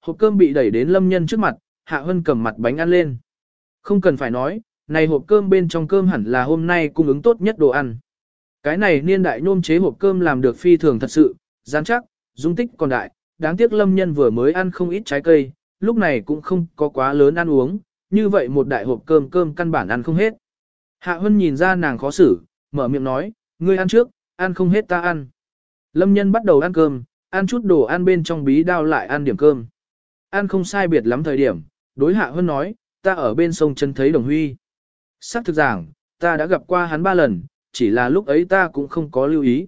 Hộp cơm bị đẩy đến lâm nhân trước mặt, Hạ Hân cầm mặt bánh ăn lên. Không cần phải nói, này hộp cơm bên trong cơm hẳn là hôm nay cung ứng tốt nhất đồ ăn. Cái này niên đại nhôm chế hộp cơm làm được phi thường thật sự, gian chắc, dung tích còn đại, đáng tiếc lâm nhân vừa mới ăn không ít trái cây, lúc này cũng không có quá lớn ăn uống, như vậy một đại hộp cơm cơm căn bản ăn không hết. Hạ Hân nhìn ra nàng khó xử, mở miệng nói, ngươi ăn trước, ăn không hết ta ăn. Lâm nhân bắt đầu ăn cơm, ăn chút đồ ăn bên trong bí đao lại ăn điểm cơm. Ăn không sai biệt lắm thời điểm, đối Hạ hơn nói, ta ở bên sông chân thấy Đồng Huy. Sắc thực giảng, ta đã gặp qua hắn ba lần, chỉ là lúc ấy ta cũng không có lưu ý.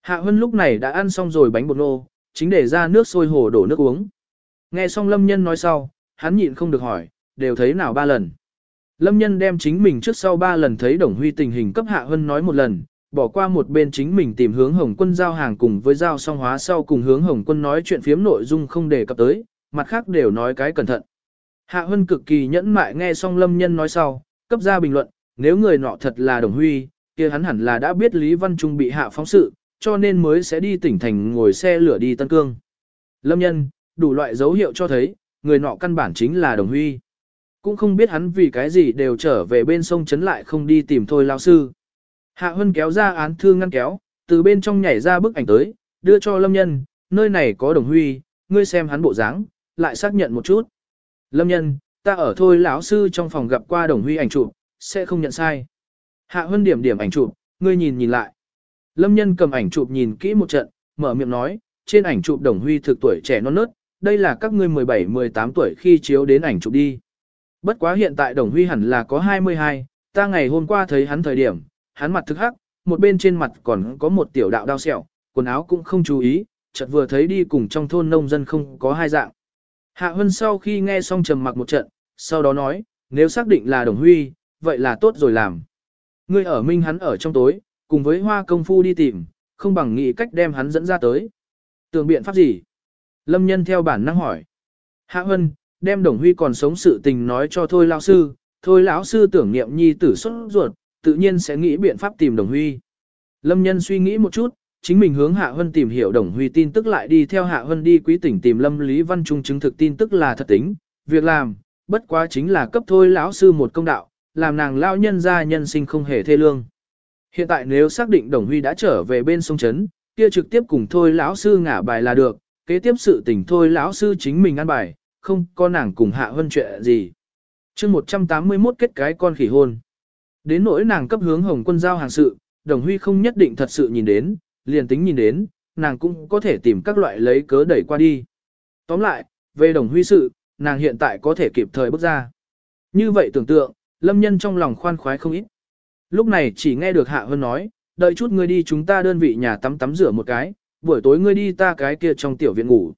Hạ Hân lúc này đã ăn xong rồi bánh bột nô, chính để ra nước sôi hồ đổ nước uống. Nghe xong Lâm Nhân nói sau, hắn nhịn không được hỏi, đều thấy nào ba lần. Lâm Nhân đem chính mình trước sau ba lần thấy Đồng Huy tình hình cấp Hạ Hân nói một lần, bỏ qua một bên chính mình tìm hướng Hồng Quân giao hàng cùng với giao song hóa sau cùng hướng Hồng Quân nói chuyện phiếm nội dung không đề cập tới, mặt khác đều nói cái cẩn thận. Hạ Hân cực kỳ nhẫn mại nghe xong Lâm Nhân nói sau, cấp ra bình luận, nếu người nọ thật là Đồng Huy, kia hắn hẳn là đã biết Lý Văn Trung bị hạ phóng sự, cho nên mới sẽ đi tỉnh thành ngồi xe lửa đi Tân Cương. Lâm Nhân, đủ loại dấu hiệu cho thấy, người nọ căn bản chính là Đồng Huy. Cũng không biết hắn vì cái gì đều trở về bên sông chấn lại không đi tìm thôi lao sư. Hạ Hân kéo ra án thư ngăn kéo, từ bên trong nhảy ra bức ảnh tới, đưa cho Lâm Nhân, nơi này có Đồng Huy, ngươi xem hắn bộ dáng, lại xác nhận một chút. Lâm Nhân, ta ở thôi lão sư trong phòng gặp qua Đồng Huy ảnh chụp, sẽ không nhận sai. Hạ Hân điểm điểm ảnh chụp, ngươi nhìn nhìn lại. Lâm Nhân cầm ảnh chụp nhìn kỹ một trận, mở miệng nói, trên ảnh chụp Đồng Huy thực tuổi trẻ non nớt, đây là các ngươi 17-18 tuổi khi chiếu đến ảnh chụp đi. Bất quá hiện tại Đồng Huy hẳn là có 22, ta ngày hôm qua thấy hắn thời điểm, hắn mặt thực hắc, một bên trên mặt còn có một tiểu đạo đau sẹo, quần áo cũng không chú ý, chợt vừa thấy đi cùng trong thôn nông dân không có hai dạng. Hạ Hân sau khi nghe xong trầm mặc một trận, sau đó nói, nếu xác định là Đồng Huy, vậy là tốt rồi làm. Ngươi ở minh hắn ở trong tối, cùng với hoa công phu đi tìm, không bằng nghĩ cách đem hắn dẫn ra tới. Tưởng biện pháp gì? Lâm nhân theo bản năng hỏi. Hạ Hân, đem Đồng Huy còn sống sự tình nói cho thôi lão sư, thôi lão sư tưởng niệm nhi tử xuất ruột, tự nhiên sẽ nghĩ biện pháp tìm Đồng Huy. Lâm nhân suy nghĩ một chút, chính mình hướng Hạ Hân tìm hiểu Đồng Huy tin tức lại đi theo Hạ Hân đi quý tỉnh tìm Lâm Lý Văn Trung chứng thực tin tức là thật tính, việc làm, bất quá chính là cấp thôi lão sư một công đạo, làm nàng lao nhân ra nhân sinh không hề thê lương. Hiện tại nếu xác định Đồng Huy đã trở về bên sông Trấn, kia trực tiếp cùng thôi lão sư ngả bài là được, kế tiếp sự tình thôi lão sư chính mình ăn bài, không có nàng cùng Hạ Hân chuyện gì. chương 181 kết cái con khỉ hôn. Đến nỗi nàng cấp hướng Hồng Quân giao hàng sự, Đồng Huy không nhất định thật sự nhìn đến, liền tính nhìn đến, nàng cũng có thể tìm các loại lấy cớ đẩy qua đi. Tóm lại, về Đồng Huy sự, nàng hiện tại có thể kịp thời bước ra. Như vậy tưởng tượng, Lâm Nhân trong lòng khoan khoái không ít. Lúc này chỉ nghe được Hạ Hân nói, đợi chút ngươi đi chúng ta đơn vị nhà tắm tắm rửa một cái, buổi tối ngươi đi ta cái kia trong tiểu viện ngủ.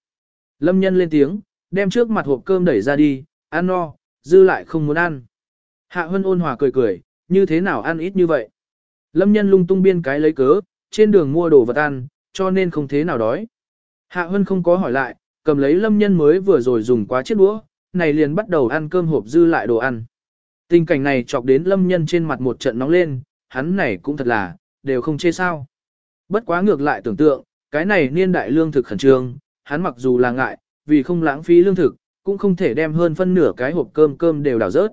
Lâm Nhân lên tiếng, đem trước mặt hộp cơm đẩy ra đi, ăn no, dư lại không muốn ăn. Hạ Hân ôn hòa cười cười, như thế nào ăn ít như vậy. Lâm nhân lung tung biên cái lấy cớ, trên đường mua đồ vật ăn, cho nên không thế nào đói. Hạ Hân không có hỏi lại, cầm lấy lâm nhân mới vừa rồi dùng quá chiếc đũa, này liền bắt đầu ăn cơm hộp dư lại đồ ăn. Tình cảnh này chọc đến lâm nhân trên mặt một trận nóng lên, hắn này cũng thật là, đều không chê sao. Bất quá ngược lại tưởng tượng, cái này niên đại lương thực khẩn trương, hắn mặc dù là ngại, vì không lãng phí lương thực, cũng không thể đem hơn phân nửa cái hộp cơm cơm đều đảo rớt.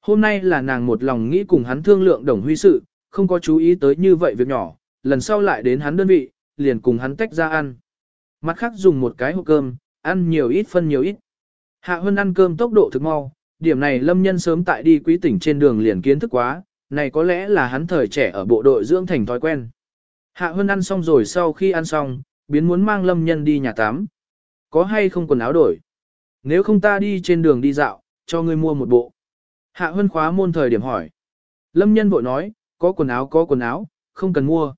Hôm nay là nàng một lòng nghĩ cùng hắn thương lượng đồng huy sự, không có chú ý tới như vậy việc nhỏ, lần sau lại đến hắn đơn vị, liền cùng hắn tách ra ăn. Mặt khác dùng một cái hộp cơm, ăn nhiều ít phân nhiều ít. Hạ Hân ăn cơm tốc độ thực mau, điểm này lâm nhân sớm tại đi quý tỉnh trên đường liền kiến thức quá, này có lẽ là hắn thời trẻ ở bộ đội dưỡng thành thói quen. Hạ Hân ăn xong rồi sau khi ăn xong, biến muốn mang lâm nhân đi nhà tắm. Có hay không quần áo đổi? Nếu không ta đi trên đường đi dạo, cho ngươi mua một bộ. Hạ Hân khóa môn thời điểm hỏi. Lâm nhân vội nói, có quần áo có quần áo, không cần mua.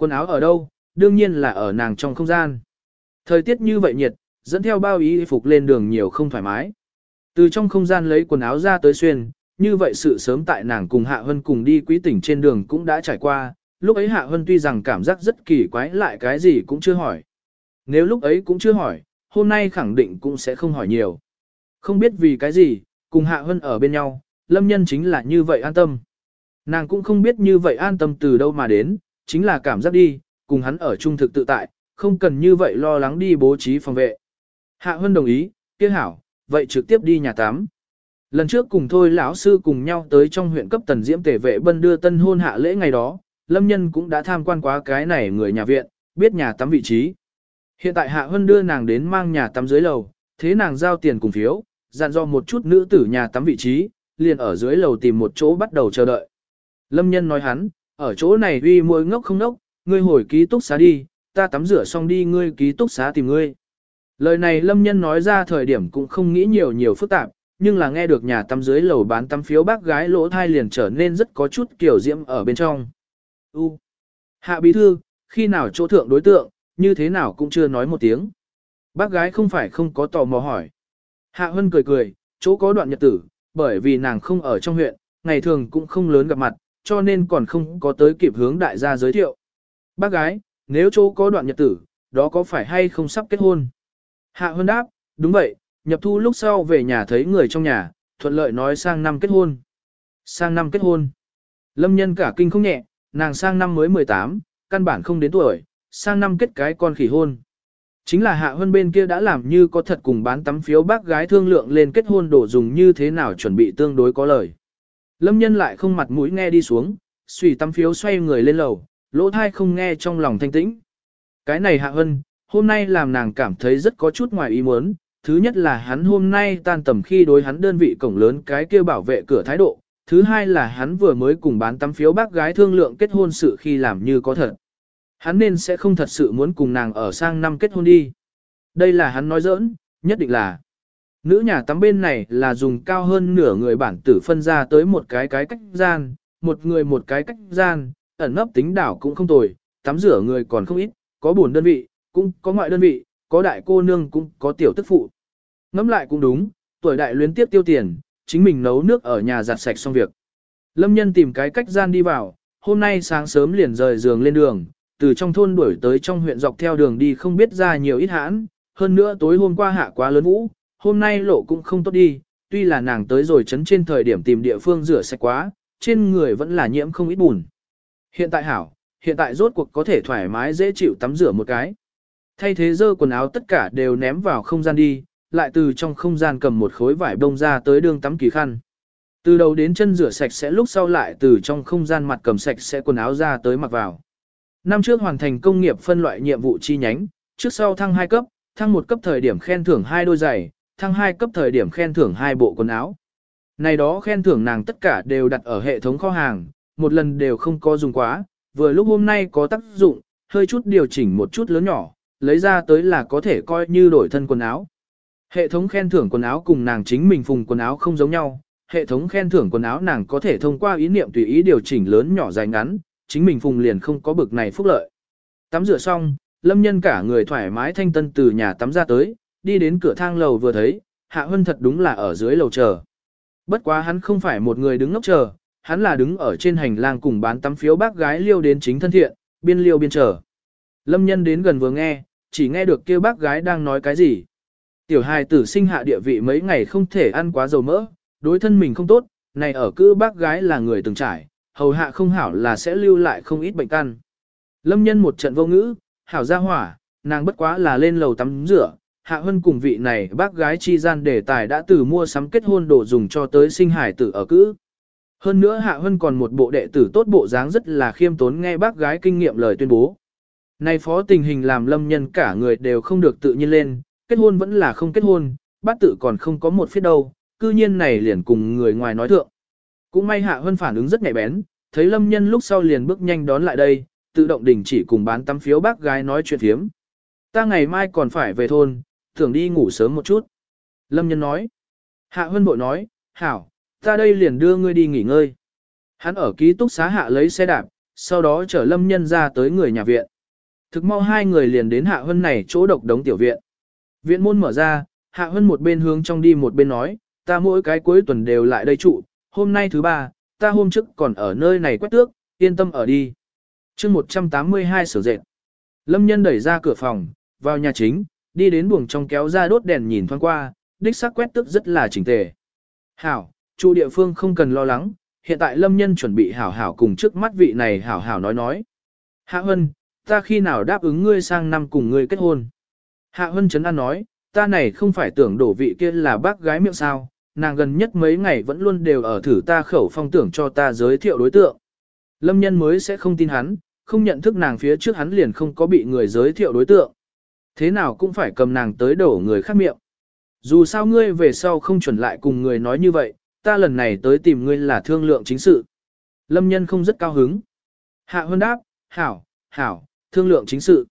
Quần áo ở đâu, đương nhiên là ở nàng trong không gian. Thời tiết như vậy nhiệt, dẫn theo bao y phục lên đường nhiều không thoải mái. Từ trong không gian lấy quần áo ra tới xuyên, như vậy sự sớm tại nàng cùng Hạ Hân cùng đi quý tỉnh trên đường cũng đã trải qua, lúc ấy Hạ Hân tuy rằng cảm giác rất kỳ quái lại cái gì cũng chưa hỏi. Nếu lúc ấy cũng chưa hỏi, hôm nay khẳng định cũng sẽ không hỏi nhiều. Không biết vì cái gì, cùng Hạ Hân ở bên nhau, lâm nhân chính là như vậy an tâm. Nàng cũng không biết như vậy an tâm từ đâu mà đến, chính là cảm giác đi, cùng hắn ở trung thực tự tại, không cần như vậy lo lắng đi bố trí phòng vệ. Hạ Hân đồng ý, kia hảo, vậy trực tiếp đi nhà tắm. Lần trước cùng thôi lão sư cùng nhau tới trong huyện cấp tần diễm tể vệ bân đưa tân hôn hạ lễ ngày đó, lâm nhân cũng đã tham quan quá cái này người nhà viện, biết nhà tắm vị trí. Hiện tại hạ hân đưa nàng đến mang nhà tắm dưới lầu, thế nàng giao tiền cùng phiếu, dặn dò một chút nữ tử nhà tắm vị trí, liền ở dưới lầu tìm một chỗ bắt đầu chờ đợi. Lâm nhân nói hắn, ở chỗ này uy mỗi ngốc không ngốc, ngươi hồi ký túc xá đi, ta tắm rửa xong đi ngươi ký túc xá tìm ngươi. Lời này lâm nhân nói ra thời điểm cũng không nghĩ nhiều nhiều phức tạp, nhưng là nghe được nhà tắm dưới lầu bán tắm phiếu bác gái lỗ thai liền trở nên rất có chút kiểu diễm ở bên trong. U. Hạ bí thư, khi nào chỗ thượng đối tượng, như thế nào cũng chưa nói một tiếng. Bác gái không phải không có tò mò hỏi. Hạ Hân cười cười, chỗ có đoạn nhật tử, bởi vì nàng không ở trong huyện, ngày thường cũng không lớn gặp mặt, cho nên còn không có tới kịp hướng đại gia giới thiệu. Bác gái, nếu chỗ có đoạn nhật tử, đó có phải hay không sắp kết hôn? Hạ Hân đáp, đúng vậy, nhập thu lúc sau về nhà thấy người trong nhà, thuận lợi nói sang năm kết hôn. Sang năm kết hôn. Lâm nhân cả kinh không nhẹ, nàng sang năm mới 18, căn bản không đến tuổi, sang năm kết cái con khỉ hôn. Chính là hạ hơn bên kia đã làm như có thật cùng bán tắm phiếu bác gái thương lượng lên kết hôn đổ dùng như thế nào chuẩn bị tương đối có lời. Lâm nhân lại không mặt mũi nghe đi xuống, xùy tắm phiếu xoay người lên lầu, lỗ thai không nghe trong lòng thanh tĩnh. Cái này hạ Hân hôm nay làm nàng cảm thấy rất có chút ngoài ý muốn, thứ nhất là hắn hôm nay tan tầm khi đối hắn đơn vị cổng lớn cái kia bảo vệ cửa thái độ, thứ hai là hắn vừa mới cùng bán tắm phiếu bác gái thương lượng kết hôn sự khi làm như có thật. Hắn nên sẽ không thật sự muốn cùng nàng ở sang năm kết hôn đi. Đây là hắn nói giỡn, nhất định là. Nữ nhà tắm bên này là dùng cao hơn nửa người bản tử phân ra tới một cái cái cách gian, một người một cái cách gian, ẩn nấp tính đảo cũng không tồi, tắm rửa người còn không ít, có buồn đơn vị, cũng có ngoại đơn vị, có đại cô nương cũng có tiểu tức phụ. Ngắm lại cũng đúng, tuổi đại luyến tiếp tiêu tiền, chính mình nấu nước ở nhà giặt sạch xong việc. Lâm nhân tìm cái cách gian đi vào, hôm nay sáng sớm liền rời giường lên đường, từ trong thôn đuổi tới trong huyện dọc theo đường đi không biết ra nhiều ít hãn, hơn nữa tối hôm qua hạ quá lớn vũ, hôm nay lộ cũng không tốt đi, tuy là nàng tới rồi chấn trên thời điểm tìm địa phương rửa sạch quá, trên người vẫn là nhiễm không ít bùn. Hiện tại hảo, hiện tại rốt cuộc có thể thoải mái dễ chịu tắm rửa một cái. Thay thế dơ quần áo tất cả đều ném vào không gian đi, lại từ trong không gian cầm một khối vải bông ra tới đường tắm kỳ khăn. Từ đầu đến chân rửa sạch sẽ lúc sau lại từ trong không gian mặt cầm sạch sẽ quần áo ra tới mặc vào. Năm trước hoàn thành công nghiệp phân loại nhiệm vụ chi nhánh, trước sau thăng 2 cấp, thăng 1 cấp thời điểm khen thưởng hai đôi giày, thăng hai cấp thời điểm khen thưởng hai bộ quần áo. Này đó khen thưởng nàng tất cả đều đặt ở hệ thống kho hàng, một lần đều không có dùng quá, vừa lúc hôm nay có tác dụng, hơi chút điều chỉnh một chút lớn nhỏ, lấy ra tới là có thể coi như đổi thân quần áo. Hệ thống khen thưởng quần áo cùng nàng chính mình phùng quần áo không giống nhau, hệ thống khen thưởng quần áo nàng có thể thông qua ý niệm tùy ý điều chỉnh lớn nhỏ dài ngắn, chính mình phùng liền không có bực này phúc lợi. Tắm rửa xong, lâm nhân cả người thoải mái thanh tân từ nhà tắm ra tới, đi đến cửa thang lầu vừa thấy, hạ hân thật đúng là ở dưới lầu chờ. Bất quá hắn không phải một người đứng ngốc chờ, hắn là đứng ở trên hành lang cùng bán tắm phiếu bác gái liêu đến chính thân thiện, biên liêu biên chờ. Lâm nhân đến gần vừa nghe, chỉ nghe được kia bác gái đang nói cái gì. Tiểu hài tử sinh hạ địa vị mấy ngày không thể ăn quá dầu mỡ, đối thân mình không tốt, này ở cư bác gái là người từng trải, hầu hạ không hảo là sẽ lưu lại không ít bệnh căn. Lâm nhân một trận vô ngữ, hảo ra hỏa, nàng bất quá là lên lầu tắm rửa, hạ hân cùng vị này bác gái chi gian đề tài đã từ mua sắm kết hôn đồ dùng cho tới sinh hải tử ở cữ. Hơn nữa hạ hân còn một bộ đệ tử tốt bộ dáng rất là khiêm tốn nghe bác gái kinh nghiệm lời tuyên bố. Này phó tình hình làm lâm nhân cả người đều không được tự nhiên lên, kết hôn vẫn là không kết hôn, bát tự còn không có một phía đâu, cư nhiên này liền cùng người ngoài nói thượng. Cũng may Hạ Hân phản ứng rất nhạy bén, thấy Lâm Nhân lúc sau liền bước nhanh đón lại đây, tự động đình chỉ cùng bán tắm phiếu bác gái nói chuyện phiếm. Ta ngày mai còn phải về thôn, tưởng đi ngủ sớm một chút. Lâm Nhân nói. Hạ Hân bội nói, hảo, ta đây liền đưa ngươi đi nghỉ ngơi. Hắn ở ký túc xá hạ lấy xe đạp, sau đó chở Lâm Nhân ra tới người nhà viện. Thực mau hai người liền đến Hạ Hân này chỗ độc đống tiểu viện. Viện môn mở ra, Hạ Hân một bên hướng trong đi một bên nói, ta mỗi cái cuối tuần đều lại đây trụ, hôm nay thứ ba, ta hôm trước còn ở nơi này quét tước, yên tâm ở đi. chương 182 sở dệt. Lâm nhân đẩy ra cửa phòng, vào nhà chính, đi đến buồng trong kéo ra đốt đèn nhìn thoáng qua, đích xác quét tước rất là chỉnh tề. Hảo, chủ địa phương không cần lo lắng, hiện tại lâm nhân chuẩn bị hảo hảo cùng trước mắt vị này hảo hảo nói nói. Hạ Hân, ta khi nào đáp ứng ngươi sang năm cùng ngươi kết hôn? Hạ Hân Trấn An nói, ta này không phải tưởng đổ vị kia là bác gái miệng sao, nàng gần nhất mấy ngày vẫn luôn đều ở thử ta khẩu phong tưởng cho ta giới thiệu đối tượng. Lâm nhân mới sẽ không tin hắn, không nhận thức nàng phía trước hắn liền không có bị người giới thiệu đối tượng. Thế nào cũng phải cầm nàng tới đổ người khác miệng. Dù sao ngươi về sau không chuẩn lại cùng người nói như vậy, ta lần này tới tìm ngươi là thương lượng chính sự. Lâm nhân không rất cao hứng. Hạ hơn đáp, hảo, hảo, thương lượng chính sự.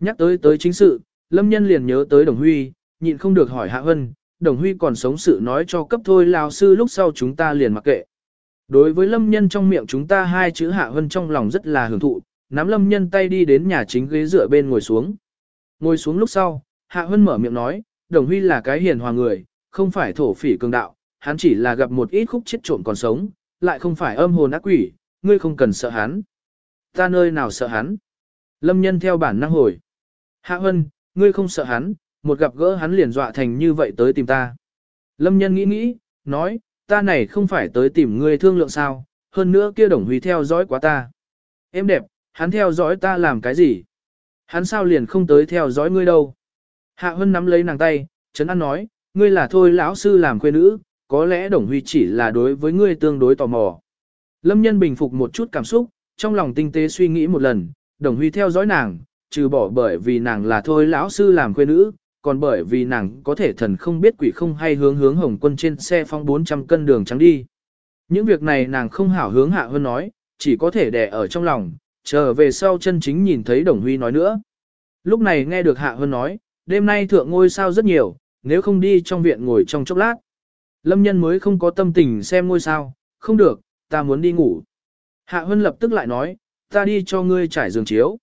Nhắc tới tới chính sự, Lâm nhân liền nhớ tới Đồng Huy, nhịn không được hỏi Hạ huân, Đồng Huy còn sống sự nói cho cấp thôi lao sư lúc sau chúng ta liền mặc kệ. Đối với Lâm nhân trong miệng chúng ta hai chữ Hạ huân trong lòng rất là hưởng thụ, nắm Lâm nhân tay đi đến nhà chính ghế dựa bên ngồi xuống. Ngồi xuống lúc sau, Hạ Hân mở miệng nói, Đồng Huy là cái hiền hòa người, không phải thổ phỉ cường đạo, hắn chỉ là gặp một ít khúc chết trộm còn sống, lại không phải âm hồn ác quỷ, ngươi không cần sợ hắn. Ta nơi nào sợ hắn? Lâm nhân theo bản năng hồi. Hạ Hân, ngươi không sợ hắn, một gặp gỡ hắn liền dọa thành như vậy tới tìm ta. Lâm nhân nghĩ nghĩ, nói, ta này không phải tới tìm ngươi thương lượng sao, hơn nữa kia đồng huy theo dõi quá ta. Em đẹp, hắn theo dõi ta làm cái gì? Hắn sao liền không tới theo dõi ngươi đâu? Hạ Hân nắm lấy nàng tay, Trấn An nói, ngươi là thôi lão sư làm quê nữ, có lẽ Đồng Huy chỉ là đối với ngươi tương đối tò mò. Lâm nhân bình phục một chút cảm xúc, trong lòng tinh tế suy nghĩ một lần, Đồng Huy theo dõi nàng, trừ bỏ bởi vì nàng là thôi lão sư làm quê nữ, còn bởi vì nàng có thể thần không biết quỷ không hay hướng hướng hồng quân trên xe phong 400 cân đường trắng đi. Những việc này nàng không hảo hướng hạ hơn nói, chỉ có thể đè ở trong lòng, chờ về sau chân chính nhìn thấy Đồng Huy nói nữa. Lúc này nghe được hạ hơn nói, đêm nay thượng ngôi sao rất nhiều, nếu không đi trong viện ngồi trong chốc lát. Lâm nhân mới không có tâm tình xem ngôi sao, không được, ta muốn đi ngủ. Hạ Hơn lập tức lại nói, ta đi cho ngươi trải giường chiếu.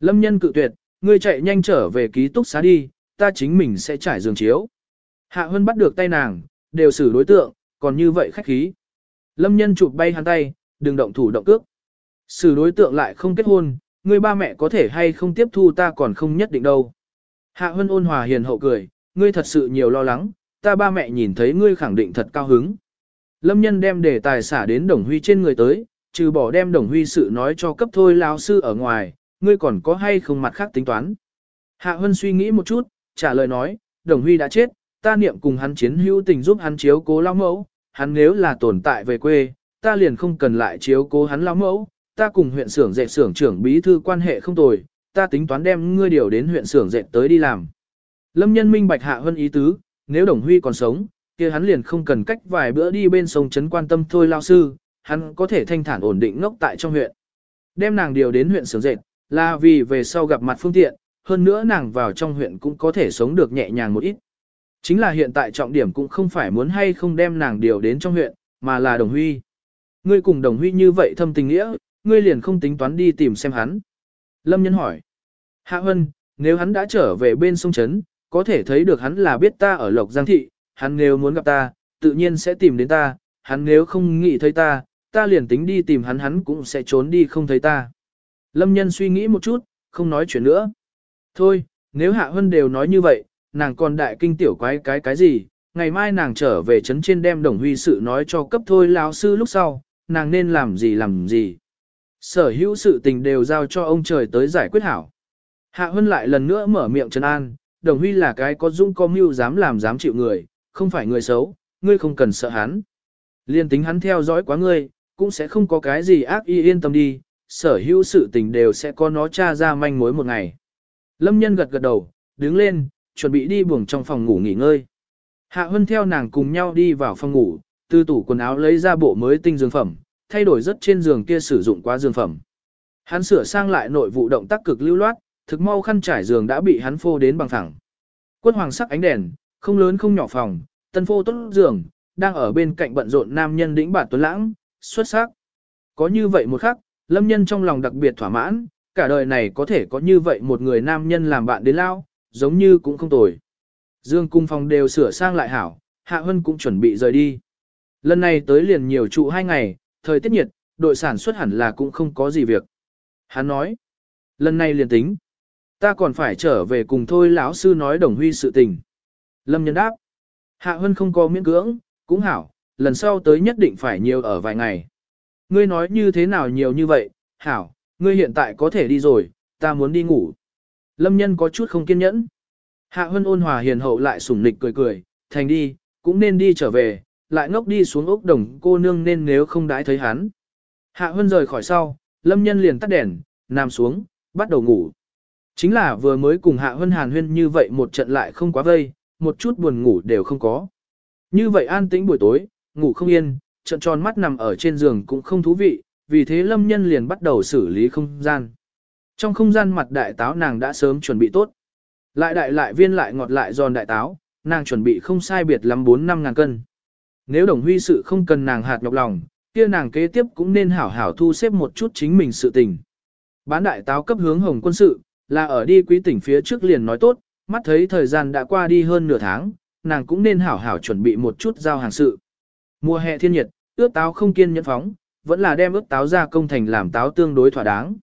Lâm nhân cự tuyệt, ngươi chạy nhanh trở về ký túc xá đi, ta chính mình sẽ trải giường chiếu. Hạ Hơn bắt được tay nàng, đều xử đối tượng, còn như vậy khách khí. Lâm nhân chụp bay hắn tay, đừng động thủ động cước sử đối tượng lại không kết hôn, ngươi ba mẹ có thể hay không tiếp thu ta còn không nhất định đâu. Hạ Hân ôn hòa hiền hậu cười, ngươi thật sự nhiều lo lắng, ta ba mẹ nhìn thấy ngươi khẳng định thật cao hứng. Lâm nhân đem đề tài xả đến Đồng Huy trên người tới, trừ bỏ đem Đồng Huy sự nói cho cấp thôi lao sư ở ngoài, ngươi còn có hay không mặt khác tính toán. Hạ Hân suy nghĩ một chút, trả lời nói, Đồng Huy đã chết, ta niệm cùng hắn chiến hữu tình giúp hắn chiếu cố lao mẫu, hắn nếu là tồn tại về quê, ta liền không cần lại chiếu cố hắn lao mẫu, ta cùng huyện xưởng dệt xưởng trưởng bí thư quan hệ không tồi, ta tính toán đem ngươi điều đến huyện xưởng dệt tới đi làm. Lâm nhân minh bạch hạ hơn ý tứ, nếu Đồng Huy còn sống, kia hắn liền không cần cách vài bữa đi bên sông trấn quan tâm thôi lao sư, hắn có thể thanh thản ổn định ngốc tại trong huyện. Đem nàng điều đến huyện xưởng dệt, là vì về sau gặp mặt phương tiện, hơn nữa nàng vào trong huyện cũng có thể sống được nhẹ nhàng một ít. Chính là hiện tại trọng điểm cũng không phải muốn hay không đem nàng điều đến trong huyện, mà là Đồng Huy. Ngươi cùng Đồng Huy như vậy thâm tình nghĩa, ngươi liền không tính toán đi tìm xem hắn. Lâm Nhân hỏi. Hạ Hân, nếu hắn đã trở về bên sông Trấn, có thể thấy được hắn là biết ta ở Lộc Giang Thị, hắn nếu muốn gặp ta, tự nhiên sẽ tìm đến ta, hắn nếu không nghĩ thấy ta, ta liền tính đi tìm hắn hắn cũng sẽ trốn đi không thấy ta. Lâm Nhân suy nghĩ một chút, không nói chuyện nữa. Thôi, nếu Hạ Hân đều nói như vậy, nàng còn đại kinh tiểu quái cái cái gì, ngày mai nàng trở về trấn trên đem đồng huy sự nói cho cấp thôi lão sư lúc sau, nàng nên làm gì làm gì. Sở hữu sự tình đều giao cho ông trời tới giải quyết hảo. Hạ Hân lại lần nữa mở miệng trấn an, đồng huy là cái có dung có mưu dám làm dám chịu người, không phải người xấu, ngươi không cần sợ hắn. Liên tính hắn theo dõi quá ngươi, cũng sẽ không có cái gì ác y yên tâm đi, sở hữu sự tình đều sẽ có nó tra ra manh mối một ngày. Lâm nhân gật gật đầu, đứng lên, chuẩn bị đi buồng trong phòng ngủ nghỉ ngơi. Hạ Hân theo nàng cùng nhau đi vào phòng ngủ, từ tủ quần áo lấy ra bộ mới tinh dương phẩm, thay đổi rất trên giường kia sử dụng quá dương phẩm. Hắn sửa sang lại nội vụ động tác cực lưu loát, thực mau khăn trải giường đã bị hắn phô đến bằng thẳng. Quân hoàng sắc ánh đèn, không lớn không nhỏ phòng, tân phô tốt giường, đang ở bên cạnh bận rộn nam nhân đĩnh bản tuấn lãng, xuất sắc. Có như vậy một khắc, lâm nhân trong lòng đặc biệt thỏa mãn, cả đời này có thể có như vậy một người nam nhân làm bạn đến lao, giống như cũng không tồi. Dương cung phòng đều sửa sang lại hảo, Hạ Hân cũng chuẩn bị rời đi. Lần này tới liền nhiều trụ hai ngày, thời tiết nhiệt, đội sản xuất hẳn là cũng không có gì việc. Hắn nói, lần này liền tính, ta còn phải trở về cùng thôi lão sư nói đồng huy sự tình. Lâm nhân đáp, Hạ Hân không có miễn cưỡng, cũng hảo, lần sau tới nhất định phải nhiều ở vài ngày. Ngươi nói như thế nào nhiều như vậy, hảo, ngươi hiện tại có thể đi rồi, ta muốn đi ngủ. Lâm nhân có chút không kiên nhẫn. Hạ Hân ôn hòa hiền hậu lại sủng nịch cười cười, thành đi, cũng nên đi trở về, lại ngốc đi xuống ốc đồng cô nương nên nếu không đãi thấy hắn. Hạ Hân rời khỏi sau, lâm nhân liền tắt đèn, nằm xuống, bắt đầu ngủ. Chính là vừa mới cùng Hạ Hân hàn huyên như vậy một trận lại không quá vây, một chút buồn ngủ đều không có. Như vậy an tĩnh buổi tối, ngủ không yên, trận tròn mắt nằm ở trên giường cũng không thú vị, vì thế lâm nhân liền bắt đầu xử lý không gian. Trong không gian mặt đại táo nàng đã sớm chuẩn bị tốt. Lại đại lại viên lại ngọt lại giòn đại táo, nàng chuẩn bị không sai biệt lắm 4 năm ngàn cân. Nếu đồng huy sự không cần nàng hạt nhọc lòng, kia nàng kế tiếp cũng nên hảo hảo thu xếp một chút chính mình sự tình. Bán đại táo cấp hướng hồng quân sự, là ở đi quý tỉnh phía trước liền nói tốt, mắt thấy thời gian đã qua đi hơn nửa tháng, nàng cũng nên hảo hảo chuẩn bị một chút giao hàng sự. Mùa hè thiên nhiệt, ướp táo không kiên nhẫn phóng, vẫn là đem ướp táo ra công thành làm táo tương đối thỏa đáng.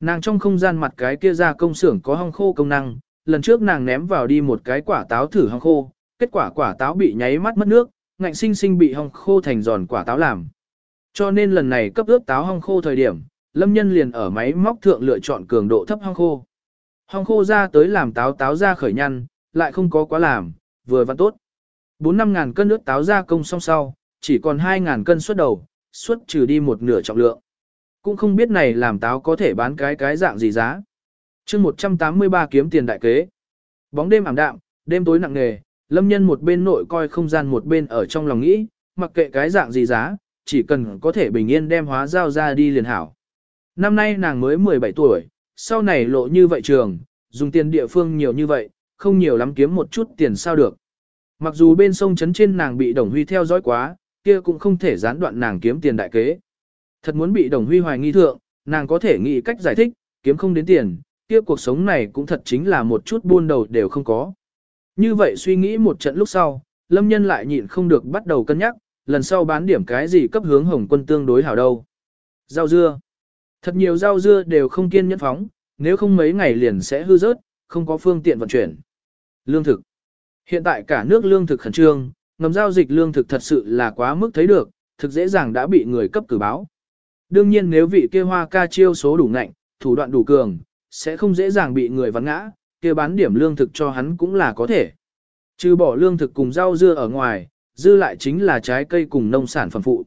Nàng trong không gian mặt cái kia ra công xưởng có hong khô công năng, lần trước nàng ném vào đi một cái quả táo thử hong khô, kết quả quả táo bị nháy mắt mất nước, ngạnh sinh sinh bị hong khô thành giòn quả táo làm. Cho nên lần này cấp ướp táo hong khô thời điểm, lâm nhân liền ở máy móc thượng lựa chọn cường độ thấp hong khô. Hong khô ra tới làm táo táo ra khởi nhăn, lại không có quá làm, vừa và tốt. 4-5 ngàn cân nước táo ra công xong sau, chỉ còn 2 ngàn cân xuất đầu, xuất trừ đi một nửa trọng lượng. Cũng không biết này làm táo có thể bán cái cái dạng gì giá. mươi 183 kiếm tiền đại kế. Bóng đêm ảm đạm, đêm tối nặng nề, lâm nhân một bên nội coi không gian một bên ở trong lòng nghĩ, mặc kệ cái dạng gì giá, chỉ cần có thể bình yên đem hóa giao ra đi liền hảo. Năm nay nàng mới 17 tuổi, sau này lộ như vậy trường, dùng tiền địa phương nhiều như vậy, không nhiều lắm kiếm một chút tiền sao được. Mặc dù bên sông trấn trên nàng bị Đồng Huy theo dõi quá, kia cũng không thể gián đoạn nàng kiếm tiền đại kế. Thật muốn bị Đồng Huy hoài nghi thượng, nàng có thể nghĩ cách giải thích, kiếm không đến tiền, kia cuộc sống này cũng thật chính là một chút buôn đầu đều không có. Như vậy suy nghĩ một trận lúc sau, Lâm Nhân lại nhịn không được bắt đầu cân nhắc, lần sau bán điểm cái gì cấp hướng hồng quân tương đối hảo đâu. Rau dưa. Thật nhiều rau dưa đều không kiên nhẫn phóng, nếu không mấy ngày liền sẽ hư rớt, không có phương tiện vận chuyển. Lương thực. Hiện tại cả nước lương thực khẩn trương, ngầm giao dịch lương thực thật sự là quá mức thấy được, thực dễ dàng đã bị người cấp cử báo. Đương nhiên nếu vị kia hoa ca chiêu số đủ nạnh, thủ đoạn đủ cường, sẽ không dễ dàng bị người vắn ngã, kia bán điểm lương thực cho hắn cũng là có thể. Trừ bỏ lương thực cùng rau dưa ở ngoài, dư lại chính là trái cây cùng nông sản phẩm phụ.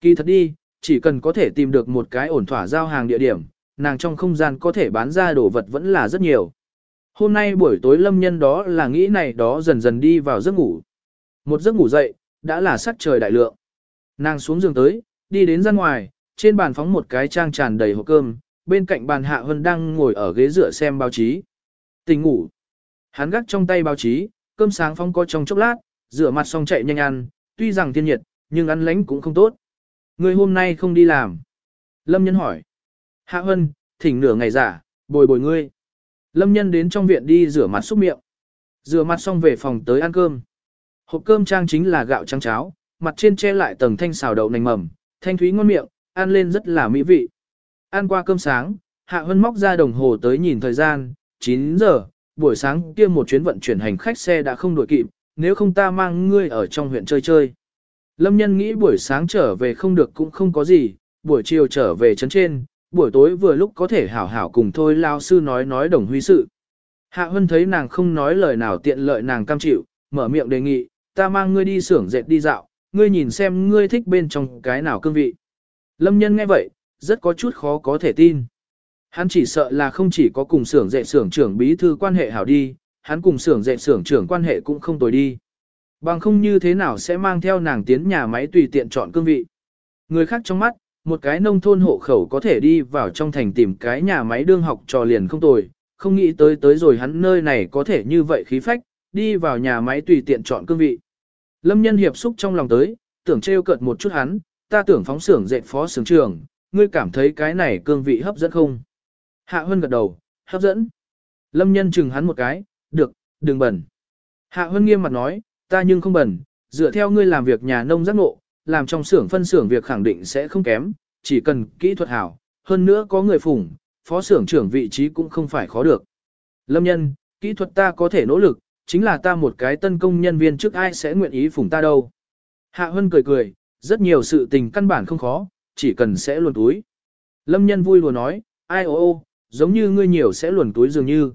Kỳ thật đi, chỉ cần có thể tìm được một cái ổn thỏa giao hàng địa điểm, nàng trong không gian có thể bán ra đồ vật vẫn là rất nhiều. Hôm nay buổi tối lâm nhân đó là nghĩ này đó dần dần đi vào giấc ngủ. Một giấc ngủ dậy, đã là sắc trời đại lượng. Nàng xuống giường tới, đi đến ra ngoài, trên bàn phóng một cái trang tràn đầy hộp cơm, bên cạnh bàn Hạ Hân đang ngồi ở ghế dựa xem báo chí. Tình ngủ. Hắn gác trong tay báo chí, cơm sáng phong có trong chốc lát, rửa mặt xong chạy nhanh ăn, tuy rằng thiên nhiệt, nhưng ăn lánh cũng không tốt. Người hôm nay không đi làm. Lâm nhân hỏi. Hạ Hân, thỉnh nửa ngày giả, bồi bồi ngươi. Lâm nhân đến trong viện đi rửa mặt xúc miệng. Rửa mặt xong về phòng tới ăn cơm. Hộp cơm trang chính là gạo trắng cháo, mặt trên che lại tầng thanh xào đậu nành mầm, thanh thúy ngon miệng, ăn lên rất là mỹ vị. Ăn qua cơm sáng, Hạ Hân móc ra đồng hồ tới nhìn thời gian, 9 giờ, buổi sáng kia một chuyến vận chuyển hành khách xe đã không đổi kịp, nếu không ta mang ngươi ở trong huyện chơi chơi. Lâm nhân nghĩ buổi sáng trở về không được cũng không có gì, buổi chiều trở về trấn trên, buổi tối vừa lúc có thể hảo hảo cùng thôi lao sư nói nói đồng huy sự. Hạ Hân thấy nàng không nói lời nào tiện lợi nàng cam chịu, mở miệng đề nghị, ta mang ngươi đi xưởng dệt đi dạo, ngươi nhìn xem ngươi thích bên trong cái nào cương vị. Lâm nhân nghe vậy, rất có chút khó có thể tin. Hắn chỉ sợ là không chỉ có cùng xưởng dạy xưởng trưởng bí thư quan hệ hảo đi, hắn cùng xưởng dạy xưởng trưởng quan hệ cũng không tồi đi. Bằng không như thế nào sẽ mang theo nàng tiến nhà máy tùy tiện chọn cương vị. Người khác trong mắt, một cái nông thôn hộ khẩu có thể đi vào trong thành tìm cái nhà máy đương học trò liền không tồi, không nghĩ tới tới rồi hắn nơi này có thể như vậy khí phách, đi vào nhà máy tùy tiện chọn cương vị. Lâm nhân hiệp xúc trong lòng tới, tưởng trêu cợt một chút hắn, ta tưởng phóng xưởng dạy phó xưởng trưởng, ngươi cảm thấy cái này cương vị hấp dẫn không? Hạ Hân gật đầu, hấp dẫn. Lâm nhân chừng hắn một cái, được, đừng bẩn. Hạ Hân nghiêm mặt nói, ta nhưng không bẩn, dựa theo ngươi làm việc nhà nông giác ngộ, làm trong xưởng phân xưởng việc khẳng định sẽ không kém, chỉ cần kỹ thuật hảo, hơn nữa có người phụng, phó xưởng trưởng vị trí cũng không phải khó được. Lâm nhân, kỹ thuật ta có thể nỗ lực, chính là ta một cái tân công nhân viên trước ai sẽ nguyện ý phụng ta đâu. Hạ Hân cười cười, rất nhiều sự tình căn bản không khó, chỉ cần sẽ luồn túi. Lâm nhân vui lùa nói, ai ô ô, giống như ngươi nhiều sẽ luồn túi dường như.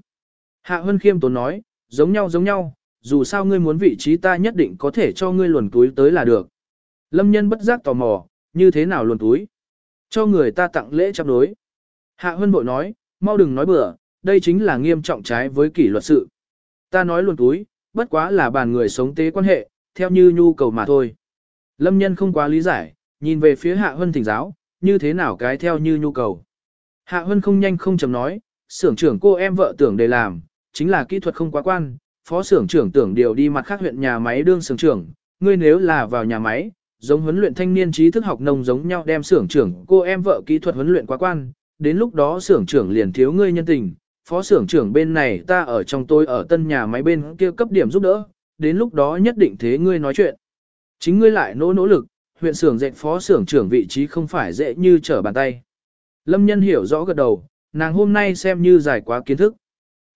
Hạ Hân khiêm tốn nói, Giống nhau giống nhau, dù sao ngươi muốn vị trí ta nhất định có thể cho ngươi luồn túi tới là được. Lâm nhân bất giác tò mò, như thế nào luồn túi? Cho người ta tặng lễ chấp đối. Hạ Hân bội nói, mau đừng nói bừa, đây chính là nghiêm trọng trái với kỷ luật sự. Ta nói luồn túi, bất quá là bàn người sống tế quan hệ, theo như nhu cầu mà thôi. Lâm nhân không quá lý giải, nhìn về phía Hạ Hân thỉnh giáo, như thế nào cái theo như nhu cầu. Hạ Hân không nhanh không chậm nói, xưởng trưởng cô em vợ tưởng để làm, chính là kỹ thuật không quá quan, phó xưởng trưởng tưởng điều đi mặt khác huyện nhà máy đương xưởng trưởng, ngươi nếu là vào nhà máy, giống huấn luyện thanh niên trí thức học nông giống nhau đem xưởng trưởng cô em vợ kỹ thuật huấn luyện quá quan, đến lúc đó xưởng trưởng liền thiếu ngươi nhân tình, phó xưởng trưởng bên này ta ở trong tôi ở tân nhà máy bên kia cấp điểm giúp đỡ, đến lúc đó nhất định thế ngươi nói chuyện. Chính ngươi lại nỗ nỗ lực, huyện xưởng dạy phó xưởng trưởng vị trí không phải dễ như trở bàn tay. Lâm nhân hiểu rõ gật đầu, nàng hôm nay xem như giải quá kiến thức.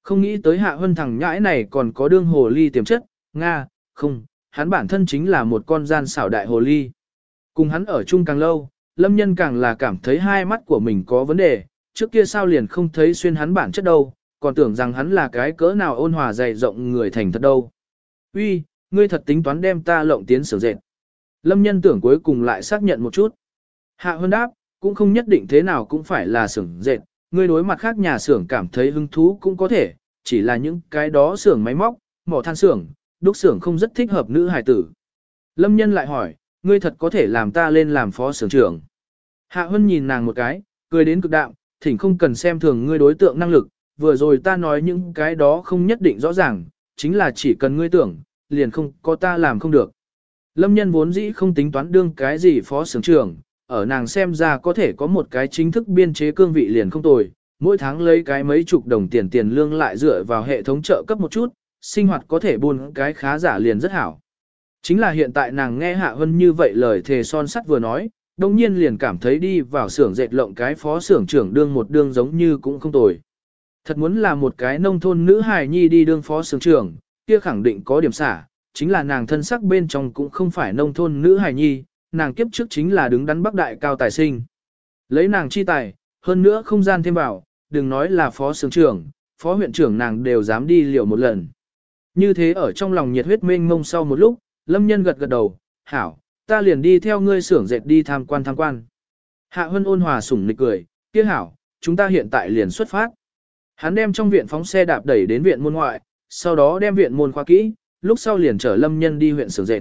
Không nghĩ tới hạ hân thằng nhãi này còn có đương hồ ly tiềm chất, Nga, không, hắn bản thân chính là một con gian xảo đại hồ ly. Cùng hắn ở chung càng lâu, lâm nhân càng là cảm thấy hai mắt của mình có vấn đề, trước kia sao liền không thấy xuyên hắn bản chất đâu, còn tưởng rằng hắn là cái cỡ nào ôn hòa dày rộng người thành thật đâu. Uy, ngươi thật tính toán đem ta lộng tiến sửa dệt. Lâm nhân tưởng cuối cùng lại xác nhận một chút. Hạ Hân đáp, cũng không nhất định thế nào cũng phải là xưởng dệt, ngươi đối mặt khác nhà xưởng cảm thấy hứng thú cũng có thể, chỉ là những cái đó xưởng máy móc, mỏ than xưởng, đúc xưởng không rất thích hợp nữ hài tử. Lâm nhân lại hỏi, ngươi thật có thể làm ta lên làm phó xưởng trưởng. Hạ Hân nhìn nàng một cái, cười đến cực đạm, thỉnh không cần xem thường ngươi đối tượng năng lực, vừa rồi ta nói những cái đó không nhất định rõ ràng, chính là chỉ cần ngươi tưởng, liền không có ta làm không được. Lâm nhân vốn dĩ không tính toán đương cái gì phó xưởng trưởng, ở nàng xem ra có thể có một cái chính thức biên chế cương vị liền không tồi, mỗi tháng lấy cái mấy chục đồng tiền tiền lương lại dựa vào hệ thống trợ cấp một chút, sinh hoạt có thể buôn cái khá giả liền rất hảo. Chính là hiện tại nàng nghe Hạ Hân như vậy lời thề son sắt vừa nói, đồng nhiên liền cảm thấy đi vào xưởng dệt lộng cái phó xưởng trưởng đương một đương giống như cũng không tồi. Thật muốn là một cái nông thôn nữ hài nhi đi đương phó xưởng trưởng, kia khẳng định có điểm xả, chính là nàng thân sắc bên trong cũng không phải nông thôn nữ hài nhi, nàng kiếp trước chính là đứng đắn bắc đại cao tài sinh. Lấy nàng chi tài, hơn nữa không gian thêm vào, đừng nói là phó sướng trưởng, phó huyện trưởng nàng đều dám đi liều một lần. Như thế ở trong lòng nhiệt huyết mênh mông sau một lúc, lâm nhân gật gật đầu, hảo, ta liền đi theo ngươi xưởng dệt đi tham quan tham quan. Hạ Hân ôn hòa sủng nịch cười, kia hảo, chúng ta hiện tại liền xuất phát. Hắn đem trong viện phóng xe đạp đẩy đến viện môn ngoại, sau đó đem viện môn khoa kỹ, lúc sau liền chở lâm nhân đi huyện xưởng dệt.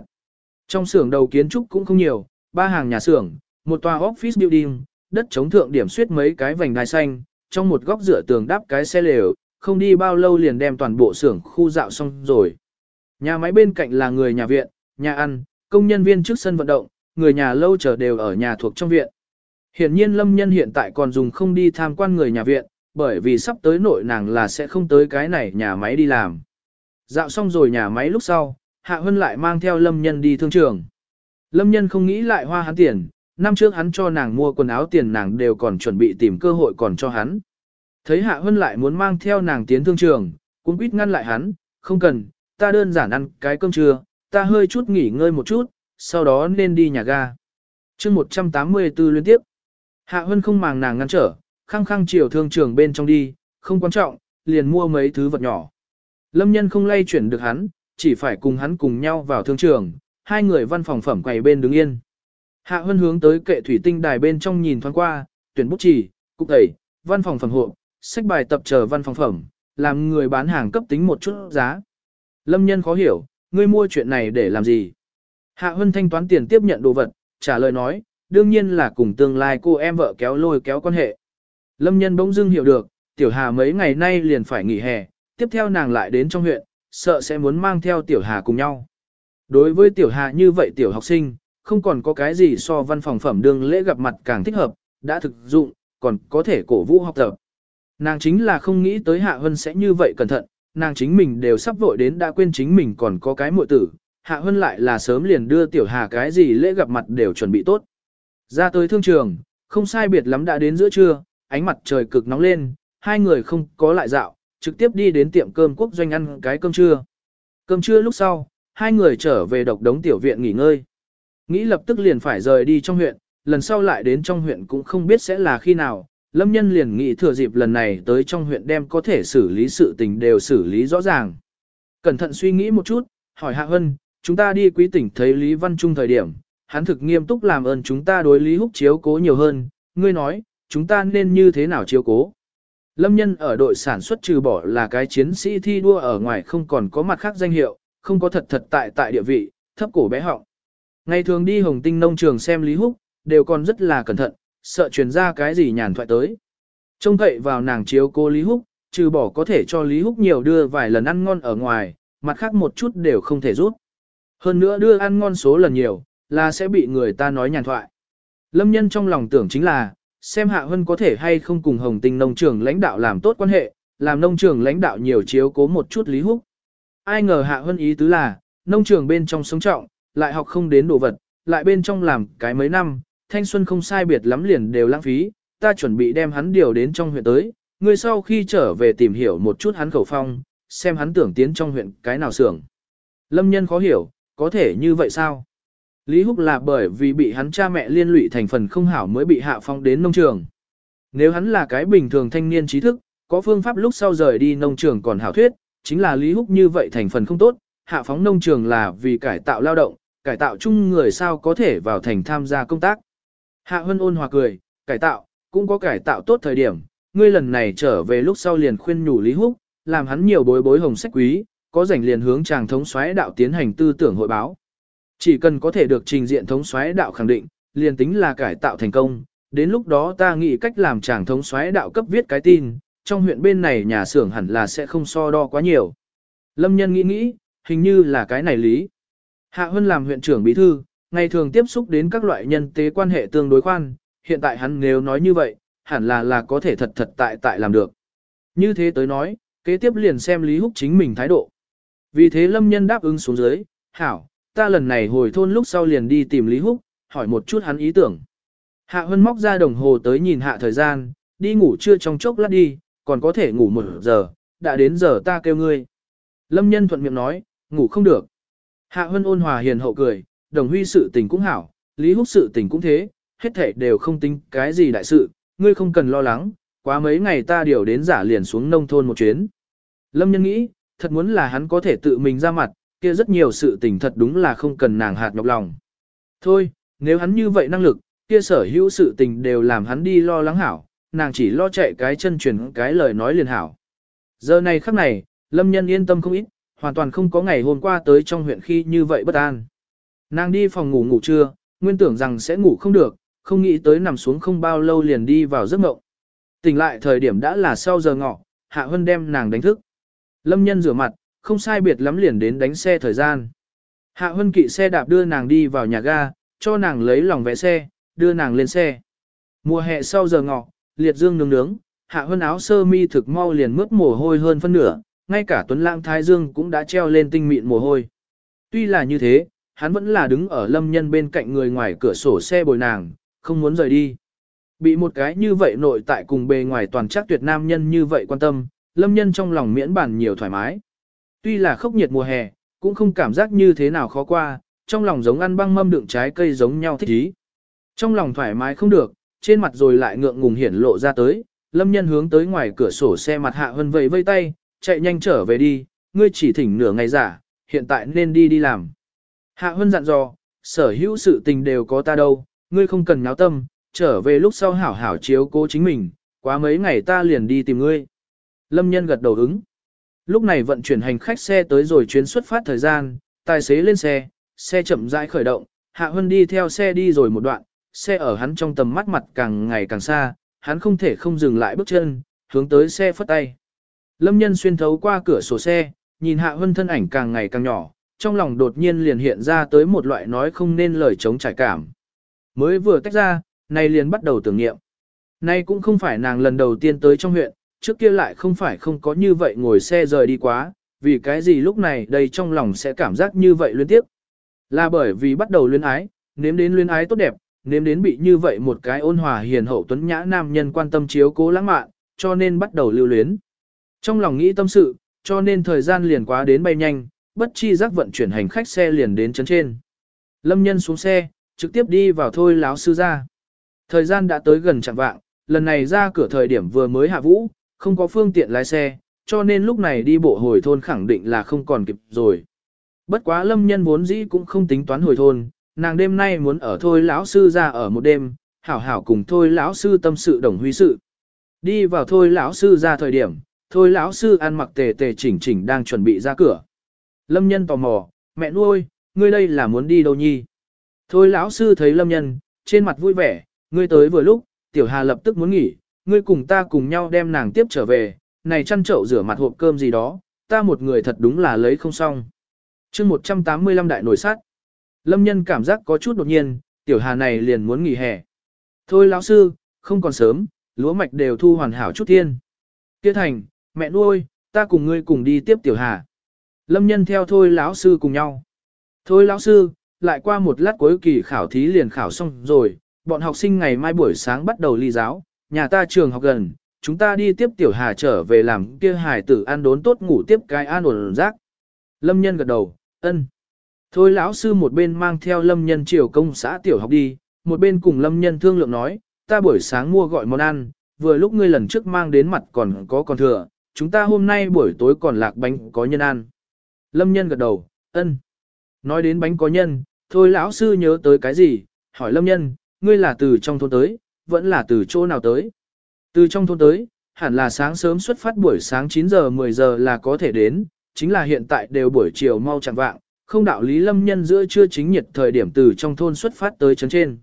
Trong xưởng đầu kiến trúc cũng không nhiều, ba hàng nhà xưởng, một tòa office building, đất chống thượng điểm suyết mấy cái vành đai xanh, trong một góc rửa tường đắp cái xe lều, không đi bao lâu liền đem toàn bộ xưởng khu dạo xong rồi. Nhà máy bên cạnh là người nhà viện, nhà ăn, công nhân viên trước sân vận động, người nhà lâu chờ đều ở nhà thuộc trong viện. Hiện nhiên lâm nhân hiện tại còn dùng không đi tham quan người nhà viện, bởi vì sắp tới nội nàng là sẽ không tới cái này nhà máy đi làm. Dạo xong rồi nhà máy lúc sau, Hạ Hân lại mang theo lâm nhân đi thương trường. Lâm nhân không nghĩ lại hoa hắn tiền, năm trước hắn cho nàng mua quần áo tiền nàng đều còn chuẩn bị tìm cơ hội còn cho hắn. Thấy Hạ Hân lại muốn mang theo nàng tiến thương trường, cũng quýt ngăn lại hắn, không cần, ta đơn giản ăn cái cơm trưa, ta hơi chút nghỉ ngơi một chút, sau đó nên đi nhà ga. chương 184 liên tiếp. Hạ Hân không màng nàng ngăn trở, khăng khăng chiều thương trường bên trong đi, không quan trọng, liền mua mấy thứ vật nhỏ. Lâm nhân không lay chuyển được hắn, chỉ phải cùng hắn cùng nhau vào thương trường, hai người văn phòng phẩm quầy bên đứng yên. Hạ Hân hướng tới kệ thủy tinh đài bên trong nhìn thoáng qua, tuyển bút chỉ, cục tẩy, văn phòng phẩm hộ, sách bài tập chờ văn phòng phẩm, làm người bán hàng cấp tính một chút giá. Lâm nhân khó hiểu, ngươi mua chuyện này để làm gì? Hạ Hân thanh toán tiền tiếp nhận đồ vật, trả lời nói, đương nhiên là cùng tương lai cô em vợ kéo lôi kéo quan hệ. Lâm nhân bỗng dưng hiểu được, tiểu hà mấy ngày nay liền phải nghỉ hè, tiếp theo nàng lại đến trong huyện, sợ sẽ muốn mang theo tiểu hà cùng nhau. Đối với tiểu hà như vậy tiểu học sinh, không còn có cái gì so văn phòng phẩm đương lễ gặp mặt càng thích hợp, đã thực dụng, còn có thể cổ vũ học tập. Nàng chính là không nghĩ tới Hạ Hân sẽ như vậy cẩn thận, nàng chính mình đều sắp vội đến đã quên chính mình còn có cái muội tử, Hạ Hân lại là sớm liền đưa tiểu hà cái gì lễ gặp mặt đều chuẩn bị tốt. Ra tới thương trường, không sai biệt lắm đã đến giữa trưa, ánh mặt trời cực nóng lên, hai người không có lại dạo, trực tiếp đi đến tiệm cơm quốc doanh ăn cái cơm trưa. Cơm trưa lúc sau, hai người trở về độc đống tiểu viện nghỉ ngơi. Nghĩ lập tức liền phải rời đi trong huyện, lần sau lại đến trong huyện cũng không biết sẽ là khi nào, Lâm Nhân liền nghĩ thừa dịp lần này tới trong huyện đem có thể xử lý sự tình đều xử lý rõ ràng. Cẩn thận suy nghĩ một chút, hỏi Hạ Hân, chúng ta đi quý tỉnh thấy Lý Văn Trung thời điểm, hắn thực nghiêm túc làm ơn chúng ta đối Lý Húc chiếu cố nhiều hơn, ngươi nói, chúng ta nên như thế nào chiếu cố. Lâm nhân ở đội sản xuất trừ bỏ là cái chiến sĩ thi đua ở ngoài không còn có mặt khác danh hiệu, không có thật thật tại tại địa vị, thấp cổ bé họng. Ngày thường đi Hồng Tinh nông trường xem Lý Húc, đều còn rất là cẩn thận, sợ truyền ra cái gì nhàn thoại tới. Trông cậy vào nàng chiếu cô Lý Húc, trừ bỏ có thể cho Lý Húc nhiều đưa vài lần ăn ngon ở ngoài, mặt khác một chút đều không thể rút. Hơn nữa đưa ăn ngon số lần nhiều, là sẽ bị người ta nói nhàn thoại. Lâm nhân trong lòng tưởng chính là, xem Hạ Hân có thể hay không cùng Hồng Tinh nông trường lãnh đạo làm tốt quan hệ, làm nông trường lãnh đạo nhiều chiếu cố một chút Lý Húc. Ai ngờ Hạ Hân ý tứ là, nông trường bên trong sống trọng, lại học không đến đồ vật, lại bên trong làm cái mấy năm, thanh xuân không sai biệt lắm liền đều lãng phí, ta chuẩn bị đem hắn điều đến trong huyện tới, người sau khi trở về tìm hiểu một chút hắn khẩu phong, xem hắn tưởng tiến trong huyện cái nào xưởng. Lâm nhân khó hiểu, có thể như vậy sao? Lý Húc là bởi vì bị hắn cha mẹ liên lụy thành phần không hảo mới bị hạ phong đến nông trường. Nếu hắn là cái bình thường thanh niên trí thức, có phương pháp lúc sau rời đi nông trường còn hảo thuyết, chính là Lý Húc như vậy thành phần không tốt, hạ phóng nông trường là vì cải tạo lao động, cải tạo chung người sao có thể vào thành tham gia công tác. Hạ Hân ôn hòa cười, cải tạo, cũng có cải tạo tốt thời điểm, ngươi lần này trở về lúc sau liền khuyên nhủ Lý Húc, làm hắn nhiều bối bối hồng sách quý, có rảnh liền hướng chàng thống soái đạo tiến hành tư tưởng hội báo. Chỉ cần có thể được trình diện thống soái đạo khẳng định, liền tính là cải tạo thành công, đến lúc đó ta nghĩ cách làm chàng thống soái đạo cấp viết cái tin, trong huyện bên này nhà xưởng hẳn là sẽ không so đo quá nhiều. Lâm nhân nghĩ nghĩ, hình như là cái này lý. Hạ Hân làm huyện trưởng bí thư, ngày thường tiếp xúc đến các loại nhân tế quan hệ tương đối khoan, hiện tại hắn nếu nói như vậy, hẳn là là có thể thật thật tại tại làm được. Như thế tới nói, kế tiếp liền xem Lý Húc chính mình thái độ. Vì thế Lâm Nhân đáp ứng xuống dưới, hảo, ta lần này hồi thôn lúc sau liền đi tìm Lý Húc, hỏi một chút hắn ý tưởng. Hạ Hân móc ra đồng hồ tới nhìn hạ thời gian, đi ngủ chưa trong chốc lát đi, còn có thể ngủ một giờ, đã đến giờ ta kêu ngươi. Lâm Nhân thuận miệng nói, ngủ không được. Hạ Hân ôn hòa hiền hậu cười, đồng huy sự tình cũng hảo, Lý Húc sự tình cũng thế, hết thể đều không tính cái gì đại sự, ngươi không cần lo lắng, quá mấy ngày ta điều đến giả liền xuống nông thôn một chuyến. Lâm nhân nghĩ, thật muốn là hắn có thể tự mình ra mặt, kia rất nhiều sự tình thật đúng là không cần nàng hạt nhọc lòng. Thôi, nếu hắn như vậy năng lực, kia sở hữu sự tình đều làm hắn đi lo lắng hảo, nàng chỉ lo chạy cái chân truyền cái lời nói liền hảo. Giờ này khắc này, Lâm nhân yên tâm không ít, hoàn toàn không có ngày hôm qua tới trong huyện khi như vậy bất an. Nàng đi phòng ngủ ngủ trưa, nguyên tưởng rằng sẽ ngủ không được, không nghĩ tới nằm xuống không bao lâu liền đi vào giấc mộng. Tỉnh lại thời điểm đã là sau giờ ngọ, Hạ Hân đem nàng đánh thức. Lâm nhân rửa mặt, không sai biệt lắm liền đến đánh xe thời gian. Hạ Hân kỵ xe đạp đưa nàng đi vào nhà ga, cho nàng lấy lòng vẽ xe, đưa nàng lên xe. Mùa hè sau giờ ngọ, liệt dương nướng nướng, Hạ Hân áo sơ mi thực mau liền mướt mồ hôi hơn phân nửa, ngay cả Tuấn Lãng Thái Dương cũng đã treo lên tinh mịn mồ hôi. Tuy là như thế, hắn vẫn là đứng ở lâm nhân bên cạnh người ngoài cửa sổ xe bồi nàng, không muốn rời đi. Bị một cái như vậy nội tại cùng bề ngoài toàn chắc tuyệt nam nhân như vậy quan tâm, lâm nhân trong lòng miễn bản nhiều thoải mái. Tuy là khốc nhiệt mùa hè, cũng không cảm giác như thế nào khó qua, trong lòng giống ăn băng mâm đựng trái cây giống nhau thích ý. Trong lòng thoải mái không được, trên mặt rồi lại ngượng ngùng hiển lộ ra tới, lâm nhân hướng tới ngoài cửa sổ xe mặt hạ hân vẫy vây tay, chạy nhanh trở về đi, ngươi chỉ thỉnh nửa ngày giả, hiện tại nên đi đi làm. Hạ hân dặn dò, sở hữu sự tình đều có ta đâu, ngươi không cần nháo tâm, trở về lúc sau hảo hảo chiếu cố chính mình, quá mấy ngày ta liền đi tìm ngươi. Lâm nhân gật đầu ứng. Lúc này vận chuyển hành khách xe tới rồi chuyến xuất phát thời gian, tài xế lên xe, xe chậm rãi khởi động, Hạ Hân đi theo xe đi rồi một đoạn, xe ở hắn trong tầm mắt mặt càng ngày càng xa, hắn không thể không dừng lại bước chân, hướng tới xe phất tay. Lâm nhân xuyên thấu qua cửa sổ xe, nhìn Hạ Hân thân ảnh càng ngày càng nhỏ, trong lòng đột nhiên liền hiện ra tới một loại nói không nên lời chống trải cảm. Mới vừa tách ra, nay liền bắt đầu tưởng niệm. Nay cũng không phải nàng lần đầu tiên tới trong huyện, trước kia lại không phải không có như vậy ngồi xe rời đi quá, vì cái gì lúc này đây trong lòng sẽ cảm giác như vậy liên tiếp. Là bởi vì bắt đầu luyến ái, nếm đến luyến ái tốt đẹp, nếm đến bị như vậy một cái ôn hòa hiền hậu tuấn nhã nam nhân quan tâm chiếu cố lãng mạn, cho nên bắt đầu lưu luyến. Trong lòng nghĩ tâm sự, cho nên thời gian liền quá đến bay nhanh, bất chi giác vận chuyển hành khách xe liền đến chấn trên. Lâm nhân xuống xe, trực tiếp đi vào thôi láo sư ra. Thời gian đã tới gần chẳng vạng, lần này ra cửa thời điểm vừa mới hạ vũ, không có phương tiện lái xe, cho nên lúc này đi bộ hồi thôn khẳng định là không còn kịp rồi. Bất quá lâm nhân vốn dĩ cũng không tính toán hồi thôn, nàng đêm nay muốn ở thôi lão sư ra ở một đêm, hảo hảo cùng thôi lão sư tâm sự đồng huy sự. Đi vào thôi lão sư ra thời điểm, thôi lão sư ăn mặc tề tề chỉnh chỉnh đang chuẩn bị ra cửa. Lâm nhân tò mò, mẹ nuôi, ngươi đây là muốn đi đâu nhi? Thôi lão sư thấy lâm nhân, trên mặt vui vẻ, ngươi tới vừa lúc, tiểu hà lập tức muốn nghỉ, ngươi cùng ta cùng nhau đem nàng tiếp trở về, này chăn chậu rửa mặt hộp cơm gì đó, ta một người thật đúng là lấy không xong. chương 185 đại nổi sát. Lâm nhân cảm giác có chút đột nhiên, tiểu hà này liền muốn nghỉ hè. Thôi lão sư, không còn sớm, lúa mạch đều thu hoàn hảo chút thiên. Tiết thành, mẹ nuôi, ta cùng ngươi cùng đi tiếp tiểu hà. Lâm nhân theo thôi lão sư cùng nhau. Thôi lão sư, lại qua một lát cuối kỳ khảo thí liền khảo xong rồi, bọn học sinh ngày mai buổi sáng bắt đầu ly giáo, nhà ta trường học gần, chúng ta đi tiếp tiểu hà trở về làm kia hải tử ăn đốn tốt ngủ tiếp cái an ổn rác. Lâm nhân gật đầu, ân. Thôi lão sư một bên mang theo lâm nhân triều công xã tiểu học đi, một bên cùng lâm nhân thương lượng nói, ta buổi sáng mua gọi món ăn, vừa lúc ngươi lần trước mang đến mặt còn có còn thừa, chúng ta hôm nay buổi tối còn lạc bánh có nhân ăn. Lâm nhân gật đầu, ân. Nói đến bánh có nhân, thôi lão sư nhớ tới cái gì, hỏi lâm nhân, ngươi là từ trong thôn tới, vẫn là từ chỗ nào tới. Từ trong thôn tới, hẳn là sáng sớm xuất phát buổi sáng 9 giờ 10 giờ là có thể đến, chính là hiện tại đều buổi chiều mau chẳng vạng, không đạo lý lâm nhân giữa trưa chính nhiệt thời điểm từ trong thôn xuất phát tới chấn trên.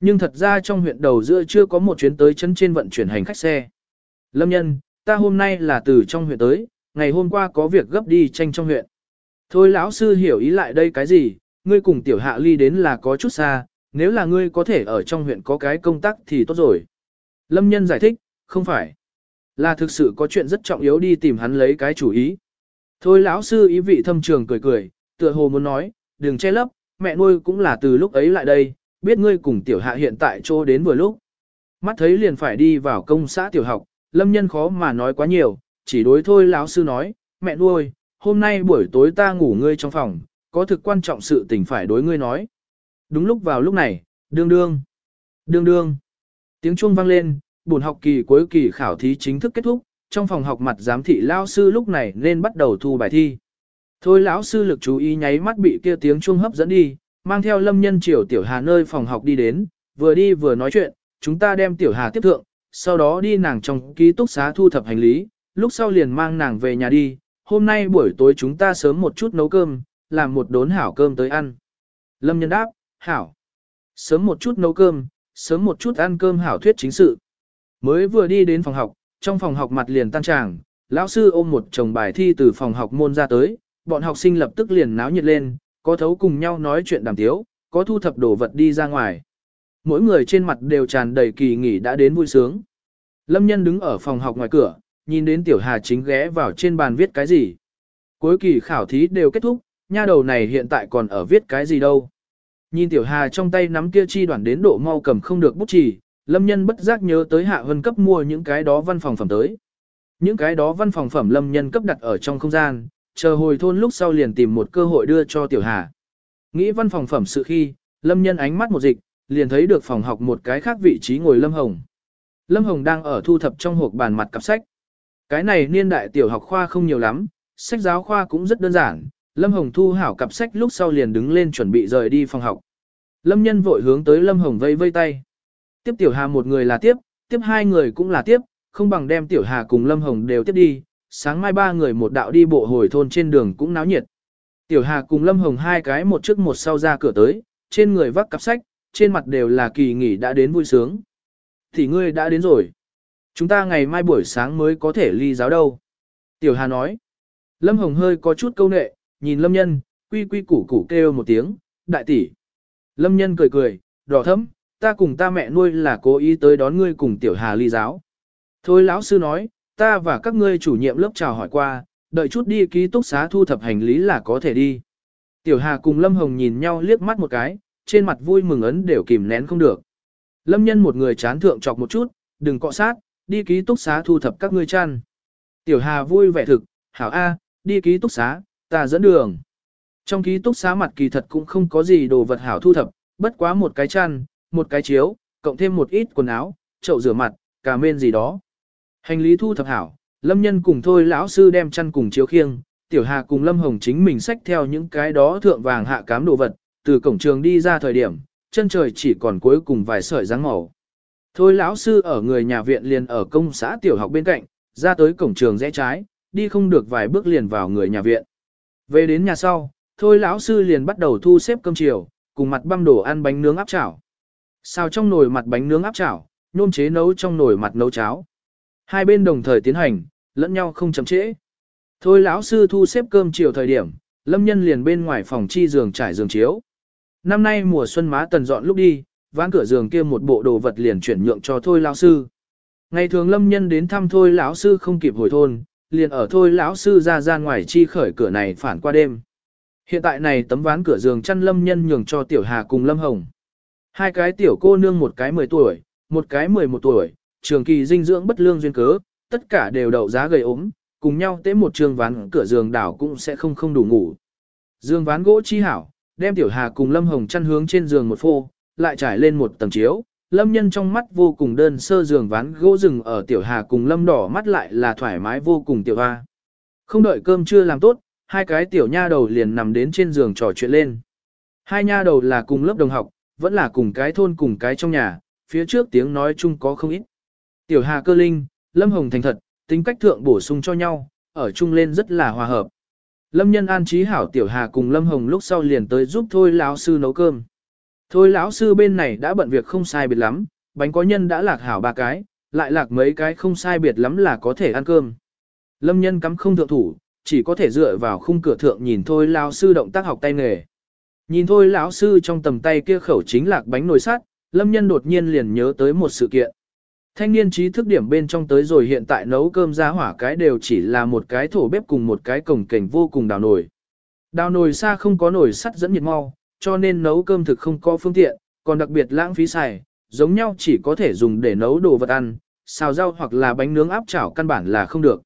Nhưng thật ra trong huyện đầu giữa chưa có một chuyến tới chấn trên vận chuyển hành khách xe. Lâm nhân, ta hôm nay là từ trong huyện tới, ngày hôm qua có việc gấp đi tranh trong huyện. Thôi lão sư hiểu ý lại đây cái gì, ngươi cùng tiểu hạ ly đến là có chút xa, nếu là ngươi có thể ở trong huyện có cái công tác thì tốt rồi. Lâm nhân giải thích, không phải. Là thực sự có chuyện rất trọng yếu đi tìm hắn lấy cái chủ ý. Thôi lão sư ý vị thâm trường cười cười, tựa hồ muốn nói, đừng che lấp, mẹ nuôi cũng là từ lúc ấy lại đây, biết ngươi cùng tiểu hạ hiện tại chỗ đến vừa lúc. Mắt thấy liền phải đi vào công xã tiểu học, lâm nhân khó mà nói quá nhiều, chỉ đối thôi lão sư nói, mẹ nuôi, hôm nay buổi tối ta ngủ ngươi trong phòng, có thực quan trọng sự tình phải đối ngươi nói. Đúng lúc vào lúc này, đương đương, đương đương, tiếng chuông vang lên, buổi học kỳ cuối kỳ khảo thí chính thức kết thúc, trong phòng học mặt giám thị lao sư lúc này nên bắt đầu thu bài thi. Thôi lão sư lực chú ý nháy mắt bị kia tiếng chuông hấp dẫn đi, mang theo lâm nhân triều tiểu hà nơi phòng học đi đến, vừa đi vừa nói chuyện, chúng ta đem tiểu hà tiếp thượng, sau đó đi nàng trong ký túc xá thu thập hành lý, lúc sau liền mang nàng về nhà đi, hôm nay buổi tối chúng ta sớm một chút nấu cơm, làm một đốn hảo cơm tới ăn. Lâm nhân đáp, hảo. Sớm một chút nấu cơm, sớm một chút ăn cơm hảo thuyết chính sự. Mới vừa đi đến phòng học, trong phòng học mặt liền tan tràng, lão sư ôm một chồng bài thi từ phòng học môn ra tới, bọn học sinh lập tức liền náo nhiệt lên, có thấu cùng nhau nói chuyện đàm tiếu, có thu thập đồ vật đi ra ngoài. Mỗi người trên mặt đều tràn đầy kỳ nghỉ đã đến vui sướng. Lâm nhân đứng ở phòng học ngoài cửa, nhìn đến tiểu hà chính ghé vào trên bàn viết cái gì. Cuối kỳ khảo thí đều kết thúc, nha đầu này hiện tại còn ở viết cái gì đâu. Nhìn tiểu hà trong tay nắm kia chi đoạn đến độ mau cầm không được bút chỉ, lâm nhân bất giác nhớ tới hạ Vân cấp mua những cái đó văn phòng phẩm tới. Những cái đó văn phòng phẩm lâm nhân cấp đặt ở trong không gian, chờ hồi thôn lúc sau liền tìm một cơ hội đưa cho tiểu hà. Nghĩ văn phòng phẩm sự khi, lâm nhân ánh mắt một dịch, liền thấy được phòng học một cái khác vị trí ngồi lâm hồng. Lâm hồng đang ở thu thập trong hộp bàn mặt cặp sách. Cái này niên đại tiểu học khoa không nhiều lắm, sách giáo khoa cũng rất đơn giản, Lâm Hồng thu hảo cặp sách lúc sau liền đứng lên chuẩn bị rời đi phòng học. Lâm Nhân vội hướng tới Lâm Hồng vây vây tay. Tiếp Tiểu Hà một người là tiếp, tiếp hai người cũng là tiếp, không bằng đem Tiểu Hà cùng Lâm Hồng đều tiếp đi, sáng mai ba người một đạo đi bộ hồi thôn trên đường cũng náo nhiệt. Tiểu Hà cùng Lâm Hồng hai cái một trước một sau ra cửa tới, trên người vác cặp sách, trên mặt đều là kỳ nghỉ đã đến vui sướng. Thì ngươi đã đến rồi. Chúng ta ngày mai buổi sáng mới có thể ly giáo đâu. Tiểu Hà nói. Lâm Hồng hơi có chút câu nệ, nhìn Lâm Nhân, quy quy củ củ kêu một tiếng, đại tỷ. Lâm Nhân cười cười, đỏ thấm, ta cùng ta mẹ nuôi là cố ý tới đón ngươi cùng Tiểu Hà ly giáo. Thôi lão sư nói, ta và các ngươi chủ nhiệm lớp chào hỏi qua, đợi chút đi ký túc xá thu thập hành lý là có thể đi. Tiểu Hà cùng Lâm Hồng nhìn nhau liếc mắt một cái, trên mặt vui mừng ấn đều kìm nén không được. Lâm Nhân một người chán thượng chọc một chút, đừng cọ sát, đi ký túc xá thu thập các ngươi chăn. Tiểu Hà vui vẻ thực, hảo A, đi ký túc xá, ta dẫn đường. Trong ký túc xá mặt kỳ thật cũng không có gì đồ vật hảo thu thập, bất quá một cái chăn, một cái chiếu, cộng thêm một ít quần áo, chậu rửa mặt, cà mên gì đó. Hành lý thu thập hảo, Lâm nhân cùng thôi lão sư đem chăn cùng chiếu khiêng, tiểu hà cùng Lâm Hồng chính mình xách theo những cái đó thượng vàng hạ cám đồ vật, từ cổng trường đi ra thời điểm, chân trời chỉ còn cuối cùng vài sợi dáng màu. Thôi lão sư ở người nhà viện liền ở công xã tiểu học bên cạnh, ra tới cổng trường rẽ trái, đi không được vài bước liền vào người nhà viện. Về đến nhà sau, thôi lão sư liền bắt đầu thu xếp cơm chiều, cùng mặt băm đổ ăn bánh nướng áp chảo. Xào trong nồi mặt bánh nướng áp chảo, nôm chế nấu trong nồi mặt nấu cháo. Hai bên đồng thời tiến hành, lẫn nhau không chậm trễ. Thôi lão sư thu xếp cơm chiều thời điểm, lâm nhân liền bên ngoài phòng chi giường trải giường chiếu. Năm nay mùa xuân má tần dọn lúc đi, ván cửa giường kia một bộ đồ vật liền chuyển nhượng cho thôi lão sư. Ngày thường lâm nhân đến thăm thôi lão sư không kịp hồi thôn, liền ở thôi lão sư ra ra ngoài chi khởi cửa này phản qua đêm. Hiện tại này tấm ván cửa giường chăn lâm nhân nhường cho tiểu hà cùng lâm hồng. Hai cái tiểu cô nương một cái 10 tuổi, một cái 11 tuổi, trường kỳ dinh dưỡng bất lương duyên cớ, tất cả đều đậu giá gầy ốm, cùng nhau tế một trường ván cửa giường đảo cũng sẽ không không đủ ngủ. Dương ván gỗ chi hảo, đem tiểu hà cùng lâm hồng chăn hướng trên giường một phô, lại trải lên một tầng chiếu. Lâm nhân trong mắt vô cùng đơn sơ giường ván gỗ rừng ở tiểu hà cùng lâm đỏ mắt lại là thoải mái vô cùng tiểu hoa. Không đợi cơm chưa làm tốt, hai cái tiểu nha đầu liền nằm đến trên giường trò chuyện lên. Hai nha đầu là cùng lớp đồng học, vẫn là cùng cái thôn cùng cái trong nhà, phía trước tiếng nói chung có không ít. Tiểu Hà cơ linh, Lâm Hồng thành thật, tính cách thượng bổ sung cho nhau, ở chung lên rất là hòa hợp. Lâm Nhân an trí hảo Tiểu Hà cùng Lâm Hồng lúc sau liền tới giúp thôi lão sư nấu cơm. Thôi lão sư bên này đã bận việc không sai biệt lắm, bánh có nhân đã lạc hảo ba cái, lại lạc mấy cái không sai biệt lắm là có thể ăn cơm. Lâm Nhân cắm không thượng thủ, chỉ có thể dựa vào khung cửa thượng nhìn thôi lão sư động tác học tay nghề. Nhìn thôi lão sư trong tầm tay kia khẩu chính lạc bánh nồi sắt, Lâm Nhân đột nhiên liền nhớ tới một sự kiện. Thanh niên trí thức điểm bên trong tới rồi hiện tại nấu cơm ra hỏa cái đều chỉ là một cái thổ bếp cùng một cái cổng cảnh vô cùng đào nồi. Đào nồi xa không có nồi sắt dẫn nhiệt mau, cho nên nấu cơm thực không có phương tiện, còn đặc biệt lãng phí xài, giống nhau chỉ có thể dùng để nấu đồ vật ăn, xào rau hoặc là bánh nướng áp chảo căn bản là không được.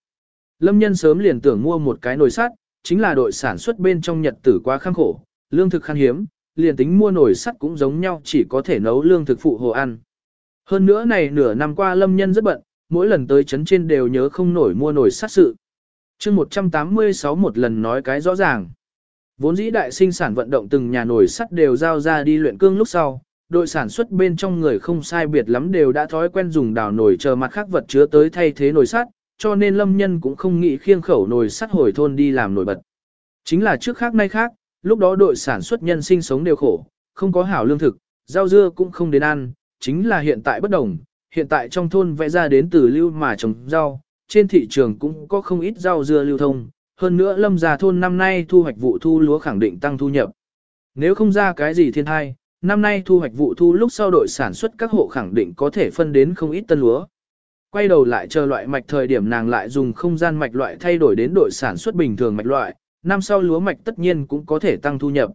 Lâm nhân sớm liền tưởng mua một cái nồi sắt, chính là đội sản xuất bên trong nhật tử quá khăng khổ, lương thực khan hiếm, liền tính mua nồi sắt cũng giống nhau chỉ có thể nấu lương thực phụ hồ ăn. Hơn nữa này nửa năm qua lâm nhân rất bận, mỗi lần tới chấn trên đều nhớ không nổi mua nồi sắt sự. chương 186 một lần nói cái rõ ràng. Vốn dĩ đại sinh sản vận động từng nhà nổi sắt đều giao ra đi luyện cương lúc sau, đội sản xuất bên trong người không sai biệt lắm đều đã thói quen dùng đào nổi chờ mặt khác vật chứa tới thay thế nồi sắt, cho nên lâm nhân cũng không nghĩ khiêng khẩu nồi sắt hồi thôn đi làm nổi bật. Chính là trước khác nay khác, lúc đó đội sản xuất nhân sinh sống đều khổ, không có hảo lương thực, rau dưa cũng không đến ăn, chính là hiện tại bất đồng, hiện tại trong thôn vẽ ra đến từ lưu mà trồng rau, trên thị trường cũng có không ít rau dưa lưu thông, hơn nữa lâm gia thôn năm nay thu hoạch vụ thu lúa khẳng định tăng thu nhập. Nếu không ra cái gì thiên thai, năm nay thu hoạch vụ thu lúc sau đội sản xuất các hộ khẳng định có thể phân đến không ít tân lúa. Quay đầu lại chờ loại mạch thời điểm nàng lại dùng không gian mạch loại thay đổi đến đội sản xuất bình thường mạch loại, năm sau lúa mạch tất nhiên cũng có thể tăng thu nhập.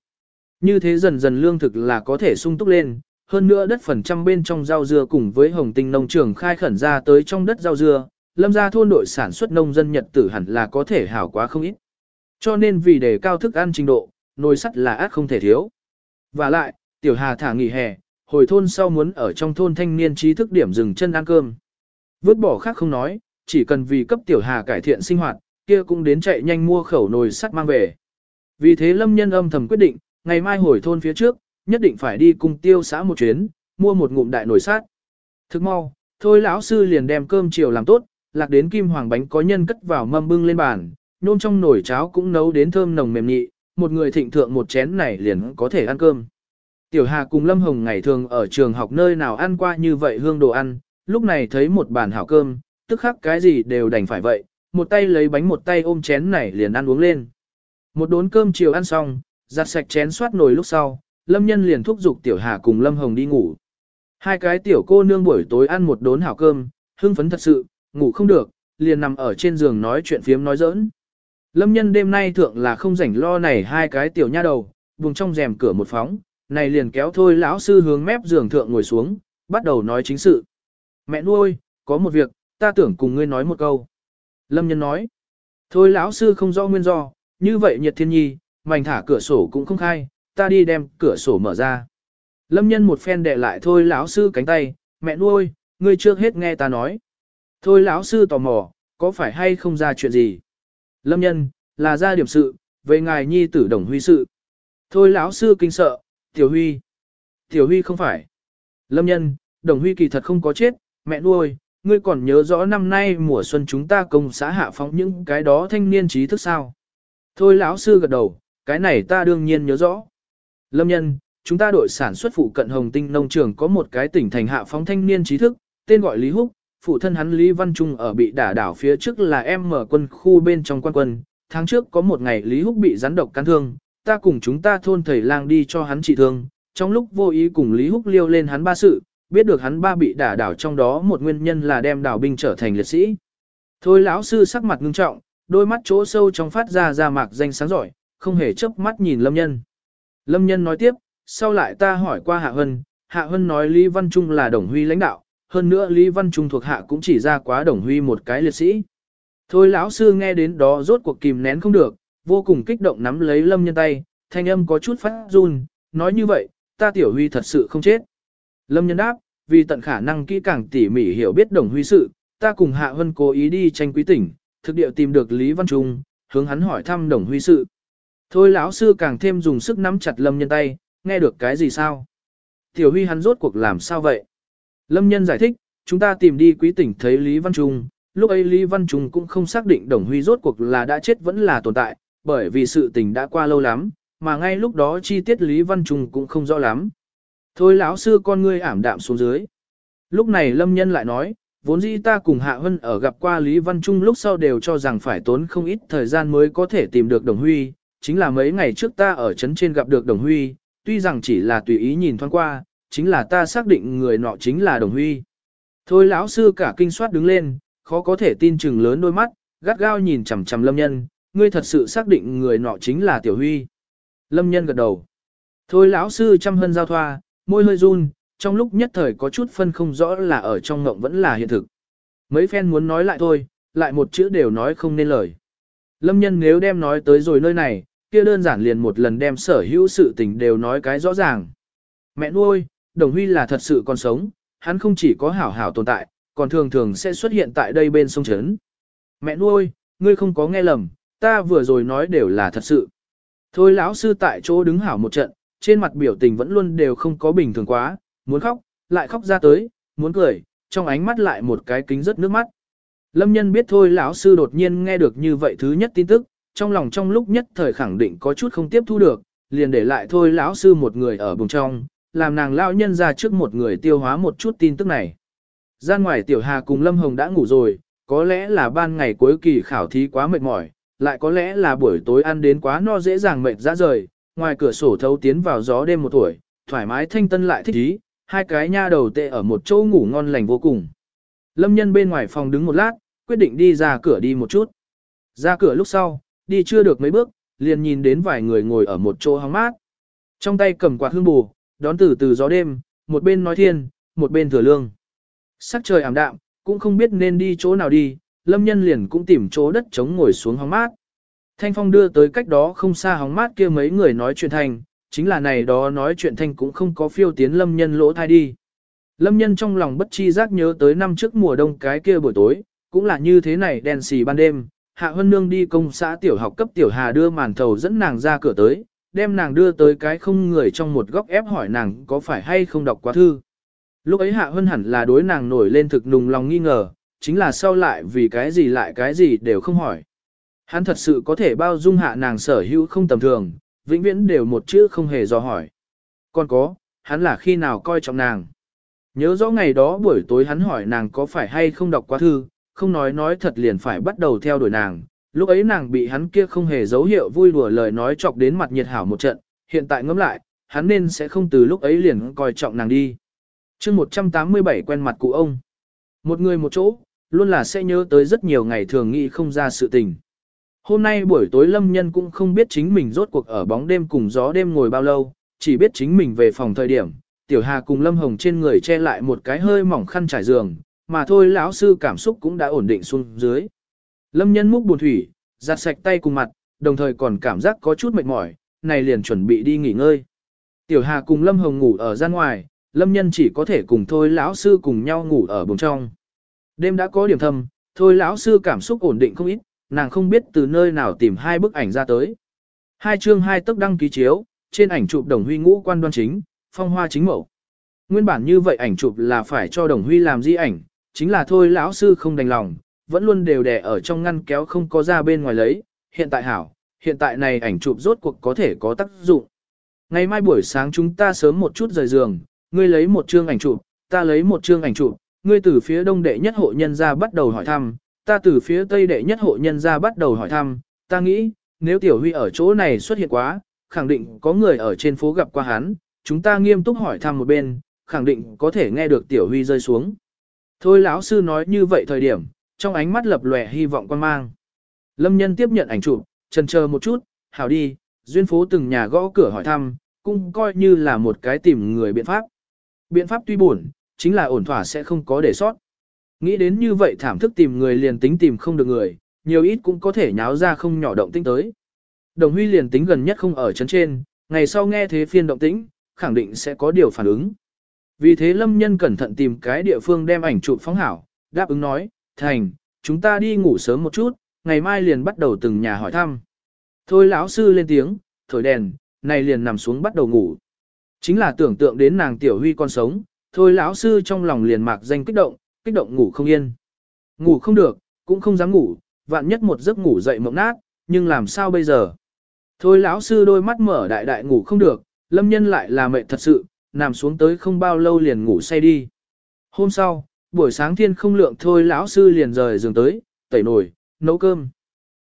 Như thế dần dần lương thực là có thể sung túc lên, hơn nữa đất phần trăm bên trong rau dưa cùng với hồng tinh nông trường khai khẩn ra tới trong đất rau dưa, lâm gia thôn đội sản xuất nông dân nhật tử hẳn là có thể hảo quá không ít. Cho nên vì đề cao thức ăn trình độ, nồi sắt là át không thể thiếu. Và lại, tiểu hà thả nghỉ hè, hồi thôn sau muốn ở trong thôn thanh niên trí thức điểm dừng chân ăn cơm. Vứt bỏ khác không nói, chỉ cần vì cấp tiểu hà cải thiện sinh hoạt, kia cũng đến chạy nhanh mua khẩu nồi sắt mang về. Vì thế lâm nhân âm thầm quyết định, ngày mai hồi thôn phía trước, nhất định phải đi cùng tiêu xã một chuyến, mua một ngụm đại nồi sắt. Thức mau, thôi lão sư liền đem cơm chiều làm tốt, lạc đến kim hoàng bánh có nhân cất vào mâm bưng lên bàn, nôm trong nồi cháo cũng nấu đến thơm nồng mềm nhị, một người thịnh thượng một chén này liền có thể ăn cơm. Tiểu Hà cùng Lâm Hồng ngày thường ở trường học nơi nào ăn qua như vậy hương đồ ăn, lúc này thấy một bàn hảo cơm, tức khắc cái gì đều đành phải vậy, một tay lấy bánh một tay ôm chén này liền ăn uống lên. Một đốn cơm chiều ăn xong, giặt sạch chén soát nồi lúc sau, Lâm Nhân liền thúc giục Tiểu Hà cùng Lâm Hồng đi ngủ. Hai cái tiểu cô nương buổi tối ăn một đốn hảo cơm, hưng phấn thật sự, ngủ không được, liền nằm ở trên giường nói chuyện phiếm nói giỡn. Lâm Nhân đêm nay thượng là không rảnh lo này hai cái tiểu nha đầu, vùng trong rèm cửa một phóng, này liền kéo thôi lão sư hướng mép giường thượng ngồi xuống, bắt đầu nói chính sự. Mẹ nuôi, có một việc, ta tưởng cùng ngươi nói một câu. Lâm nhân nói, thôi lão sư không rõ nguyên do, như vậy nhiệt thiên nhi, mảnh thả cửa sổ cũng không khai, ta đi đem cửa sổ mở ra. Lâm nhân một phen đệ lại thôi lão sư cánh tay, mẹ nuôi, ngươi chưa hết nghe ta nói. Thôi lão sư tò mò, có phải hay không ra chuyện gì? Lâm nhân, là ra điểm sự, về ngài nhi tử đồng huy sự. Thôi lão sư kinh sợ, tiểu huy. Tiểu huy không phải. Lâm nhân, đồng huy kỳ thật không có chết, mẹ nuôi, ngươi còn nhớ rõ năm nay mùa xuân chúng ta công xã hạ phóng những cái đó thanh niên trí thức sao? Thôi lão sư gật đầu, cái này ta đương nhiên nhớ rõ. Lâm nhân, chúng ta đội sản xuất phụ cận Hồng Tinh nông trường có một cái tỉnh thành hạ phóng thanh niên trí thức, tên gọi Lý Húc, phụ thân hắn Lý Văn Trung ở bị đả đảo phía trước là em mở quân khu bên trong quan quân. Tháng trước có một ngày Lý Húc bị rắn độc cắn thương, ta cùng chúng ta thôn thầy lang đi cho hắn trị thương. Trong lúc vô ý cùng Lý Húc liêu lên hắn ba sự, biết được hắn ba bị đả đảo trong đó một nguyên nhân là đem đảo binh trở thành liệt sĩ. Thôi lão sư sắc mặt ngưng trọng, đôi mắt chỗ sâu trong phát ra ra mạc danh sáng giỏi, không hề chớp mắt nhìn Lâm Nhân. Lâm Nhân nói tiếp, sau lại ta hỏi qua Hạ Hân, Hạ Hân nói Lý Văn Trung là Đồng Huy lãnh đạo, hơn nữa Lý Văn Trung thuộc Hạ cũng chỉ ra quá Đồng Huy một cái liệt sĩ. Thôi lão sư nghe đến đó rốt cuộc kìm nén không được, vô cùng kích động nắm lấy Lâm Nhân tay, thanh âm có chút phát run, nói như vậy, ta tiểu Huy thật sự không chết. Lâm Nhân đáp, vì tận khả năng kỹ càng tỉ mỉ hiểu biết Đồng Huy sự, ta cùng Hạ Vân cố ý đi tranh quý tỉnh, thực địa tìm được Lý Văn Trung, hướng hắn hỏi thăm Đồng Huy sự. Thôi lão sư càng thêm dùng sức nắm chặt Lâm Nhân tay, nghe được cái gì sao? Tiểu Huy hắn rốt cuộc làm sao vậy? Lâm Nhân giải thích, chúng ta tìm đi quý tỉnh thấy Lý Văn Trung, lúc ấy Lý Văn Trung cũng không xác định Đồng Huy rốt cuộc là đã chết vẫn là tồn tại, bởi vì sự tình đã qua lâu lắm, mà ngay lúc đó chi tiết Lý Văn Trung cũng không rõ lắm. Thôi lão sư con ngươi ảm đạm xuống dưới. Lúc này Lâm Nhân lại nói, vốn dĩ ta cùng Hạ Hân ở gặp qua Lý Văn Trung lúc sau đều cho rằng phải tốn không ít thời gian mới có thể tìm được Đồng Huy, chính là mấy ngày trước ta ở trấn trên gặp được Đồng Huy, tuy rằng chỉ là tùy ý nhìn thoáng qua, chính là ta xác định người nọ chính là Đồng Huy. Thôi lão sư cả kinh soát đứng lên, khó có thể tin chừng lớn đôi mắt, gắt gao nhìn chằm chằm Lâm Nhân, ngươi thật sự xác định người nọ chính là Tiểu Huy. Lâm Nhân gật đầu. Thôi lão sư chăm hân giao thoa, môi hơi run, trong lúc nhất thời có chút phân không rõ là ở trong ngộng vẫn là hiện thực. Mấy phen muốn nói lại thôi, lại một chữ đều nói không nên lời. Lâm nhân nếu đem nói tới rồi nơi này, kia đơn giản liền một lần đem sở hữu sự tình đều nói cái rõ ràng. Mẹ nuôi, Đồng Huy là thật sự còn sống, hắn không chỉ có hảo hảo tồn tại, còn thường thường sẽ xuất hiện tại đây bên sông Trấn. Mẹ nuôi, ngươi không có nghe lầm, ta vừa rồi nói đều là thật sự. Thôi lão sư tại chỗ đứng hảo một trận, trên mặt biểu tình vẫn luôn đều không có bình thường quá, muốn khóc, lại khóc ra tới, muốn cười, trong ánh mắt lại một cái kính rất nước mắt. Lâm nhân biết thôi lão sư đột nhiên nghe được như vậy thứ nhất tin tức, trong lòng trong lúc nhất thời khẳng định có chút không tiếp thu được, liền để lại thôi lão sư một người ở bùng trong, làm nàng lão nhân ra trước một người tiêu hóa một chút tin tức này. Gian ngoài tiểu hà cùng Lâm Hồng đã ngủ rồi, có lẽ là ban ngày cuối kỳ khảo thí quá mệt mỏi, lại có lẽ là buổi tối ăn đến quá no dễ dàng mệt ra rời, ngoài cửa sổ thấu tiến vào gió đêm một tuổi, thoải mái thanh tân lại thích ý, hai cái nha đầu tệ ở một chỗ ngủ ngon lành vô cùng. Lâm nhân bên ngoài phòng đứng một lát, quyết định đi ra cửa đi một chút. Ra cửa lúc sau, đi chưa được mấy bước, liền nhìn đến vài người ngồi ở một chỗ hóng mát. Trong tay cầm quạt hương bù, đón từ từ gió đêm, một bên nói thiên, một bên thừa lương. Sắc trời ảm đạm, cũng không biết nên đi chỗ nào đi, lâm nhân liền cũng tìm chỗ đất trống ngồi xuống hóng mát. Thanh phong đưa tới cách đó không xa hóng mát kia mấy người nói chuyện thành, chính là này đó nói chuyện thanh cũng không có phiêu tiến lâm nhân lỗ thai đi. Lâm nhân trong lòng bất chi giác nhớ tới năm trước mùa đông cái kia buổi tối, cũng là như thế này đèn xì ban đêm, Hạ Hân Nương đi công xã tiểu học cấp tiểu hà đưa màn thầu dẫn nàng ra cửa tới, đem nàng đưa tới cái không người trong một góc ép hỏi nàng có phải hay không đọc quá thư. Lúc ấy Hạ Hân hẳn là đối nàng nổi lên thực nùng lòng nghi ngờ, chính là sau lại vì cái gì lại cái gì đều không hỏi. Hắn thật sự có thể bao dung hạ nàng sở hữu không tầm thường, vĩnh viễn đều một chữ không hề dò hỏi. Còn có, hắn là khi nào coi trọng nàng. Nhớ rõ ngày đó buổi tối hắn hỏi nàng có phải hay không đọc quá thư, không nói nói thật liền phải bắt đầu theo đuổi nàng. Lúc ấy nàng bị hắn kia không hề dấu hiệu vui đùa lời nói chọc đến mặt nhiệt hảo một trận, hiện tại ngẫm lại, hắn nên sẽ không từ lúc ấy liền coi trọng nàng đi. chương 187 quen mặt cụ ông. Một người một chỗ, luôn là sẽ nhớ tới rất nhiều ngày thường nghĩ không ra sự tình. Hôm nay buổi tối lâm nhân cũng không biết chính mình rốt cuộc ở bóng đêm cùng gió đêm ngồi bao lâu, chỉ biết chính mình về phòng thời điểm, tiểu hà cùng lâm hồng trên người che lại một cái hơi mỏng khăn trải giường, mà thôi lão sư cảm xúc cũng đã ổn định xuống dưới. Lâm nhân múc buồn thủy, giặt sạch tay cùng mặt, đồng thời còn cảm giác có chút mệt mỏi, này liền chuẩn bị đi nghỉ ngơi. Tiểu hà cùng lâm hồng ngủ ở gian ngoài, lâm nhân chỉ có thể cùng thôi lão sư cùng nhau ngủ ở buồng trong. Đêm đã có điểm thâm, Thôi lão sư cảm xúc ổn định không ít, nàng không biết từ nơi nào tìm hai bức ảnh ra tới. Hai chương hai tức đăng ký chiếu, trên ảnh chụp đồng huy ngũ quan đoan chính, phong hoa chính mẫu. Nguyên bản như vậy ảnh chụp là phải cho đồng huy làm di ảnh, chính là thôi lão sư không đành lòng, vẫn luôn đều đè ở trong ngăn kéo không có ra bên ngoài lấy, hiện tại hảo, hiện tại này ảnh chụp rốt cuộc có thể có tác dụng. Ngày mai buổi sáng chúng ta sớm một chút rời giường, ngươi lấy một chương ảnh chụp, ta lấy một chương ảnh chụp, ngươi từ phía đông đệ nhất hộ nhân ra bắt đầu hỏi thăm, ta từ phía tây đệ nhất hộ nhân ra bắt đầu hỏi thăm, ta nghĩ, nếu tiểu huy ở chỗ này xuất hiện quá, khẳng định có người ở trên phố gặp qua hắn, chúng ta nghiêm túc hỏi thăm một bên, khẳng định có thể nghe được tiểu huy rơi xuống. Thôi lão sư nói như vậy thời điểm, trong ánh mắt lập lòe hy vọng quan mang. Lâm nhân tiếp nhận ảnh chụp, trần chờ một chút, hảo đi, duyên phố từng nhà gõ cửa hỏi thăm, cũng coi như là một cái tìm người biện pháp. Biện pháp tuy buồn, chính là ổn thỏa sẽ không có để sót. Nghĩ đến như vậy thảm thức tìm người liền tính tìm không được người, nhiều ít cũng có thể nháo ra không nhỏ động tĩnh tới. Đồng Huy liền tính gần nhất không ở chấn trên, ngày sau nghe thế phiên động tĩnh, khẳng định sẽ có điều phản ứng. Vì thế Lâm Nhân cẩn thận tìm cái địa phương đem ảnh chụp phóng hảo, đáp ứng nói, thành, chúng ta đi ngủ sớm một chút, ngày mai liền bắt đầu từng nhà hỏi thăm. Thôi lão sư lên tiếng, thổi đèn, này liền nằm xuống bắt đầu ngủ. Chính là tưởng tượng đến nàng tiểu huy con sống, thôi lão sư trong lòng liền mạc danh kích động, kích động ngủ không yên. Ngủ không được, cũng không dám ngủ, vạn nhất một giấc ngủ dậy mộng nát, nhưng làm sao bây giờ? Thôi lão sư đôi mắt mở đại đại ngủ không được, lâm nhân lại là mệt thật sự, nằm xuống tới không bao lâu liền ngủ say đi. Hôm sau, buổi sáng thiên không lượng thôi lão sư liền rời giường tới, tẩy nồi, nấu cơm.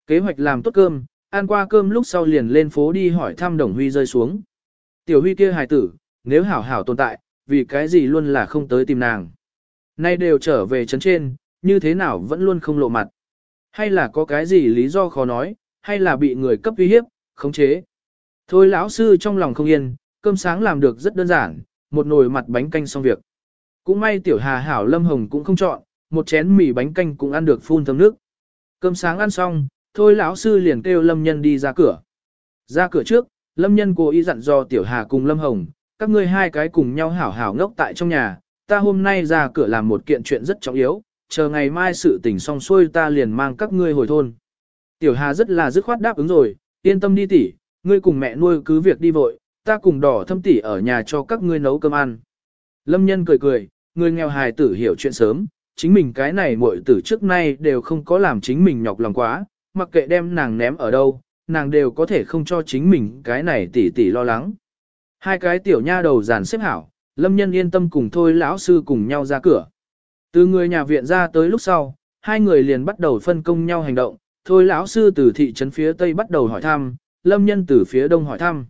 Kế hoạch làm tốt cơm, ăn qua cơm lúc sau liền lên phố đi hỏi thăm đồng huy rơi xuống. Tiểu huy kia hài tử, nếu hảo hảo tồn tại, vì cái gì luôn là không tới tìm nàng. Nay đều trở về chấn trên, như thế nào vẫn luôn không lộ mặt. Hay là có cái gì lý do khó nói, hay là bị người cấp uy hiếp, khống chế. Thôi lão sư trong lòng không yên, cơm sáng làm được rất đơn giản, một nồi mặt bánh canh xong việc. Cũng may tiểu hà hảo lâm hồng cũng không chọn, một chén mì bánh canh cũng ăn được phun thấm nước. Cơm sáng ăn xong, thôi lão sư liền kêu lâm nhân đi ra cửa. Ra cửa trước, lâm nhân cố ý dặn dò tiểu hà cùng lâm hồng, các ngươi hai cái cùng nhau hảo hảo ngốc tại trong nhà, ta hôm nay ra cửa làm một kiện chuyện rất trọng yếu, chờ ngày mai sự tình xong xuôi ta liền mang các ngươi hồi thôn. Tiểu Hà rất là dứt khoát đáp ứng rồi, yên tâm đi tỷ, ngươi cùng mẹ nuôi cứ việc đi vội, ta cùng đỏ thâm tỷ ở nhà cho các ngươi nấu cơm ăn. Lâm nhân cười cười, người nghèo hài tử hiểu chuyện sớm, chính mình cái này muội tử trước nay đều không có làm chính mình nhọc lòng quá, mặc kệ đem nàng ném ở đâu, nàng đều có thể không cho chính mình cái này tỷ tỷ lo lắng. Hai cái tiểu nha đầu giàn xếp hảo, lâm nhân yên tâm cùng thôi lão sư cùng nhau ra cửa. Từ người nhà viện ra tới lúc sau, hai người liền bắt đầu phân công nhau hành động, thôi lão sư từ thị trấn phía tây bắt đầu hỏi thăm, lâm nhân từ phía đông hỏi thăm.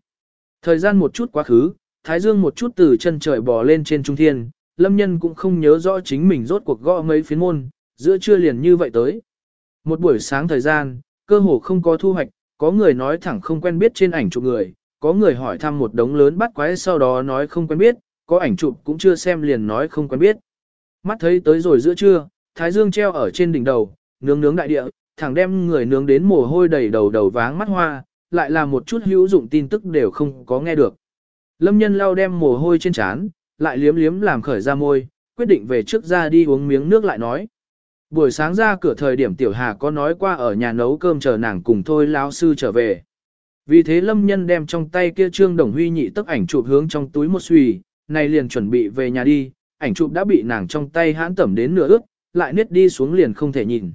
Thời gian một chút quá khứ, thái dương một chút từ chân trời bò lên trên trung thiên, lâm nhân cũng không nhớ rõ chính mình rốt cuộc gõ mấy phiến môn, giữa trưa liền như vậy tới. Một buổi sáng thời gian, cơ hồ không có thu hoạch, có người nói thẳng không quen biết trên ảnh chụp người, có người hỏi thăm một đống lớn bắt quái sau đó nói không quen biết, có ảnh chụp cũng chưa xem liền nói không quen biết. Mắt thấy tới rồi giữa trưa, thái dương treo ở trên đỉnh đầu, nướng nướng đại địa, thẳng đem người nướng đến mồ hôi đầy đầu đầu váng mắt hoa, lại là một chút hữu dụng tin tức đều không có nghe được. Lâm nhân lau đem mồ hôi trên trán, lại liếm liếm làm khởi ra môi, quyết định về trước ra đi uống miếng nước lại nói. Buổi sáng ra cửa thời điểm Tiểu Hà có nói qua ở nhà nấu cơm chờ nàng cùng thôi lão sư trở về. Vì thế Lâm Nhân đem trong tay kia trương đồng huy nhị tức ảnh chụp hướng trong túi một xùy, này liền chuẩn bị về nhà đi, ảnh chụp đã bị nàng trong tay hãn tẩm đến nửa ướt, lại niết đi xuống liền không thể nhìn.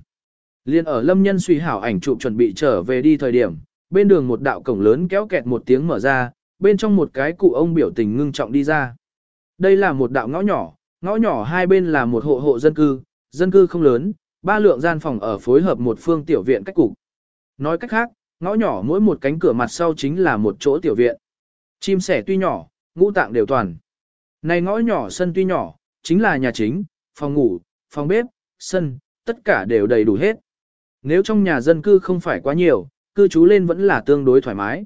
Liên ở lâm nhân suy hảo ảnh chụp chuẩn bị trở về đi thời điểm, bên đường một đạo cổng lớn kéo kẹt một tiếng mở ra, bên trong một cái cụ ông biểu tình ngưng trọng đi ra. Đây là một đạo ngõ nhỏ, ngõ nhỏ hai bên là một hộ hộ dân cư, dân cư không lớn, ba lượng gian phòng ở phối hợp một phương tiểu viện cách cục. Nói cách khác, ngõ nhỏ mỗi một cánh cửa mặt sau chính là một chỗ tiểu viện. Chim sẻ tuy nhỏ, ngũ tạng đều toàn. Này ngõ nhỏ sân tuy nhỏ, chính là nhà chính, phòng ngủ, phòng bếp, sân, tất cả đều đầy đủ hết. Nếu trong nhà dân cư không phải quá nhiều, cư trú lên vẫn là tương đối thoải mái.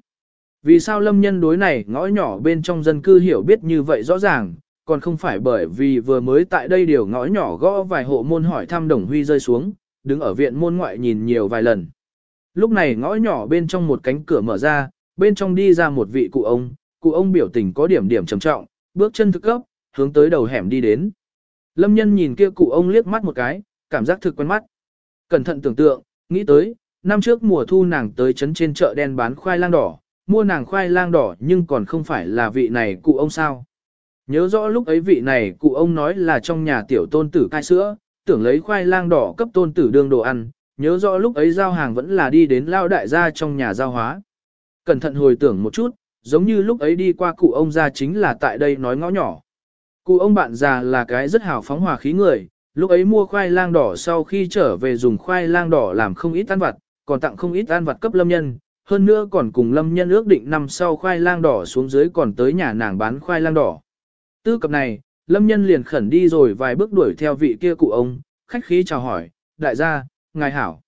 Vì sao lâm nhân đối này ngõ nhỏ bên trong dân cư hiểu biết như vậy rõ ràng, còn không phải bởi vì vừa mới tại đây điều ngõ nhỏ gõ vài hộ môn hỏi thăm đồng huy rơi xuống, đứng ở viện môn ngoại nhìn nhiều vài lần. Lúc này ngõ nhỏ bên trong một cánh cửa mở ra, bên trong đi ra một vị cụ ông, cụ ông biểu tình có điểm điểm trầm trọng, bước chân thực cấp, hướng tới đầu hẻm đi đến. Lâm nhân nhìn kia cụ ông liếc mắt một cái, cảm giác thực quen mắt. Cẩn thận tưởng tượng, nghĩ tới, năm trước mùa thu nàng tới trấn trên chợ đen bán khoai lang đỏ, mua nàng khoai lang đỏ nhưng còn không phải là vị này cụ ông sao. Nhớ rõ lúc ấy vị này cụ ông nói là trong nhà tiểu tôn tử cai sữa, tưởng lấy khoai lang đỏ cấp tôn tử đương đồ ăn, nhớ rõ lúc ấy giao hàng vẫn là đi đến lao đại gia trong nhà giao hóa. Cẩn thận hồi tưởng một chút, giống như lúc ấy đi qua cụ ông ra chính là tại đây nói ngõ nhỏ. Cụ ông bạn già là cái rất hào phóng hòa khí người, lúc ấy mua khoai lang đỏ sau khi trở về dùng khoai lang đỏ làm không ít ăn vặt, còn tặng không ít ăn vặt cấp lâm nhân, hơn nữa còn cùng lâm nhân ước định năm sau khoai lang đỏ xuống dưới còn tới nhà nàng bán khoai lang đỏ. Tư cập này, lâm nhân liền khẩn đi rồi vài bước đuổi theo vị kia cụ ông, khách khí chào hỏi, đại gia, ngài hảo.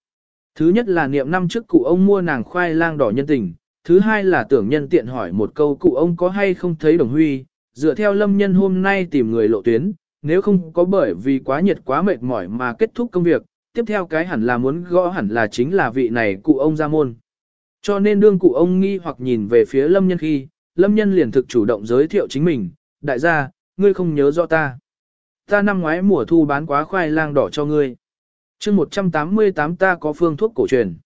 Thứ nhất là niệm năm trước cụ ông mua nàng khoai lang đỏ nhân tình, thứ hai là tưởng nhân tiện hỏi một câu cụ ông có hay không thấy đồng huy, dựa theo lâm nhân hôm nay tìm người lộ tuyến, nếu không có bởi vì quá nhiệt quá mệt mỏi mà kết thúc công việc, tiếp theo cái hẳn là muốn gõ hẳn là chính là vị này cụ ông ra môn. Cho nên đương cụ ông nghi hoặc nhìn về phía lâm nhân khi, lâm nhân liền thực chủ động giới thiệu chính mình, đại gia, ngươi không nhớ rõ ta. Ta năm ngoái mùa thu bán quá khoai lang đỏ cho ngươi. mươi 188 ta có phương thuốc cổ truyền.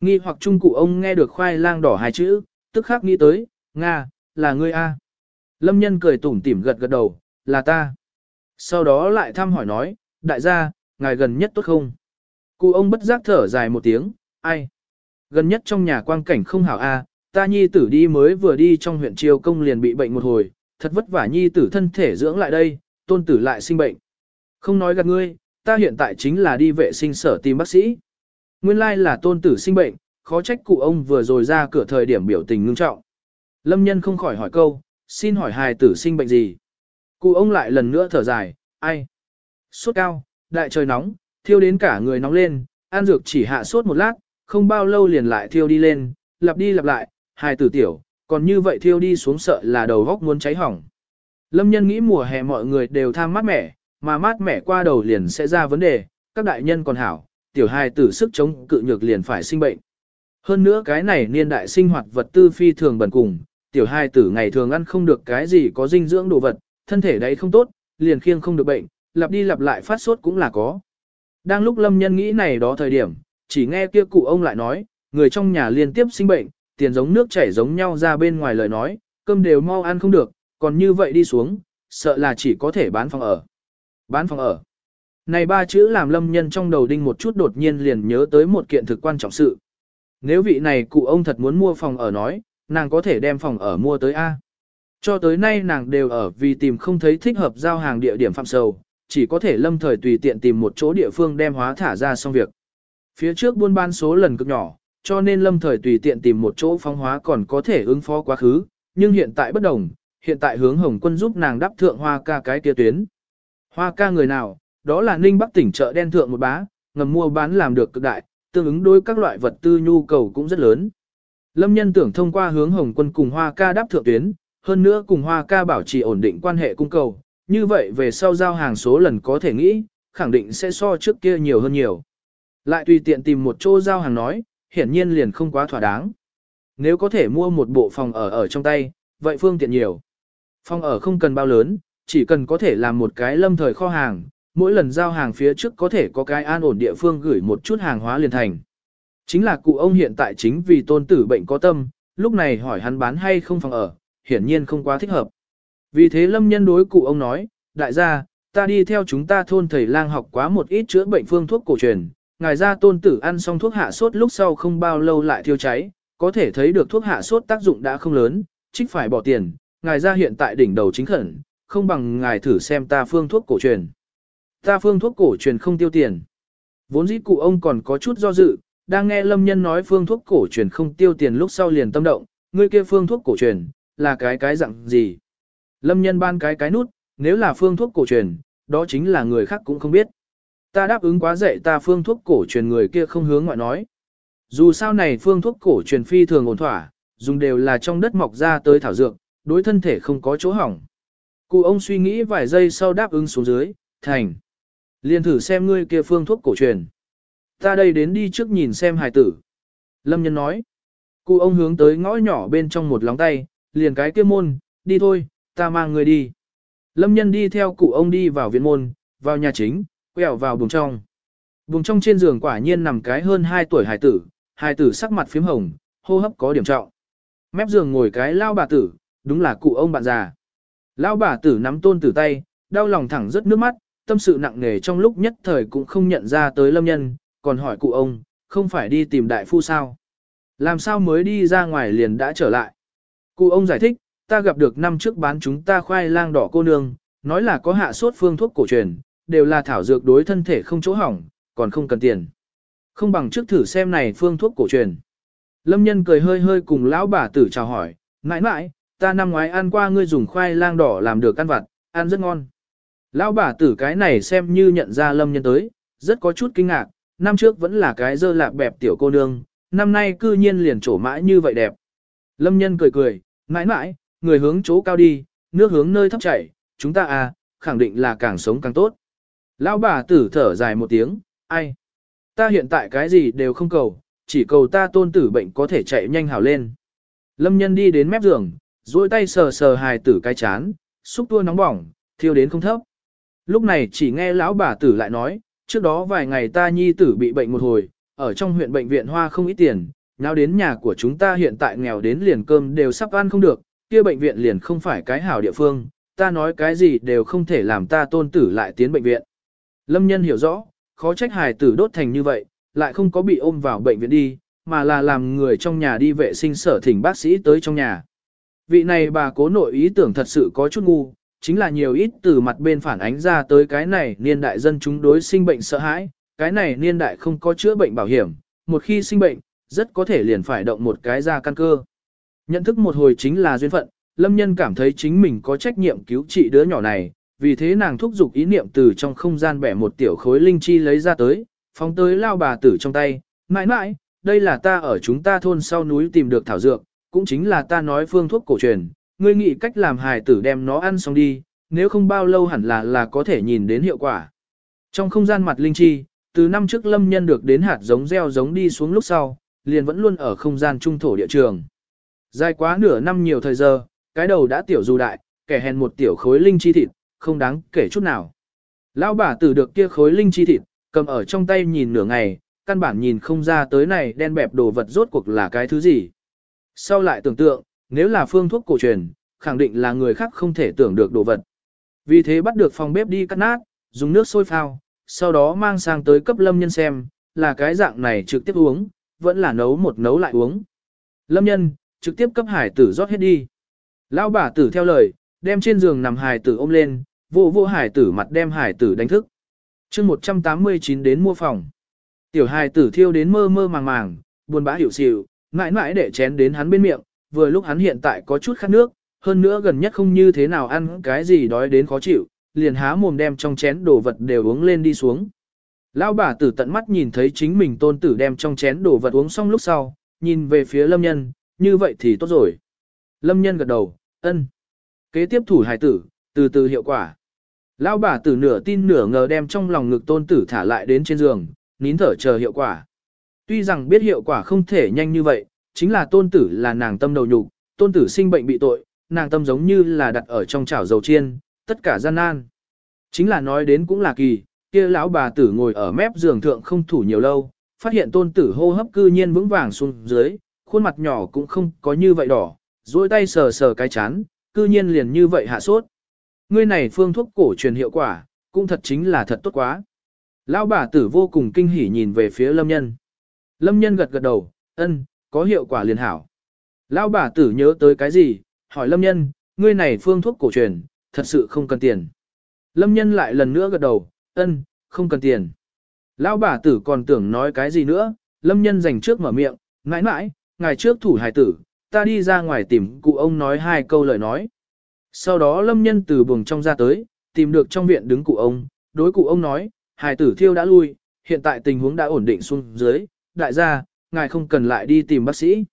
Nghi hoặc trung cụ ông nghe được khoai lang đỏ hai chữ, tức khắc nghĩ tới, Nga, là ngươi A. Lâm nhân cười tủm tỉm gật gật đầu, là ta. Sau đó lại thăm hỏi nói, đại gia, ngài gần nhất tốt không? Cụ ông bất giác thở dài một tiếng, ai? Gần nhất trong nhà quang cảnh không hảo A, ta nhi tử đi mới vừa đi trong huyện triều công liền bị bệnh một hồi, thật vất vả nhi tử thân thể dưỡng lại đây, tôn tử lại sinh bệnh. Không nói gạt ngươi, ta hiện tại chính là đi vệ sinh sở tìm bác sĩ. Nguyên lai là tôn tử sinh bệnh, khó trách cụ ông vừa rồi ra cửa thời điểm biểu tình ngưng trọng. Lâm nhân không khỏi hỏi câu, xin hỏi hài tử sinh bệnh gì? Cụ ông lại lần nữa thở dài, ai? Sốt cao, đại trời nóng, thiêu đến cả người nóng lên, an dược chỉ hạ sốt một lát, không bao lâu liền lại thiêu đi lên, lặp đi lặp lại, hài tử tiểu, còn như vậy thiêu đi xuống sợ là đầu góc muốn cháy hỏng. Lâm nhân nghĩ mùa hè mọi người đều tham mát mẻ, mà mát mẻ qua đầu liền sẽ ra vấn đề, các đại nhân còn hảo, tiểu hài tử sức chống cự nhược liền phải sinh bệnh. Hơn nữa cái này niên đại sinh hoạt vật tư phi thường bẩn cùng, tiểu hài tử ngày thường ăn không được cái gì có dinh dưỡng đồ vật, thân thể đấy không tốt, liền khiêng không được bệnh, lặp đi lặp lại phát sốt cũng là có. Đang lúc lâm nhân nghĩ này đó thời điểm, chỉ nghe kia cụ ông lại nói, người trong nhà liên tiếp sinh bệnh, tiền giống nước chảy giống nhau ra bên ngoài lời nói, cơm đều mau ăn không được, còn như vậy đi xuống, sợ là chỉ có thể bán phòng ở. Bán phòng ở. Này ba chữ làm lâm nhân trong đầu đinh một chút đột nhiên liền nhớ tới một kiện thực quan trọng sự. Nếu vị này cụ ông thật muốn mua phòng ở nói, nàng có thể đem phòng ở mua tới A. Cho tới nay nàng đều ở vì tìm không thấy thích hợp giao hàng địa điểm phạm sầu, chỉ có thể lâm thời tùy tiện tìm một chỗ địa phương đem hóa thả ra xong việc. Phía trước buôn bán số lần cực nhỏ, cho nên lâm thời tùy tiện tìm một chỗ phóng hóa còn có thể ứng phó quá khứ, nhưng hiện tại bất đồng, hiện tại hướng hồng quân giúp nàng đáp thượng hoa ca cái kia tuyến. Hoa ca người nào, đó là ninh bắc tỉnh chợ đen thượng một bá, ngầm mua bán làm được cực đại, tương ứng đối các loại vật tư nhu cầu cũng rất lớn. Lâm nhân tưởng thông qua hướng hồng quân cùng hoa ca đáp thượng tuyến, hơn nữa cùng hoa ca bảo trì ổn định quan hệ cung cầu, như vậy về sau giao hàng số lần có thể nghĩ, khẳng định sẽ so trước kia nhiều hơn nhiều. Lại tùy tiện tìm một chỗ giao hàng nói, hiển nhiên liền không quá thỏa đáng. Nếu có thể mua một bộ phòng ở ở trong tay, vậy phương tiện nhiều. Phòng ở không cần bao lớn, chỉ cần có thể làm một cái lâm thời kho hàng, mỗi lần giao hàng phía trước có thể có cái an ổn địa phương gửi một chút hàng hóa liền thành. Chính là cụ ông hiện tại chính vì tôn tử bệnh có tâm, lúc này hỏi hắn bán hay không phòng ở, hiển nhiên không quá thích hợp. Vì thế lâm nhân đối cụ ông nói, đại gia, ta đi theo chúng ta thôn thầy lang học quá một ít chữa bệnh phương thuốc cổ truyền, ngài ra tôn tử ăn xong thuốc hạ sốt lúc sau không bao lâu lại thiêu cháy, có thể thấy được thuốc hạ sốt tác dụng đã không lớn, trích phải bỏ tiền, ngài ra hiện tại đỉnh đầu chính khẩn, không bằng ngài thử xem ta phương thuốc cổ truyền. Ta phương thuốc cổ truyền không tiêu tiền. Vốn dĩ cụ ông còn có chút do dự, đang nghe lâm nhân nói phương thuốc cổ truyền không tiêu tiền lúc sau liền tâm động, ngươi kia phương thuốc cổ truyền, là cái cái dạng gì? Lâm nhân ban cái cái nút, nếu là phương thuốc cổ truyền, đó chính là người khác cũng không biết. Ta đáp ứng quá dạy ta phương thuốc cổ truyền người kia không hướng ngoại nói. Dù sao này phương thuốc cổ truyền phi thường ổn thỏa, dùng đều là trong đất mọc ra tới thảo dược, đối thân thể không có chỗ hỏng. Cụ ông suy nghĩ vài giây sau đáp ứng xuống dưới, thành. Liên thử xem ngươi kia phương thuốc cổ truyền. Ta đây đến đi trước nhìn xem hài tử. Lâm nhân nói. Cụ ông hướng tới ngõ nhỏ bên trong một lóng tay, liền cái kia môn, đi thôi, ta mang người đi. Lâm nhân đi theo cụ ông đi vào viện môn, vào nhà chính, quẹo vào buồng trong. Vùng trong trên giường quả nhiên nằm cái hơn 2 tuổi hài tử, hài tử sắc mặt phím hồng, hô hấp có điểm trọng. Mép giường ngồi cái lao bà tử, đúng là cụ ông bạn già. Lao bà tử nắm tôn tử tay, đau lòng thẳng rớt nước mắt, tâm sự nặng nề trong lúc nhất thời cũng không nhận ra tới lâm nhân, còn hỏi cụ ông, không phải đi tìm đại phu sao? Làm sao mới đi ra ngoài liền đã trở lại? Cụ ông giải thích, ta gặp được năm trước bán chúng ta khoai lang đỏ cô nương, nói là có hạ sốt phương thuốc cổ truyền, đều là thảo dược đối thân thể không chỗ hỏng, còn không cần tiền. Không bằng trước thử xem này phương thuốc cổ truyền. Lâm nhân cười hơi hơi cùng lão bà tử chào hỏi, mãi mãi, ta năm ngoái ăn qua ngươi dùng khoai lang đỏ làm được ăn vặt, ăn rất ngon. Lão bà tử cái này xem như nhận ra lâm nhân tới, rất có chút kinh ngạc, năm trước vẫn là cái dơ lạc bẹp tiểu cô nương, năm nay cư nhiên liền trổ mãi như vậy đẹp. Lâm nhân cười cười, mãi mãi, người hướng chỗ cao đi, nước hướng nơi thấp chảy, chúng ta à, khẳng định là càng sống càng tốt. Lão bà tử thở dài một tiếng, ai? Ta hiện tại cái gì đều không cầu, chỉ cầu ta tôn tử bệnh có thể chạy nhanh hảo lên. Lâm nhân đi đến mép giường, duỗi tay sờ sờ hài tử cái chán, xúc tua nóng bỏng, thiêu đến không thấp. Lúc này chỉ nghe lão bà tử lại nói, trước đó vài ngày ta nhi tử bị bệnh một hồi, ở trong huyện bệnh viện hoa không ít tiền, nào đến nhà của chúng ta hiện tại nghèo đến liền cơm đều sắp ăn không được, kia bệnh viện liền không phải cái hảo địa phương, ta nói cái gì đều không thể làm ta tôn tử lại tiến bệnh viện. Lâm nhân hiểu rõ, khó trách hài tử đốt thành như vậy, lại không có bị ôm vào bệnh viện đi, mà là làm người trong nhà đi vệ sinh sở thỉnh bác sĩ tới trong nhà. Vị này bà cố nội ý tưởng thật sự có chút ngu, chính là nhiều ít từ mặt bên phản ánh ra tới cái này niên đại dân chúng đối sinh bệnh sợ hãi, cái này niên đại không có chữa bệnh bảo hiểm, một khi sinh bệnh, rất có thể liền phải động một cái ra căn cơ. Nhận thức một hồi chính là duyên phận, lâm nhân cảm thấy chính mình có trách nhiệm cứu trị đứa nhỏ này, vì thế nàng thúc giục ý niệm từ trong không gian bẻ một tiểu khối linh chi lấy ra tới, phóng tới lao bà tử trong tay, mãi mãi, đây là ta ở chúng ta thôn sau núi tìm được thảo dược, cũng chính là ta nói phương thuốc cổ truyền, ngươi nghĩ cách làm hài tử đem nó ăn xong đi, nếu không bao lâu hẳn là là có thể nhìn đến hiệu quả. Trong không gian mặt linh chi, từ năm trước lâm nhân được đến hạt giống gieo giống đi xuống lúc sau, liền vẫn luôn ở không gian trung thổ địa trường. Dài quá nửa năm nhiều thời giờ, cái đầu đã tiểu dù đại, kẻ hèn một tiểu khối linh chi thịt, không đáng kể chút nào. Lão bà tử được kia khối linh chi thịt, cầm ở trong tay nhìn nửa ngày, căn bản nhìn không ra tới này đen bẹp đồ vật rốt cuộc là cái thứ gì. Sau lại tưởng tượng, nếu là phương thuốc cổ truyền, khẳng định là người khác không thể tưởng được đồ vật. Vì thế bắt được phòng bếp đi cắt nát, dùng nước sôi phao, sau đó mang sang tới cấp lâm nhân xem, là cái dạng này trực tiếp uống, vẫn là nấu một nấu lại uống. Lâm nhân, trực tiếp cấp hải tử rót hết đi. Lão bà tử theo lời, đem trên giường nằm hải tử ôm lên, vô vô hải tử mặt đem hải tử đánh thức. chương 189 đến mua phòng. Tiểu hải tử thiêu đến mơ mơ màng màng, buồn bã hiểu xỉu, mãi mãi để chén đến hắn bên miệng, vừa lúc hắn hiện tại có chút khát nước, hơn nữa gần nhất không như thế nào ăn cái gì đói đến khó chịu, liền há mồm đem trong chén đồ vật đều uống lên đi xuống. Lão bà tử tận mắt nhìn thấy chính mình tôn tử đem trong chén đồ vật uống xong lúc sau, nhìn về phía lâm nhân, như vậy thì tốt rồi. Lâm nhân gật đầu, ân. Kế tiếp thủ hải tử, từ từ hiệu quả. Lão bà tử nửa tin nửa ngờ đem trong lòng ngực tôn tử thả lại đến trên giường, nín thở chờ hiệu quả. Tuy rằng biết hiệu quả không thể nhanh như vậy, chính là tôn tử là nàng tâm đầu nhục, tôn tử sinh bệnh bị tội, nàng tâm giống như là đặt ở trong chảo dầu chiên, tất cả gian nan. Chính là nói đến cũng là kỳ, kia lão bà tử ngồi ở mép giường thượng không thủ nhiều lâu, phát hiện tôn tử hô hấp cư nhiên vững vàng xuống dưới, khuôn mặt nhỏ cũng không có như vậy đỏ, duỗi tay sờ sờ cái chán, cư nhiên liền như vậy hạ sốt. Ngươi này phương thuốc cổ truyền hiệu quả, cũng thật chính là thật tốt quá. Lão bà tử vô cùng kinh hỉ nhìn về phía lâm nhân. Lâm nhân gật gật đầu, ân, có hiệu quả liền hảo. Lão bà tử nhớ tới cái gì, hỏi lâm nhân, ngươi này phương thuốc cổ truyền, thật sự không cần tiền. Lâm nhân lại lần nữa gật đầu, ân, không cần tiền. Lão bà tử còn tưởng nói cái gì nữa, lâm nhân dành trước mở miệng, mãi mãi, ngày trước thủ hải tử, ta đi ra ngoài tìm cụ ông nói hai câu lời nói. Sau đó lâm nhân từ buồng trong ra tới, tìm được trong viện đứng cụ ông, đối cụ ông nói, hải tử thiêu đã lui, hiện tại tình huống đã ổn định xuống dưới, đại gia, ngài không cần lại đi tìm bác sĩ.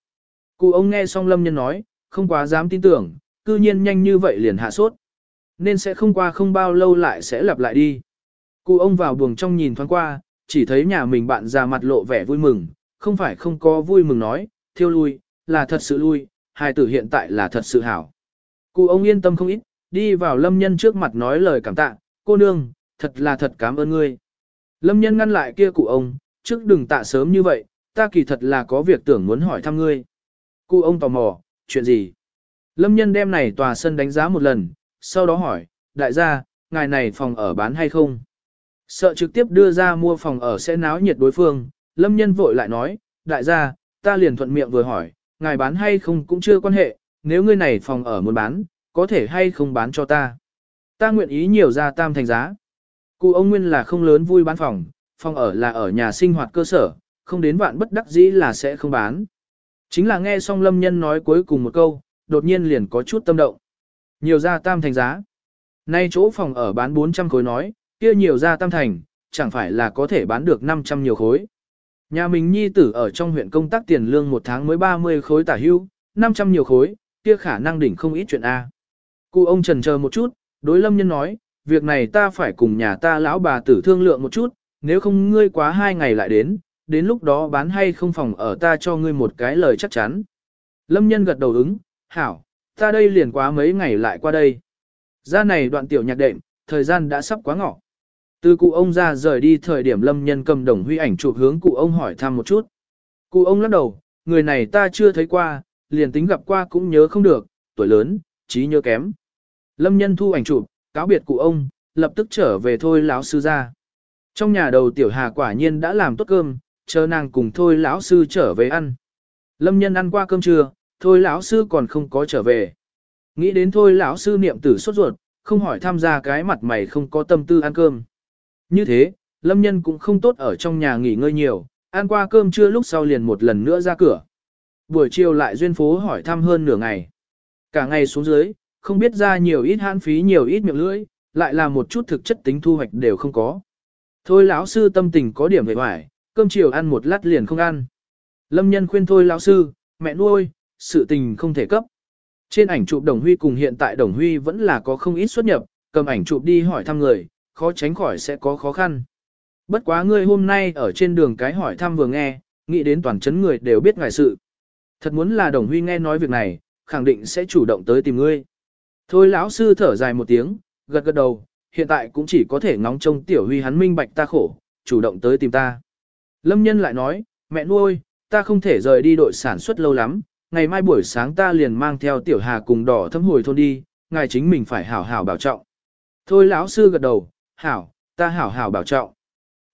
Cụ ông nghe xong lâm nhân nói, không quá dám tin tưởng, cư nhiên nhanh như vậy liền hạ sốt. Nên sẽ không qua không bao lâu lại sẽ lặp lại đi. Cụ ông vào buồng trong nhìn thoáng qua, chỉ thấy nhà mình bạn già mặt lộ vẻ vui mừng, không phải không có vui mừng nói, thiêu lui, là thật sự lui, hài tử hiện tại là thật sự hảo. Cụ ông yên tâm không ít, đi vào lâm nhân trước mặt nói lời cảm tạ, cô nương, thật là thật cảm ơn ngươi. Lâm nhân ngăn lại kia cụ ông, trước đừng tạ sớm như vậy, ta kỳ thật là có việc tưởng muốn hỏi thăm ngươi. Cụ ông tò mò, chuyện gì? Lâm nhân đem này tòa sân đánh giá một lần, sau đó hỏi, đại gia, ngài này phòng ở bán hay không? Sợ trực tiếp đưa ra mua phòng ở sẽ náo nhiệt đối phương, lâm nhân vội lại nói, đại gia, ta liền thuận miệng vừa hỏi, ngài bán hay không cũng chưa quan hệ, nếu ngươi này phòng ở muốn bán, có thể hay không bán cho ta. Ta nguyện ý nhiều ra tam thành giá. Cụ ông nguyên là không lớn vui bán phòng, phòng ở là ở nhà sinh hoạt cơ sở, không đến vạn bất đắc dĩ là sẽ không bán. Chính là nghe xong lâm nhân nói cuối cùng một câu, đột nhiên liền có chút tâm động. Nhiều ra tam thành giá. Nay chỗ phòng ở bán 400 khối nói, kia nhiều ra tam thành, chẳng phải là có thể bán được 500 nhiều khối. Nhà mình nhi tử ở trong huyện công tác tiền lương một tháng mới 30 khối tả hưu, 500 nhiều khối, kia khả năng đỉnh không ít chuyện A. Cụ ông trần chờ một chút, đối lâm nhân nói, việc này ta phải cùng nhà ta lão bà tử thương lượng một chút, nếu không ngươi quá hai ngày lại đến, đến lúc đó bán hay không phòng ở ta cho ngươi một cái lời chắc chắn. Lâm nhân gật đầu ứng, hảo, ta đây liền quá mấy ngày lại qua đây. Ra này đoạn tiểu nhạc đệm, thời gian đã sắp quá ngọ. Từ cụ ông ra rời đi thời điểm lâm nhân cầm đồng huy ảnh chụp hướng cụ ông hỏi thăm một chút. Cụ ông lắc đầu, người này ta chưa thấy qua, liền tính gặp qua cũng nhớ không được, tuổi lớn, trí nhớ kém. Lâm nhân thu ảnh chụp, cáo biệt cụ ông, lập tức trở về thôi lão sư ra. Trong nhà đầu tiểu hà quả nhiên đã làm tốt cơm, chờ nàng cùng thôi lão sư trở về ăn. Lâm nhân ăn qua cơm trưa, thôi lão sư còn không có trở về. Nghĩ đến thôi lão sư niệm tử sốt ruột, không hỏi tham gia cái mặt mày không có tâm tư ăn cơm. Như thế, lâm nhân cũng không tốt ở trong nhà nghỉ ngơi nhiều, ăn qua cơm trưa lúc sau liền một lần nữa ra cửa. Buổi chiều lại duyên phố hỏi thăm hơn nửa ngày. Cả ngày xuống dưới, không biết ra nhiều ít hãn phí nhiều ít miệng lưỡi, lại là một chút thực chất tính thu hoạch đều không có. Thôi lão sư tâm tình có điểm về hoài, cơm chiều ăn một lát liền không ăn. Lâm nhân khuyên thôi lão sư, mẹ nuôi, sự tình không thể cấp. Trên ảnh chụp Đồng Huy cùng hiện tại Đồng Huy vẫn là có không ít xuất nhập, cầm ảnh chụp đi hỏi thăm người, khó tránh khỏi sẽ có khó khăn. Bất quá ngươi hôm nay ở trên đường cái hỏi thăm vừa nghe, nghĩ đến toàn chấn người đều biết ngài sự. Thật muốn là Đồng Huy nghe nói việc này, khẳng định sẽ chủ động tới tìm ngươi. Thôi lão sư thở dài một tiếng, gật gật đầu, hiện tại cũng chỉ có thể ngóng trông tiểu huy hắn minh bạch ta khổ, chủ động tới tìm ta. Lâm nhân lại nói, mẹ nuôi, ta không thể rời đi đội sản xuất lâu lắm, ngày mai buổi sáng ta liền mang theo tiểu hà cùng đỏ thâm hồi thôn đi, ngài chính mình phải hảo hảo bảo trọng. Thôi lão sư gật đầu, hảo, ta hảo hảo bảo trọng.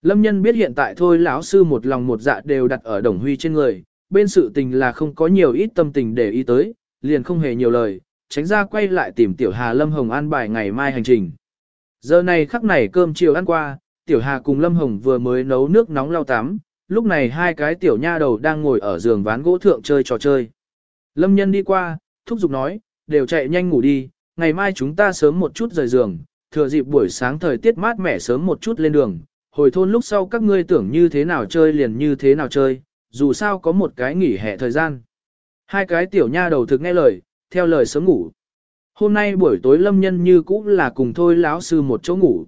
Lâm nhân biết hiện tại thôi lão sư một lòng một dạ đều đặt ở đồng huy trên người, bên sự tình là không có nhiều ít tâm tình để ý tới, liền không hề nhiều lời, tránh ra quay lại tìm tiểu hà Lâm Hồng an bài ngày mai hành trình. Giờ này khắc này cơm chiều ăn qua, tiểu hà cùng Lâm Hồng vừa mới nấu nước nóng lau tắm, lúc này hai cái tiểu nha đầu đang ngồi ở giường ván gỗ thượng chơi trò chơi. Lâm nhân đi qua, thúc giục nói, đều chạy nhanh ngủ đi, ngày mai chúng ta sớm một chút rời giường, thừa dịp buổi sáng thời tiết mát mẻ sớm một chút lên đường, hồi thôn lúc sau các ngươi tưởng như thế nào chơi liền như thế nào chơi, dù sao có một cái nghỉ hè thời gian. Hai cái tiểu nha đầu thực nghe lời, theo lời sớm ngủ. Hôm nay buổi tối lâm nhân như cũ là cùng thôi lão sư một chỗ ngủ.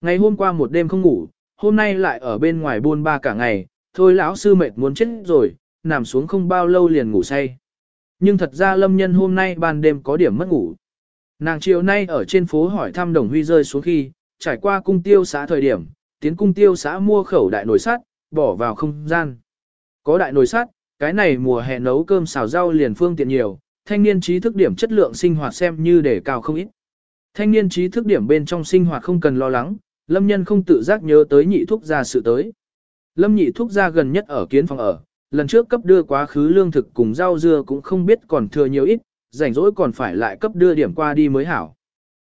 Ngày hôm qua một đêm không ngủ, hôm nay lại ở bên ngoài buôn ba cả ngày, thôi lão sư mệt muốn chết rồi, nằm xuống không bao lâu liền ngủ say. Nhưng thật ra lâm nhân hôm nay ban đêm có điểm mất ngủ. Nàng chiều nay ở trên phố hỏi thăm đồng huy rơi xuống khi, trải qua cung tiêu xã thời điểm, tiến cung tiêu xã mua khẩu đại nồi sắt, bỏ vào không gian. Có đại nồi sắt, cái này mùa hè nấu cơm xào rau liền phương tiện nhiều, thanh niên trí thức điểm chất lượng sinh hoạt xem như để cao không ít. Thanh niên trí thức điểm bên trong sinh hoạt không cần lo lắng, lâm nhân không tự giác nhớ tới nhị thuốc gia sự tới. Lâm nhị thuốc gia gần nhất ở kiến phòng ở, lần trước cấp đưa quá khứ lương thực cùng rau dưa cũng không biết còn thừa nhiều ít, rảnh rỗi còn phải lại cấp đưa điểm qua đi mới hảo.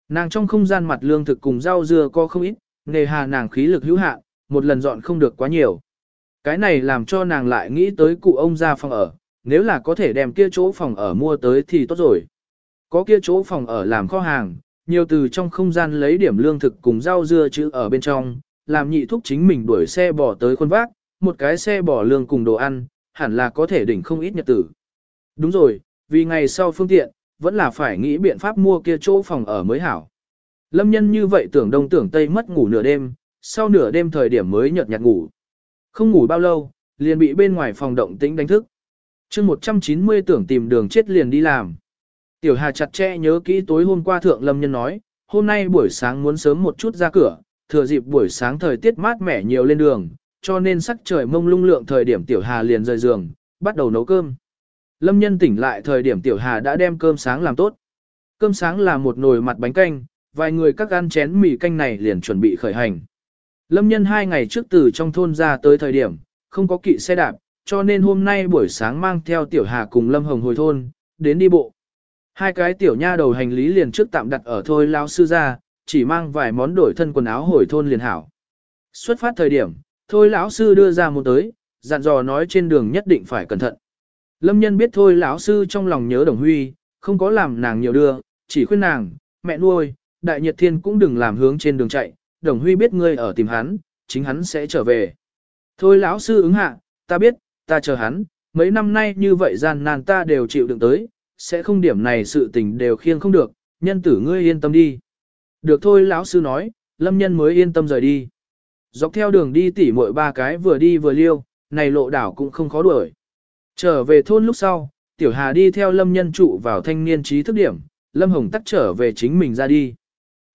Nàng trong không gian mặt lương thực cùng rau dưa có không ít, nề hà nàng khí lực hữu hạn, một lần dọn không được quá nhiều. Cái này làm cho nàng lại nghĩ tới cụ ông ra phòng ở, nếu là có thể đem kia chỗ phòng ở mua tới thì tốt rồi. Có kia chỗ phòng ở làm kho hàng, nhiều từ trong không gian lấy điểm lương thực cùng rau dưa chữ ở bên trong, làm nhị thúc chính mình đuổi xe bỏ tới khuôn vác, một cái xe bỏ lương cùng đồ ăn, hẳn là có thể đỉnh không ít nhật tử. Đúng rồi, vì ngày sau phương tiện, vẫn là phải nghĩ biện pháp mua kia chỗ phòng ở mới hảo. Lâm nhân như vậy tưởng đông tưởng tây mất ngủ nửa đêm, sau nửa đêm thời điểm mới nhợt nhạt ngủ. Không ngủ bao lâu, liền bị bên ngoài phòng động tĩnh đánh thức chương 190 tưởng tìm đường chết liền đi làm. Tiểu Hà chặt chẽ nhớ kỹ tối hôm qua thượng lâm nhân nói, hôm nay buổi sáng muốn sớm một chút ra cửa, thừa dịp buổi sáng thời tiết mát mẻ nhiều lên đường, cho nên sắc trời mông lung lượng thời điểm Tiểu Hà liền rời giường, bắt đầu nấu cơm. Lâm nhân tỉnh lại thời điểm Tiểu Hà đã đem cơm sáng làm tốt. Cơm sáng là một nồi mặt bánh canh, vài người các ăn chén mì canh này liền chuẩn bị khởi hành. Lâm nhân hai ngày trước từ trong thôn ra tới thời điểm, không có kỵ xe đạp, cho nên hôm nay buổi sáng mang theo Tiểu Hà cùng Lâm Hồng hồi thôn, đến đi bộ. Hai cái tiểu nha đầu hành lý liền trước tạm đặt ở thôi lao sư ra, chỉ mang vài món đổi thân quần áo hồi thôn liền hảo. Xuất phát thời điểm, thôi lão sư đưa ra một tới, dặn dò nói trên đường nhất định phải cẩn thận. Lâm nhân biết thôi lão sư trong lòng nhớ đồng huy, không có làm nàng nhiều đưa, chỉ khuyên nàng, mẹ nuôi, đại nhật thiên cũng đừng làm hướng trên đường chạy, đồng huy biết ngươi ở tìm hắn, chính hắn sẽ trở về. Thôi lão sư ứng hạ, ta biết, ta chờ hắn, mấy năm nay như vậy gian nan ta đều chịu đựng tới, sẽ không điểm này sự tình đều khiêng không được, nhân tử ngươi yên tâm đi. Được thôi lão sư nói, lâm nhân mới yên tâm rời đi. Dọc theo đường đi tỉ muội ba cái vừa đi vừa liêu, này lộ đảo cũng không khó đuổi. Trở về thôn lúc sau, tiểu hà đi theo lâm nhân trụ vào thanh niên trí thức điểm, lâm hồng tắt trở về chính mình ra đi.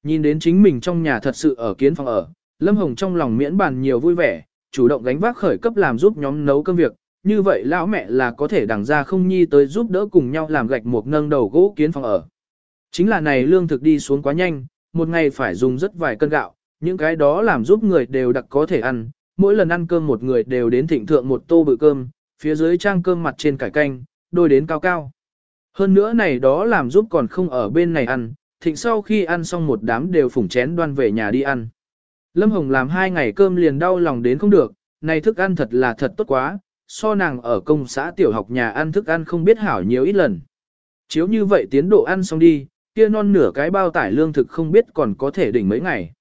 Nhìn đến chính mình trong nhà thật sự ở kiến phòng ở, lâm hồng trong lòng miễn bàn nhiều vui vẻ, chủ động gánh vác khởi cấp làm giúp nhóm nấu cơm việc, như vậy lão mẹ là có thể đằng ra không nhi tới giúp đỡ cùng nhau làm gạch một nâng đầu gỗ kiến phòng ở. Chính là này lương thực đi xuống quá nhanh, một ngày phải dùng rất vài cân gạo, những cái đó làm giúp người đều đặc có thể ăn, mỗi lần ăn cơm một người đều đến thịnh thượng một tô bự cơm, phía dưới trang cơm mặt trên cải canh, đôi đến cao cao. Hơn nữa này đó làm giúp còn không ở bên này ăn, thịnh sau khi ăn xong một đám đều phủng chén đoan về nhà đi ăn. Lâm Hồng làm hai ngày cơm liền đau lòng đến không được, này thức ăn thật là thật tốt quá, so nàng ở công xã tiểu học nhà ăn thức ăn không biết hảo nhiều ít lần. Chiếu như vậy tiến độ ăn xong đi, kia non nửa cái bao tải lương thực không biết còn có thể đỉnh mấy ngày.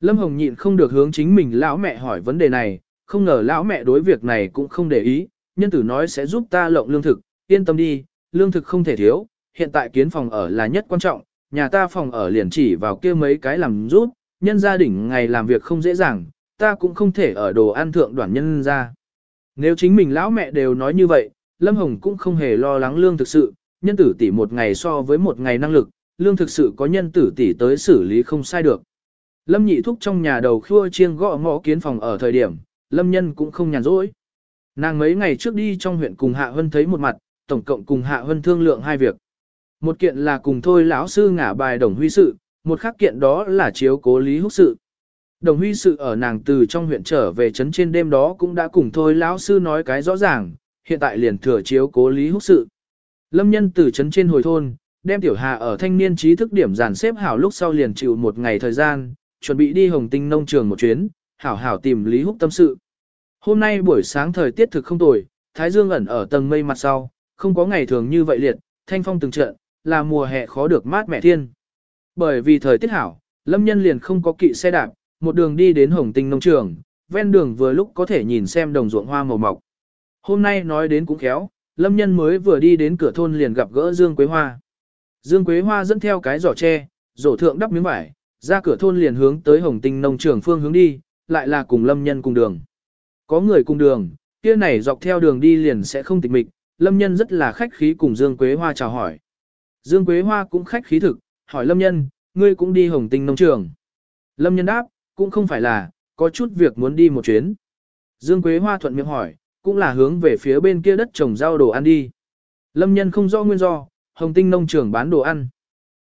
Lâm Hồng nhịn không được hướng chính mình lão mẹ hỏi vấn đề này, không ngờ lão mẹ đối việc này cũng không để ý, nhân tử nói sẽ giúp ta lộng lương thực, yên tâm đi, lương thực không thể thiếu, hiện tại kiến phòng ở là nhất quan trọng, nhà ta phòng ở liền chỉ vào kia mấy cái làm rút, nhân gia đình ngày làm việc không dễ dàng, ta cũng không thể ở đồ ăn thượng đoàn nhân ra. Nếu chính mình lão mẹ đều nói như vậy, Lâm Hồng cũng không hề lo lắng lương thực sự, nhân tử tỷ một ngày so với một ngày năng lực, lương thực sự có nhân tử tỷ tới xử lý không sai được. Lâm nhị thúc trong nhà đầu khua chiêng gõ ngõ kiến phòng ở thời điểm, Lâm nhân cũng không nhàn rỗi. Nàng mấy ngày trước đi trong huyện cùng Hạ Hân thấy một mặt, tổng cộng cùng Hạ Hân thương lượng hai việc. Một kiện là cùng thôi lão sư ngả bài đồng huy sự, một khác kiện đó là chiếu cố lý húc sự. Đồng huy sự ở nàng từ trong huyện trở về trấn trên đêm đó cũng đã cùng thôi lão sư nói cái rõ ràng, hiện tại liền thừa chiếu cố lý húc sự. Lâm nhân từ trấn trên hồi thôn, đem tiểu hà ở thanh niên trí thức điểm giàn xếp hảo lúc sau liền chịu một ngày thời gian, chuẩn bị đi hồng tinh nông trường một chuyến, hảo hảo tìm lý húc tâm sự. Hôm nay buổi sáng thời tiết thực không tồi, thái dương ẩn ở tầng mây mặt sau, không có ngày thường như vậy liệt, thanh phong từng trận, là mùa hè khó được mát mẻ thiên. Bởi vì thời tiết hảo, lâm nhân liền không có kỵ xe đạp, một đường đi đến Hồng Tinh nông trường, ven đường vừa lúc có thể nhìn xem đồng ruộng hoa màu mọc. Hôm nay nói đến cũng khéo, Lâm Nhân mới vừa đi đến cửa thôn liền gặp gỡ Dương Quế Hoa. Dương Quế Hoa dẫn theo cái giỏ tre, rổ thượng đắp miếng vải, ra cửa thôn liền hướng tới Hồng Tinh nông trường phương hướng đi, lại là cùng Lâm Nhân cùng đường. Có người cùng đường, kia này dọc theo đường đi liền sẽ không tịch mịch, Lâm Nhân rất là khách khí cùng Dương Quế Hoa chào hỏi. Dương Quế Hoa cũng khách khí thực, hỏi Lâm Nhân, ngươi cũng đi Hồng Tinh nông trường. Lâm Nhân đáp, cũng không phải là, có chút việc muốn đi một chuyến. Dương Quế Hoa thuận miệng hỏi, cũng là hướng về phía bên kia đất trồng rau đồ ăn đi. Lâm nhân không rõ nguyên do, hồng tinh nông trường bán đồ ăn.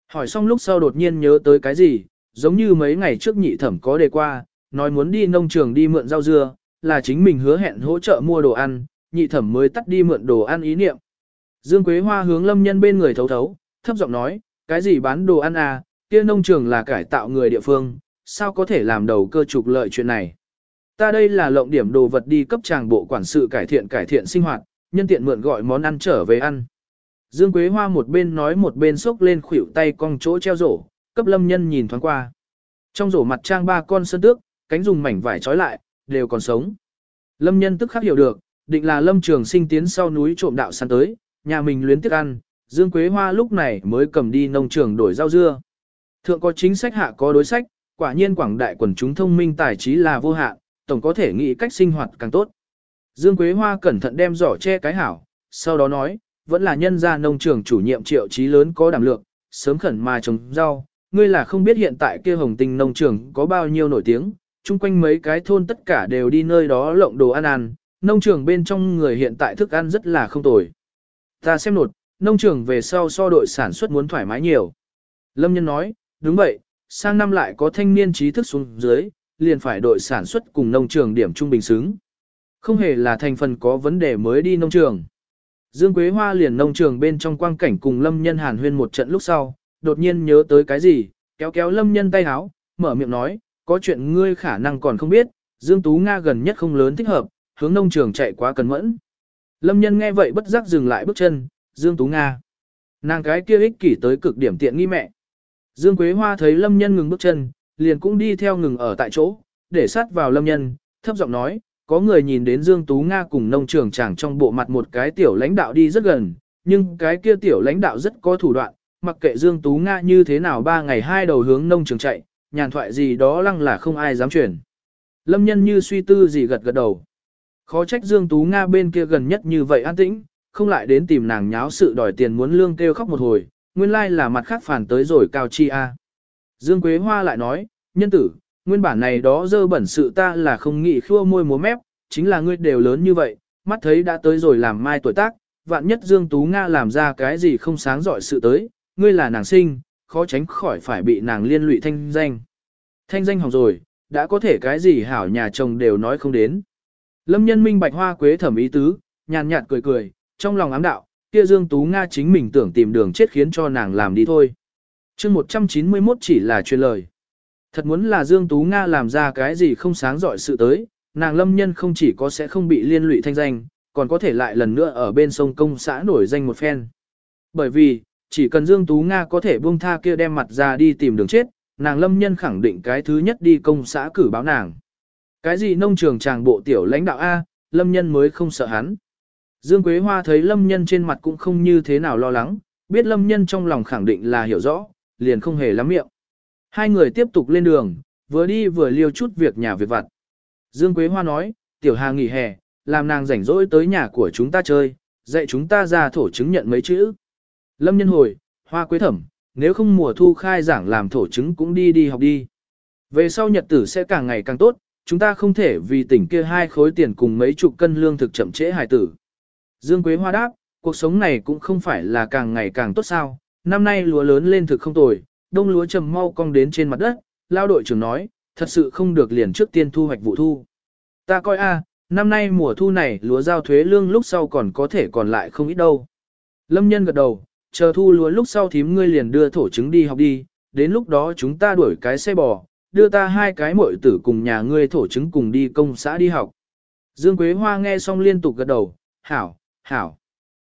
Hỏi xong lúc sau đột nhiên nhớ tới cái gì, giống như mấy ngày trước nhị thẩm có đề qua, nói muốn đi nông trường đi mượn rau dưa, là chính mình hứa hẹn hỗ trợ mua đồ ăn, nhị thẩm mới tắt đi mượn đồ ăn ý niệm. Dương Quế Hoa hướng lâm nhân bên người thấu thấu, thấp giọng nói, cái gì bán đồ ăn à, kia nông trường là cải tạo người địa phương, sao có thể làm đầu cơ trục lợi chuyện này. Ta đây là lộng điểm đồ vật đi cấp tràng bộ quản sự cải thiện cải thiện sinh hoạt, nhân tiện mượn gọi món ăn trở về ăn. Dương Quế Hoa một bên nói một bên xốc lên khuỷu tay cong chỗ treo rổ, cấp lâm nhân nhìn thoáng qua. Trong rổ mặt trang ba con sơn tước, cánh dùng mảnh vải trói lại, đều còn sống. Lâm nhân tức khắc hiểu được, định là lâm trường sinh tiến sau núi trộm đạo săn tới, nhà mình luyến tiếc ăn, Dương Quế Hoa lúc này mới cầm đi nông trường đổi rau dưa. Thượng có chính sách hạ có đối sách, quả nhiên quảng đại quần chúng thông minh tài trí là vô hạn, tổng có thể nghĩ cách sinh hoạt càng tốt. Dương Quế Hoa cẩn thận đem giỏ che cái hảo, sau đó nói, vẫn là nhân gia nông trường chủ nhiệm triệu trí lớn có đảm lượng, sớm khẩn mà trồng rau, ngươi là không biết hiện tại kia hồng tinh nông trường có bao nhiêu nổi tiếng, chung quanh mấy cái thôn tất cả đều đi nơi đó lộng đồ ăn ăn, nông trường bên trong người hiện tại thức ăn rất là không tồi. Ta xem nột, nông trường về sau so đội sản xuất muốn thoải mái nhiều. Lâm Nhân nói, đúng vậy, sang năm lại có thanh niên trí thức xuống dưới, liền phải đội sản xuất cùng nông trường điểm trung bình xứng. Không hề là thành phần có vấn đề mới đi nông trường. Dương Quế Hoa liền nông trường bên trong quang cảnh cùng Lâm Nhân hàn huyên một trận lúc sau, đột nhiên nhớ tới cái gì, kéo kéo Lâm Nhân tay háo, mở miệng nói, có chuyện ngươi khả năng còn không biết, Dương Tú Nga gần nhất không lớn thích hợp, hướng nông trường chạy quá cẩn mẫn. Lâm Nhân nghe vậy bất giác dừng lại bước chân, Dương Tú Nga. Nàng cái kia ích kỷ tới cực điểm tiện nghi mẹ. Dương Quế Hoa thấy Lâm Nhân ngừng bước chân, liền cũng đi theo ngừng ở tại chỗ, để sát vào Lâm Nhân, thấp giọng nói, có người nhìn đến Dương Tú Nga cùng nông trường chàng trong bộ mặt một cái tiểu lãnh đạo đi rất gần, nhưng cái kia tiểu lãnh đạo rất có thủ đoạn, mặc kệ Dương Tú Nga như thế nào ba ngày hai đầu hướng nông trường chạy, nhàn thoại gì đó lăng là không ai dám chuyển. Lâm nhân như suy tư gì gật gật đầu. Khó trách Dương Tú Nga bên kia gần nhất như vậy an tĩnh, không lại đến tìm nàng nháo sự đòi tiền muốn lương kêu khóc một hồi, nguyên lai là mặt khác phản tới rồi cao chi a. Dương Quế Hoa lại nói, nhân tử, nguyên bản này đó dơ bẩn sự ta là không nghĩ khua môi múa mép, chính là ngươi đều lớn như vậy, mắt thấy đã tới rồi làm mai tuổi tác, vạn nhất Dương Tú Nga làm ra cái gì không sáng giỏi sự tới, ngươi là nàng sinh, khó tránh khỏi phải bị nàng liên lụy thanh danh. Thanh danh hỏng rồi, đã có thể cái gì hảo nhà chồng đều nói không đến. Lâm nhân minh bạch hoa quế thẩm ý tứ, nhàn nhạt cười cười, trong lòng ám đạo, kia Dương Tú Nga chính mình tưởng tìm đường chết khiến cho nàng làm đi thôi. chương 191 chỉ là truyền lời. Thật muốn là Dương Tú Nga làm ra cái gì không sáng giỏi sự tới, nàng lâm nhân không chỉ có sẽ không bị liên lụy thanh danh, còn có thể lại lần nữa ở bên sông công xã nổi danh một phen. Bởi vì, chỉ cần Dương Tú Nga có thể buông tha kia đem mặt ra đi tìm đường chết, nàng lâm nhân khẳng định cái thứ nhất đi công xã cử báo nàng. Cái gì nông trường chàng bộ tiểu lãnh đạo A, lâm nhân mới không sợ hắn. Dương Quế Hoa thấy lâm nhân trên mặt cũng không như thế nào lo lắng, biết lâm nhân trong lòng khẳng định là hiểu rõ, liền không hề lắm miệng. Hai người tiếp tục lên đường, vừa đi vừa liêu chút việc nhà việc vặt. Dương Quế Hoa nói, tiểu hà nghỉ hè, làm nàng rảnh rỗi tới nhà của chúng ta chơi, dạy chúng ta ra thổ chứng nhận mấy chữ. Lâm nhân hồi, Hoa Quế thẩm, nếu không mùa thu khai giảng làm thổ chứng cũng đi đi học đi. Về sau nhật tử sẽ càng ngày càng tốt, chúng ta không thể vì tỉnh kia hai khối tiền cùng mấy chục cân lương thực chậm trễ hài tử. Dương Quế Hoa đáp, cuộc sống này cũng không phải là càng ngày càng tốt sao, năm nay lúa lớn lên thực không tồi, đông lúa trầm mau cong đến trên mặt đất, lao đội trưởng nói, thật sự không được liền trước tiên thu hoạch vụ thu. Ta coi a, năm nay mùa thu này lúa giao thuế lương lúc sau còn có thể còn lại không ít đâu. Lâm nhân gật đầu, chờ thu lúa lúc sau thím ngươi liền đưa thổ trứng đi học đi, đến lúc đó chúng ta đuổi cái xe bò, đưa ta hai cái muội tử cùng nhà ngươi thổ trứng cùng đi công xã đi học. Dương Quế Hoa nghe xong liên tục gật đầu, hảo, hảo.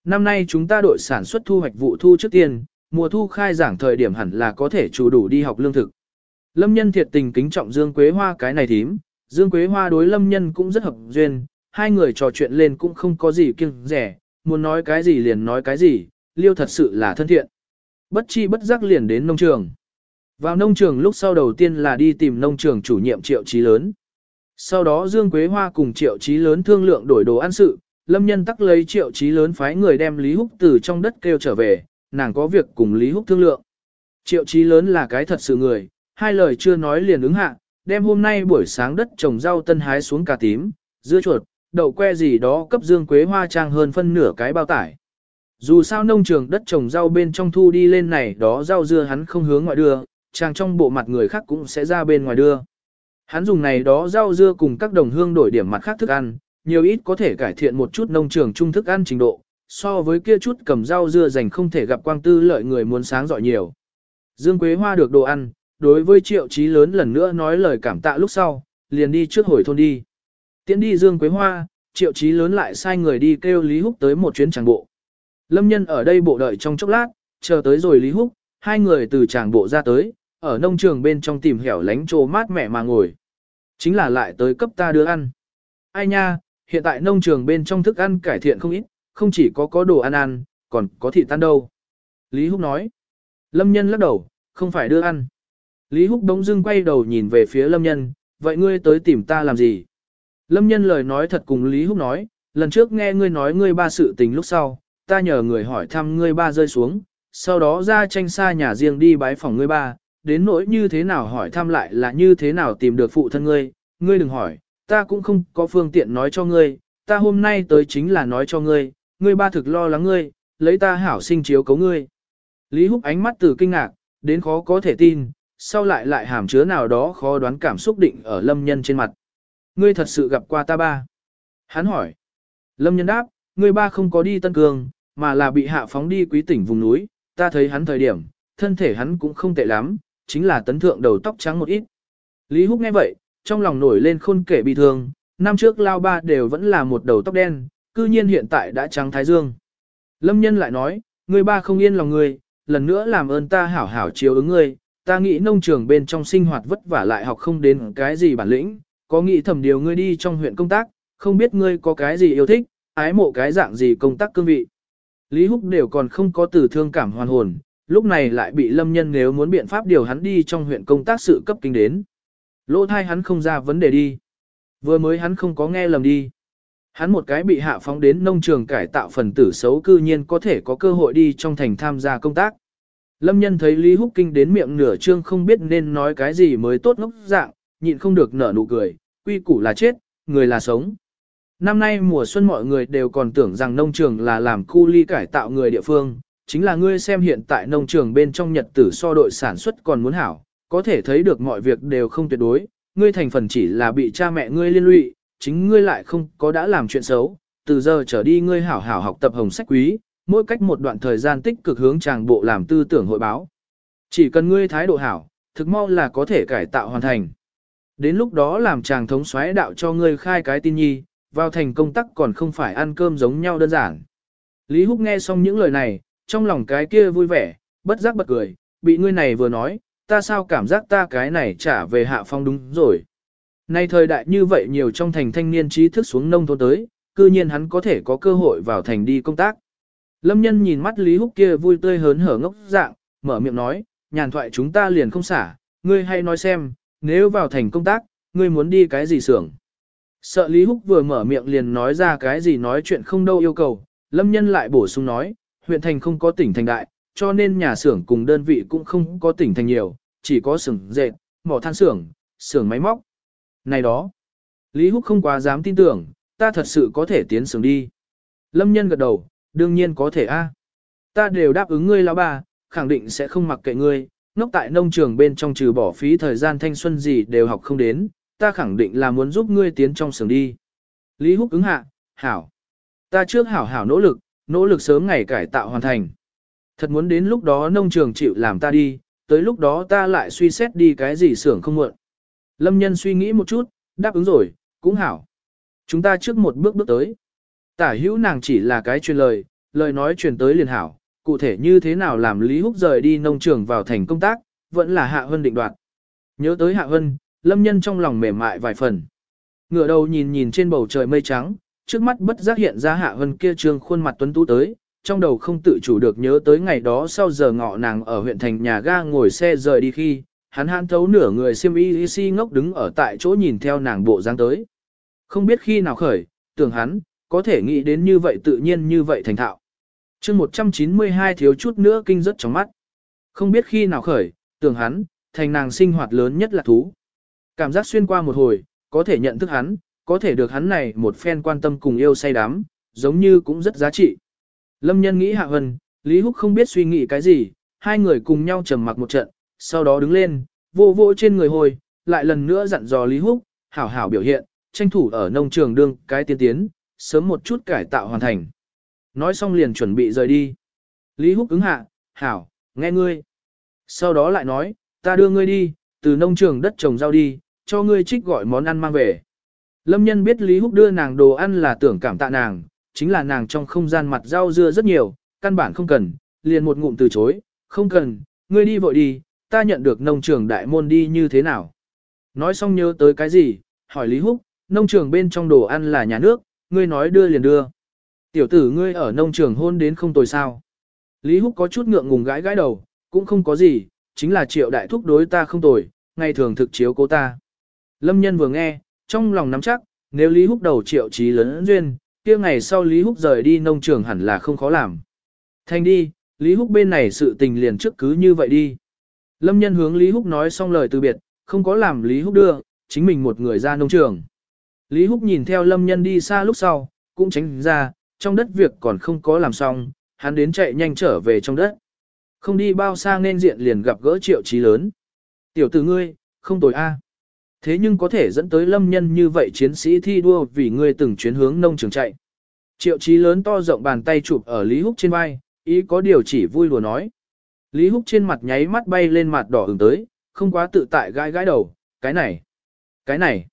Năm nay chúng ta đội sản xuất thu hoạch vụ thu trước tiên, mùa thu khai giảng thời điểm hẳn là có thể chủ đủ đi học lương thực. Lâm nhân thiệt tình kính trọng Dương Quế Hoa cái này thím, Dương Quế Hoa đối Lâm nhân cũng rất hợp duyên, hai người trò chuyện lên cũng không có gì kiêng rẻ, muốn nói cái gì liền nói cái gì, liêu thật sự là thân thiện. Bất chi bất giác liền đến nông trường. Vào nông trường lúc sau đầu tiên là đi tìm nông trường chủ nhiệm triệu trí lớn. Sau đó Dương Quế Hoa cùng triệu trí lớn thương lượng đổi đồ ăn sự, lâm nhân tắc lấy triệu trí lớn phái người đem Lý Húc từ trong đất kêu trở về, nàng có việc cùng Lý Húc thương lượng. Triệu trí lớn là cái thật sự người, hai lời chưa nói liền ứng hạ, đem hôm nay buổi sáng đất trồng rau tân hái xuống cà tím, dưa chuột, đậu que gì đó cấp Dương Quế Hoa trang hơn phân nửa cái bao tải. Dù sao nông trường đất trồng rau bên trong thu đi lên này đó rau dưa hắn không hướng ngoại đưa, trang trong bộ mặt người khác cũng sẽ ra bên ngoài đưa. Hắn dùng này đó rau dưa cùng các đồng hương đổi điểm mặt khác thức ăn, nhiều ít có thể cải thiện một chút nông trường trung thức ăn trình độ, so với kia chút cầm rau dưa dành không thể gặp quang tư lợi người muốn sáng giỏi nhiều. Dương Quế Hoa được đồ ăn, đối với triệu chí lớn lần nữa nói lời cảm tạ lúc sau, liền đi trước hồi thôn đi. Tiến đi Dương Quế Hoa, triệu chí lớn lại sai người đi kêu Lý Húc tới một chuyến tràng bộ. Lâm nhân ở đây bộ đợi trong chốc lát, chờ tới rồi Lý Húc, hai người từ tràng bộ ra tới, ở nông trường bên trong tìm hẻo lánh trồ mát mẹ mà ngồi. Chính là lại tới cấp ta đưa ăn. Ai nha, hiện tại nông trường bên trong thức ăn cải thiện không ít, không chỉ có có đồ ăn ăn, còn có thịt tan đâu. Lý Húc nói. Lâm nhân lắc đầu, không phải đưa ăn. Lý Húc đống dưng quay đầu nhìn về phía Lâm nhân, vậy ngươi tới tìm ta làm gì? Lâm nhân lời nói thật cùng Lý Húc nói, lần trước nghe ngươi nói ngươi ba sự tình lúc sau, ta nhờ người hỏi thăm ngươi ba rơi xuống, sau đó ra tranh xa nhà riêng đi bái phòng ngươi ba, đến nỗi như thế nào hỏi thăm lại là như thế nào tìm được phụ thân ngươi, ngươi đừng hỏi, ta cũng không có phương tiện nói cho ngươi, ta hôm nay tới chính là nói cho ngươi, ngươi ba thực lo lắng ngươi, lấy ta hảo sinh chiếu cấu ngươi. Lý Húc ánh mắt từ kinh ngạc, đến khó có thể tin, sau lại lại hàm chứa nào đó khó đoán cảm xúc định ở lâm nhân trên mặt. Ngươi thật sự gặp qua ta ba. Hắn hỏi. Lâm nhân đáp, ngươi ba không có đi Tân Cương, mà là bị hạ phóng đi quý tỉnh vùng núi, ta thấy hắn thời điểm, thân thể hắn cũng không tệ lắm, chính là tấn thượng đầu tóc trắng một ít. Lý Húc nghe vậy, trong lòng nổi lên khôn kể bị thương, năm trước lao ba đều vẫn là một đầu tóc đen, cư nhiên hiện tại đã trắng thái dương. Lâm nhân lại nói, người ba không yên lòng ngươi, lần nữa làm ơn ta hảo hảo chiếu ứng ngươi, ta nghĩ nông trường bên trong sinh hoạt vất vả lại học không đến cái gì bản lĩnh, có nghĩ thầm điều ngươi đi trong huyện công tác, không biết ngươi có cái gì yêu thích, ái mộ cái dạng gì công tác cương vị. Lý Húc đều còn không có từ thương cảm hoàn hồn, lúc này lại bị lâm nhân nếu muốn biện pháp điều hắn đi trong huyện công tác sự cấp kinh đến. Lỗ thai hắn không ra vấn đề đi. Vừa mới hắn không có nghe lầm đi. Hắn một cái bị hạ phóng đến nông trường cải tạo phần tử xấu cư nhiên có thể có cơ hội đi trong thành tham gia công tác. Lâm nhân thấy Lý Húc Kinh đến miệng nửa trương không biết nên nói cái gì mới tốt ngốc dạng, nhịn không được nở nụ cười, quy củ là chết, người là sống. Năm nay mùa xuân mọi người đều còn tưởng rằng nông trường là làm khu ly cải tạo người địa phương, chính là ngươi xem hiện tại nông trường bên trong nhật tử so đội sản xuất còn muốn hảo, có thể thấy được mọi việc đều không tuyệt đối, ngươi thành phần chỉ là bị cha mẹ ngươi liên lụy, chính ngươi lại không có đã làm chuyện xấu, từ giờ trở đi ngươi hảo hảo học tập hồng sách quý, mỗi cách một đoạn thời gian tích cực hướng tràng bộ làm tư tưởng hội báo. Chỉ cần ngươi thái độ hảo, thực mau là có thể cải tạo hoàn thành. Đến lúc đó làm chàng thống xoáy đạo cho ngươi khai cái tin nhi, vào thành công tác còn không phải ăn cơm giống nhau đơn giản. Lý Húc nghe xong những lời này, trong lòng cái kia vui vẻ, bất giác bật cười, bị ngươi này vừa nói, ta sao cảm giác ta cái này trả về hạ phong đúng rồi. Nay thời đại như vậy nhiều trong thành thanh niên trí thức xuống nông thôn tới, cư nhiên hắn có thể có cơ hội vào thành đi công tác. Lâm nhân nhìn mắt Lý Húc kia vui tươi hớn hở ngốc dạng, mở miệng nói, nhàn thoại chúng ta liền không xả, ngươi hay nói xem, nếu vào thành công tác, ngươi muốn đi cái gì xưởng. Sợ Lý Húc vừa mở miệng liền nói ra cái gì nói chuyện không đâu yêu cầu, Lâm nhân lại bổ sung nói, huyện thành không có tỉnh thành đại, cho nên nhà xưởng cùng đơn vị cũng không có tỉnh thành nhiều, chỉ có xưởng dệt, mỏ than xưởng, xưởng máy móc. Này đó, Lý Húc không quá dám tin tưởng, ta thật sự có thể tiến xưởng đi. Lâm nhân gật đầu, đương nhiên có thể a. Ta đều đáp ứng ngươi lão bà, khẳng định sẽ không mặc kệ ngươi, ngốc tại nông trường bên trong trừ bỏ phí thời gian thanh xuân gì đều học không đến, ta khẳng định là muốn giúp ngươi tiến trong xưởng đi. Lý Húc ứng hạ, hảo. Ta trước hảo hảo nỗ lực, nỗ lực sớm ngày cải tạo hoàn thành. Thật muốn đến lúc đó nông trường chịu làm ta đi, tới lúc đó ta lại suy xét đi cái gì xưởng không muộn. Lâm nhân suy nghĩ một chút, đáp ứng rồi, cũng hảo. Chúng ta trước một bước bước tới. Tả hữu nàng chỉ là cái truyền lời, lời nói truyền tới liền hảo, cụ thể như thế nào làm Lý Húc rời đi nông trường vào thành công tác, vẫn là Hạ Hân định đoạt. Nhớ tới Hạ Hân, Lâm Nhân trong lòng mềm mại vài phần. Ngửa đầu nhìn nhìn trên bầu trời mây trắng, trước mắt bất giác hiện ra Hạ Hân kia trương khuôn mặt tuấn tú tới, trong đầu không tự chủ được nhớ tới ngày đó sau giờ ngọ nàng ở huyện thành nhà ga ngồi xe rời đi khi, hắn hãn thấu nửa người xiêm y si ngốc đứng ở tại chỗ nhìn theo nàng bộ dáng tới. Không biết khi nào khởi, tưởng hắn, có thể nghĩ đến như vậy tự nhiên như vậy thành thạo. chương 192 thiếu chút nữa kinh rất trong mắt. Không biết khi nào khởi, tưởng hắn, thành nàng sinh hoạt lớn nhất là thú. Cảm giác xuyên qua một hồi, có thể nhận thức hắn, có thể được hắn này một phen quan tâm cùng yêu say đắm, giống như cũng rất giá trị. Lâm nhân nghĩ hạ hân, Lý Húc không biết suy nghĩ cái gì, hai người cùng nhau trầm mặc một trận, sau đó đứng lên, vô vô trên người hồi, lại lần nữa dặn dò Lý Húc, hảo hảo biểu hiện, tranh thủ ở nông trường đương cái tiên tiến, sớm một chút cải tạo hoàn thành. Nói xong liền chuẩn bị rời đi. Lý Húc ứng hạ, hảo, nghe ngươi. Sau đó lại nói, ta đưa ngươi đi, từ nông trường đất trồng rau đi, cho ngươi trích gọi món ăn mang về. Lâm nhân biết Lý Húc đưa nàng đồ ăn là tưởng cảm tạ nàng, chính là nàng trong không gian mặt rau dưa rất nhiều, căn bản không cần, liền một ngụm từ chối, không cần, ngươi đi vội đi, ta nhận được nông trường đại môn đi như thế nào. Nói xong nhớ tới cái gì, hỏi Lý Húc, nông trường bên trong đồ ăn là nhà nước, ngươi nói đưa liền đưa. Tiểu tử ngươi ở nông trường hôn đến không tồi sao. Lý Húc có chút ngượng ngùng gãi gãi đầu, cũng không có gì, chính là triệu đại thúc đối ta không tồi, ngày thường thực chiếu cô ta. Lâm nhân vừa nghe, trong lòng nắm chắc, nếu Lý Húc đầu triệu trí lớn duyên, kia ngày sau Lý Húc rời đi nông trường hẳn là không khó làm. Thành đi, Lý Húc bên này sự tình liền trước cứ như vậy đi. Lâm nhân hướng Lý Húc nói xong lời từ biệt, không có làm Lý Húc đưa, chính mình một người ra nông trường. Lý Húc nhìn theo Lâm nhân đi xa lúc sau, cũng tránh ra, trong đất việc còn không có làm xong, hắn đến chạy nhanh trở về trong đất. Không đi bao xa nên diện liền gặp gỡ triệu trí lớn. Tiểu tử ngươi, không tồi a. Thế nhưng có thể dẫn tới lâm nhân như vậy chiến sĩ thi đua vì ngươi từng chuyến hướng nông trường chạy. Triệu chí lớn to rộng bàn tay chụp ở Lý Húc trên vai, ý có điều chỉ vui lùa nói. Lý Húc trên mặt nháy mắt bay lên mặt đỏ ửng tới, không quá tự tại gãi gãi đầu, cái này, cái này.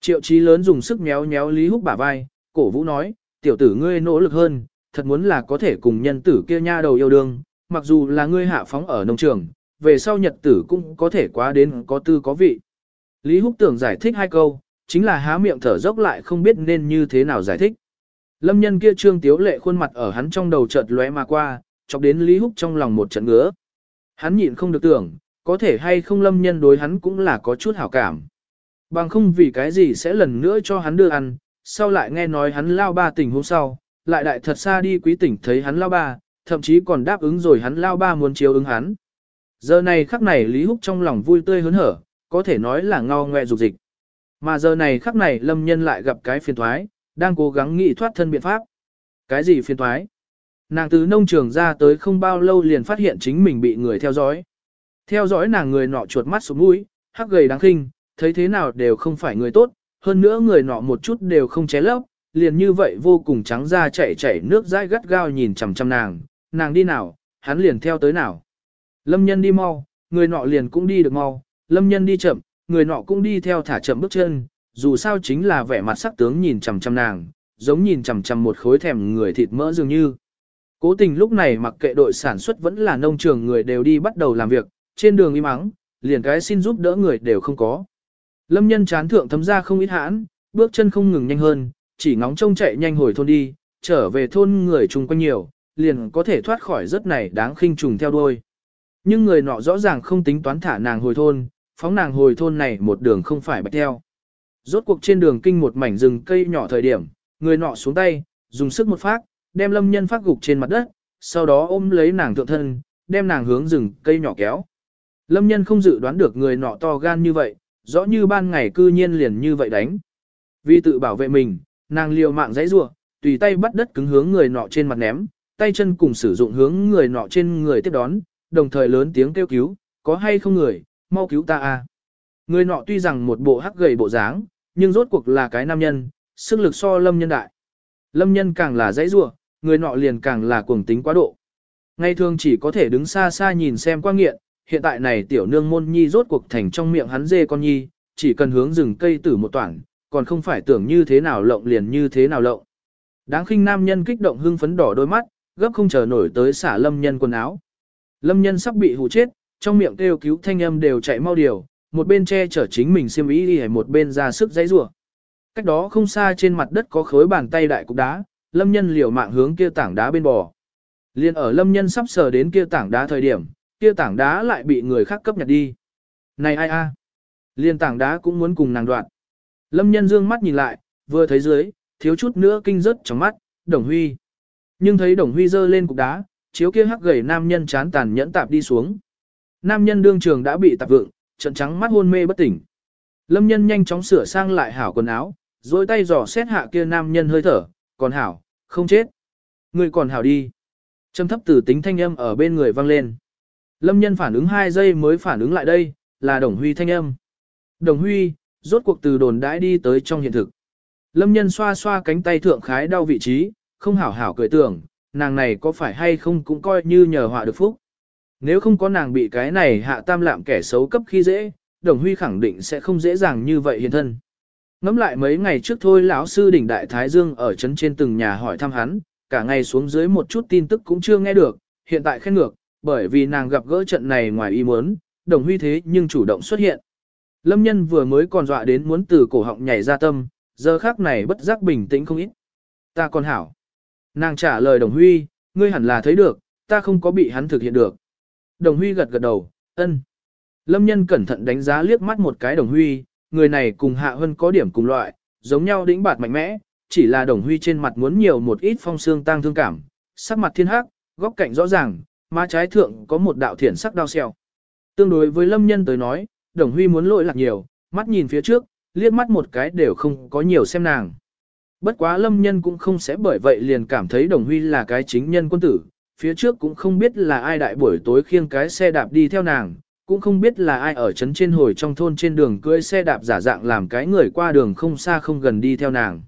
Triệu chí lớn dùng sức méo méo Lý Húc bả vai, cổ vũ nói, tiểu tử ngươi nỗ lực hơn, thật muốn là có thể cùng nhân tử kia nha đầu yêu đương, mặc dù là ngươi hạ phóng ở nông trường, về sau nhật tử cũng có thể quá đến có tư có vị. Lý Húc tưởng giải thích hai câu, chính là há miệng thở dốc lại không biết nên như thế nào giải thích. Lâm nhân kia trương tiếu lệ khuôn mặt ở hắn trong đầu chợt lóe mà qua, chọc đến Lý Húc trong lòng một trận ngứa. Hắn nhịn không được tưởng, có thể hay không lâm nhân đối hắn cũng là có chút hảo cảm. Bằng không vì cái gì sẽ lần nữa cho hắn đưa ăn, sau lại nghe nói hắn lao ba tỉnh hôm sau, lại đại thật xa đi quý tỉnh thấy hắn lao ba, thậm chí còn đáp ứng rồi hắn lao ba muốn chiếu ứng hắn. Giờ này khắc này Lý Húc trong lòng vui tươi hớn hở, có thể nói là ngao ngoe dục dịch. Mà giờ này khắc này Lâm Nhân lại gặp cái phiền thoái, đang cố gắng nghĩ thoát thân biện pháp. Cái gì phiền thoái? Nàng từ nông trường ra tới không bao lâu liền phát hiện chính mình bị người theo dõi. Theo dõi nàng người nọ chuột mắt xuống mũi, hắc gầy đáng khinh, thấy thế nào đều không phải người tốt, hơn nữa người nọ một chút đều không ché lấp, liền như vậy vô cùng trắng ra chảy chảy nước dãi gắt gao nhìn chằm chằm nàng, nàng đi nào, hắn liền theo tới nào. Lâm nhân đi mau, người nọ liền cũng đi được mau, lâm nhân đi chậm, người nọ cũng đi theo thả chậm bước chân, dù sao chính là vẻ mặt sắc tướng nhìn chằm chằm nàng, giống nhìn chằm chằm một khối thèm người thịt mỡ dường như. Cố tình lúc này mặc kệ đội sản xuất vẫn là nông trường người đều đi bắt đầu làm việc, trên đường im mắng, liền cái xin giúp đỡ người đều không có. Lâm nhân chán thượng thấm ra không ít hãn, bước chân không ngừng nhanh hơn, chỉ ngóng trông chạy nhanh hồi thôn đi, trở về thôn người chung quanh nhiều, liền có thể thoát khỏi rất này đáng khinh trùng theo đuôi. Nhưng người nọ rõ ràng không tính toán thả nàng hồi thôn, phóng nàng hồi thôn này một đường không phải bạch theo. Rốt cuộc trên đường kinh một mảnh rừng cây nhỏ thời điểm, người nọ xuống tay, dùng sức một phát, đem lâm nhân phát gục trên mặt đất, sau đó ôm lấy nàng thượng thân, đem nàng hướng rừng cây nhỏ kéo. Lâm nhân không dự đoán được người nọ to gan như vậy, rõ như ban ngày cư nhiên liền như vậy đánh. Vì tự bảo vệ mình, nàng liều mạng dãy rủa, tùy tay bắt đất cứng hướng người nọ trên mặt ném, tay chân cùng sử dụng hướng người nọ trên người tiếp đón, đồng thời lớn tiếng kêu cứu, có hay không người, mau cứu ta a. Người nọ tuy rằng một bộ hắc gầy bộ dáng, nhưng rốt cuộc là cái nam nhân, sức lực so lâm nhân đại. Lâm nhân càng là dãy rủa, người nọ liền càng là cuồng tính quá độ. Ngày thường chỉ có thể đứng xa xa nhìn xem qua nghiện, hiện tại này tiểu nương môn nhi rốt cuộc thành trong miệng hắn dê con nhi, chỉ cần hướng rừng cây tử một toảng, còn không phải tưởng như thế nào lộng liền như thế nào lộng. Đáng khinh nam nhân kích động hưng phấn đỏ đôi mắt, gấp không chờ nổi tới xả lâm nhân quần áo. Lâm nhân sắp bị hụ chết, trong miệng kêu cứu thanh âm đều chạy mau điều, một bên che chở chính mình xiêm ý đi một bên ra sức dãy rủa. Cách đó không xa trên mặt đất có khối bàn tay đại cục đá, lâm nhân liều mạng hướng kia tảng đá bên bò. Liên ở lâm nhân sắp sờ đến kia tảng đá thời điểm, kia tảng đá lại bị người khác cấp nhặt đi. Này ai a? Liên tảng đá cũng muốn cùng nàng đoạn. Lâm nhân dương mắt nhìn lại, vừa thấy dưới, thiếu chút nữa kinh rớt trong mắt, đồng huy. Nhưng thấy đồng huy giơ lên cục đá, chiếu kia hắc gầy nam nhân chán tàn nhẫn tạp đi xuống. Nam nhân đương trường đã bị tạp vượng, trận trắng mắt hôn mê bất tỉnh. Lâm nhân nhanh chóng sửa sang lại hảo quần áo, rồi tay dò xét hạ kia nam nhân hơi thở, còn hảo, không chết. Người còn hảo đi. Trầm thấp tử tính thanh âm ở bên người vang lên. Lâm nhân phản ứng 2 giây mới phản ứng lại đây, là Đồng Huy thanh âm. Đồng Huy, rốt cuộc từ đồn đãi đi tới trong hiện thực. Lâm nhân xoa xoa cánh tay thượng khái đau vị trí, không hảo hảo cười tưởng, nàng này có phải hay không cũng coi như nhờ họa được phúc. Nếu không có nàng bị cái này hạ tam lạm kẻ xấu cấp khi dễ, Đồng Huy khẳng định sẽ không dễ dàng như vậy hiện thân. Ngắm lại mấy ngày trước thôi lão sư đỉnh Đại Thái Dương ở trấn trên từng nhà hỏi thăm hắn, cả ngày xuống dưới một chút tin tức cũng chưa nghe được, hiện tại khen ngược, bởi vì nàng gặp gỡ trận này ngoài ý muốn, Đồng Huy thế nhưng chủ động xuất hiện. Lâm nhân vừa mới còn dọa đến muốn từ cổ họng nhảy ra tâm, giờ khác này bất giác bình tĩnh không ít. Ta còn hảo. Nàng trả lời Đồng Huy, ngươi hẳn là thấy được, ta không có bị hắn thực hiện được. Đồng Huy gật gật đầu, ân. Lâm nhân cẩn thận đánh giá liếc mắt một cái Đồng Huy, người này cùng Hạ Hân có điểm cùng loại, giống nhau đĩnh bạt mạnh mẽ, chỉ là Đồng Huy trên mặt muốn nhiều một ít phong xương tăng thương cảm, sắc mặt thiên hắc, góc cạnh rõ ràng, má trái thượng có một đạo thiển sắc đau xeo. Tương đối với lâm nhân tới nói, đồng huy muốn lội lạc nhiều, mắt nhìn phía trước, liếc mắt một cái đều không có nhiều xem nàng. Bất quá lâm nhân cũng không sẽ bởi vậy liền cảm thấy đồng huy là cái chính nhân quân tử, phía trước cũng không biết là ai đại buổi tối khiêng cái xe đạp đi theo nàng, cũng không biết là ai ở trấn trên hồi trong thôn trên đường cưỡi xe đạp giả dạng làm cái người qua đường không xa không gần đi theo nàng.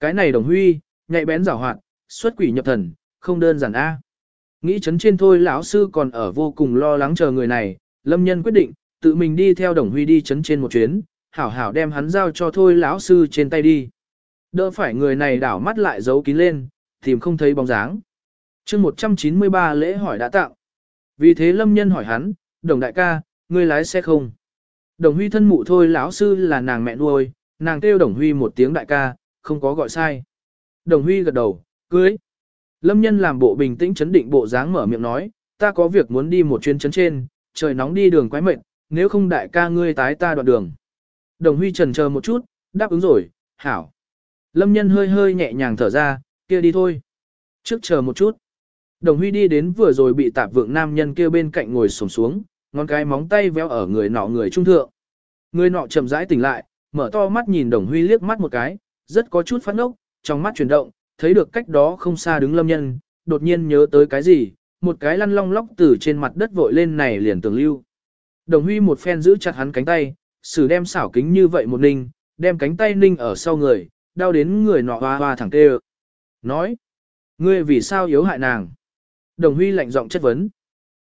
Cái này đồng huy, nhạy bén giảo hoạt, xuất quỷ nhập thần, không đơn giản a. Nghĩ trấn trên thôi lão sư còn ở vô cùng lo lắng chờ người này, lâm nhân quyết định, tự mình đi theo đồng huy đi trấn trên một chuyến, hảo hảo đem hắn giao cho thôi lão sư trên tay đi. Đỡ phải người này đảo mắt lại giấu kín lên, tìm không thấy bóng dáng chương 193 lễ hỏi đã tạo. Vì thế lâm nhân hỏi hắn, đồng đại ca, ngươi lái xe không? Đồng huy thân mụ thôi lão sư là nàng mẹ nuôi, nàng kêu đồng huy một tiếng đại ca, không có gọi sai. Đồng huy gật đầu, cưới. Lâm nhân làm bộ bình tĩnh chấn định bộ dáng mở miệng nói, ta có việc muốn đi một chuyến chấn trên, trời nóng đi đường quái mệt, nếu không đại ca ngươi tái ta đoạn đường. Đồng huy trần chờ một chút, đáp ứng rồi, hảo. Lâm nhân hơi hơi nhẹ nhàng thở ra, kia đi thôi. Trước chờ một chút. Đồng huy đi đến vừa rồi bị tạp vượng nam nhân kia bên cạnh ngồi sổng xuống, ngón cái móng tay véo ở người nọ người trung thượng. Người nọ chậm rãi tỉnh lại, mở to mắt nhìn đồng huy liếc mắt một cái, rất có chút phát ốc, trong mắt chuyển động, thấy được cách đó không xa đứng lâm nhân, đột nhiên nhớ tới cái gì, một cái lăn long lóc từ trên mặt đất vội lên này liền tưởng lưu. Đồng huy một phen giữ chặt hắn cánh tay, xử đem xảo kính như vậy một ninh, đem cánh tay ninh ở sau người, đau đến người nọ hoa hoa thẳng tê Nói, ngươi vì sao yếu hại nàng? Đồng huy lạnh giọng chất vấn.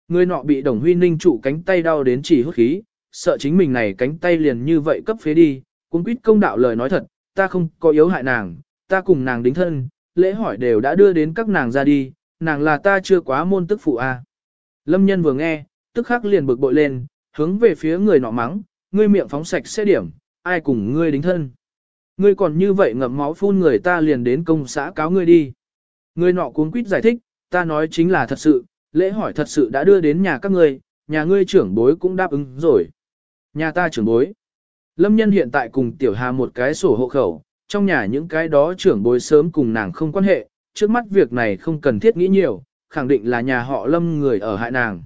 Người nọ bị đồng huy ninh trụ cánh tay đau đến chỉ hút khí, sợ chính mình này cánh tay liền như vậy cấp phế đi, cũng quýt công đạo lời nói thật, ta không có yếu hại nàng, ta cùng nàng đính thân, lễ hỏi đều đã đưa đến các nàng ra đi, nàng là ta chưa quá môn tức phụ a. À. Lâm nhân vừa nghe, tức khắc liền bực bội lên, hướng về phía người nọ mắng, ngươi miệng phóng sạch sẽ điểm, ai cùng ngươi đính thân. Ngươi còn như vậy ngậm máu phun người ta liền đến công xã cáo ngươi đi. Ngươi nọ cuốn quýt giải thích, ta nói chính là thật sự, lễ hỏi thật sự đã đưa đến nhà các ngươi, nhà ngươi trưởng bối cũng đáp ứng rồi. Nhà ta trưởng bối. Lâm nhân hiện tại cùng tiểu hà một cái sổ hộ khẩu, trong nhà những cái đó trưởng bối sớm cùng nàng không quan hệ, trước mắt việc này không cần thiết nghĩ nhiều, khẳng định là nhà họ lâm người ở hại nàng.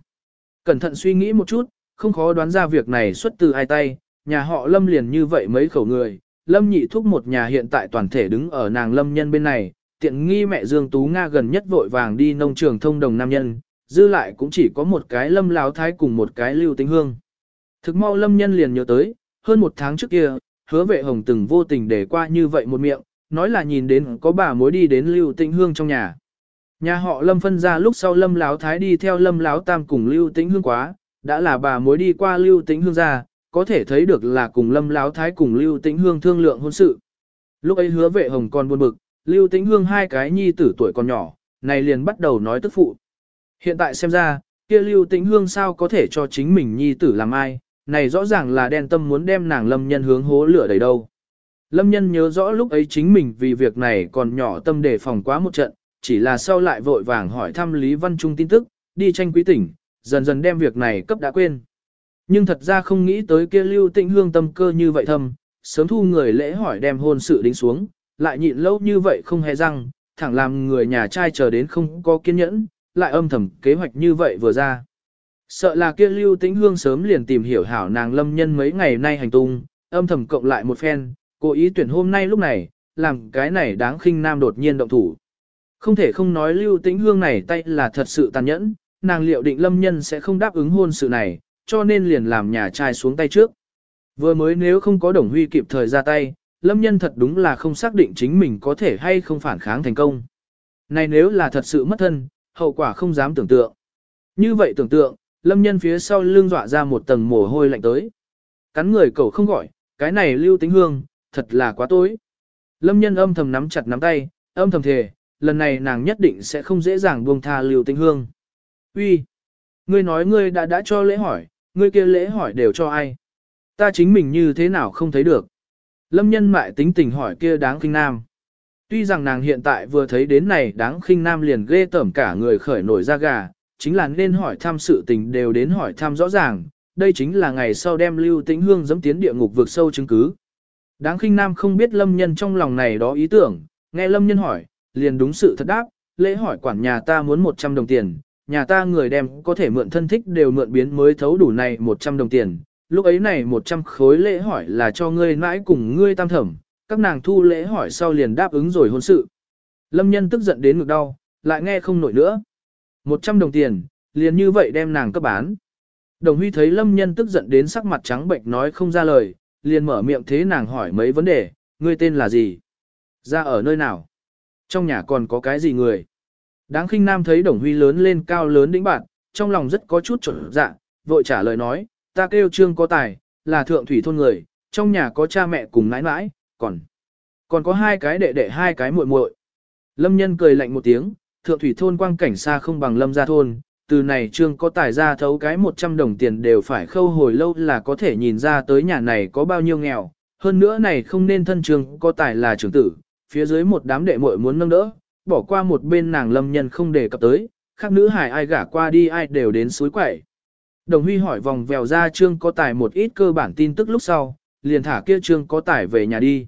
Cẩn thận suy nghĩ một chút, không khó đoán ra việc này xuất từ ai tay, nhà họ lâm liền như vậy mấy khẩu người, lâm nhị thúc một nhà hiện tại toàn thể đứng ở nàng lâm nhân bên này, tiện nghi mẹ Dương Tú Nga gần nhất vội vàng đi nông trường thông đồng nam nhân, dư lại cũng chỉ có một cái lâm láo thái cùng một cái lưu tính hương. Thực mau lâm nhân liền nhớ tới, hơn một tháng trước kia, hứa vệ hồng từng vô tình để qua như vậy một miệng, nói là nhìn đến có bà mối đi đến lưu tĩnh hương trong nhà. Nhà họ lâm phân ra lúc sau lâm láo thái đi theo lâm láo tam cùng lưu tĩnh hương quá, đã là bà mối đi qua lưu tĩnh hương ra, có thể thấy được là cùng lâm láo thái cùng lưu tĩnh hương thương lượng hôn sự. Lúc ấy hứa vệ hồng còn buồn bực, lưu tĩnh hương hai cái nhi tử tuổi còn nhỏ, này liền bắt đầu nói tức phụ. Hiện tại xem ra, kia lưu tĩnh hương sao có thể cho chính mình nhi tử làm ai, này rõ ràng là đen tâm muốn đem nàng lâm nhân hướng hố lửa đầy đâu. Lâm nhân nhớ rõ lúc ấy chính mình vì việc này còn nhỏ tâm đề phòng quá một trận, chỉ là sau lại vội vàng hỏi thăm Lý Văn Trung tin tức, đi tranh quý tỉnh, dần dần đem việc này cấp đã quên. Nhưng thật ra không nghĩ tới kia lưu tĩnh hương tâm cơ như vậy thâm, sớm thu người lễ hỏi đem hôn sự đính xuống, lại nhịn lâu như vậy không hề răng, thẳng làm người nhà trai chờ đến không có kiên nhẫn, lại âm thầm kế hoạch như vậy vừa ra. Sợ là kia lưu tĩnh hương sớm liền tìm hiểu hảo nàng lâm nhân mấy ngày nay hành tung, âm thầm cộng lại một phen, cố ý tuyển hôm nay lúc này, làm cái này đáng khinh nam đột nhiên động thủ. Không thể không nói lưu tĩnh hương này tay là thật sự tàn nhẫn, nàng liệu định lâm nhân sẽ không đáp ứng hôn sự này, cho nên liền làm nhà trai xuống tay trước. Vừa mới nếu không có đồng huy kịp thời ra tay, lâm nhân thật đúng là không xác định chính mình có thể hay không phản kháng thành công. Này nếu là thật sự mất thân, hậu quả không dám tưởng tượng. Như vậy tưởng tượng, lâm nhân phía sau lưng dọa ra một tầng mồ hôi lạnh tới. Cắn người cậu không gọi, cái này lưu tính hương, thật là quá tối. Lâm nhân âm thầm nắm chặt nắm tay, âm thầm thề, lần này nàng nhất định sẽ không dễ dàng buông tha lưu tính hương. Uy, Ngươi nói ngươi đã đã cho lễ hỏi, ngươi kia lễ hỏi đều cho ai? Ta chính mình như thế nào không thấy được? Lâm nhân mại tính tình hỏi kia đáng khinh nam. Tuy rằng nàng hiện tại vừa thấy đến này đáng khinh nam liền ghê tởm cả người khởi nổi da gà, chính là nên hỏi thăm sự tình đều đến hỏi thăm rõ ràng, đây chính là ngày sau đem lưu tĩnh hương dẫm tiến địa ngục vượt sâu chứng cứ. Đáng khinh nam không biết lâm nhân trong lòng này đó ý tưởng, nghe lâm nhân hỏi, liền đúng sự thật đáp, lễ hỏi quản nhà ta muốn 100 đồng tiền, nhà ta người đem có thể mượn thân thích đều mượn biến mới thấu đủ này 100 đồng tiền, lúc ấy này 100 khối lễ hỏi là cho ngươi mãi cùng ngươi tam thẩm, các nàng thu lễ hỏi sau liền đáp ứng rồi hôn sự. Lâm nhân tức giận đến ngực đau, lại nghe không nổi nữa. 100 đồng tiền, liền như vậy đem nàng cấp bán. Đồng Huy thấy Lâm nhân tức giận đến sắc mặt trắng bệnh nói không ra lời, liền mở miệng thế nàng hỏi mấy vấn đề, ngươi tên là gì? Ra ở nơi nào? Trong nhà còn có cái gì người? Đáng khinh nam thấy Đồng Huy lớn lên cao lớn đĩnh bạn, trong lòng rất có chút trở dạ, vội trả lời nói, ta kêu trương có tài, là thượng thủy thôn người, trong nhà có cha mẹ cùng nãi nãi, còn còn có hai cái đệ đệ hai cái muội muội. Lâm nhân cười lạnh một tiếng, thượng thủy thôn quang cảnh xa không bằng lâm gia thôn, từ này trương có tài ra thấu cái 100 đồng tiền đều phải khâu hồi lâu là có thể nhìn ra tới nhà này có bao nhiêu nghèo, hơn nữa này không nên thân trương có tài là trưởng tử, phía dưới một đám đệ muội muốn nâng đỡ, bỏ qua một bên nàng lâm nhân không để cập tới, khác nữ hải ai gả qua đi ai đều đến suối quẩy. Đồng Huy hỏi vòng vèo ra trương có tài một ít cơ bản tin tức lúc sau, liền thả kia trương có tài về nhà đi.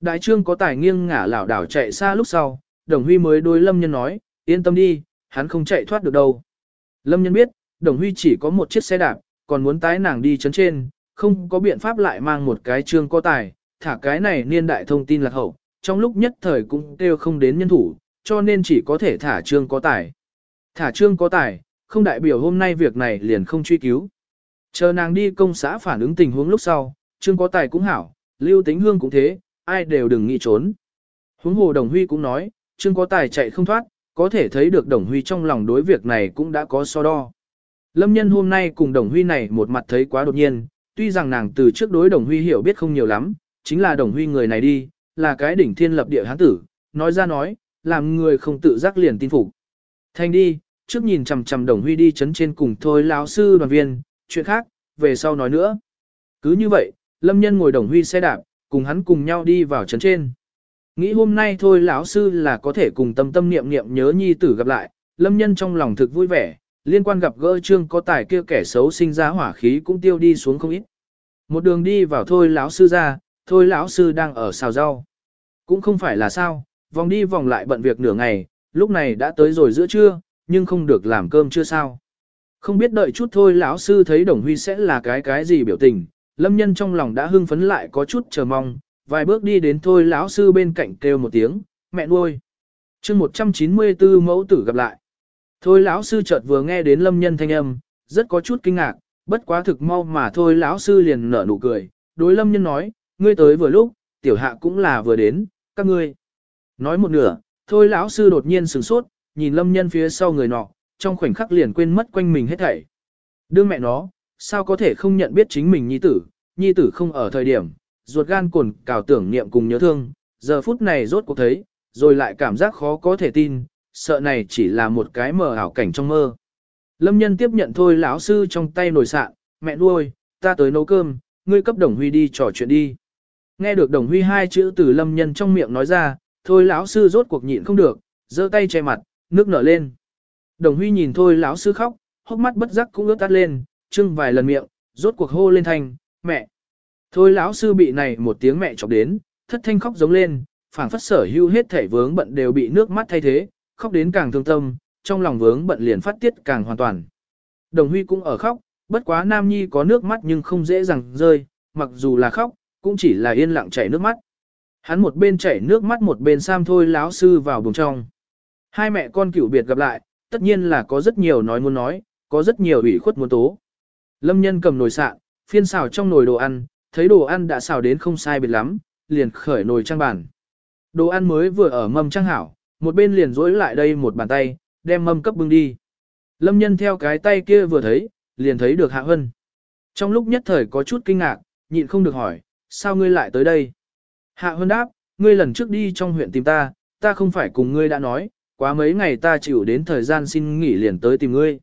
Đại trương có tài nghiêng ngả lảo đảo chạy xa lúc sau, Đồng Huy mới đối Lâm Nhân nói, yên tâm đi, hắn không chạy thoát được đâu. Lâm Nhân biết, Đồng Huy chỉ có một chiếc xe đạp, còn muốn tái nàng đi chấn trên, không có biện pháp lại mang một cái trương có tài, thả cái này niên đại thông tin lạc hậu, trong lúc nhất thời cũng kêu không đến nhân thủ, cho nên chỉ có thể thả trương có tài. Thả trương có tài, không đại biểu hôm nay việc này liền không truy cứu. Chờ nàng đi công xã phản ứng tình huống lúc sau, trương có tài cũng hảo, lưu tính hương cũng thế, ai đều đừng nghĩ trốn. Huống hồ đồng huy cũng nói, trương có tài chạy không thoát, có thể thấy được đồng huy trong lòng đối việc này cũng đã có so đo. Lâm nhân hôm nay cùng đồng huy này một mặt thấy quá đột nhiên, tuy rằng nàng từ trước đối đồng huy hiểu biết không nhiều lắm, chính là đồng huy người này đi, là cái đỉnh thiên lập địa hán tử, nói ra nói, làm người không tự giác liền tin phục. thành đi, trước nhìn chằm chằm đồng huy đi chấn trên cùng thôi lão sư đoàn viên, chuyện khác, về sau nói nữa. Cứ như vậy, lâm nhân ngồi đồng huy xe đạp, cùng hắn cùng nhau đi vào chấn trên. Nghĩ hôm nay thôi lão sư là có thể cùng tâm tâm niệm niệm nhớ nhi tử gặp lại, lâm nhân trong lòng thực vui vẻ, liên quan gặp gỡ trương có tài kia kẻ xấu sinh ra hỏa khí cũng tiêu đi xuống không ít. Một đường đi vào thôi lão sư ra, thôi lão sư đang ở xào rau. Cũng không phải là sao, vòng đi vòng lại bận việc nửa ngày, lúc này đã tới rồi giữa trưa, nhưng không được làm cơm chưa sao. Không biết đợi chút thôi lão sư thấy Đồng Huy sẽ là cái cái gì biểu tình, lâm nhân trong lòng đã hưng phấn lại có chút chờ mong, vài bước đi đến thôi lão sư bên cạnh kêu một tiếng, mẹ nuôi. chương 194 mẫu tử gặp lại. Thôi lão sư chợt vừa nghe đến lâm nhân thanh âm, rất có chút kinh ngạc, bất quá thực mau mà thôi lão sư liền nở nụ cười, đối lâm nhân nói, ngươi tới vừa lúc, tiểu hạ cũng là vừa đến, các ngươi. Nói một nửa, thôi lão sư đột nhiên sửng sốt, nhìn lâm nhân phía sau người nọ, trong khoảnh khắc liền quên mất quanh mình hết thảy. Đương mẹ nó, sao có thể không nhận biết chính mình nhi tử, nhi tử không ở thời điểm, ruột gan cồn cào tưởng niệm cùng nhớ thương, giờ phút này rốt cuộc thấy, rồi lại cảm giác khó có thể tin, sợ này chỉ là một cái mờ ảo cảnh trong mơ. Lâm nhân tiếp nhận thôi lão sư trong tay nồi sạn, mẹ nuôi, ta tới nấu cơm, ngươi cấp đồng huy đi trò chuyện đi. Nghe được đồng huy hai chữ từ lâm nhân trong miệng nói ra, thôi lão sư rốt cuộc nhịn không được, giơ tay che mặt, nước nở lên. Đồng Huy nhìn thôi lão sư khóc, hốc mắt bất giác cũng ướt tắt lên, trưng vài lần miệng, rốt cuộc hô lên thanh, mẹ. Thôi lão sư bị này một tiếng mẹ chọc đến, thất thanh khóc giống lên, phảng phất sở hưu hết thể vướng bận đều bị nước mắt thay thế, khóc đến càng thương tâm, trong lòng vướng bận liền phát tiết càng hoàn toàn. Đồng Huy cũng ở khóc, bất quá Nam Nhi có nước mắt nhưng không dễ dàng rơi, mặc dù là khóc, cũng chỉ là yên lặng chảy nước mắt. Hắn một bên chảy nước mắt một bên sam thôi lão sư vào buồng trong. Hai mẹ con cựu biệt gặp lại, tất nhiên là có rất nhiều nói muốn nói, có rất nhiều ủy khuất muốn tố. Lâm nhân cầm nồi sạn, phiên xào trong nồi đồ ăn, thấy đồ ăn đã xào đến không sai biệt lắm, liền khởi nồi trang bàn. Đồ ăn mới vừa ở mâm trang hảo, một bên liền rỗi lại đây một bàn tay, đem mâm cấp bưng đi. Lâm nhân theo cái tay kia vừa thấy, liền thấy được Hạ Hân. Trong lúc nhất thời có chút kinh ngạc, nhịn không được hỏi, sao ngươi lại tới đây? Hạ Hân đáp, ngươi lần trước đi trong huyện tìm ta, ta không phải cùng ngươi đã nói, quá mấy ngày ta chịu đến thời gian xin nghỉ liền tới tìm ngươi.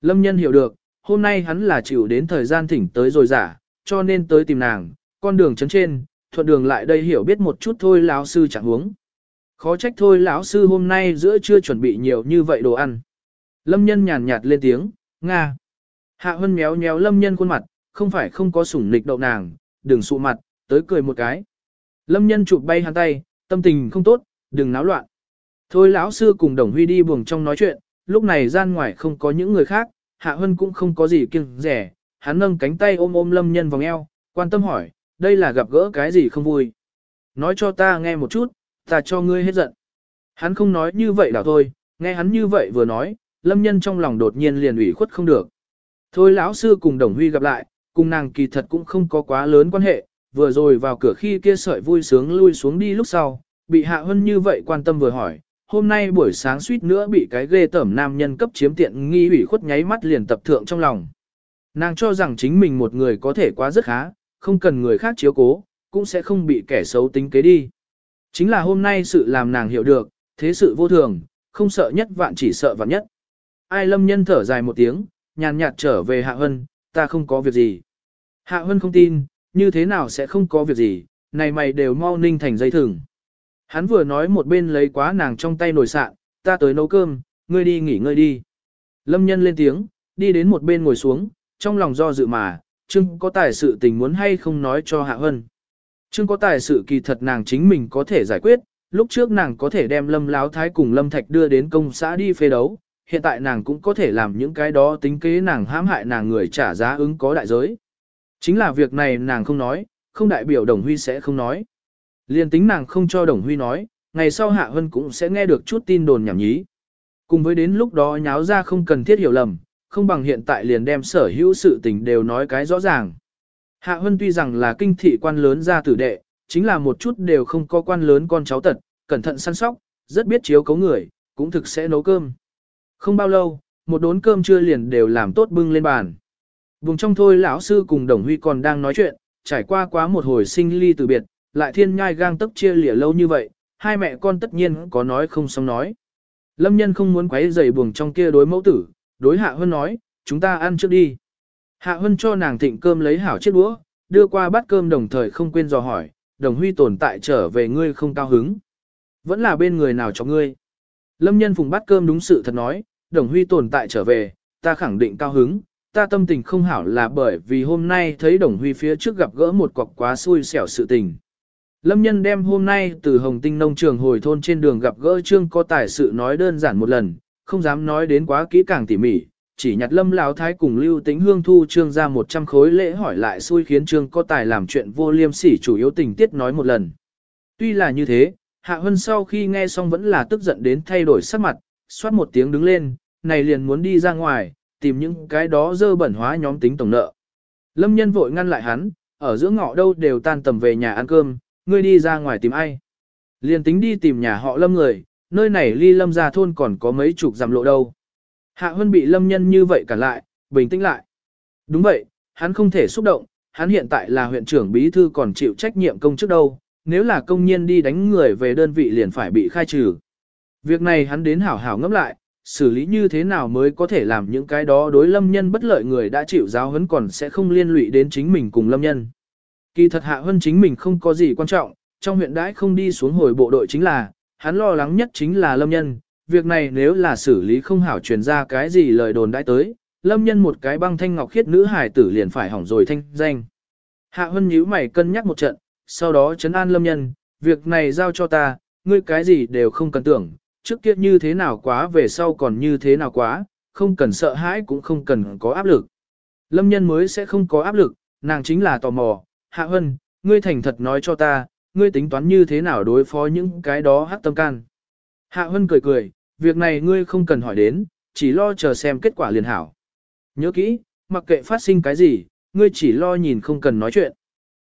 Lâm nhân hiểu được, hôm nay hắn là chịu đến thời gian thỉnh tới rồi giả, cho nên tới tìm nàng, con đường chấn trên, thuận đường lại đây hiểu biết một chút thôi lão sư chẳng huống. Khó trách thôi lão sư hôm nay giữa chưa chuẩn bị nhiều như vậy đồ ăn. Lâm nhân nhàn nhạt lên tiếng, Nga. Hạ hân méo méo lâm nhân khuôn mặt, không phải không có sủng nịch đậu nàng, đừng sụ mặt, tới cười một cái. Lâm nhân chụp bay hắn tay, tâm tình không tốt, đừng náo loạn. Thôi lão sư cùng Đồng Huy đi buồng trong nói chuyện, lúc này gian ngoài không có những người khác, Hạ Hân cũng không có gì kiêng rẻ, hắn nâng cánh tay ôm ôm lâm nhân vòng eo, quan tâm hỏi, đây là gặp gỡ cái gì không vui. Nói cho ta nghe một chút, ta cho ngươi hết giận. Hắn không nói như vậy đảo thôi, nghe hắn như vậy vừa nói, lâm nhân trong lòng đột nhiên liền ủy khuất không được. Thôi lão sư cùng Đồng Huy gặp lại, cùng nàng kỳ thật cũng không có quá lớn quan hệ, vừa rồi vào cửa khi kia sợi vui sướng lui xuống đi lúc sau, bị Hạ Hân như vậy quan tâm vừa hỏi, hôm nay buổi sáng suýt nữa bị cái ghê tẩm nam nhân cấp chiếm tiện nghi ủy khuất nháy mắt liền tập thượng trong lòng. Nàng cho rằng chính mình một người có thể quá rất khá, không cần người khác chiếu cố, cũng sẽ không bị kẻ xấu tính kế đi. Chính là hôm nay sự làm nàng hiểu được, thế sự vô thường, không sợ nhất vạn chỉ sợ vạn nhất. Ai lâm nhân thở dài một tiếng, nhàn nhạt trở về Hạ Hân, ta không có việc gì. Hạ Hân không tin, như thế nào sẽ không có việc gì, này mày đều mau ninh thành dây thừng. Hắn vừa nói một bên lấy quá nàng trong tay nồi sạn, ta tới nấu cơm, ngươi đi nghỉ ngơi đi. Lâm nhân lên tiếng, đi đến một bên ngồi xuống, trong lòng do dự mà, chưng có tài sự tình muốn hay không nói cho Hạ Hân. Chưng có tài sự kỳ thật nàng chính mình có thể giải quyết, lúc trước nàng có thể đem Lâm Láo Thái cùng Lâm Thạch đưa đến công xã đi phê đấu, hiện tại nàng cũng có thể làm những cái đó tính kế nàng hãm hại nàng người trả giá ứng có đại giới. Chính là việc này nàng không nói, không đại biểu Đồng Huy sẽ không nói. Liên tính nàng không cho Đồng Huy nói, ngày sau Hạ Hân cũng sẽ nghe được chút tin đồn nhảm nhí. Cùng với đến lúc đó nháo ra không cần thiết hiểu lầm, không bằng hiện tại liền đem sở hữu sự tình đều nói cái rõ ràng. Hạ Hân tuy rằng là kinh thị quan lớn gia tử đệ, chính là một chút đều không có quan lớn con cháu tật, cẩn thận săn sóc, rất biết chiếu cấu người, cũng thực sẽ nấu cơm. Không bao lâu, một đốn cơm trưa liền đều làm tốt bưng lên bàn. Vùng trong thôi lão sư cùng Đồng Huy còn đang nói chuyện, trải qua quá một hồi sinh ly từ biệt, lại thiên nhai gang tấc chia lìa lâu như vậy, hai mẹ con tất nhiên có nói không xong nói. Lâm nhân không muốn quấy rầy buồng trong kia đối mẫu tử, đối Hạ hơn nói, chúng ta ăn trước đi. Hạ Hân cho nàng thịnh cơm lấy hảo chiếc đũa, đưa qua bát cơm đồng thời không quên dò hỏi, đồng huy tồn tại trở về ngươi không cao hứng. Vẫn là bên người nào cho ngươi. Lâm nhân phùng bát cơm đúng sự thật nói, đồng huy tồn tại trở về, ta khẳng định cao hứng, ta tâm tình không hảo là bởi vì hôm nay thấy đồng huy phía trước gặp gỡ một cọc quá xui xẻo sự tình. Lâm nhân đem hôm nay từ Hồng Tinh nông trường hồi thôn trên đường gặp gỡ Trương có tài sự nói đơn giản một lần, không dám nói đến quá kỹ càng tỉ mỉ, chỉ nhặt Lâm Lão thái cùng Lưu Tĩnh Hương thu Trương ra 100 khối lễ hỏi lại xui khiến Trương có tài làm chuyện vô liêm sỉ chủ yếu tình tiết nói một lần. Tuy là như thế, Hạ Hân sau khi nghe xong vẫn là tức giận đến thay đổi sắc mặt, xoát một tiếng đứng lên, này liền muốn đi ra ngoài, tìm những cái đó dơ bẩn hóa nhóm tính tổng nợ. Lâm nhân vội ngăn lại hắn, ở giữa ngõ đâu đều tan tầm về nhà ăn cơm, ngươi đi ra ngoài tìm ai. Liền tính đi tìm nhà họ lâm người, nơi này ly lâm ra thôn còn có mấy chục dặm lộ đâu. Hạ Hân bị lâm nhân như vậy cả lại, bình tĩnh lại. Đúng vậy, hắn không thể xúc động, hắn hiện tại là huyện trưởng bí thư còn chịu trách nhiệm công chức đâu, nếu là công nhân đi đánh người về đơn vị liền phải bị khai trừ. Việc này hắn đến hảo hảo ngẫm lại, xử lý như thế nào mới có thể làm những cái đó đối lâm nhân bất lợi người đã chịu giáo huấn còn sẽ không liên lụy đến chính mình cùng lâm nhân. Kỳ thật hạ Hân chính mình không có gì quan trọng, trong huyện đãi không đi xuống hồi bộ đội chính là, hắn lo lắng nhất chính là lâm nhân, việc này nếu là xử lý không hảo truyền ra cái gì lời đồn đãi tới, lâm nhân một cái băng thanh ngọc khiết nữ hài tử liền phải hỏng rồi thanh danh. Hạ Hân nhíu mày cân nhắc một trận, sau đó chấn an lâm nhân, việc này giao cho ta, ngươi cái gì đều không cần tưởng, trước kia như thế nào quá về sau còn như thế nào quá, không cần sợ hãi cũng không cần có áp lực. Lâm nhân mới sẽ không có áp lực, nàng chính là tò mò, Hạ Hân, ngươi thành thật nói cho ta, ngươi tính toán như thế nào đối phó những cái đó hát tâm can. Hạ Hân cười cười, việc này ngươi không cần hỏi đến, chỉ lo chờ xem kết quả liền hảo. Nhớ kỹ, mặc kệ phát sinh cái gì, ngươi chỉ lo nhìn không cần nói chuyện.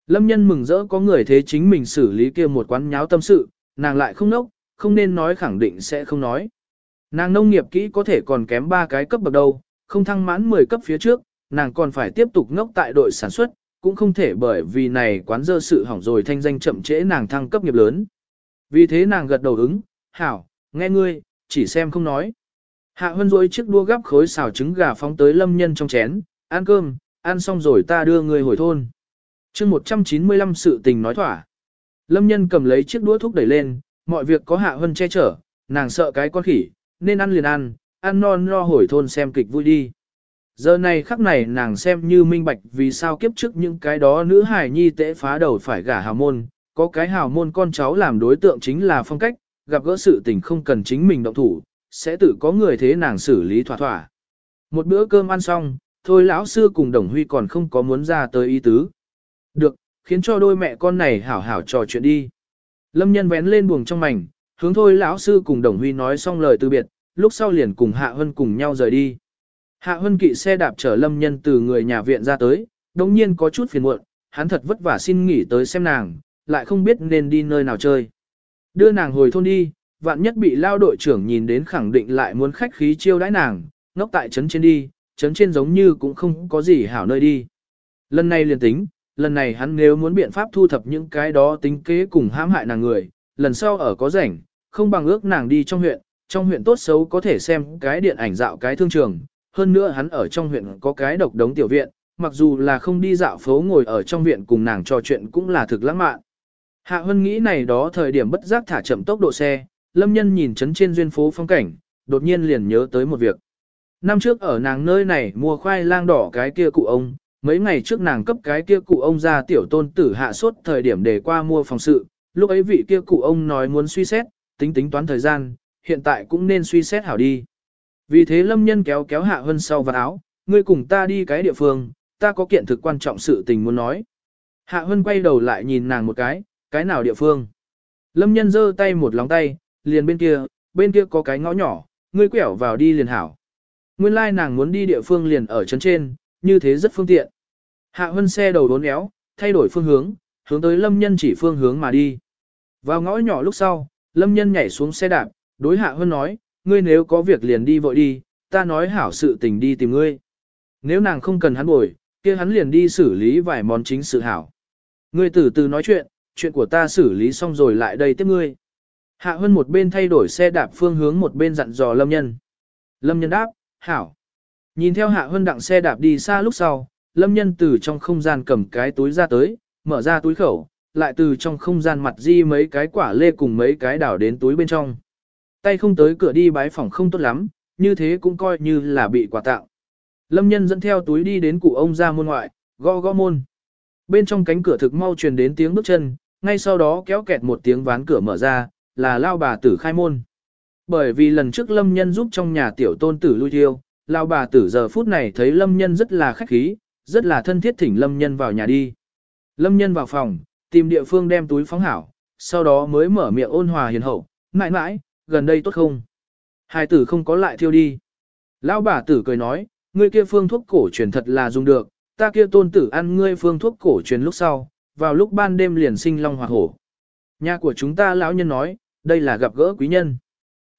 Lâm nhân mừng rỡ có người thế chính mình xử lý kia một quán nháo tâm sự, nàng lại không nốc, không nên nói khẳng định sẽ không nói. Nàng nông nghiệp kỹ có thể còn kém ba cái cấp bậc đâu, không thăng mãn 10 cấp phía trước, nàng còn phải tiếp tục ngốc tại đội sản xuất, cũng không thể bởi vì này quán dơ sự hỏng rồi thanh danh chậm trễ nàng thăng cấp nghiệp lớn. Vì thế nàng gật đầu ứng, hảo, nghe ngươi, chỉ xem không nói. Hạ Hân rối chiếc đua gắp khối xào trứng gà phóng tới lâm nhân trong chén, ăn cơm, ăn xong rồi ta đưa ngươi hồi thôn. chương 195 sự tình nói thỏa. Lâm nhân cầm lấy chiếc đũa thúc đẩy lên, mọi việc có Hạ Hân che chở, nàng sợ cái con khỉ, nên ăn liền ăn, ăn non no hồi thôn xem kịch vui đi. Giờ này khắc này nàng xem như minh bạch vì sao kiếp trước những cái đó nữ hài nhi tễ phá đầu phải gả hào môn, có cái hào môn con cháu làm đối tượng chính là phong cách, gặp gỡ sự tình không cần chính mình động thủ, sẽ tự có người thế nàng xử lý thỏa thỏa. Một bữa cơm ăn xong, thôi lão sư cùng đồng huy còn không có muốn ra tới ý tứ. Được, khiến cho đôi mẹ con này hảo hảo trò chuyện đi. Lâm nhân vén lên buồng trong mảnh, hướng thôi lão sư cùng đồng huy nói xong lời từ biệt, lúc sau liền cùng Hạ Hân cùng nhau rời đi. Hạ Hân kỵ xe đạp chở Lâm nhân từ người nhà viện ra tới, đồng nhiên có chút phiền muộn, hắn thật vất vả xin nghỉ tới xem nàng, lại không biết nên đi nơi nào chơi. Đưa nàng hồi thôn đi, vạn nhất bị lao đội trưởng nhìn đến khẳng định lại muốn khách khí chiêu đãi nàng, ngốc tại trấn trên đi, trấn trên giống như cũng không có gì hảo nơi đi. Lần này liền tính, lần này hắn nếu muốn biện pháp thu thập những cái đó tính kế cùng hãm hại nàng người, lần sau ở có rảnh, không bằng ước nàng đi trong huyện, trong huyện tốt xấu có thể xem cái điện ảnh dạo cái thương trường, hơn nữa hắn ở trong huyện có cái độc đống tiểu viện, mặc dù là không đi dạo phố ngồi ở trong viện cùng nàng trò chuyện cũng là thực lãng mạn. Hạ Hân nghĩ này đó thời điểm bất giác thả chậm tốc độ xe, lâm nhân nhìn chấn trên duyên phố phong cảnh, đột nhiên liền nhớ tới một việc. Năm trước ở nàng nơi này mua khoai lang đỏ cái kia cụ ông, mấy ngày trước nàng cấp cái kia cụ ông ra tiểu tôn tử hạ suốt thời điểm để qua mua phòng sự, lúc ấy vị kia cụ ông nói muốn suy xét, tính tính toán thời gian, hiện tại cũng nên suy xét hảo đi. Vì thế lâm nhân kéo kéo hạ hân sau vào áo, ngươi cùng ta đi cái địa phương, ta có kiện thực quan trọng sự tình muốn nói. Hạ hân quay đầu lại nhìn nàng một cái, cái nào địa phương. Lâm nhân giơ tay một lóng tay, liền bên kia, bên kia có cái ngõ nhỏ, ngươi quẹo vào đi liền hảo. Nguyên lai like nàng muốn đi địa phương liền ở chân trên, như thế rất phương tiện. Hạ hân xe đầu đốn éo, thay đổi phương hướng, hướng tới lâm nhân chỉ phương hướng mà đi. Vào ngõ nhỏ lúc sau, lâm nhân nhảy xuống xe đạp, đối hạ hân nói, ngươi nếu có việc liền đi vội đi, ta nói hảo sự tình đi tìm ngươi. Nếu nàng không cần hắn bồi, kia hắn liền đi xử lý vài món chính sự hảo. Ngươi từ từ nói chuyện, chuyện của ta xử lý xong rồi lại đây tiếp ngươi. Hạ Hân một bên thay đổi xe đạp phương hướng một bên dặn dò Lâm Nhân. Lâm Nhân đáp, hảo. Nhìn theo Hạ Hân đặng xe đạp đi xa lúc sau, Lâm Nhân từ trong không gian cầm cái túi ra tới, mở ra túi khẩu, lại từ trong không gian mặt di mấy cái quả lê cùng mấy cái đảo đến túi bên trong. Tay không tới cửa đi bái phòng không tốt lắm, như thế cũng coi như là bị quà tặng. Lâm Nhân dẫn theo túi đi đến cụ ông ra môn ngoại, gõ gõ môn. Bên trong cánh cửa thực mau truyền đến tiếng bước chân, ngay sau đó kéo kẹt một tiếng ván cửa mở ra, là lao bà tử khai môn. Bởi vì lần trước lâm nhân giúp trong nhà tiểu tôn tử lui thiêu, lao bà tử giờ phút này thấy lâm nhân rất là khách khí, rất là thân thiết thỉnh lâm nhân vào nhà đi. Lâm nhân vào phòng, tìm địa phương đem túi phóng hảo, sau đó mới mở miệng ôn hòa hiền hậu, mãi mãi, gần đây tốt không? Hai tử không có lại thiêu đi. Lão bà tử cười nói, ngươi kia phương thuốc cổ truyền thật là dùng được, ta kia tôn tử ăn ngươi phương thuốc cổ truyền lúc sau, vào lúc ban đêm liền sinh long hoặc hổ. Nhà của chúng ta lão nhân nói, đây là gặp gỡ quý nhân.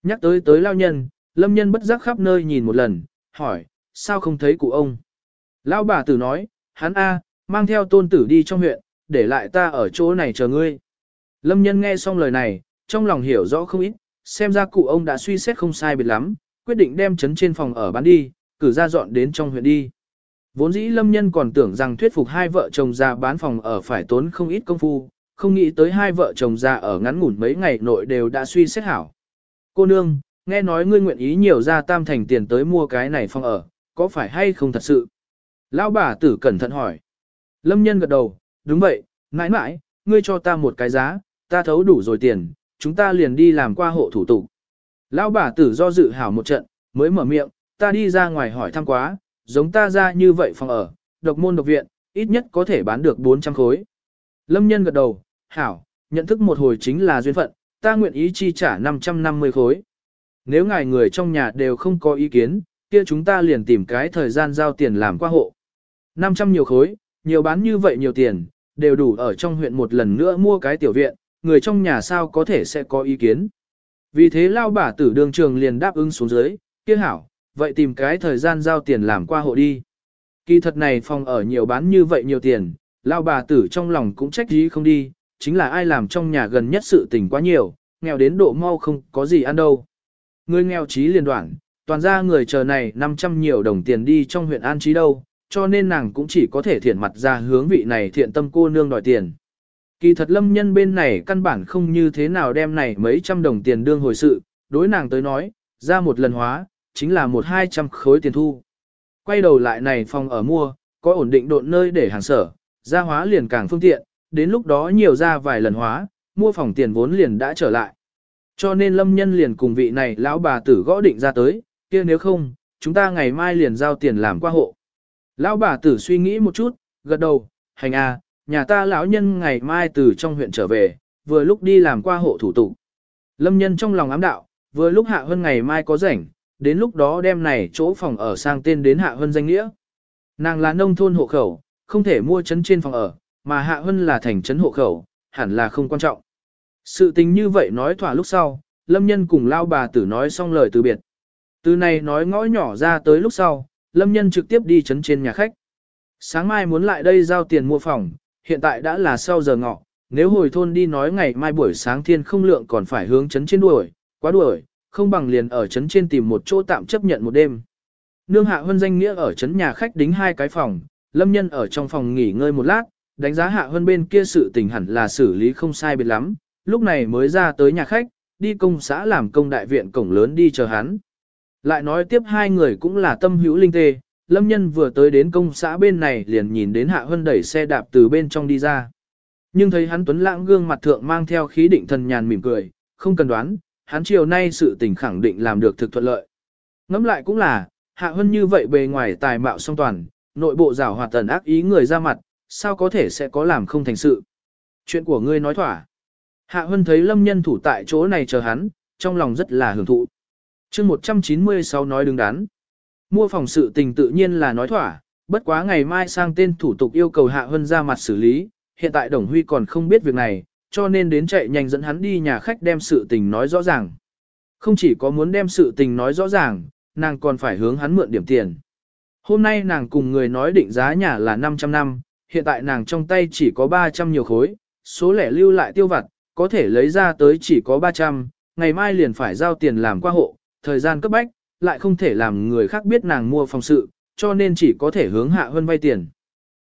Nhắc tới tới lão nhân, lâm nhân bất giác khắp nơi nhìn một lần, hỏi, sao không thấy cụ ông? Lão bà tử nói, hắn A, mang theo tôn tử đi trong huyện, để lại ta ở chỗ này chờ ngươi. Lâm nhân nghe xong lời này, trong lòng hiểu rõ không ít, xem ra cụ ông đã suy xét không sai biệt lắm, quyết định đem chấn trên phòng ở bán đi, cử ra dọn đến trong huyện đi. Vốn dĩ lâm nhân còn tưởng rằng thuyết phục hai vợ chồng già bán phòng ở phải tốn không ít công phu, không nghĩ tới hai vợ chồng già ở ngắn ngủn mấy ngày nội đều đã suy xét hảo. Cô nương, nghe nói ngươi nguyện ý nhiều ra tam thành tiền tới mua cái này phòng ở, có phải hay không thật sự? Lão bà tử cẩn thận hỏi. Lâm nhân gật đầu, đúng vậy, mãi mãi, ngươi cho ta một cái giá, ta thấu đủ rồi tiền, chúng ta liền đi làm qua hộ thủ tục. Lão bà tử do dự hảo một trận, mới mở miệng, ta đi ra ngoài hỏi thăm quá, giống ta ra như vậy phòng ở, độc môn độc viện, ít nhất có thể bán được 400 khối. Lâm nhân gật đầu, hảo, nhận thức một hồi chính là duyên phận, ta nguyện ý chi trả 550 khối. Nếu ngài người trong nhà đều không có ý kiến, kia chúng ta liền tìm cái thời gian giao tiền làm qua hộ. 500 nhiều khối, nhiều bán như vậy nhiều tiền, đều đủ ở trong huyện một lần nữa mua cái tiểu viện, người trong nhà sao có thể sẽ có ý kiến. Vì thế lao bà tử đường trường liền đáp ứng xuống dưới, kia hảo, vậy tìm cái thời gian giao tiền làm qua hộ đi. Kỳ thật này phòng ở nhiều bán như vậy nhiều tiền, lao bà tử trong lòng cũng trách gì không đi, chính là ai làm trong nhà gần nhất sự tình quá nhiều, nghèo đến độ mau không có gì ăn đâu. Người nghèo trí liền đoạn, toàn ra người chờ này 500 nhiều đồng tiền đi trong huyện An Trí đâu, cho nên nàng cũng chỉ có thể thiện mặt ra hướng vị này thiện tâm cô nương đòi tiền. Kỳ thật lâm nhân bên này căn bản không như thế nào đem này mấy trăm đồng tiền đương hồi sự, đối nàng tới nói, ra một lần hóa, chính là một hai trăm khối tiền thu. Quay đầu lại này phòng ở mua, có ổn định độn nơi để hàng sở, ra hóa liền càng phương tiện, đến lúc đó nhiều ra vài lần hóa, mua phòng tiền vốn liền đã trở lại. Cho nên lâm nhân liền cùng vị này lão bà tử gõ định ra tới, kia nếu không, chúng ta ngày mai liền giao tiền làm qua hộ. Lão bà tử suy nghĩ một chút, gật đầu, hành à, nhà ta lão nhân ngày mai từ trong huyện trở về, vừa lúc đi làm qua hộ thủ tục. Lâm nhân trong lòng ám đạo, vừa lúc hạ hơn ngày mai có rảnh, đến lúc đó đem này chỗ phòng ở sang tên đến hạ hơn danh nghĩa. Nàng là nông thôn hộ khẩu, không thể mua chấn trên phòng ở, mà hạ hơn là thành trấn hộ khẩu, hẳn là không quan trọng. Sự tình như vậy nói thỏa lúc sau, lâm nhân cùng lao bà tử nói xong lời từ biệt. Từ này nói ngõ nhỏ ra tới lúc sau, lâm nhân trực tiếp đi chấn trên nhà khách. Sáng mai muốn lại đây giao tiền mua phòng, hiện tại đã là sau giờ ngọ, nếu hồi thôn đi nói ngày mai buổi sáng thiên không lượng còn phải hướng chấn trên đuổi, quá đuổi, không bằng liền ở chấn trên tìm một chỗ tạm chấp nhận một đêm. Nương hạ Hân danh nghĩa ở chấn nhà khách đính hai cái phòng, lâm nhân ở trong phòng nghỉ ngơi một lát, đánh giá hạ Hân bên kia sự tình hẳn là xử lý không sai biệt lắm, lúc này mới ra tới nhà khách, đi công xã làm công đại viện cổng lớn đi chờ hắn. Lại nói tiếp hai người cũng là tâm hữu linh tê, lâm nhân vừa tới đến công xã bên này liền nhìn đến hạ Hân đẩy xe đạp từ bên trong đi ra. Nhưng thấy hắn tuấn lãng gương mặt thượng mang theo khí định thần nhàn mỉm cười, không cần đoán, hắn chiều nay sự tình khẳng định làm được thực thuận lợi. Ngẫm lại cũng là, hạ Hân như vậy bề ngoài tài mạo song toàn, nội bộ rào hoạt tần ác ý người ra mặt, sao có thể sẽ có làm không thành sự. Chuyện của ngươi nói thỏa. Hạ Hân thấy lâm nhân thủ tại chỗ này chờ hắn, trong lòng rất là hưởng thụ. chương 196 nói đứng đắn. Mua phòng sự tình tự nhiên là nói thỏa, bất quá ngày mai sang tên thủ tục yêu cầu Hạ Hân ra mặt xử lý, hiện tại Đồng Huy còn không biết việc này, cho nên đến chạy nhanh dẫn hắn đi nhà khách đem sự tình nói rõ ràng. Không chỉ có muốn đem sự tình nói rõ ràng, nàng còn phải hướng hắn mượn điểm tiền. Hôm nay nàng cùng người nói định giá nhà là 500 năm, hiện tại nàng trong tay chỉ có 300 nhiều khối, số lẻ lưu lại tiêu vặt, có thể lấy ra tới chỉ có 300, ngày mai liền phải giao tiền làm qua hộ, thời gian cấp bách, lại không thể làm người khác biết nàng mua phòng sự, cho nên chỉ có thể hướng hạ hân vay tiền.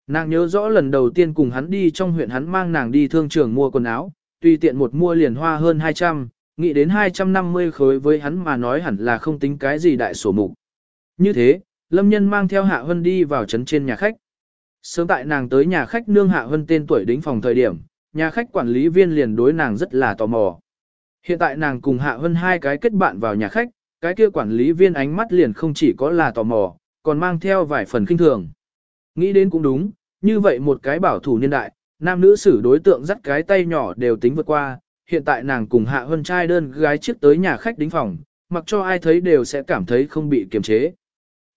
Nàng nhớ rõ lần đầu tiên cùng hắn đi trong huyện hắn mang nàng đi thương trường mua quần áo, tùy tiện một mua liền hoa hơn 200, nghĩ đến 250 khối với hắn mà nói hẳn là không tính cái gì đại sổ mục. Như thế, Lâm Nhân mang theo Hạ Hân đi vào trấn trên nhà khách. Sớm tại nàng tới nhà khách nương Hạ Hân tên tuổi đính phòng thời điểm, nhà khách quản lý viên liền đối nàng rất là tò mò. Hiện tại nàng cùng Hạ Hân hai cái kết bạn vào nhà khách, cái kia quản lý viên ánh mắt liền không chỉ có là tò mò, còn mang theo vài phần kinh thường. Nghĩ đến cũng đúng, như vậy một cái bảo thủ niên đại, nam nữ xử đối tượng dắt cái tay nhỏ đều tính vượt qua, hiện tại nàng cùng Hạ hơn trai đơn gái trước tới nhà khách đính phòng, mặc cho ai thấy đều sẽ cảm thấy không bị kiềm chế.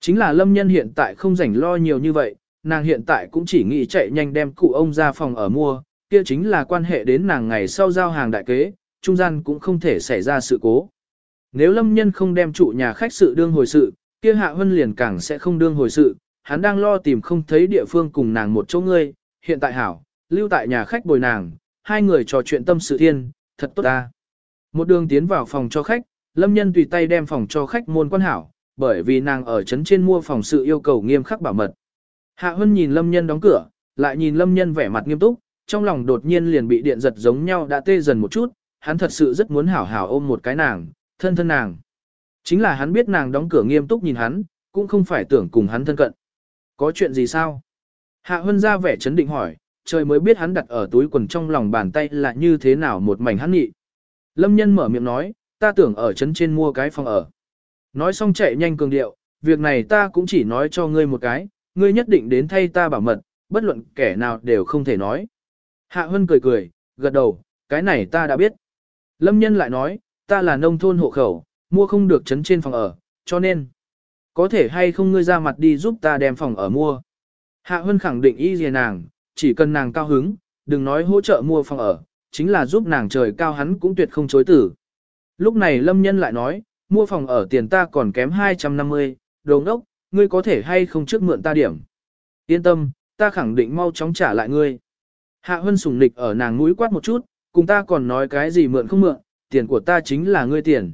Chính là lâm nhân hiện tại không rảnh lo nhiều như vậy, nàng hiện tại cũng chỉ nghĩ chạy nhanh đem cụ ông ra phòng ở mua, kia chính là quan hệ đến nàng ngày sau giao hàng đại kế, trung gian cũng không thể xảy ra sự cố. Nếu lâm nhân không đem trụ nhà khách sự đương hồi sự, kia hạ hân liền càng sẽ không đương hồi sự, hắn đang lo tìm không thấy địa phương cùng nàng một chỗ ngươi, hiện tại hảo, lưu tại nhà khách bồi nàng, hai người trò chuyện tâm sự thiên, thật tốt ta. Một đường tiến vào phòng cho khách, lâm nhân tùy tay đem phòng cho khách môn quan hảo, bởi vì nàng ở trấn trên mua phòng sự yêu cầu nghiêm khắc bảo mật. Hạ Hân nhìn lâm nhân đóng cửa, lại nhìn lâm nhân vẻ mặt nghiêm túc, trong lòng đột nhiên liền bị điện giật giống nhau đã tê dần một chút, hắn thật sự rất muốn hảo hảo ôm một cái nàng, thân thân nàng. Chính là hắn biết nàng đóng cửa nghiêm túc nhìn hắn, cũng không phải tưởng cùng hắn thân cận. Có chuyện gì sao? Hạ Hân ra vẻ chấn định hỏi, trời mới biết hắn đặt ở túi quần trong lòng bàn tay là như thế nào một mảnh hắn nghị. Lâm nhân mở miệng nói, ta tưởng ở trấn trên mua cái phòng ở. Nói xong chạy nhanh cường điệu, việc này ta cũng chỉ nói cho ngươi một cái, ngươi nhất định đến thay ta bảo mật, bất luận kẻ nào đều không thể nói. Hạ Hân cười cười, gật đầu, cái này ta đã biết. Lâm nhân lại nói, ta là nông thôn hộ khẩu, mua không được chấn trên phòng ở, cho nên, có thể hay không ngươi ra mặt đi giúp ta đem phòng ở mua. Hạ Hân khẳng định y gì nàng, chỉ cần nàng cao hứng, đừng nói hỗ trợ mua phòng ở, chính là giúp nàng trời cao hắn cũng tuyệt không chối tử. Lúc này Lâm Nhân lại nói, mua phòng ở tiền ta còn kém 250, đồ ngốc, ngươi có thể hay không trước mượn ta điểm. Yên tâm, ta khẳng định mau chóng trả lại ngươi. Hạ Hân sùng nịch ở nàng mũi quát một chút, cùng ta còn nói cái gì mượn không mượn, tiền của ta chính là ngươi tiền.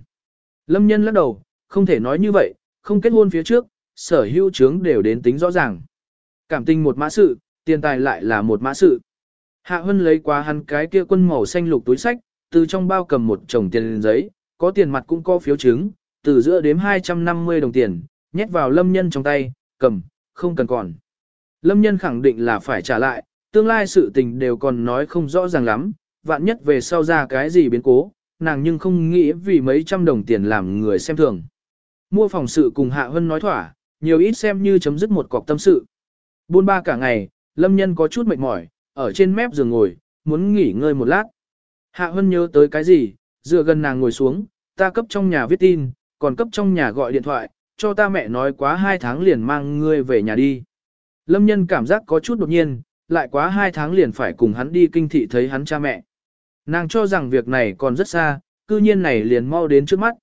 Lâm nhân lắc đầu, không thể nói như vậy, không kết hôn phía trước, sở hữu chứng đều đến tính rõ ràng. Cảm tình một mã sự, tiền tài lại là một mã sự. Hạ Hân lấy qua hắn cái kia quân màu xanh lục túi sách, từ trong bao cầm một chồng tiền giấy, có tiền mặt cũng có phiếu chứng, từ giữa đếm 250 đồng tiền, nhét vào lâm nhân trong tay, cầm, không cần còn. Lâm nhân khẳng định là phải trả lại, tương lai sự tình đều còn nói không rõ ràng lắm, vạn nhất về sau ra cái gì biến cố, nàng nhưng không nghĩ vì mấy trăm đồng tiền làm người xem thường. Mua phòng sự cùng Hạ Hân nói thỏa, nhiều ít xem như chấm dứt một cọc tâm sự. Buôn ba cả ngày, Lâm Nhân có chút mệt mỏi, ở trên mép giường ngồi, muốn nghỉ ngơi một lát. Hạ Hân nhớ tới cái gì, dựa gần nàng ngồi xuống, ta cấp trong nhà viết tin, còn cấp trong nhà gọi điện thoại, cho ta mẹ nói quá hai tháng liền mang ngươi về nhà đi. Lâm Nhân cảm giác có chút đột nhiên, lại quá hai tháng liền phải cùng hắn đi kinh thị thấy hắn cha mẹ. Nàng cho rằng việc này còn rất xa, cư nhiên này liền mau đến trước mắt.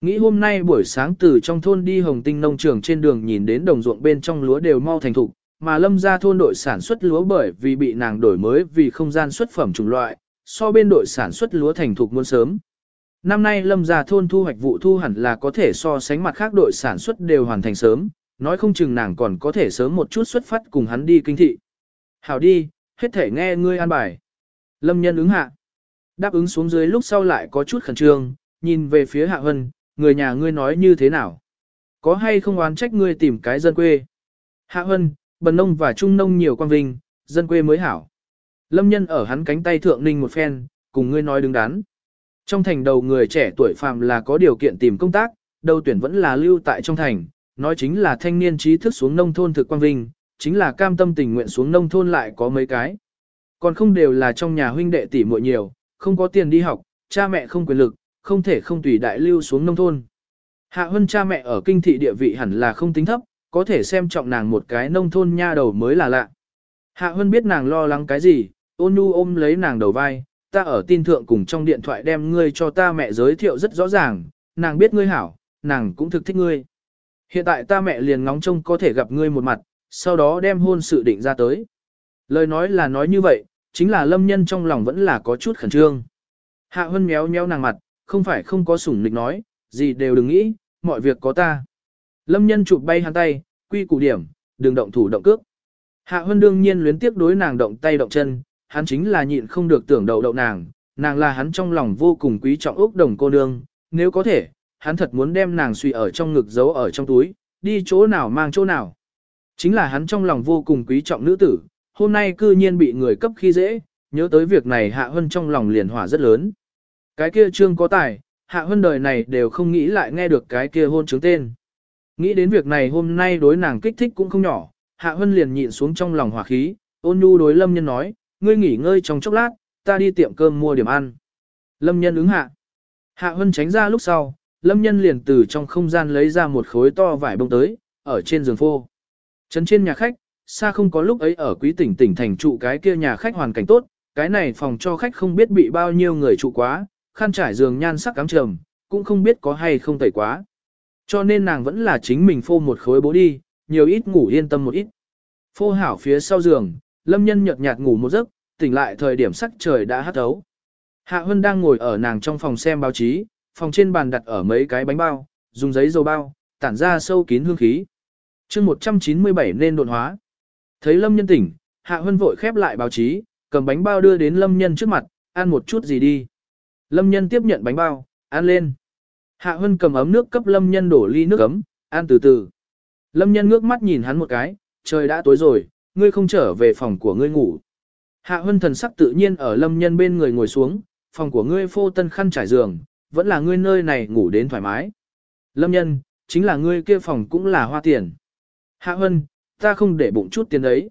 Nghĩ hôm nay buổi sáng từ trong thôn đi Hồng Tinh nông trường trên đường nhìn đến đồng ruộng bên trong lúa đều mau thành thục, mà lâm ra thôn đội sản xuất lúa bởi vì bị nàng đổi mới vì không gian xuất phẩm chủng loại, so bên đội sản xuất lúa thành thục muôn sớm. Năm nay lâm ra thôn thu hoạch vụ thu hẳn là có thể so sánh mặt khác đội sản xuất đều hoàn thành sớm, nói không chừng nàng còn có thể sớm một chút xuất phát cùng hắn đi kinh thị. Hảo đi, hết thể nghe ngươi an bài. Lâm nhân ứng hạ. Đáp ứng xuống dưới lúc sau lại có chút khẩn trương, nhìn về phía hạ hân, người nhà ngươi nói như thế nào? Có hay không oán trách ngươi tìm cái dân quê? Hạ hân, bần nông và trung nông nhiều quan vinh, dân quê mới hảo. Lâm nhân ở hắn cánh tay thượng ninh một phen, cùng ngươi nói đứng đắn. Trong thành đầu người trẻ tuổi phàm là có điều kiện tìm công tác, đầu tuyển vẫn là lưu tại trong thành, nói chính là thanh niên trí thức xuống nông thôn thực quan vinh, chính là cam tâm tình nguyện xuống nông thôn lại có mấy cái. Còn không đều là trong nhà huynh đệ tỷ muội nhiều, không có tiền đi học, cha mẹ không quyền lực, không thể không tùy đại lưu xuống nông thôn. Hạ Hân cha mẹ ở kinh thị địa vị hẳn là không tính thấp, có thể xem trọng nàng một cái nông thôn nha đầu mới là lạ. Hạ Hân biết nàng lo lắng cái gì, ôn nu ôm lấy nàng đầu vai, ta ở tin thượng cùng trong điện thoại đem ngươi cho ta mẹ giới thiệu rất rõ ràng, nàng biết ngươi hảo, nàng cũng thực thích ngươi. Hiện tại ta mẹ liền ngóng trông có thể gặp ngươi một mặt, sau đó đem hôn sự định ra tới. Lời nói là nói như vậy, chính là lâm nhân trong lòng vẫn là có chút khẩn trương. Hạ Hân méo méo nàng mặt, không phải không có sủng nịch nói, gì đều đừng nghĩ, mọi việc có ta. Lâm nhân chụp bay hắn tay, quy củ điểm, đừng động thủ động cước. Hạ Hân đương nhiên luyến tiếc đối nàng động tay động chân, hắn chính là nhịn không được tưởng đầu đậu nàng, nàng là hắn trong lòng vô cùng quý trọng ốc đồng cô nương, nếu có thể, hắn thật muốn đem nàng suy ở trong ngực giấu ở trong túi, đi chỗ nào mang chỗ nào. Chính là hắn trong lòng vô cùng quý trọng nữ tử, hôm nay cư nhiên bị người cấp khi dễ, nhớ tới việc này Hạ Hân trong lòng liền hỏa rất lớn. Cái kia trương có tài, Hạ Hân đời này đều không nghĩ lại nghe được cái kia hôn chứng tên. Nghĩ đến việc này hôm nay đối nàng kích thích cũng không nhỏ, Hạ Hân liền nhịn xuống trong lòng hỏa khí, ôn nhu đối Lâm Nhân nói, ngươi nghỉ ngơi trong chốc lát, ta đi tiệm cơm mua điểm ăn. Lâm Nhân ứng hạ. Hạ Hân tránh ra lúc sau, Lâm Nhân liền từ trong không gian lấy ra một khối to vải bông tới, ở trên giường phô. Trấn trên nhà khách, xa không có lúc ấy ở quý tỉnh tỉnh thành trụ cái kia nhà khách hoàn cảnh tốt, cái này phòng cho khách không biết bị bao nhiêu người trụ quá, khăn trải giường nhan sắc cám trầm, cũng không biết có hay không tẩy quá. Cho nên nàng vẫn là chính mình phô một khối bố đi, nhiều ít ngủ yên tâm một ít. Phô hảo phía sau giường, lâm nhân nhợt nhạt ngủ một giấc, tỉnh lại thời điểm sắc trời đã hắt thấu. Hạ Hân đang ngồi ở nàng trong phòng xem báo chí, phòng trên bàn đặt ở mấy cái bánh bao, dùng giấy dầu bao, tản ra sâu kín hương khí. chương 197 nên đột hóa. Thấy lâm nhân tỉnh, Hạ Hân vội khép lại báo chí, cầm bánh bao đưa đến lâm nhân trước mặt, ăn một chút gì đi. Lâm nhân tiếp nhận bánh bao, ăn lên. Hạ Hân cầm ấm nước cấp lâm nhân đổ ly nước ấm, ăn từ từ. Lâm nhân ngước mắt nhìn hắn một cái, trời đã tối rồi, ngươi không trở về phòng của ngươi ngủ. Hạ Hân thần sắc tự nhiên ở lâm nhân bên người ngồi xuống, phòng của ngươi phô tân khăn trải giường, vẫn là ngươi nơi này ngủ đến thoải mái. Lâm nhân, chính là ngươi kia phòng cũng là hoa tiền. Hạ Hân, ta không để bụng chút tiền đấy.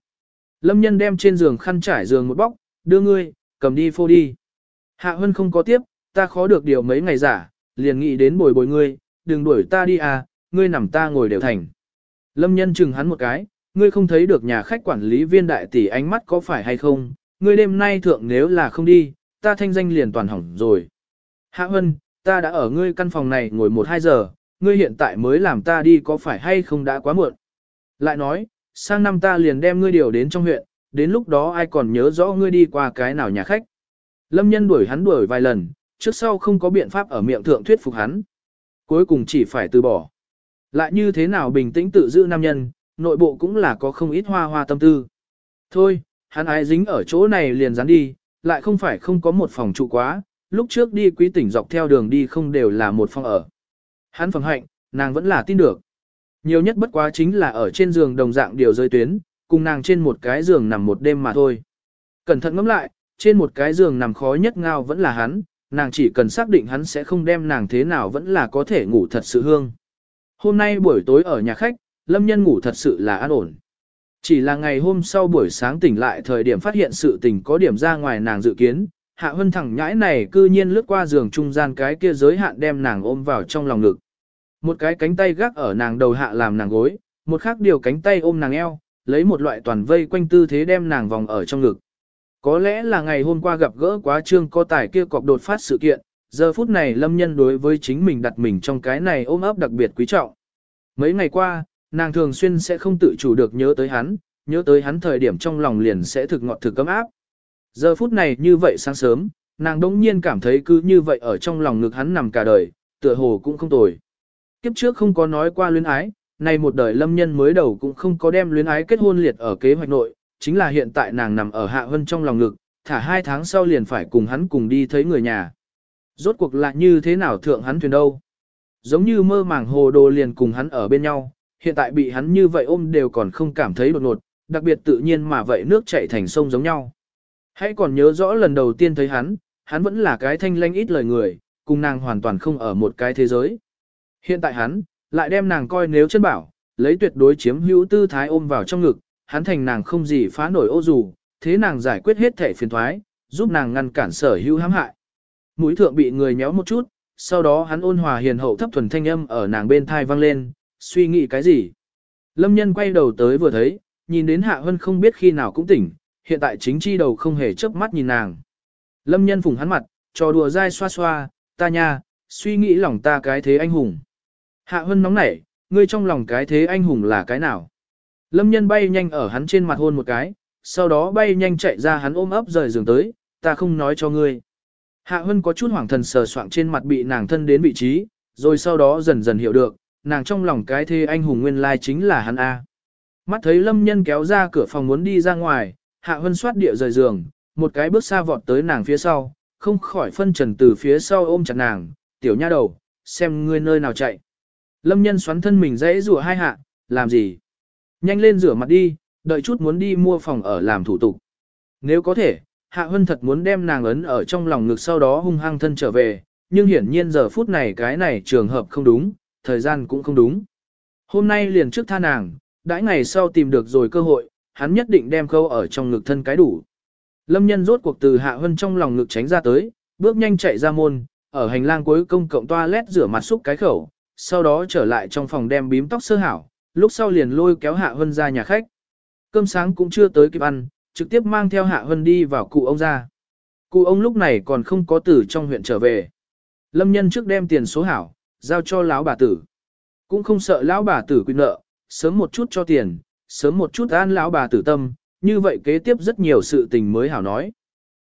Lâm nhân đem trên giường khăn trải giường một bóc, đưa ngươi, cầm đi phô đi. Hạ Hân không có tiếp, ta khó được điều mấy ngày giả, liền nghĩ đến bồi bồi ngươi, đừng đuổi ta đi à, ngươi nằm ta ngồi đều thành. Lâm nhân chừng hắn một cái, ngươi không thấy được nhà khách quản lý viên đại tỷ ánh mắt có phải hay không, ngươi đêm nay thượng nếu là không đi, ta thanh danh liền toàn hỏng rồi. Hạ Hân, ta đã ở ngươi căn phòng này ngồi một hai giờ, ngươi hiện tại mới làm ta đi có phải hay không đã quá muộn. Lại nói, sang năm ta liền đem ngươi điều đến trong huyện, đến lúc đó ai còn nhớ rõ ngươi đi qua cái nào nhà khách. Lâm nhân đuổi hắn đuổi vài lần, trước sau không có biện pháp ở miệng thượng thuyết phục hắn. Cuối cùng chỉ phải từ bỏ. Lại như thế nào bình tĩnh tự giữ nam nhân, nội bộ cũng là có không ít hoa hoa tâm tư. Thôi, hắn ái dính ở chỗ này liền dán đi, lại không phải không có một phòng trụ quá, lúc trước đi quý tỉnh dọc theo đường đi không đều là một phòng ở. Hắn phần hạnh, nàng vẫn là tin được. Nhiều nhất bất quá chính là ở trên giường đồng dạng điều rơi tuyến, cùng nàng trên một cái giường nằm một đêm mà thôi. Cẩn thận ngẫm lại, trên một cái giường nằm khó nhất ngao vẫn là hắn, nàng chỉ cần xác định hắn sẽ không đem nàng thế nào vẫn là có thể ngủ thật sự hương. Hôm nay buổi tối ở nhà khách, lâm nhân ngủ thật sự là an ổn. Chỉ là ngày hôm sau buổi sáng tỉnh lại thời điểm phát hiện sự tình có điểm ra ngoài nàng dự kiến, hạ hân thẳng nhãi này cư nhiên lướt qua giường trung gian cái kia giới hạn đem nàng ôm vào trong lòng ngực. Một cái cánh tay gác ở nàng đầu hạ làm nàng gối, một khác điều cánh tay ôm nàng eo, lấy một loại toàn vây quanh tư thế đem nàng vòng ở trong ngực. Có lẽ là ngày hôm qua gặp gỡ quá trương co tài kia cọc đột phát sự kiện, giờ phút này lâm nhân đối với chính mình đặt mình trong cái này ôm ấp đặc biệt quý trọng. Mấy ngày qua, nàng thường xuyên sẽ không tự chủ được nhớ tới hắn, nhớ tới hắn thời điểm trong lòng liền sẽ thực ngọt thực cấm áp. Giờ phút này như vậy sáng sớm, nàng đống nhiên cảm thấy cứ như vậy ở trong lòng ngực hắn nằm cả đời, tựa hồ cũng không tồi. Kiếp trước không có nói qua luyến ái, nay một đời lâm nhân mới đầu cũng không có đem luyến ái kết hôn liệt ở kế hoạch nội, chính là hiện tại nàng nằm ở hạ hân trong lòng ngực, thả hai tháng sau liền phải cùng hắn cùng đi thấy người nhà. Rốt cuộc là như thế nào thượng hắn thuyền đâu? Giống như mơ màng hồ đồ liền cùng hắn ở bên nhau, hiện tại bị hắn như vậy ôm đều còn không cảm thấy đột ngột, đặc biệt tự nhiên mà vậy nước chảy thành sông giống nhau. Hãy còn nhớ rõ lần đầu tiên thấy hắn, hắn vẫn là cái thanh lanh ít lời người, cùng nàng hoàn toàn không ở một cái thế giới. Hiện tại hắn, lại đem nàng coi nếu chân bảo, lấy tuyệt đối chiếm hữu tư thái ôm vào trong ngực, hắn thành nàng không gì phá nổi ô dù, thế nàng giải quyết hết thể phiền thoái, giúp nàng ngăn cản sở hữu hãm hại. Mũi thượng bị người nhéo một chút, sau đó hắn ôn hòa hiền hậu thấp thuần thanh âm ở nàng bên thai vang lên, suy nghĩ cái gì. Lâm nhân quay đầu tới vừa thấy, nhìn đến Hạ Hân không biết khi nào cũng tỉnh, hiện tại chính chi đầu không hề chớp mắt nhìn nàng. Lâm nhân phùng hắn mặt, trò đùa dai xoa xoa, ta nha, suy nghĩ lòng ta cái thế anh hùng. Hạ Hân nóng nảy, ngươi trong lòng cái thế anh hùng là cái nào? Lâm nhân bay nhanh ở hắn trên mặt hôn một cái, sau đó bay nhanh chạy ra hắn ôm ấp rời giường tới, ta không nói cho ngươi. Hạ Hân có chút hoảng thần sờ soạng trên mặt bị nàng thân đến vị trí, rồi sau đó dần dần hiểu được, nàng trong lòng cái thế anh hùng nguyên lai chính là hắn A. Mắt thấy lâm nhân kéo ra cửa phòng muốn đi ra ngoài, Hạ Hân xoát địa rời giường, một cái bước xa vọt tới nàng phía sau, không khỏi phân trần từ phía sau ôm chặt nàng, tiểu nha đầu, xem ngươi nơi nào chạy. Lâm nhân xoắn thân mình dễ rửa hai hạ, làm gì? Nhanh lên rửa mặt đi, đợi chút muốn đi mua phòng ở làm thủ tục. Nếu có thể, Hạ Hân thật muốn đem nàng ấn ở trong lòng ngực sau đó hung hăng thân trở về, nhưng hiển nhiên giờ phút này cái này trường hợp không đúng, thời gian cũng không đúng. Hôm nay liền trước tha nàng, đãi ngày sau tìm được rồi cơ hội, hắn nhất định đem khâu ở trong ngực thân cái đủ. Lâm nhân rốt cuộc từ Hạ Hân trong lòng ngực tránh ra tới, bước nhanh chạy ra môn, ở hành lang cuối công cộng toilet rửa mặt xúc cái khẩu, sau đó trở lại trong phòng đem bím tóc sơ hảo, lúc sau liền lôi kéo Hạ Hân ra nhà khách. Cơm sáng cũng chưa tới kịp ăn, trực tiếp mang theo Hạ Hân đi vào cụ ông ra. Cụ ông lúc này còn không có tử trong huyện trở về. Lâm nhân trước đem tiền số hảo, giao cho lão bà tử. Cũng không sợ lão bà tử quy nợ, sớm một chút cho tiền, sớm một chút an lão bà tử tâm, như vậy kế tiếp rất nhiều sự tình mới hảo nói.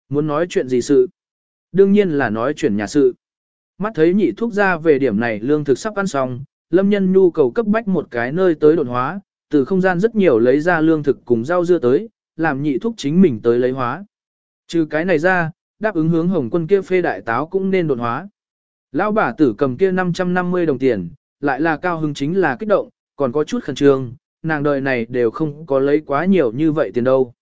Muốn nói chuyện gì sự? Đương nhiên là nói chuyện nhà sự. Mắt thấy nhị thuốc ra về điểm này lương thực sắp ăn xong, lâm nhân nhu cầu cấp bách một cái nơi tới đột hóa, từ không gian rất nhiều lấy ra lương thực cùng rau dưa tới, làm nhị thuốc chính mình tới lấy hóa. Trừ cái này ra, đáp ứng hướng hồng quân kia phê đại táo cũng nên đột hóa. Lão bà tử cầm kia 550 đồng tiền, lại là cao hứng chính là kích động, còn có chút khẩn trương, nàng đời này đều không có lấy quá nhiều như vậy tiền đâu.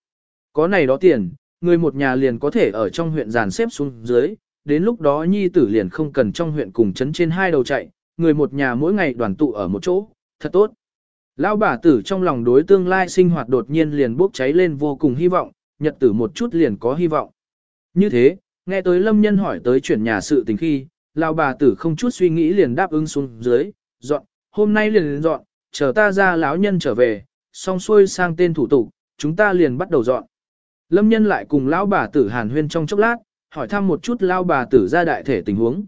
Có này đó tiền, người một nhà liền có thể ở trong huyện giàn xếp xuống dưới, đến lúc đó nhi tử liền không cần trong huyện cùng chấn trên hai đầu chạy, người một nhà mỗi ngày đoàn tụ ở một chỗ, thật tốt. Lão bà tử trong lòng đối tương lai sinh hoạt đột nhiên liền bốc cháy lên vô cùng hy vọng, nhật tử một chút liền có hy vọng. Như thế, nghe tới lâm nhân hỏi tới chuyển nhà sự tình khi, lão bà tử không chút suy nghĩ liền đáp ứng xuống dưới, dọn, hôm nay liền dọn, chờ ta ra lão nhân trở về, xong xuôi sang tên thủ tục, chúng ta liền bắt đầu dọn. Lâm nhân lại cùng lão bà tử hàn huyên trong chốc lát, hỏi thăm một chút lão bà tử ra đại thể tình huống.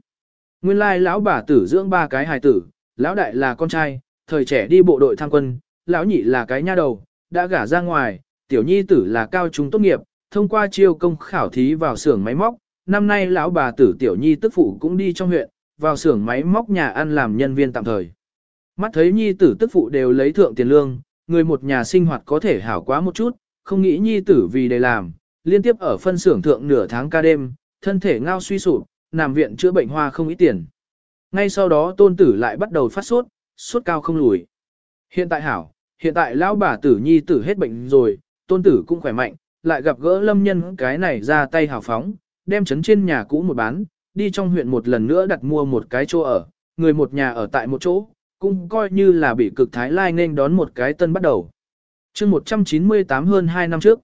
Nguyên lai lão bà tử dưỡng ba cái hài tử, lão đại là con trai, thời trẻ đi bộ đội tham quân, lão nhị là cái nha đầu, đã gả ra ngoài, tiểu nhi tử là cao trung tốt nghiệp, thông qua chiêu công khảo thí vào xưởng máy móc, năm nay lão bà tử tiểu nhi tức phụ cũng đi trong huyện, vào xưởng máy móc nhà ăn làm nhân viên tạm thời. Mắt thấy nhi tử tức phụ đều lấy thượng tiền lương, người một nhà sinh hoạt có thể hảo quá một chút, không nghĩ nhi tử vì để làm, liên tiếp ở phân xưởng thượng nửa tháng ca đêm, thân thể ngao suy sụp, nằm viện chữa bệnh hoa không ít tiền. Ngay sau đó tôn tử lại bắt đầu phát sốt, sốt cao không lùi. Hiện tại hảo, hiện tại lão bà tử nhi tử hết bệnh rồi, tôn tử cũng khỏe mạnh, lại gặp gỡ lâm nhân cái này ra tay hào phóng, đem chấn trên nhà cũ một bán, đi trong huyện một lần nữa đặt mua một cái chỗ ở, người một nhà ở tại một chỗ, cũng coi như là bị cực thái lai nên đón một cái tân bắt đầu. chương 198 hơn 2 năm trước,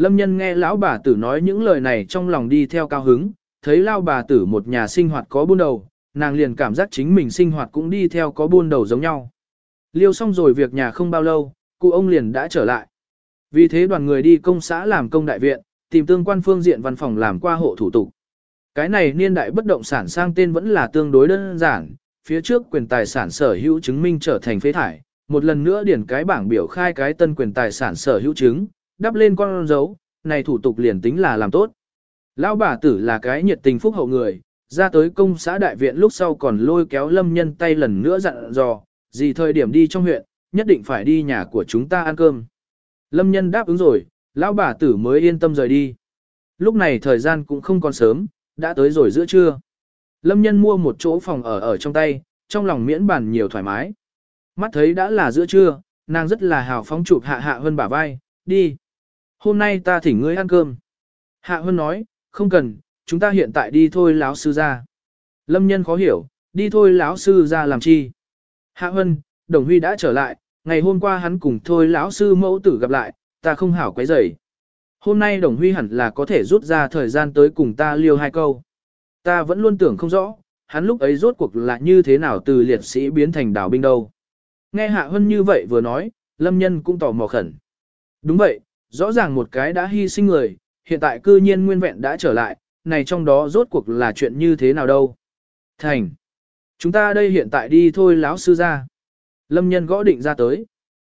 Lâm nhân nghe lão bà tử nói những lời này trong lòng đi theo cao hứng, thấy lao bà tử một nhà sinh hoạt có buôn đầu, nàng liền cảm giác chính mình sinh hoạt cũng đi theo có buôn đầu giống nhau. Liêu xong rồi việc nhà không bao lâu, cụ ông liền đã trở lại. Vì thế đoàn người đi công xã làm công đại viện, tìm tương quan phương diện văn phòng làm qua hộ thủ tục. Cái này niên đại bất động sản sang tên vẫn là tương đối đơn giản, phía trước quyền tài sản sở hữu chứng minh trở thành phế thải, một lần nữa điển cái bảng biểu khai cái tân quyền tài sản sở hữu chứng, đắp lên con dấu, này thủ tục liền tính là làm tốt. Lão bà tử là cái nhiệt tình phúc hậu người, ra tới công xã đại viện lúc sau còn lôi kéo lâm nhân tay lần nữa dặn dò, gì thời điểm đi trong huyện, nhất định phải đi nhà của chúng ta ăn cơm. Lâm nhân đáp ứng rồi, lão bà tử mới yên tâm rời đi. Lúc này thời gian cũng không còn sớm, đã tới rồi giữa trưa. Lâm nhân mua một chỗ phòng ở ở trong tay, trong lòng miễn bàn nhiều thoải mái. Mắt thấy đã là giữa trưa, nàng rất là hào phóng chụp hạ hạ hơn bả vai, đi. Hôm nay ta thỉnh ngươi ăn cơm. Hạ hơn nói, không cần, chúng ta hiện tại đi thôi lão sư ra. Lâm nhân khó hiểu, đi thôi lão sư ra làm chi. Hạ Hân, Đồng Huy đã trở lại, ngày hôm qua hắn cùng thôi lão sư mẫu tử gặp lại, ta không hảo quấy rầy. Hôm nay Đồng Huy hẳn là có thể rút ra thời gian tới cùng ta liêu hai câu. Ta vẫn luôn tưởng không rõ, hắn lúc ấy rốt cuộc là như thế nào từ liệt sĩ biến thành đảo binh đâu. Nghe Hạ Hân như vậy vừa nói, Lâm Nhân cũng tò mò khẩn. Đúng vậy, rõ ràng một cái đã hy sinh người, hiện tại cư nhiên nguyên vẹn đã trở lại, này trong đó rốt cuộc là chuyện như thế nào đâu. Thành. Chúng ta đây hiện tại đi thôi lão sư ra. Lâm nhân gõ định ra tới.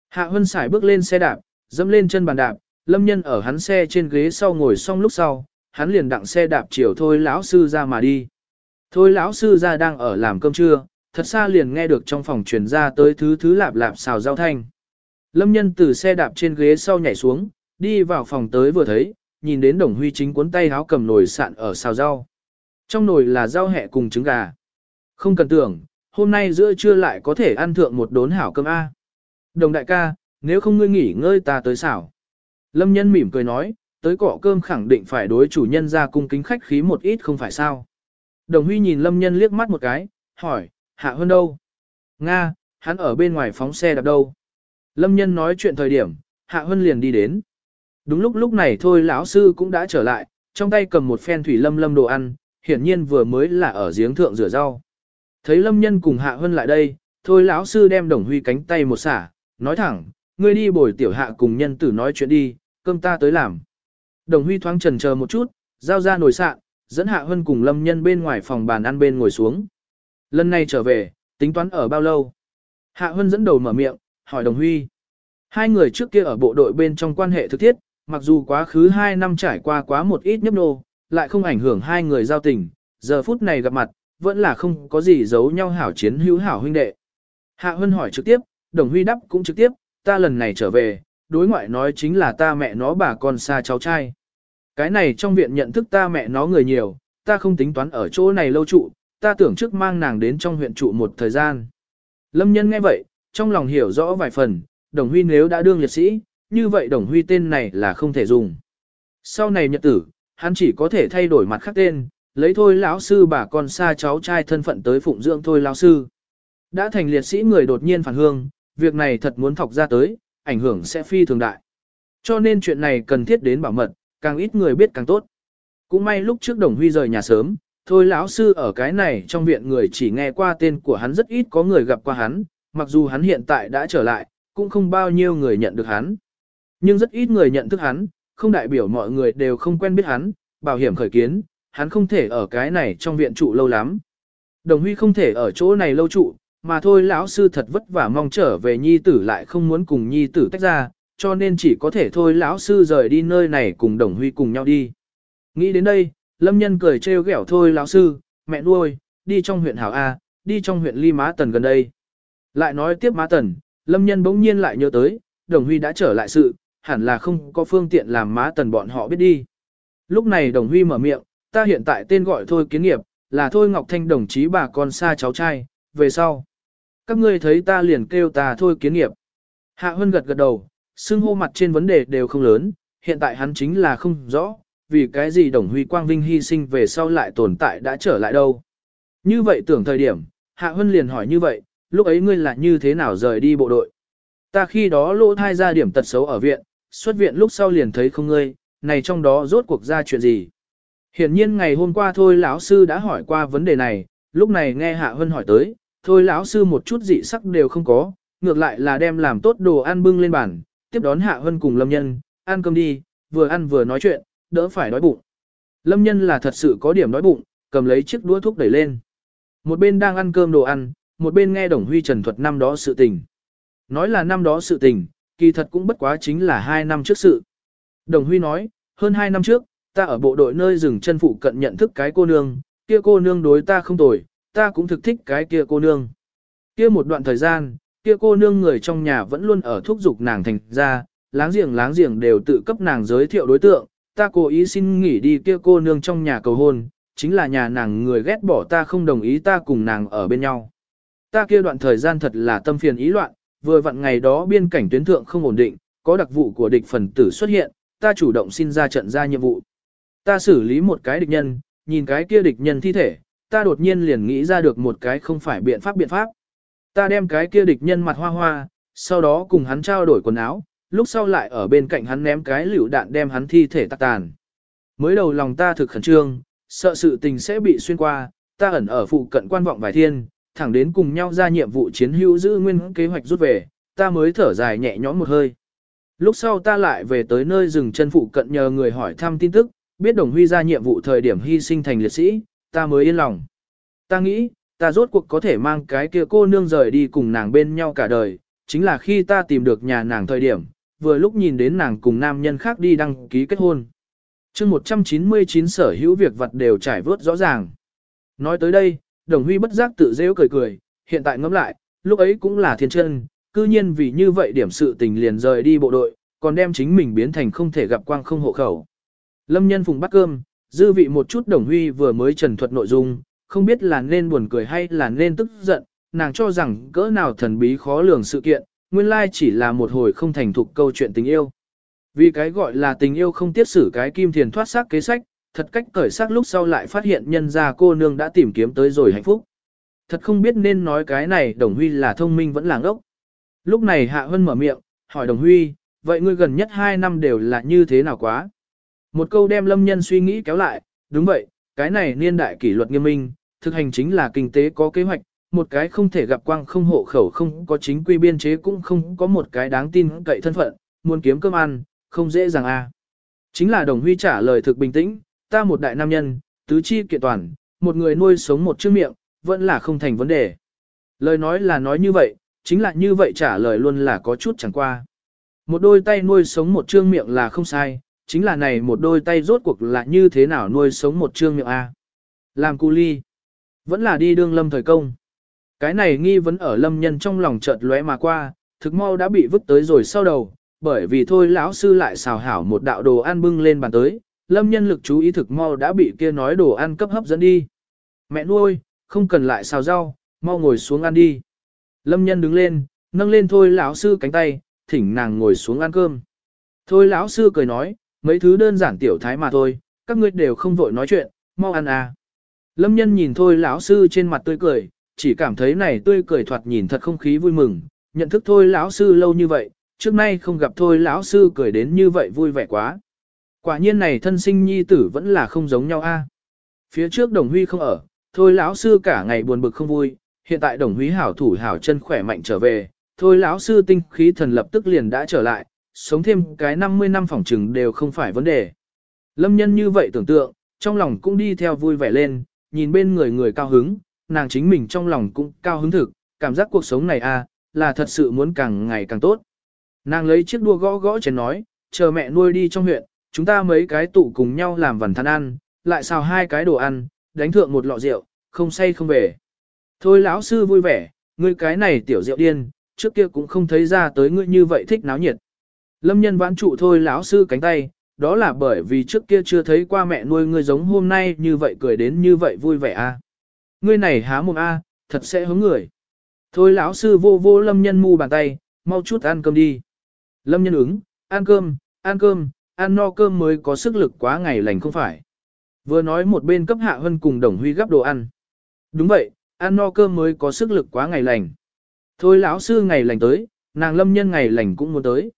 Hạ Hân xài bước lên xe đạp, dẫm lên chân bàn đạp, Lâm nhân ở hắn xe trên ghế sau ngồi xong lúc sau, hắn liền đặng xe đạp chiều thôi lão sư ra mà đi. Thôi lão sư ra đang ở làm cơm trưa, thật xa liền nghe được trong phòng truyền ra tới thứ thứ lạp lạp xào giao thanh. Lâm nhân từ xe đạp trên ghế sau nhảy xuống, đi vào phòng tới vừa thấy, nhìn đến đồng huy chính cuốn tay háo cầm nồi sạn ở xào rau. Trong nồi là rau hẹ cùng trứng gà. Không cần tưởng, hôm nay giữa trưa lại có thể ăn thượng một đốn hảo cơm A. Đồng đại ca, nếu không ngươi nghỉ ngơi ta tới xảo. Lâm nhân mỉm cười nói, tới cọ cơm khẳng định phải đối chủ nhân ra cung kính khách khí một ít không phải sao. Đồng huy nhìn lâm nhân liếc mắt một cái, hỏi, hạ hơn đâu? Nga, hắn ở bên ngoài phóng xe đạp đâu? Lâm nhân nói chuyện thời điểm, hạ hơn liền đi đến. Đúng lúc lúc này thôi lão sư cũng đã trở lại, trong tay cầm một phen thủy lâm lâm đồ ăn, hiển nhiên vừa mới là ở giếng thượng rửa rau. Thấy lâm nhân cùng hạ hân lại đây, thôi lão sư đem đồng huy cánh tay một xả, nói thẳng, ngươi đi bồi tiểu hạ cùng nhân tử nói chuyện đi, cơm ta tới làm. Đồng huy thoáng trần chờ một chút, giao ra nồi sạn, dẫn hạ hân cùng lâm nhân bên ngoài phòng bàn ăn bên ngồi xuống. Lần này trở về, tính toán ở bao lâu? Hạ Hân dẫn đầu mở miệng, hỏi Đồng Huy. Hai người trước kia ở bộ đội bên trong quan hệ thực thiết, mặc dù quá khứ hai năm trải qua quá một ít nhấp nô, lại không ảnh hưởng hai người giao tình, giờ phút này gặp mặt, vẫn là không có gì giấu nhau hảo chiến hữu hảo huynh đệ. Hạ Hân hỏi trực tiếp, Đồng Huy đáp cũng trực tiếp, ta lần này trở về, đối ngoại nói chính là ta mẹ nó bà con xa cháu trai. Cái này trong viện nhận thức ta mẹ nó người nhiều, ta không tính toán ở chỗ này lâu trụ, ta tưởng trước mang nàng đến trong huyện trụ một thời gian. Lâm nhân nghe vậy, trong lòng hiểu rõ vài phần, Đồng Huy nếu đã đương liệt sĩ, như vậy Đồng Huy tên này là không thể dùng. Sau này nhật tử, hắn chỉ có thể thay đổi mặt khác tên, lấy thôi lão sư bà con xa cháu trai thân phận tới phụng dưỡng thôi lão sư. Đã thành liệt sĩ người đột nhiên phản hương, việc này thật muốn thọc ra tới, ảnh hưởng sẽ phi thường đại. Cho nên chuyện này cần thiết đến bảo mật, càng ít người biết càng tốt. Cũng may lúc trước Đồng Huy rời nhà sớm, thôi lão sư ở cái này trong viện người chỉ nghe qua tên của hắn rất ít có người gặp qua hắn, mặc dù hắn hiện tại đã trở lại, cũng không bao nhiêu người nhận được hắn. Nhưng rất ít người nhận thức hắn, không đại biểu mọi người đều không quen biết hắn, bảo hiểm khởi kiến, hắn không thể ở cái này trong viện trụ lâu lắm. Đồng Huy không thể ở chỗ này lâu trụ, mà thôi lão sư thật vất vả mong trở về nhi tử lại không muốn cùng nhi tử tách ra, cho nên chỉ có thể thôi lão sư rời đi nơi này cùng Đồng Huy cùng nhau đi. Nghĩ đến đây, Lâm Nhân cười trêu ghẹo thôi lão sư, mẹ nuôi, đi trong huyện Hảo A, đi trong huyện Ly Má Tần gần đây. Lại nói tiếp Má Tần, Lâm Nhân bỗng nhiên lại nhớ tới, Đồng Huy đã trở lại sự, hẳn là không có phương tiện làm Má Tần bọn họ biết đi. Lúc này Đồng Huy mở miệng, ta hiện tại tên gọi thôi kiến nghiệp, là thôi Ngọc Thanh đồng chí bà con xa cháu trai, về sau. Các ngươi thấy ta liền kêu ta thôi kiến nghiệp. Hạ Hân gật gật đầu, xưng hô mặt trên vấn đề đều không lớn, hiện tại hắn chính là không rõ, vì cái gì đồng huy quang vinh hy sinh về sau lại tồn tại đã trở lại đâu. Như vậy tưởng thời điểm, Hạ Hân liền hỏi như vậy, lúc ấy ngươi là như thế nào rời đi bộ đội. Ta khi đó lỗ thai ra điểm tật xấu ở viện, xuất viện lúc sau liền thấy không ngươi, này trong đó rốt cuộc ra chuyện gì. Hiển nhiên ngày hôm qua thôi lão sư đã hỏi qua vấn đề này, lúc này nghe Hạ Hân hỏi tới, thôi lão sư một chút dị sắc đều không có, ngược lại là đem làm tốt đồ ăn bưng lên bàn, tiếp đón Hạ Hân cùng Lâm Nhân, ăn cơm đi, vừa ăn vừa nói chuyện, đỡ phải đói bụng. Lâm Nhân là thật sự có điểm đói bụng, cầm lấy chiếc đũa thuốc đẩy lên. Một bên đang ăn cơm đồ ăn, một bên nghe Đồng Huy trần thuật năm đó sự tình. Nói là năm đó sự tình, kỳ thật cũng bất quá chính là hai năm trước sự. Đồng Huy nói, hơn hai năm trước, ta ở bộ đội nơi rừng chân phụ cận nhận thức cái cô nương, kia cô nương đối ta không tồi, ta cũng thực thích cái kia cô nương. Kia một đoạn thời gian, kia cô nương người trong nhà vẫn luôn ở thúc giục nàng thành ra, láng giềng láng giềng đều tự cấp nàng giới thiệu đối tượng, ta cố ý xin nghỉ đi kia cô nương trong nhà cầu hôn, chính là nhà nàng người ghét bỏ ta không đồng ý ta cùng nàng ở bên nhau. Ta kia đoạn thời gian thật là tâm phiền ý loạn, vừa vặn ngày đó biên cảnh tuyến thượng không ổn định, có đặc vụ của địch phần tử xuất hiện, ta chủ động xin ra trận ra nhiệm vụ. Ta xử lý một cái địch nhân, nhìn cái kia địch nhân thi thể, ta đột nhiên liền nghĩ ra được một cái không phải biện pháp biện pháp. Ta đem cái kia địch nhân mặt hoa hoa, sau đó cùng hắn trao đổi quần áo, lúc sau lại ở bên cạnh hắn ném cái lựu đạn đem hắn thi thể tạc tàn. Mới đầu lòng ta thực khẩn trương, sợ sự tình sẽ bị xuyên qua, ta ẩn ở phụ cận quan vọng vài thiên, thẳng đến cùng nhau ra nhiệm vụ chiến hữu giữ nguyên kế hoạch rút về, ta mới thở dài nhẹ nhõm một hơi. Lúc sau ta lại về tới nơi rừng chân phụ cận nhờ người hỏi thăm tin tức, biết đồng huy ra nhiệm vụ thời điểm hy sinh thành liệt sĩ, ta mới yên lòng. Ta nghĩ, ta rốt cuộc có thể mang cái kia cô nương rời đi cùng nàng bên nhau cả đời, chính là khi ta tìm được nhà nàng thời điểm, vừa lúc nhìn đến nàng cùng nam nhân khác đi đăng ký kết hôn. chương 199 sở hữu việc vật đều trải vớt rõ ràng. Nói tới đây, đồng huy bất giác tự rêu cười cười, hiện tại ngẫm lại, lúc ấy cũng là thiên chân, cư nhiên vì như vậy điểm sự tình liền rời đi bộ đội, còn đem chính mình biến thành không thể gặp quang không hộ khẩu. Lâm nhân phùng bắt cơm, dư vị một chút đồng huy vừa mới trần thuật nội dung, không biết là nên buồn cười hay là nên tức giận, nàng cho rằng cỡ nào thần bí khó lường sự kiện, nguyên lai chỉ là một hồi không thành thục câu chuyện tình yêu. Vì cái gọi là tình yêu không tiết xử cái kim thiền thoát xác kế sách, thật cách cởi xác lúc sau lại phát hiện nhân gia cô nương đã tìm kiếm tới rồi hạnh phúc. Thật không biết nên nói cái này Đồng Huy là thông minh vẫn là ngốc. Lúc này Hạ Hân mở miệng, hỏi Đồng Huy, vậy ngươi gần nhất 2 năm đều là như thế nào quá? Một câu đem lâm nhân suy nghĩ kéo lại, đúng vậy, cái này niên đại kỷ luật nghiêm minh, thực hành chính là kinh tế có kế hoạch, một cái không thể gặp quang không hộ khẩu không có chính quy biên chế cũng không có một cái đáng tin cậy thân phận, muốn kiếm cơm ăn, không dễ dàng a. À. Chính là Đồng Huy trả lời thực bình tĩnh, ta một đại nam nhân, tứ chi kiện toàn, một người nuôi sống một chữ miệng, vẫn là không thành vấn đề. Lời nói là nói như vậy, chính là như vậy trả lời luôn là có chút chẳng qua. Một đôi tay nuôi sống một trương miệng là không sai, chính là này một đôi tay rốt cuộc là như thế nào nuôi sống một trương miệng A. Làm cu ly. Vẫn là đi đương lâm thời công. Cái này nghi vấn ở lâm nhân trong lòng chợt lóe mà qua, thực mau đã bị vứt tới rồi sau đầu, bởi vì thôi lão sư lại xào hảo một đạo đồ ăn bưng lên bàn tới, lâm nhân lực chú ý thực mau đã bị kia nói đồ ăn cấp hấp dẫn đi. Mẹ nuôi, không cần lại xào rau, mau ngồi xuống ăn đi. Lâm nhân đứng lên, nâng lên thôi lão sư cánh tay, thỉnh nàng ngồi xuống ăn cơm. Thôi lão sư cười nói, mấy thứ đơn giản tiểu thái mà thôi, các ngươi đều không vội nói chuyện, mau ăn à. Lâm nhân nhìn thôi lão sư trên mặt tươi cười, chỉ cảm thấy này tươi cười thoạt nhìn thật không khí vui mừng, nhận thức thôi lão sư lâu như vậy, trước nay không gặp thôi lão sư cười đến như vậy vui vẻ quá. Quả nhiên này thân sinh nhi tử vẫn là không giống nhau a. À. Phía trước đồng huy không ở, thôi lão sư cả ngày buồn bực không vui, hiện tại đồng huy hảo thủ hảo chân khỏe mạnh trở về, thôi lão sư tinh khí thần lập tức liền đã trở lại, sống thêm cái 50 năm phỏng trừng đều không phải vấn đề. Lâm nhân như vậy tưởng tượng, trong lòng cũng đi theo vui vẻ lên, nhìn bên người người cao hứng, nàng chính mình trong lòng cũng cao hứng thực, cảm giác cuộc sống này a à, là thật sự muốn càng ngày càng tốt. Nàng lấy chiếc đua gõ gõ chén nói, chờ mẹ nuôi đi trong huyện, chúng ta mấy cái tụ cùng nhau làm vần than ăn, lại xào hai cái đồ ăn, đánh thượng một lọ rượu, không say không về. Thôi lão sư vui vẻ, ngươi cái này tiểu rượu điên, trước kia cũng không thấy ra tới ngươi như vậy thích náo nhiệt. Lâm nhân vãn trụ thôi lão sư cánh tay, đó là bởi vì trước kia chưa thấy qua mẹ nuôi ngươi giống hôm nay như vậy cười đến như vậy vui vẻ a. Ngươi này há mồm a, thật sẽ hứng người. Thôi lão sư vô vô lâm nhân mu bàn tay, mau chút ăn cơm đi. Lâm nhân ứng, ăn cơm, ăn cơm, ăn no cơm mới có sức lực quá ngày lành không phải. Vừa nói một bên cấp Hạ Hân cùng Đồng Huy gấp đồ ăn. Đúng vậy, ăn no cơm mới có sức lực quá ngày lành. Thôi lão sư ngày lành tới, nàng lâm nhân ngày lành cũng muốn tới.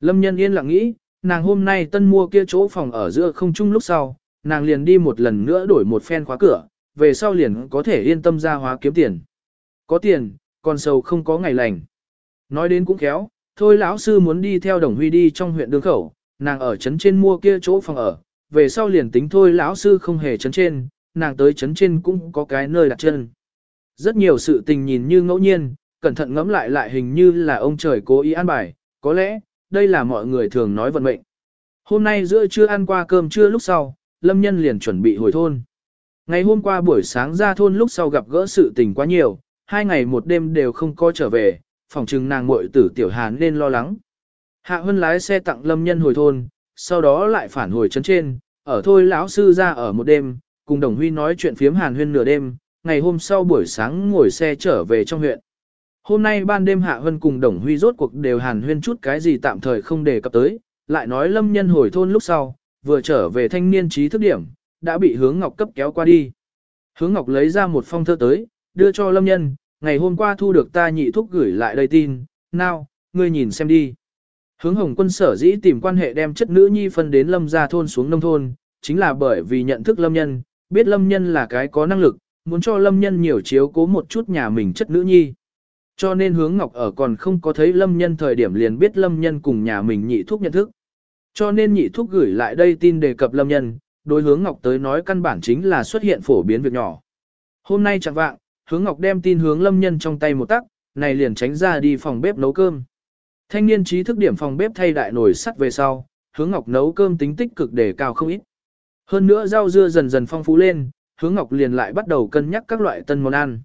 Lâm nhân yên lặng nghĩ, nàng hôm nay tân mua kia chỗ phòng ở giữa không chung lúc sau, nàng liền đi một lần nữa đổi một phen khóa cửa, về sau liền có thể yên tâm ra hóa kiếm tiền. Có tiền, còn sầu không có ngày lành. Nói đến cũng khéo, thôi lão sư muốn đi theo đồng huy đi trong huyện đường khẩu, nàng ở trấn trên mua kia chỗ phòng ở, về sau liền tính thôi lão sư không hề trấn trên, nàng tới trấn trên cũng có cái nơi đặt chân. Rất nhiều sự tình nhìn như ngẫu nhiên, cẩn thận ngẫm lại lại hình như là ông trời cố ý an bài, có lẽ, đây là mọi người thường nói vận mệnh. Hôm nay giữa trưa ăn qua cơm trưa lúc sau, Lâm Nhân liền chuẩn bị hồi thôn. Ngày hôm qua buổi sáng ra thôn lúc sau gặp gỡ sự tình quá nhiều, hai ngày một đêm đều không có trở về, phòng trừng nàng muội tử tiểu hàn nên lo lắng. Hạ Hân lái xe tặng Lâm Nhân hồi thôn, sau đó lại phản hồi trấn trên, ở thôi lão sư ra ở một đêm, cùng Đồng Huy nói chuyện phiếm hàn huyên nửa đêm, ngày hôm sau buổi sáng ngồi xe trở về trong huyện. Hôm nay ban đêm Hạ Hân cùng Đồng Huy rốt cuộc đều hàn huyên chút cái gì tạm thời không đề cập tới, lại nói Lâm Nhân hồi thôn lúc sau, vừa trở về thanh niên trí thức điểm, đã bị hướng Ngọc cấp kéo qua đi. Hướng Ngọc lấy ra một phong thơ tới, đưa cho Lâm Nhân, ngày hôm qua thu được ta nhị thúc gửi lại đây tin, nào, ngươi nhìn xem đi. Hướng Hồng quân sở dĩ tìm quan hệ đem chất nữ nhi phân đến Lâm gia thôn xuống nông thôn, chính là bởi vì nhận thức Lâm Nhân, biết Lâm Nhân là cái có năng lực, muốn cho Lâm Nhân nhiều chiếu cố một chút nhà mình chất nữ nhi. Cho nên hướng Ngọc ở còn không có thấy Lâm Nhân thời điểm liền biết Lâm Nhân cùng nhà mình nhị thúc nhận thức. Cho nên nhị thúc gửi lại đây tin đề cập Lâm Nhân, đối hướng Ngọc tới nói căn bản chính là xuất hiện phổ biến việc nhỏ. Hôm nay chẳng vạng, hướng Ngọc đem tin hướng Lâm Nhân trong tay một tắc, này liền tránh ra đi phòng bếp nấu cơm. Thanh niên trí thức điểm phòng bếp thay đại nồi sắt về sau, hướng Ngọc nấu cơm tính tích cực để cao không ít. Hơn nữa rau dưa dần dần phong phú lên, hướng Ngọc liền lại bắt đầu cân nhắc các loại tân món ăn.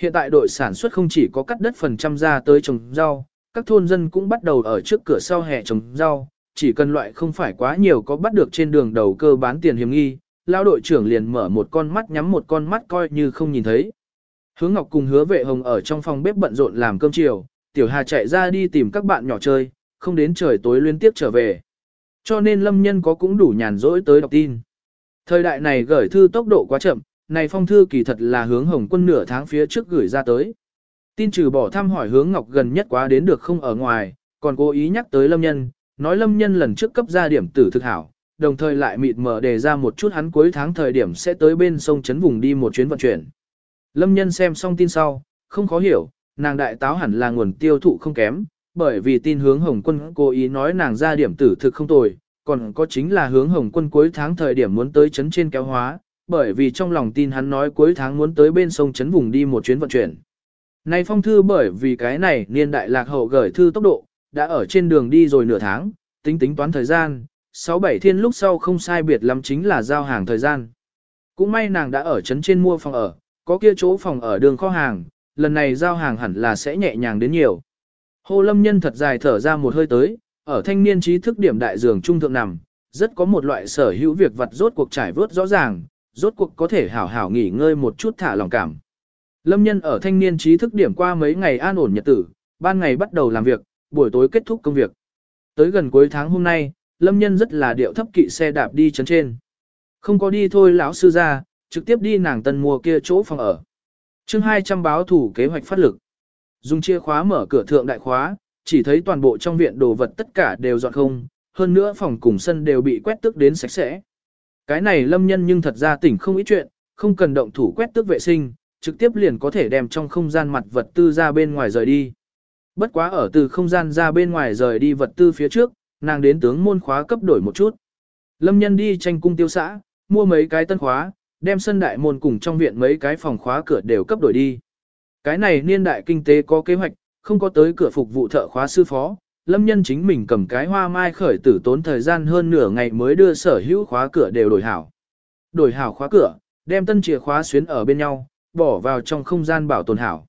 Hiện tại đội sản xuất không chỉ có cắt đất phần trăm ra tới trồng rau, các thôn dân cũng bắt đầu ở trước cửa sau hè trồng rau, chỉ cần loại không phải quá nhiều có bắt được trên đường đầu cơ bán tiền hiểm nghi, lao đội trưởng liền mở một con mắt nhắm một con mắt coi như không nhìn thấy. Hướng Ngọc cùng hứa vệ hồng ở trong phòng bếp bận rộn làm cơm chiều, Tiểu Hà chạy ra đi tìm các bạn nhỏ chơi, không đến trời tối liên tiếp trở về. Cho nên Lâm Nhân có cũng đủ nhàn rỗi tới đọc tin. Thời đại này gửi thư tốc độ quá chậm, này phong thư kỳ thật là hướng Hồng Quân nửa tháng phía trước gửi ra tới. Tin trừ bỏ thăm hỏi hướng Ngọc gần nhất quá đến được không ở ngoài, còn cố ý nhắc tới Lâm Nhân, nói Lâm Nhân lần trước cấp ra điểm tử thực hảo, đồng thời lại mịt mờ đề ra một chút hắn cuối tháng thời điểm sẽ tới bên sông Trấn Vùng đi một chuyến vận chuyển. Lâm Nhân xem xong tin sau, không khó hiểu, nàng đại táo hẳn là nguồn tiêu thụ không kém, bởi vì tin hướng Hồng Quân cố ý nói nàng ra điểm tử thực không tồi, còn có chính là hướng Hồng Quân cuối tháng thời điểm muốn tới chấn trên kéo hóa, bởi vì trong lòng tin hắn nói cuối tháng muốn tới bên sông chấn Vùng đi một chuyến vận chuyển. Này phong thư bởi vì cái này niên đại lạc hậu gửi thư tốc độ, đã ở trên đường đi rồi nửa tháng, tính tính toán thời gian, 6-7 thiên lúc sau không sai biệt lắm chính là giao hàng thời gian. Cũng may nàng đã ở chấn trên mua phòng ở, có kia chỗ phòng ở đường kho hàng, lần này giao hàng hẳn là sẽ nhẹ nhàng đến nhiều. Hồ Lâm Nhân thật dài thở ra một hơi tới, ở thanh niên trí thức điểm đại dường trung thượng nằm, rất có một loại sở hữu việc vật rốt cuộc trải vớt rõ ràng, rốt cuộc có thể hảo hảo nghỉ ngơi một chút thả lòng cảm. Lâm Nhân ở thanh niên trí thức điểm qua mấy ngày an ổn nhật tử, ban ngày bắt đầu làm việc, buổi tối kết thúc công việc. Tới gần cuối tháng hôm nay, Lâm Nhân rất là điệu thấp kỵ xe đạp đi chấn trên. Không có đi thôi lão sư ra, trực tiếp đi nàng tân mua kia chỗ phòng ở chương 200 báo thủ kế hoạch phát lực. Dùng chìa khóa mở cửa thượng đại khóa, chỉ thấy toàn bộ trong viện đồ vật tất cả đều dọn không, hơn nữa phòng cùng sân đều bị quét tước đến sạch sẽ. Cái này lâm nhân nhưng thật ra tỉnh không ít chuyện, không cần động thủ quét tước vệ sinh, trực tiếp liền có thể đem trong không gian mặt vật tư ra bên ngoài rời đi. Bất quá ở từ không gian ra bên ngoài rời đi vật tư phía trước, nàng đến tướng môn khóa cấp đổi một chút. Lâm nhân đi tranh cung tiêu xã, mua mấy cái tân khóa, đem sân đại môn cùng trong viện mấy cái phòng khóa cửa đều cấp đổi đi. Cái này niên đại kinh tế có kế hoạch, không có tới cửa phục vụ thợ khóa sư phó, lâm nhân chính mình cầm cái hoa mai khởi tử tốn thời gian hơn nửa ngày mới đưa sở hữu khóa cửa đều đổi hảo. Đổi hảo khóa cửa, đem tân chìa khóa xuyến ở bên nhau, bỏ vào trong không gian bảo tồn hảo.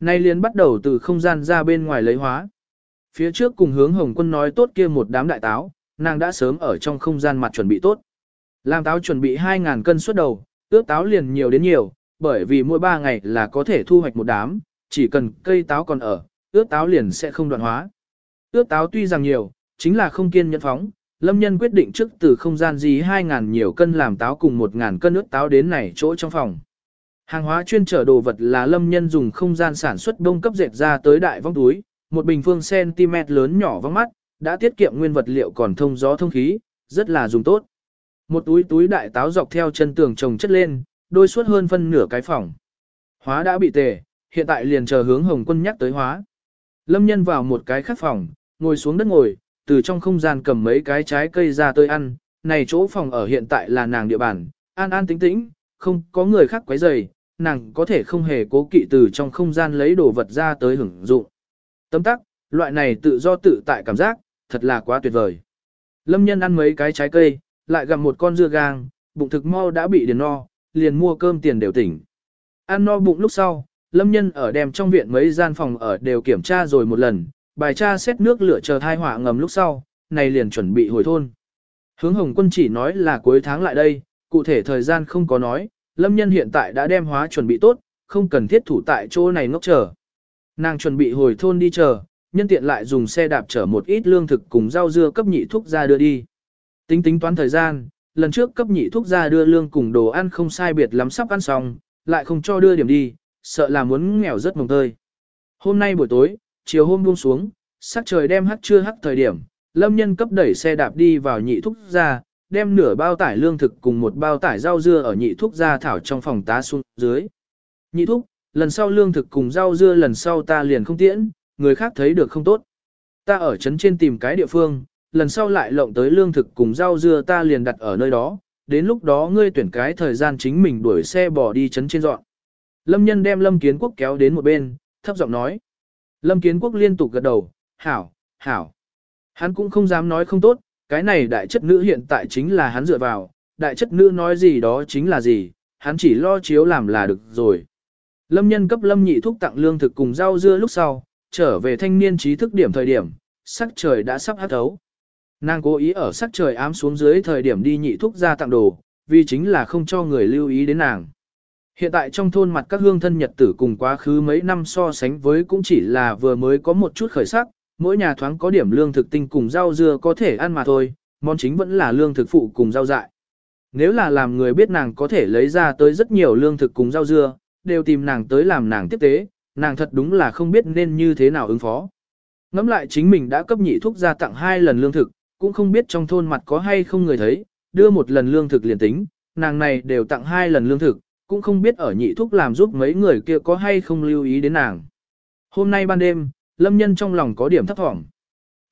Nay liền bắt đầu từ không gian ra bên ngoài lấy hóa. Phía trước cùng hướng Hồng Quân nói tốt kia một đám đại táo, nàng đã sớm ở trong không gian mặt chuẩn bị tốt. Làm táo chuẩn bị 2.000 cân suốt đầu, ước táo liền nhiều đến nhiều, bởi vì mỗi 3 ngày là có thể thu hoạch một đám, chỉ cần cây táo còn ở, ước táo liền sẽ không đoạn hóa. Ước táo tuy rằng nhiều, chính là không kiên nhẫn phóng, Lâm Nhân quyết định trước từ không gian gì 2.000 nhiều cân làm táo cùng 1.000 cân nước táo đến này chỗ trong phòng. Hàng hóa chuyên trở đồ vật là Lâm Nhân dùng không gian sản xuất đông cấp dệt ra tới đại vong túi, một bình phương cm lớn nhỏ vong mắt, đã tiết kiệm nguyên vật liệu còn thông gió thông khí, rất là dùng tốt. Một túi túi đại táo dọc theo chân tường trồng chất lên, đôi suốt hơn phân nửa cái phòng. Hóa đã bị tề, hiện tại liền chờ hướng Hồng Quân nhắc tới hóa. Lâm nhân vào một cái khác phòng, ngồi xuống đất ngồi, từ trong không gian cầm mấy cái trái cây ra tới ăn, này chỗ phòng ở hiện tại là nàng địa bàn, an an tĩnh tĩnh, không có người khác quấy rầy, nàng có thể không hề cố kỵ từ trong không gian lấy đồ vật ra tới hưởng dụng. Tấm tắc, loại này tự do tự tại cảm giác, thật là quá tuyệt vời. Lâm nhân ăn mấy cái trái cây, lại gặp một con dưa gang, bụng thực mau đã bị điền no, liền mua cơm tiền đều tỉnh. Ăn no bụng lúc sau, lâm nhân ở đem trong viện mấy gian phòng ở đều kiểm tra rồi một lần, bài tra xét nước lửa chờ thai hỏa ngầm lúc sau, này liền chuẩn bị hồi thôn. Hướng Hồng Quân chỉ nói là cuối tháng lại đây, cụ thể thời gian không có nói, lâm nhân hiện tại đã đem hóa chuẩn bị tốt, không cần thiết thủ tại chỗ này ngốc chờ. Nàng chuẩn bị hồi thôn đi chờ, nhân tiện lại dùng xe đạp chở một ít lương thực cùng rau dưa cấp nhị thuốc ra đưa đi. Tính tính toán thời gian, lần trước cấp nhị thuốc ra đưa lương cùng đồ ăn không sai biệt lắm sắp ăn xong, lại không cho đưa điểm đi, sợ là muốn nghèo rất mồng tơi. Hôm nay buổi tối, chiều hôm buông xuống, sắc trời đem hắt chưa hắt thời điểm, lâm nhân cấp đẩy xe đạp đi vào nhị thuốc ra, đem nửa bao tải lương thực cùng một bao tải rau dưa ở nhị thuốc ra thảo trong phòng tá xuống dưới. Nhị thuốc, lần sau lương thực cùng rau dưa lần sau ta liền không tiễn, người khác thấy được không tốt. Ta ở trấn trên tìm cái địa phương, lần sau lại lộng tới lương thực cùng rau dưa ta liền đặt ở nơi đó, đến lúc đó ngươi tuyển cái thời gian chính mình đuổi xe bỏ đi chấn trên dọn. Lâm nhân đem Lâm Kiến Quốc kéo đến một bên, thấp giọng nói. Lâm Kiến Quốc liên tục gật đầu, hảo, hảo. Hắn cũng không dám nói không tốt, cái này đại chất nữ hiện tại chính là hắn dựa vào, đại chất nữ nói gì đó chính là gì, hắn chỉ lo chiếu làm là được rồi. Lâm nhân cấp Lâm nhị thúc tặng lương thực cùng rau dưa lúc sau, trở về thanh niên trí thức điểm thời điểm, sắc trời đã sắp hát thấu. Nàng cố ý ở sắc trời ám xuống dưới thời điểm đi nhị thúc ra tặng đồ, vì chính là không cho người lưu ý đến nàng. Hiện tại trong thôn mặt các hương thân nhật tử cùng quá khứ mấy năm so sánh với cũng chỉ là vừa mới có một chút khởi sắc, mỗi nhà thoáng có điểm lương thực tinh cùng rau dưa có thể ăn mà thôi, món chính vẫn là lương thực phụ cùng rau dại. Nếu là làm người biết nàng có thể lấy ra tới rất nhiều lương thực cùng rau dưa, đều tìm nàng tới làm nàng tiếp tế, nàng thật đúng là không biết nên như thế nào ứng phó. Ngắm lại chính mình đã cấp nhị thuốc ra tặng hai lần lương thực, cũng không biết trong thôn mặt có hay không người thấy, đưa một lần lương thực liền tính, nàng này đều tặng hai lần lương thực, cũng không biết ở nhị thuốc làm giúp mấy người kia có hay không lưu ý đến nàng. Hôm nay ban đêm, lâm nhân trong lòng có điểm thấp thỏm.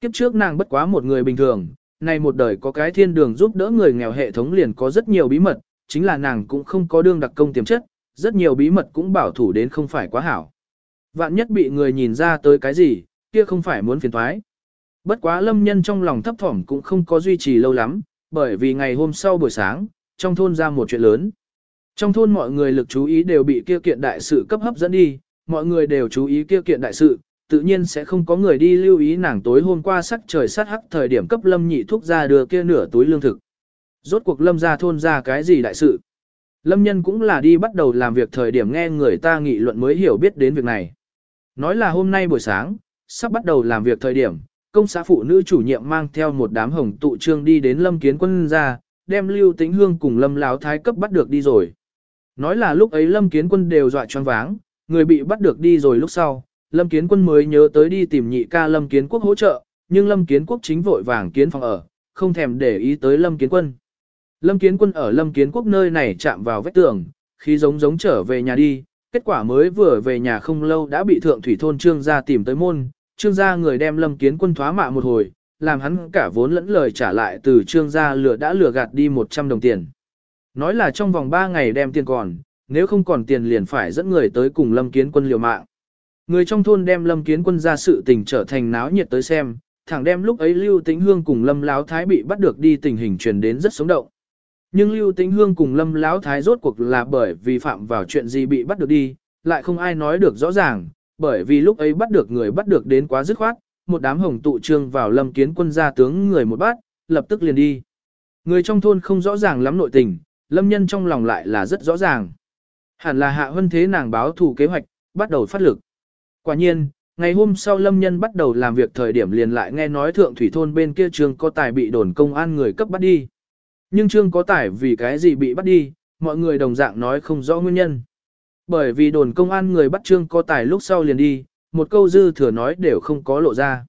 Kiếp trước nàng bất quá một người bình thường, nay một đời có cái thiên đường giúp đỡ người nghèo hệ thống liền có rất nhiều bí mật, chính là nàng cũng không có đương đặc công tiềm chất, rất nhiều bí mật cũng bảo thủ đến không phải quá hảo. Vạn nhất bị người nhìn ra tới cái gì, kia không phải muốn phiền thoái. Bất quá lâm nhân trong lòng thấp thỏm cũng không có duy trì lâu lắm, bởi vì ngày hôm sau buổi sáng, trong thôn ra một chuyện lớn. Trong thôn mọi người lực chú ý đều bị kia kiện đại sự cấp hấp dẫn đi, mọi người đều chú ý kia kiện đại sự, tự nhiên sẽ không có người đi lưu ý nàng tối hôm qua sắc trời sát hắc thời điểm cấp lâm nhị thuốc ra đưa kia nửa túi lương thực. Rốt cuộc lâm ra thôn ra cái gì đại sự. Lâm nhân cũng là đi bắt đầu làm việc thời điểm nghe người ta nghị luận mới hiểu biết đến việc này. Nói là hôm nay buổi sáng, sắp bắt đầu làm việc thời điểm, công xã phụ nữ chủ nhiệm mang theo một đám hồng tụ trương đi đến lâm kiến quân ra, đem lưu tĩnh hương cùng lâm láo thái cấp bắt được đi rồi. Nói là lúc ấy lâm kiến quân đều dọa choáng váng, người bị bắt được đi rồi lúc sau, lâm kiến quân mới nhớ tới đi tìm nhị ca lâm kiến quốc hỗ trợ, nhưng lâm kiến quốc chính vội vàng kiến phòng ở, không thèm để ý tới lâm kiến quân. Lâm kiến quân ở lâm kiến quốc nơi này chạm vào vách tường, khi giống giống trở về nhà đi, kết quả mới vừa về nhà không lâu đã bị thượng thủy thôn trương gia tìm tới môn, trương gia người đem lâm kiến quân thoá mạ một hồi, làm hắn cả vốn lẫn lời trả lại từ trương gia lừa đã lừa gạt đi 100 đồng tiền. Nói là trong vòng 3 ngày đem tiền còn, nếu không còn tiền liền phải dẫn người tới cùng lâm kiến quân liều mạng. Người trong thôn đem lâm kiến quân ra sự tình trở thành náo nhiệt tới xem, thẳng đem lúc ấy Lưu Tĩnh Hương cùng Lâm Láo Thái bị bắt được đi tình hình truyền đến rất sống động. Nhưng Lưu Tĩnh Hương cùng Lâm Láo Thái rốt cuộc là bởi vì phạm vào chuyện gì bị bắt được đi, lại không ai nói được rõ ràng, bởi vì lúc ấy bắt được người bắt được đến quá dứt khoát, một đám hồng tụ trương vào lâm kiến quân gia tướng người một bát, lập tức liền đi. Người trong thôn không rõ ràng lắm nội tình, lâm nhân trong lòng lại là rất rõ ràng. Hẳn là hạ huân thế nàng báo thù kế hoạch, bắt đầu phát lực. Quả nhiên, Ngày hôm sau Lâm Nhân bắt đầu làm việc thời điểm liền lại nghe nói thượng thủy thôn bên kia trương có tài bị đồn công an người cấp bắt đi. Nhưng trương có tài vì cái gì bị bắt đi, mọi người đồng dạng nói không rõ nguyên nhân. Bởi vì đồn công an người bắt trương có tài lúc sau liền đi, một câu dư thừa nói đều không có lộ ra.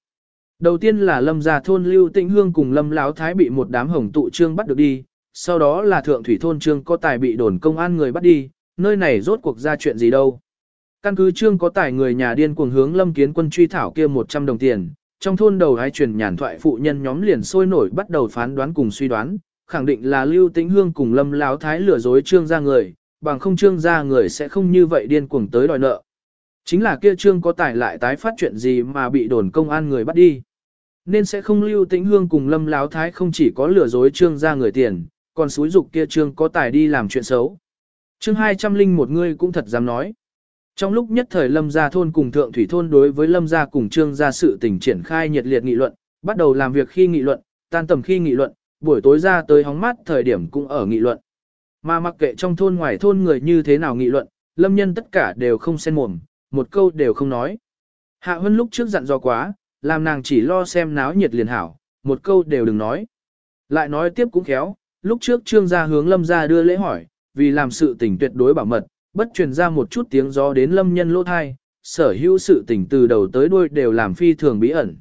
Đầu tiên là lâm gia thôn lưu tĩnh hương cùng lâm láo thái bị một đám hồng tụ trương bắt được đi, sau đó là thượng thủy thôn trương có tài bị đồn công an người bắt đi, nơi này rốt cuộc ra chuyện gì đâu. Căn cứ trương có tài người nhà điên cuồng hướng lâm kiến quân truy thảo kia 100 đồng tiền, trong thôn đầu hai truyền nhàn thoại phụ nhân nhóm liền sôi nổi bắt đầu phán đoán cùng suy đoán, khẳng định là lưu tĩnh hương cùng lâm láo thái lừa dối trương gia người, bằng không trương gia người sẽ không như vậy điên cuồng tới đòi nợ. Chính là kia trương có tài lại tái phát chuyện gì mà bị đồn công an người bắt đi. Nên sẽ không lưu tĩnh hương cùng lâm láo thái không chỉ có lừa dối trương gia người tiền, còn xúi dục kia trương có tài đi làm chuyện xấu. Chương 200 linh một người cũng thật dám nói. Trong lúc nhất thời Lâm Gia thôn cùng Thượng Thủy thôn đối với Lâm Gia cùng Trương gia sự tình triển khai nhiệt liệt nghị luận, bắt đầu làm việc khi nghị luận, tan tầm khi nghị luận, buổi tối ra tới hóng mát thời điểm cũng ở nghị luận. Mà mặc kệ trong thôn ngoài thôn người như thế nào nghị luận, Lâm Nhân tất cả đều không xen mồm, một câu đều không nói. Hạ Hân lúc trước dặn dò quá, làm nàng chỉ lo xem náo nhiệt liền hảo, một câu đều đừng nói. Lại nói tiếp cũng khéo, lúc trước Trương gia hướng Lâm gia đưa lễ hỏi, vì làm sự tình tuyệt đối bảo mật, bất truyền ra một chút tiếng gió đến lâm nhân lỗ thai, sở hữu sự tình từ đầu tới đuôi đều làm phi thường bí ẩn.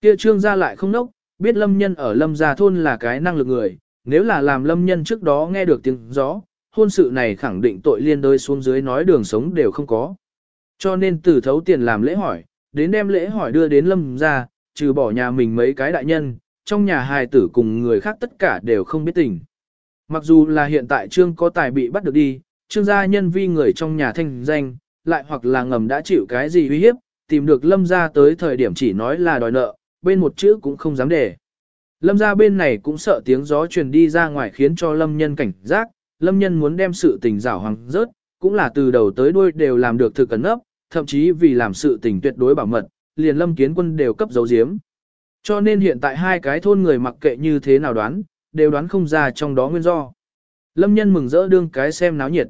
Kia trương gia lại không nốc, biết lâm nhân ở lâm gia thôn là cái năng lực người, nếu là làm lâm nhân trước đó nghe được tiếng gió, hôn sự này khẳng định tội liên đôi xuống dưới nói đường sống đều không có. Cho nên từ thấu tiền làm lễ hỏi, đến đem lễ hỏi đưa đến lâm gia, trừ bỏ nhà mình mấy cái đại nhân, trong nhà hài tử cùng người khác tất cả đều không biết tình. Mặc dù là hiện tại trương có tài bị bắt được đi, trương gia nhân vi người trong nhà thanh danh, lại hoặc là ngầm đã chịu cái gì uy hiếp, tìm được lâm gia tới thời điểm chỉ nói là đòi nợ, bên một chữ cũng không dám để. Lâm gia bên này cũng sợ tiếng gió truyền đi ra ngoài khiến cho lâm nhân cảnh giác, lâm nhân muốn đem sự tình rảo hoàng rớt, cũng là từ đầu tới đuôi đều làm được thực cẩn ấp, thậm chí vì làm sự tình tuyệt đối bảo mật, liền lâm kiến quân đều cấp dấu diếm. Cho nên hiện tại hai cái thôn người mặc kệ như thế nào đoán, đều đoán không ra trong đó nguyên do. Lâm nhân mừng rỡ đương cái xem náo nhiệt.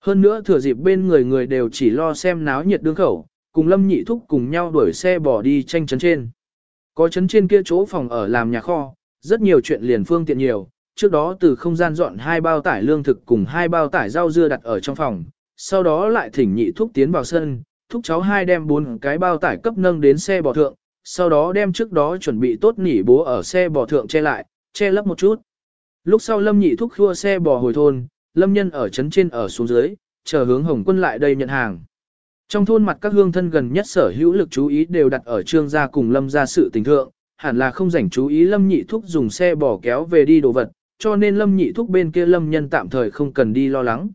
Hơn nữa thừa dịp bên người người đều chỉ lo xem náo nhiệt đương khẩu, cùng Lâm Nhị Thúc cùng nhau đuổi xe bỏ đi tranh chấn trên. Có chấn trên kia chỗ phòng ở làm nhà kho, rất nhiều chuyện liền phương tiện nhiều, trước đó từ không gian dọn hai bao tải lương thực cùng hai bao tải rau dưa đặt ở trong phòng, sau đó lại thỉnh Nhị Thúc tiến vào sân, thúc cháu hai đem bốn cái bao tải cấp nâng đến xe bò thượng, sau đó đem trước đó chuẩn bị tốt nỉ bố ở xe bò thượng che lại, che lấp một chút. Lúc sau Lâm Nhị Thúc khua xe bò hồi thôn, lâm nhân ở trấn trên ở xuống dưới, chờ hướng hồng quân lại đây nhận hàng. Trong thôn mặt các hương thân gần nhất sở hữu lực chú ý đều đặt ở trương gia cùng lâm gia sự tình thượng, hẳn là không rảnh chú ý lâm nhị thúc dùng xe bỏ kéo về đi đồ vật, cho nên lâm nhị thúc bên kia lâm nhân tạm thời không cần đi lo lắng.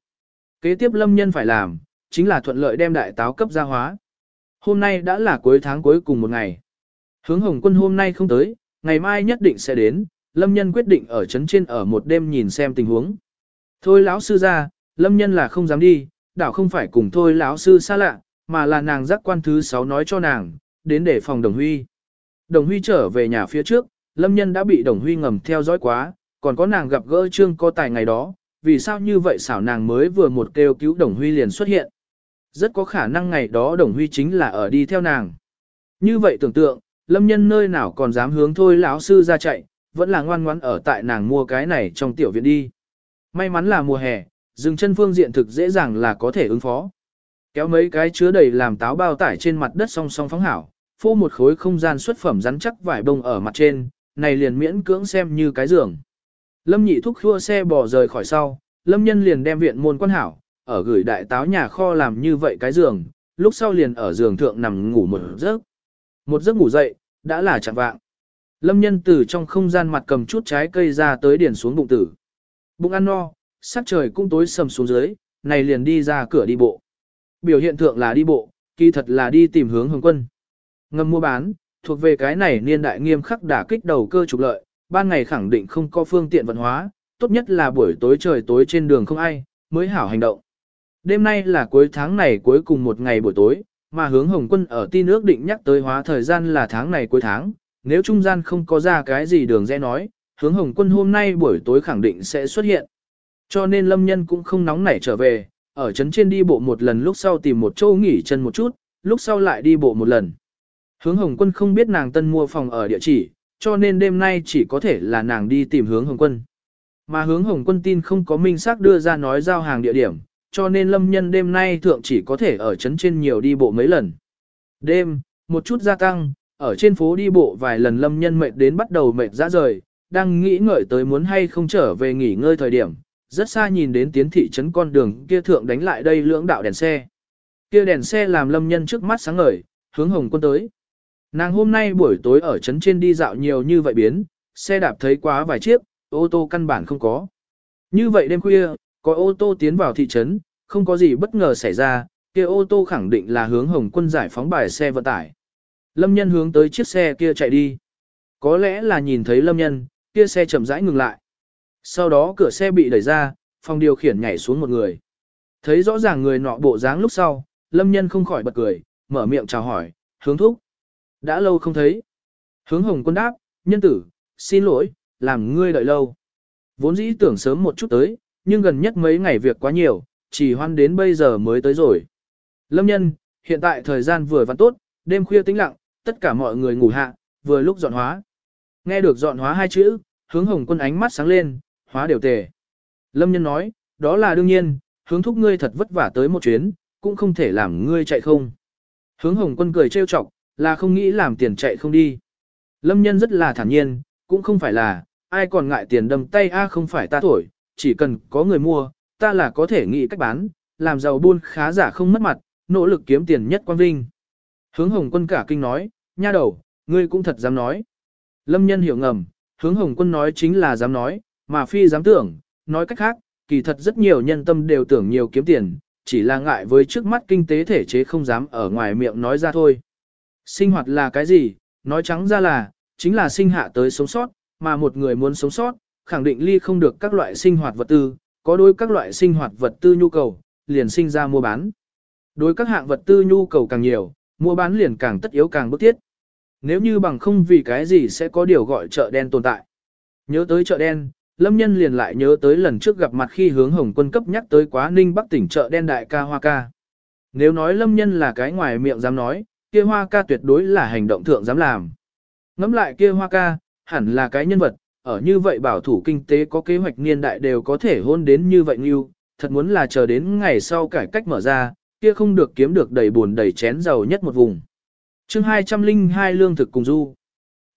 Kế tiếp lâm nhân phải làm, chính là thuận lợi đem đại táo cấp gia hóa. Hôm nay đã là cuối tháng cuối cùng một ngày. Hướng hồng quân hôm nay không tới, ngày mai nhất định sẽ đến, lâm nhân quyết định ở trấn trên ở một đêm nhìn xem tình huống. Thôi lão sư ra, lâm nhân là không dám đi, đảo không phải cùng thôi lão sư xa lạ, mà là nàng giác quan thứ 6 nói cho nàng, đến để phòng đồng huy. Đồng huy trở về nhà phía trước, lâm nhân đã bị đồng huy ngầm theo dõi quá, còn có nàng gặp gỡ trương có tài ngày đó, vì sao như vậy xảo nàng mới vừa một kêu cứu đồng huy liền xuất hiện. Rất có khả năng ngày đó đồng huy chính là ở đi theo nàng. Như vậy tưởng tượng, lâm nhân nơi nào còn dám hướng thôi lão sư ra chạy, vẫn là ngoan ngoãn ở tại nàng mua cái này trong tiểu viện đi. May mắn là mùa hè, dừng chân phương diện thực dễ dàng là có thể ứng phó. Kéo mấy cái chứa đầy làm táo bao tải trên mặt đất song song phóng hảo, phô một khối không gian xuất phẩm rắn chắc vải bông ở mặt trên, này liền miễn cưỡng xem như cái giường. Lâm nhị thúc khua xe bò rời khỏi sau, lâm nhân liền đem viện môn quan hảo, ở gửi đại táo nhà kho làm như vậy cái giường, lúc sau liền ở giường thượng nằm ngủ một giấc. Một giấc ngủ dậy, đã là chẳng vạng. Lâm nhân từ trong không gian mặt cầm chút trái cây ra tới điển xuống bụng tử. Bụng ăn no, sắc trời cũng tối sầm xuống dưới, này liền đi ra cửa đi bộ. Biểu hiện thượng là đi bộ, kỳ thật là đi tìm hướng hướng quân. Ngầm mua bán, thuộc về cái này niên đại nghiêm khắc đả kích đầu cơ trục lợi, ban ngày khẳng định không có phương tiện vận hóa, tốt nhất là buổi tối trời tối trên đường không ai, mới hảo hành động. Đêm nay là cuối tháng này cuối cùng một ngày buổi tối, mà hướng hồng quân ở tin ước định nhắc tới hóa thời gian là tháng này cuối tháng, nếu trung gian không có ra cái gì đường dễ nói, hướng hồng quân hôm nay buổi tối khẳng định sẽ xuất hiện. Cho nên lâm nhân cũng không nóng nảy trở về, ở trấn trên đi bộ một lần lúc sau tìm một chỗ nghỉ chân một chút, lúc sau lại đi bộ một lần. Hướng Hồng Quân không biết nàng tân mua phòng ở địa chỉ, cho nên đêm nay chỉ có thể là nàng đi tìm hướng Hồng Quân. Mà hướng Hồng Quân tin không có minh xác đưa ra nói giao hàng địa điểm, cho nên lâm nhân đêm nay thượng chỉ có thể ở trấn trên nhiều đi bộ mấy lần. Đêm, một chút gia tăng, ở trên phố đi bộ vài lần lâm nhân mệt đến bắt đầu mệt ra rời, đang nghĩ ngợi tới muốn hay không trở về nghỉ ngơi thời điểm, rất xa nhìn đến tiến thị trấn con đường kia thượng đánh lại đây lưỡng đạo đèn xe. Kia đèn xe làm lâm nhân trước mắt sáng ngời, hướng hồng quân tới. Nàng hôm nay buổi tối ở trấn trên đi dạo nhiều như vậy biến, xe đạp thấy quá vài chiếc, ô tô căn bản không có. Như vậy đêm khuya, có ô tô tiến vào thị trấn, không có gì bất ngờ xảy ra, kia ô tô khẳng định là hướng hồng quân giải phóng bài xe vận tải. Lâm nhân hướng tới chiếc xe kia chạy đi. Có lẽ là nhìn thấy lâm nhân, kia xe chậm rãi ngừng lại. Sau đó cửa xe bị đẩy ra, phòng điều khiển nhảy xuống một người. Thấy rõ ràng người nọ bộ dáng lúc sau, lâm nhân không khỏi bật cười, mở miệng chào hỏi, hướng thúc. Đã lâu không thấy. Hướng hồng quân đáp, nhân tử, xin lỗi, làm ngươi đợi lâu. Vốn dĩ tưởng sớm một chút tới, nhưng gần nhất mấy ngày việc quá nhiều, chỉ hoan đến bây giờ mới tới rồi. Lâm nhân, hiện tại thời gian vừa vặn tốt, đêm khuya tĩnh lặng, tất cả mọi người ngủ hạ, vừa lúc dọn hóa. Nghe được dọn hóa hai chữ, hướng hồng quân ánh mắt sáng lên, hóa đều tề. Lâm nhân nói, đó là đương nhiên, hướng thúc ngươi thật vất vả tới một chuyến, cũng không thể làm ngươi chạy không. Hướng hồng quân cười trêu chọc, là không nghĩ làm tiền chạy không đi. Lâm nhân rất là thản nhiên, cũng không phải là, ai còn ngại tiền đâm tay a không phải ta thổi, chỉ cần có người mua, ta là có thể nghĩ cách bán, làm giàu buôn khá giả không mất mặt, nỗ lực kiếm tiền nhất quan vinh. Hướng hồng quân cả kinh nói, nha đầu, ngươi cũng thật dám nói. Lâm nhân hiểu ngầm, hướng hồng quân nói chính là dám nói, mà phi dám tưởng, nói cách khác, kỳ thật rất nhiều nhân tâm đều tưởng nhiều kiếm tiền, chỉ là ngại với trước mắt kinh tế thể chế không dám ở ngoài miệng nói ra thôi. Sinh hoạt là cái gì? Nói trắng ra là, chính là sinh hạ tới sống sót, mà một người muốn sống sót, khẳng định ly không được các loại sinh hoạt vật tư, có đối các loại sinh hoạt vật tư nhu cầu, liền sinh ra mua bán. Đối các hạng vật tư nhu cầu càng nhiều, mua bán liền càng tất yếu càng bức thiết. Nếu như bằng không vì cái gì sẽ có điều gọi chợ đen tồn tại. Nhớ tới chợ đen, Lâm Nhân liền lại nhớ tới lần trước gặp mặt khi hướng Hồng Quân cấp nhắc tới quá Ninh Bắc tỉnh chợ đen đại ca Hoa Ca. Nếu nói Lâm Nhân là cái ngoài miệng dám nói, kia Hoa Ca tuyệt đối là hành động thượng dám làm. Ngắm lại kia Hoa Ca, hẳn là cái nhân vật, ở như vậy bảo thủ kinh tế có kế hoạch niên đại đều có thể hôn đến như vậy như, thật muốn là chờ đến ngày sau cải cách mở ra, kia không được kiếm được đầy buồn đầy chén giàu nhất một vùng. chương 202 lương thực cùng du.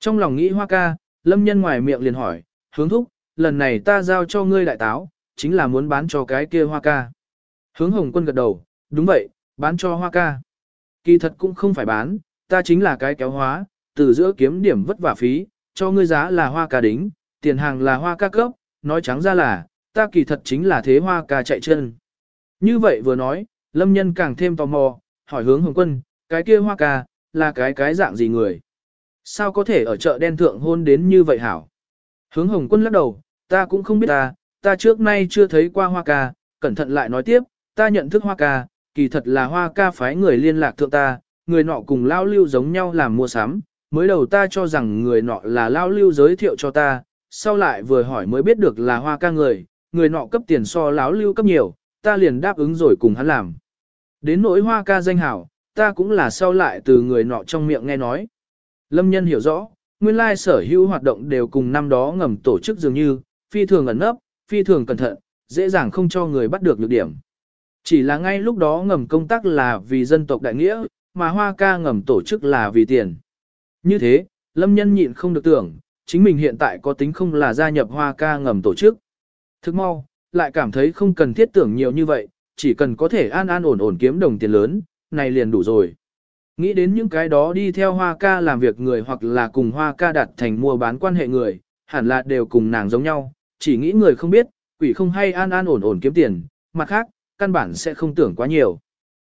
Trong lòng nghĩ hoa ca, lâm nhân ngoài miệng liền hỏi, hướng thúc, lần này ta giao cho ngươi đại táo, chính là muốn bán cho cái kia hoa ca. Hướng hồng quân gật đầu, đúng vậy, bán cho hoa ca. Kỳ thật cũng không phải bán, ta chính là cái kéo hóa, từ giữa kiếm điểm vất vả phí, cho ngươi giá là hoa ca đính, tiền hàng là hoa ca cấp, nói trắng ra là, ta kỳ thật chính là thế hoa ca chạy chân. Như vậy vừa nói, lâm nhân càng thêm tò mò, hỏi hướng hồng quân, cái kia hoa ca, là cái cái dạng gì người? Sao có thể ở chợ đen thượng hôn đến như vậy hảo? Hướng hồng quân lắc đầu, ta cũng không biết ta, ta trước nay chưa thấy qua hoa ca, cẩn thận lại nói tiếp, ta nhận thức hoa ca, kỳ thật là hoa ca phái người liên lạc thượng ta, người nọ cùng lao lưu giống nhau làm mua sắm, mới đầu ta cho rằng người nọ là lao lưu giới thiệu cho ta, sau lại vừa hỏi mới biết được là hoa ca người, người nọ cấp tiền so lão lưu cấp nhiều, ta liền đáp ứng rồi cùng hắn làm. Đến nỗi hoa ca danh hảo, ta cũng là sau lại từ người nọ trong miệng nghe nói. Lâm nhân hiểu rõ, nguyên lai sở hữu hoạt động đều cùng năm đó ngầm tổ chức dường như, phi thường ẩn nấp, phi thường cẩn thận, dễ dàng không cho người bắt được nhược điểm. Chỉ là ngay lúc đó ngầm công tác là vì dân tộc đại nghĩa, mà hoa ca ngầm tổ chức là vì tiền. Như thế, lâm nhân nhịn không được tưởng, chính mình hiện tại có tính không là gia nhập hoa ca ngầm tổ chức. Thức mau, lại cảm thấy không cần thiết tưởng nhiều như vậy, chỉ cần có thể an an ổn ổn kiếm đồng tiền lớn, này liền đủ rồi. Nghĩ đến những cái đó đi theo hoa ca làm việc người hoặc là cùng hoa ca đặt thành mua bán quan hệ người, hẳn là đều cùng nàng giống nhau, chỉ nghĩ người không biết, quỷ không hay an an ổn ổn kiếm tiền, mặt khác, căn bản sẽ không tưởng quá nhiều.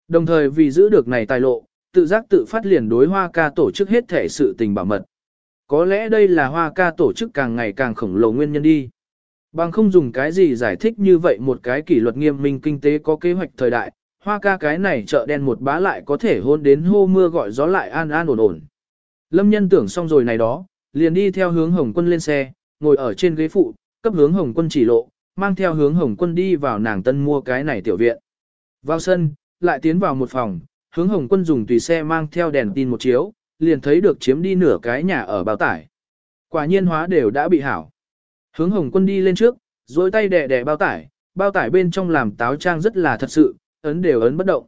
Đồng thời vì giữ được này tài lộ, tự giác tự phát liền đối hoa ca tổ chức hết thể sự tình bảo mật. Có lẽ đây là hoa ca tổ chức càng ngày càng khổng lồ nguyên nhân đi. Bằng không dùng cái gì giải thích như vậy một cái kỷ luật nghiêm minh kinh tế có kế hoạch thời đại, hoa ca cái này chợ đen một bá lại có thể hôn đến hô mưa gọi gió lại an an ổn ổn. Lâm nhân tưởng xong rồi này đó, liền đi theo hướng Hồng quân lên xe, ngồi ở trên ghế phụ, cấp hướng Hồng quân chỉ lộ, mang theo hướng Hồng quân đi vào nàng tân mua cái này tiểu viện. Vào sân, lại tiến vào một phòng, hướng hồng quân dùng tùy xe mang theo đèn tin một chiếu, liền thấy được chiếm đi nửa cái nhà ở bao tải. Quả nhiên hóa đều đã bị hảo. Hướng hồng quân đi lên trước, dối tay đè đè bao tải, bao tải bên trong làm táo trang rất là thật sự, ấn đều ấn bất động.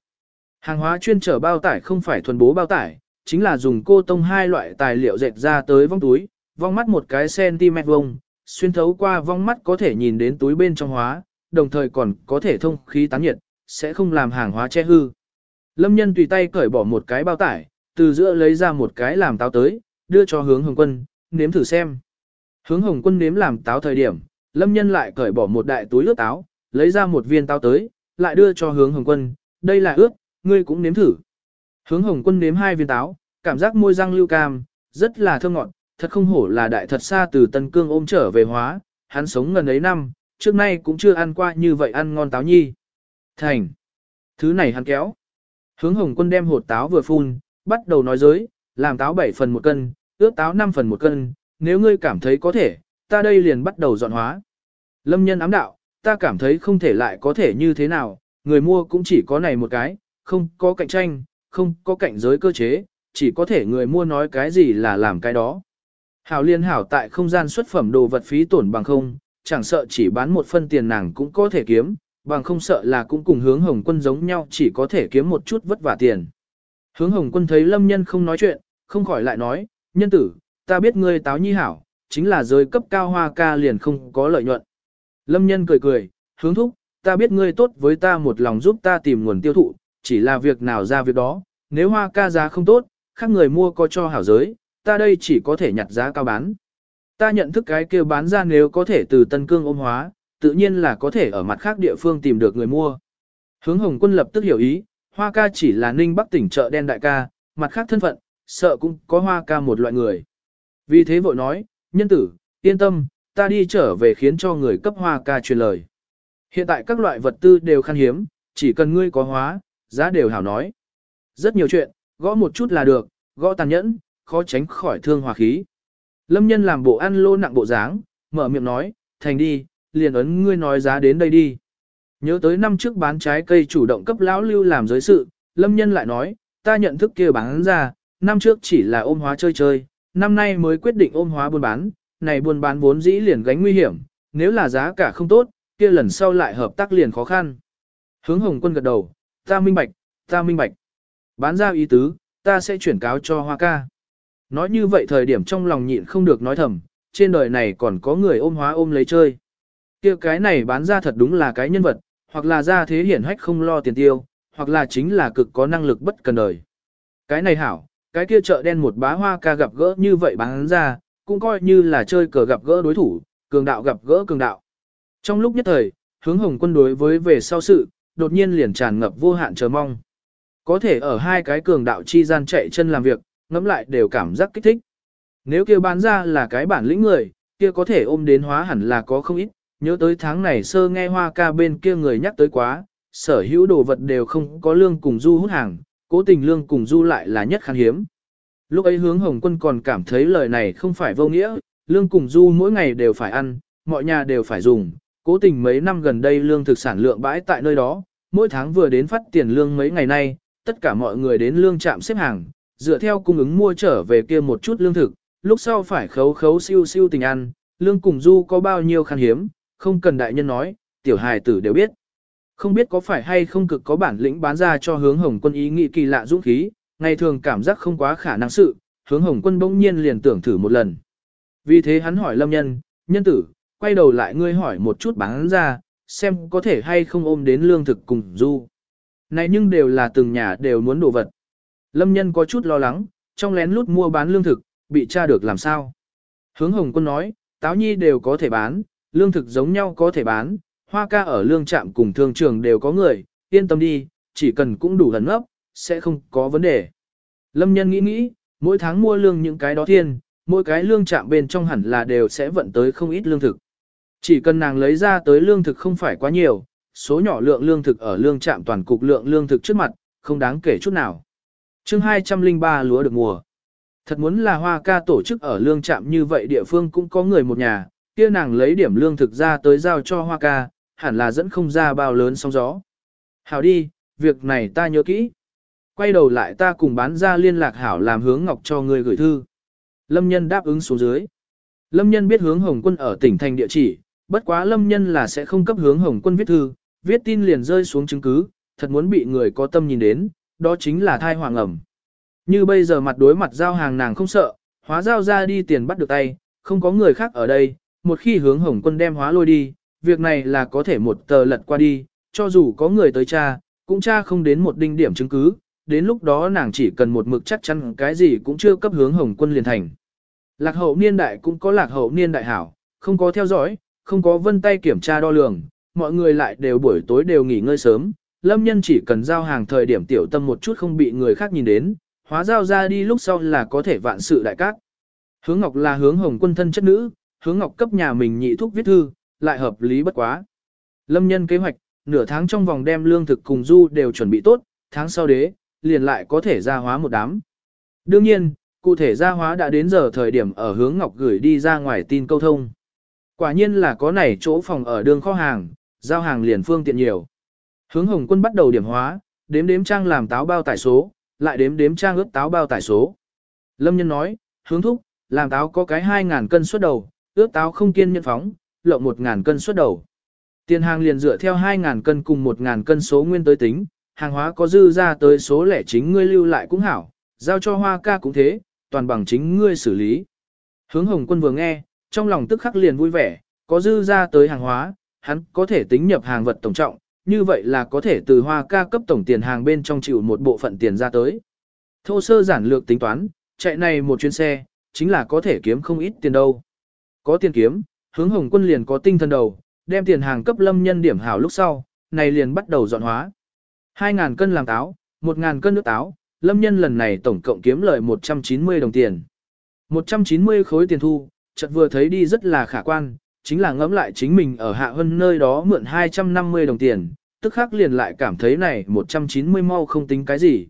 Hàng hóa chuyên trở bao tải không phải thuần bố bao tải, chính là dùng cô tông hai loại tài liệu dệt ra tới vong túi, vong mắt một cái cm vuông, xuyên thấu qua vong mắt có thể nhìn đến túi bên trong hóa, đồng thời còn có thể thông khí tán nhiệt, sẽ không làm hàng hóa che hư. Lâm nhân tùy tay cởi bỏ một cái bao tải, từ giữa lấy ra một cái làm táo tới, đưa cho hướng hồng quân, nếm thử xem. Hướng hồng quân nếm làm táo thời điểm, lâm nhân lại cởi bỏ một đại túi ướt táo, lấy ra một viên táo tới, lại đưa cho hướng hồng quân, đây là ướp, ngươi cũng nếm thử. Hướng hồng quân nếm hai viên táo, cảm giác môi răng lưu cam, rất là thơm ngọt, thật không hổ là đại thật xa từ Tân Cương ôm trở về hóa, hắn sống gần ấy năm, trước nay cũng chưa ăn qua như vậy ăn ngon táo nhi. Thành. Thứ này hắn kéo. Hướng hồng quân đem hột táo vừa phun, bắt đầu nói giới, làm táo 7 phần một cân, ướp táo 5 phần một cân, nếu ngươi cảm thấy có thể, ta đây liền bắt đầu dọn hóa. Lâm nhân ám đạo, ta cảm thấy không thể lại có thể như thế nào, người mua cũng chỉ có này một cái, không có cạnh tranh, không có cạnh giới cơ chế, chỉ có thể người mua nói cái gì là làm cái đó. Hảo liên hảo tại không gian xuất phẩm đồ vật phí tổn bằng không, chẳng sợ chỉ bán một phân tiền nàng cũng có thể kiếm, bằng không sợ là cũng cùng hướng hồng quân giống nhau chỉ có thể kiếm một chút vất vả tiền. Hướng hồng quân thấy lâm nhân không nói chuyện, không khỏi lại nói, nhân tử, ta biết ngươi táo nhi hảo, chính là giới cấp cao hoa ca liền không có lợi nhuận. Lâm nhân cười cười, hướng thúc, ta biết ngươi tốt với ta một lòng giúp ta tìm nguồn tiêu thụ, chỉ là việc nào ra việc đó, nếu hoa ca giá không tốt, khác người mua có cho hảo giới, ta đây chỉ có thể nhặt giá cao bán. Ta nhận thức cái kêu bán ra nếu có thể từ Tân Cương ôm hóa, tự nhiên là có thể ở mặt khác địa phương tìm được người mua. Hướng Hồng Quân lập tức hiểu ý, Hoa ca chỉ là Ninh Bắc tỉnh chợ đen đại ca, mặt khác thân phận, sợ cũng có Hoa ca một loại người. Vì thế vội nói, nhân tử, yên tâm, ta đi trở về khiến cho người cấp Hoa ca truyền lời. Hiện tại các loại vật tư đều khan hiếm, chỉ cần ngươi có hóa, giá đều hảo nói. Rất nhiều chuyện, gõ một chút là được, gõ tàn nhẫn, khó tránh khỏi thương hòa khí. Lâm nhân làm bộ ăn lô nặng bộ dáng, mở miệng nói, thành đi, liền ấn ngươi nói giá đến đây đi. Nhớ tới năm trước bán trái cây chủ động cấp lão lưu làm giới sự, lâm nhân lại nói, ta nhận thức kia bán ra, năm trước chỉ là ôm hóa chơi chơi, năm nay mới quyết định ôm hóa buôn bán, này buôn bán vốn dĩ liền gánh nguy hiểm, nếu là giá cả không tốt, kia lần sau lại hợp tác liền khó khăn. Hướng hồng quân gật đầu, ta minh bạch, ta minh bạch. Bán ra ý tứ, ta sẽ chuyển cáo cho hoa ca. Nói như vậy thời điểm trong lòng nhịn không được nói thầm, trên đời này còn có người ôm hóa ôm lấy chơi. kia cái này bán ra thật đúng là cái nhân vật, hoặc là ra thế hiển hách không lo tiền tiêu, hoặc là chính là cực có năng lực bất cần đời. Cái này hảo, cái kia chợ đen một bá hoa ca gặp gỡ như vậy bán ra, cũng coi như là chơi cờ gặp gỡ đối thủ, cường đạo gặp gỡ cường đạo. Trong lúc nhất thời, hướng hồng quân đối với về sau sự, đột nhiên liền tràn ngập vô hạn chờ mong. Có thể ở hai cái cường đạo chi gian chạy chân làm việc, ngẫm lại đều cảm giác kích thích. Nếu kia bán ra là cái bản lĩnh người, kia có thể ôm đến hóa hẳn là có không ít, nhớ tới tháng này sơ nghe hoa ca bên kia người nhắc tới quá, sở hữu đồ vật đều không có lương cùng du hút hàng, cố tình lương cùng du lại là nhất khan hiếm. Lúc ấy hướng hồng quân còn cảm thấy lời này không phải vô nghĩa, lương cùng du mỗi ngày đều phải ăn, mọi nhà đều phải dùng, cố tình mấy năm gần đây lương thực sản lượng bãi tại nơi đó, mỗi tháng vừa đến phát tiền lương mấy ngày nay, tất cả mọi người đến lương trạm xếp hàng, dựa theo cung ứng mua trở về kia một chút lương thực, lúc sau phải khấu khấu siêu siêu tình ăn, lương cùng du có bao nhiêu khan hiếm, không cần đại nhân nói, tiểu hài tử đều biết. Không biết có phải hay không cực có bản lĩnh bán ra cho hướng hồng quân ý nghĩ kỳ lạ dũng khí, ngày thường cảm giác không quá khả năng sự, hướng hồng quân bỗng nhiên liền tưởng thử một lần. Vì thế hắn hỏi lâm nhân, nhân tử, quay đầu lại ngươi hỏi một chút bán ra, xem có thể hay không ôm đến lương thực cùng du. Này nhưng đều là từng nhà đều muốn đồ vật. Lâm nhân có chút lo lắng, trong lén lút mua bán lương thực, bị tra được làm sao. Hướng hồng quân nói, táo nhi đều có thể bán, lương thực giống nhau có thể bán, hoa ca ở lương trạm cùng thương trường đều có người, yên tâm đi, chỉ cần cũng đủ lần ấp, sẽ không có vấn đề. Lâm nhân nghĩ nghĩ, mỗi tháng mua lương những cái đó thiên, mỗi cái lương chạm bên trong hẳn là đều sẽ vận tới không ít lương thực. Chỉ cần nàng lấy ra tới lương thực không phải quá nhiều, số nhỏ lượng lương thực ở lương chạm toàn cục lượng lương thực trước mặt, không đáng kể chút nào. chương 203 lúa được mùa. Thật muốn là hoa ca tổ chức ở lương trạm như vậy địa phương cũng có người một nhà, kia nàng lấy điểm lương thực ra tới giao cho hoa ca, hẳn là dẫn không ra bao lớn sóng gió. Hảo đi, việc này ta nhớ kỹ quay đầu lại ta cùng bán ra liên lạc hảo làm hướng ngọc cho ngươi gửi thư. Lâm nhân đáp ứng xuống dưới. Lâm nhân biết hướng hồng quân ở tỉnh thành địa chỉ, bất quá lâm nhân là sẽ không cấp hướng hồng quân viết thư, viết tin liền rơi xuống chứng cứ, thật muốn bị người có tâm nhìn đến, đó chính là thai hoàng ẩm. Như bây giờ mặt đối mặt giao hàng nàng không sợ, hóa giao ra đi tiền bắt được tay, không có người khác ở đây, một khi hướng hồng quân đem hóa lôi đi, việc này là có thể một tờ lật qua đi, cho dù có người tới cha, cũng cha không đến một đinh điểm chứng cứ, đến lúc đó nàng chỉ cần một mực chắc chắn cái gì cũng chưa cấp hướng hồng quân liền thành. Lạc hậu niên đại cũng có lạc hậu niên đại hảo, không có theo dõi, không có vân tay kiểm tra đo lường, mọi người lại đều buổi tối đều nghỉ ngơi sớm, lâm nhân chỉ cần giao hàng thời điểm tiểu tâm một chút không bị người khác nhìn đến, hóa giao ra đi lúc sau là có thể vạn sự đại cát. Hướng Ngọc là hướng hồng quân thân chất nữ, hướng Ngọc cấp nhà mình nhị thuốc viết thư, lại hợp lý bất quá. Lâm nhân kế hoạch, nửa tháng trong vòng đem lương thực cùng du đều chuẩn bị tốt, tháng sau đế, liền lại có thể ra hóa một đám. Đương nhiên, cụ thể ra hóa đã đến giờ thời điểm ở hướng Ngọc gửi đi ra ngoài tin câu thông. Quả nhiên là có này chỗ phòng ở đường kho hàng, giao hàng liền phương tiện nhiều. Hướng Hồng Quân bắt đầu điểm hóa, đếm đếm trang làm táo bao tải số, lại đếm đếm trang ướp táo bao tải số. Lâm Nhân nói, hướng thúc, làm táo có cái 2.000 cân suất đầu, ướp táo không kiên nhân phóng, lộng 1.000 cân suất đầu. Tiền hàng liền dựa theo 2.000 cân cùng 1.000 cân số nguyên tới tính, hàng hóa có dư ra tới số lẻ chính ngươi lưu lại cũng hảo, giao cho hoa ca cũng thế, toàn bằng chính ngươi xử lý. Hướng Hồng Quân vừa nghe, trong lòng tức khắc liền vui vẻ, có dư ra tới hàng hóa, hắn có thể tính nhập hàng vật tổng trọng, như vậy là có thể từ hoa ca cấp tổng tiền hàng bên trong chịu một bộ phận tiền ra tới. Thô sơ giản lược tính toán, chạy này một chuyến xe, chính là có thể kiếm không ít tiền đâu. Có tiền kiếm, hướng hồng quân liền có tinh thần đầu, đem tiền hàng cấp lâm nhân điểm hảo lúc sau, này liền bắt đầu dọn hóa. 2.000 cân làm táo, 1.000 cân nước táo, lâm nhân lần này tổng cộng kiếm lợi 190 đồng tiền. 190 khối tiền thu, chợt vừa thấy đi rất là khả quan, chính là ngẫm lại chính mình ở hạ hơn nơi đó mượn 250 đồng tiền, tức khắc liền lại cảm thấy này 190 mau không tính cái gì.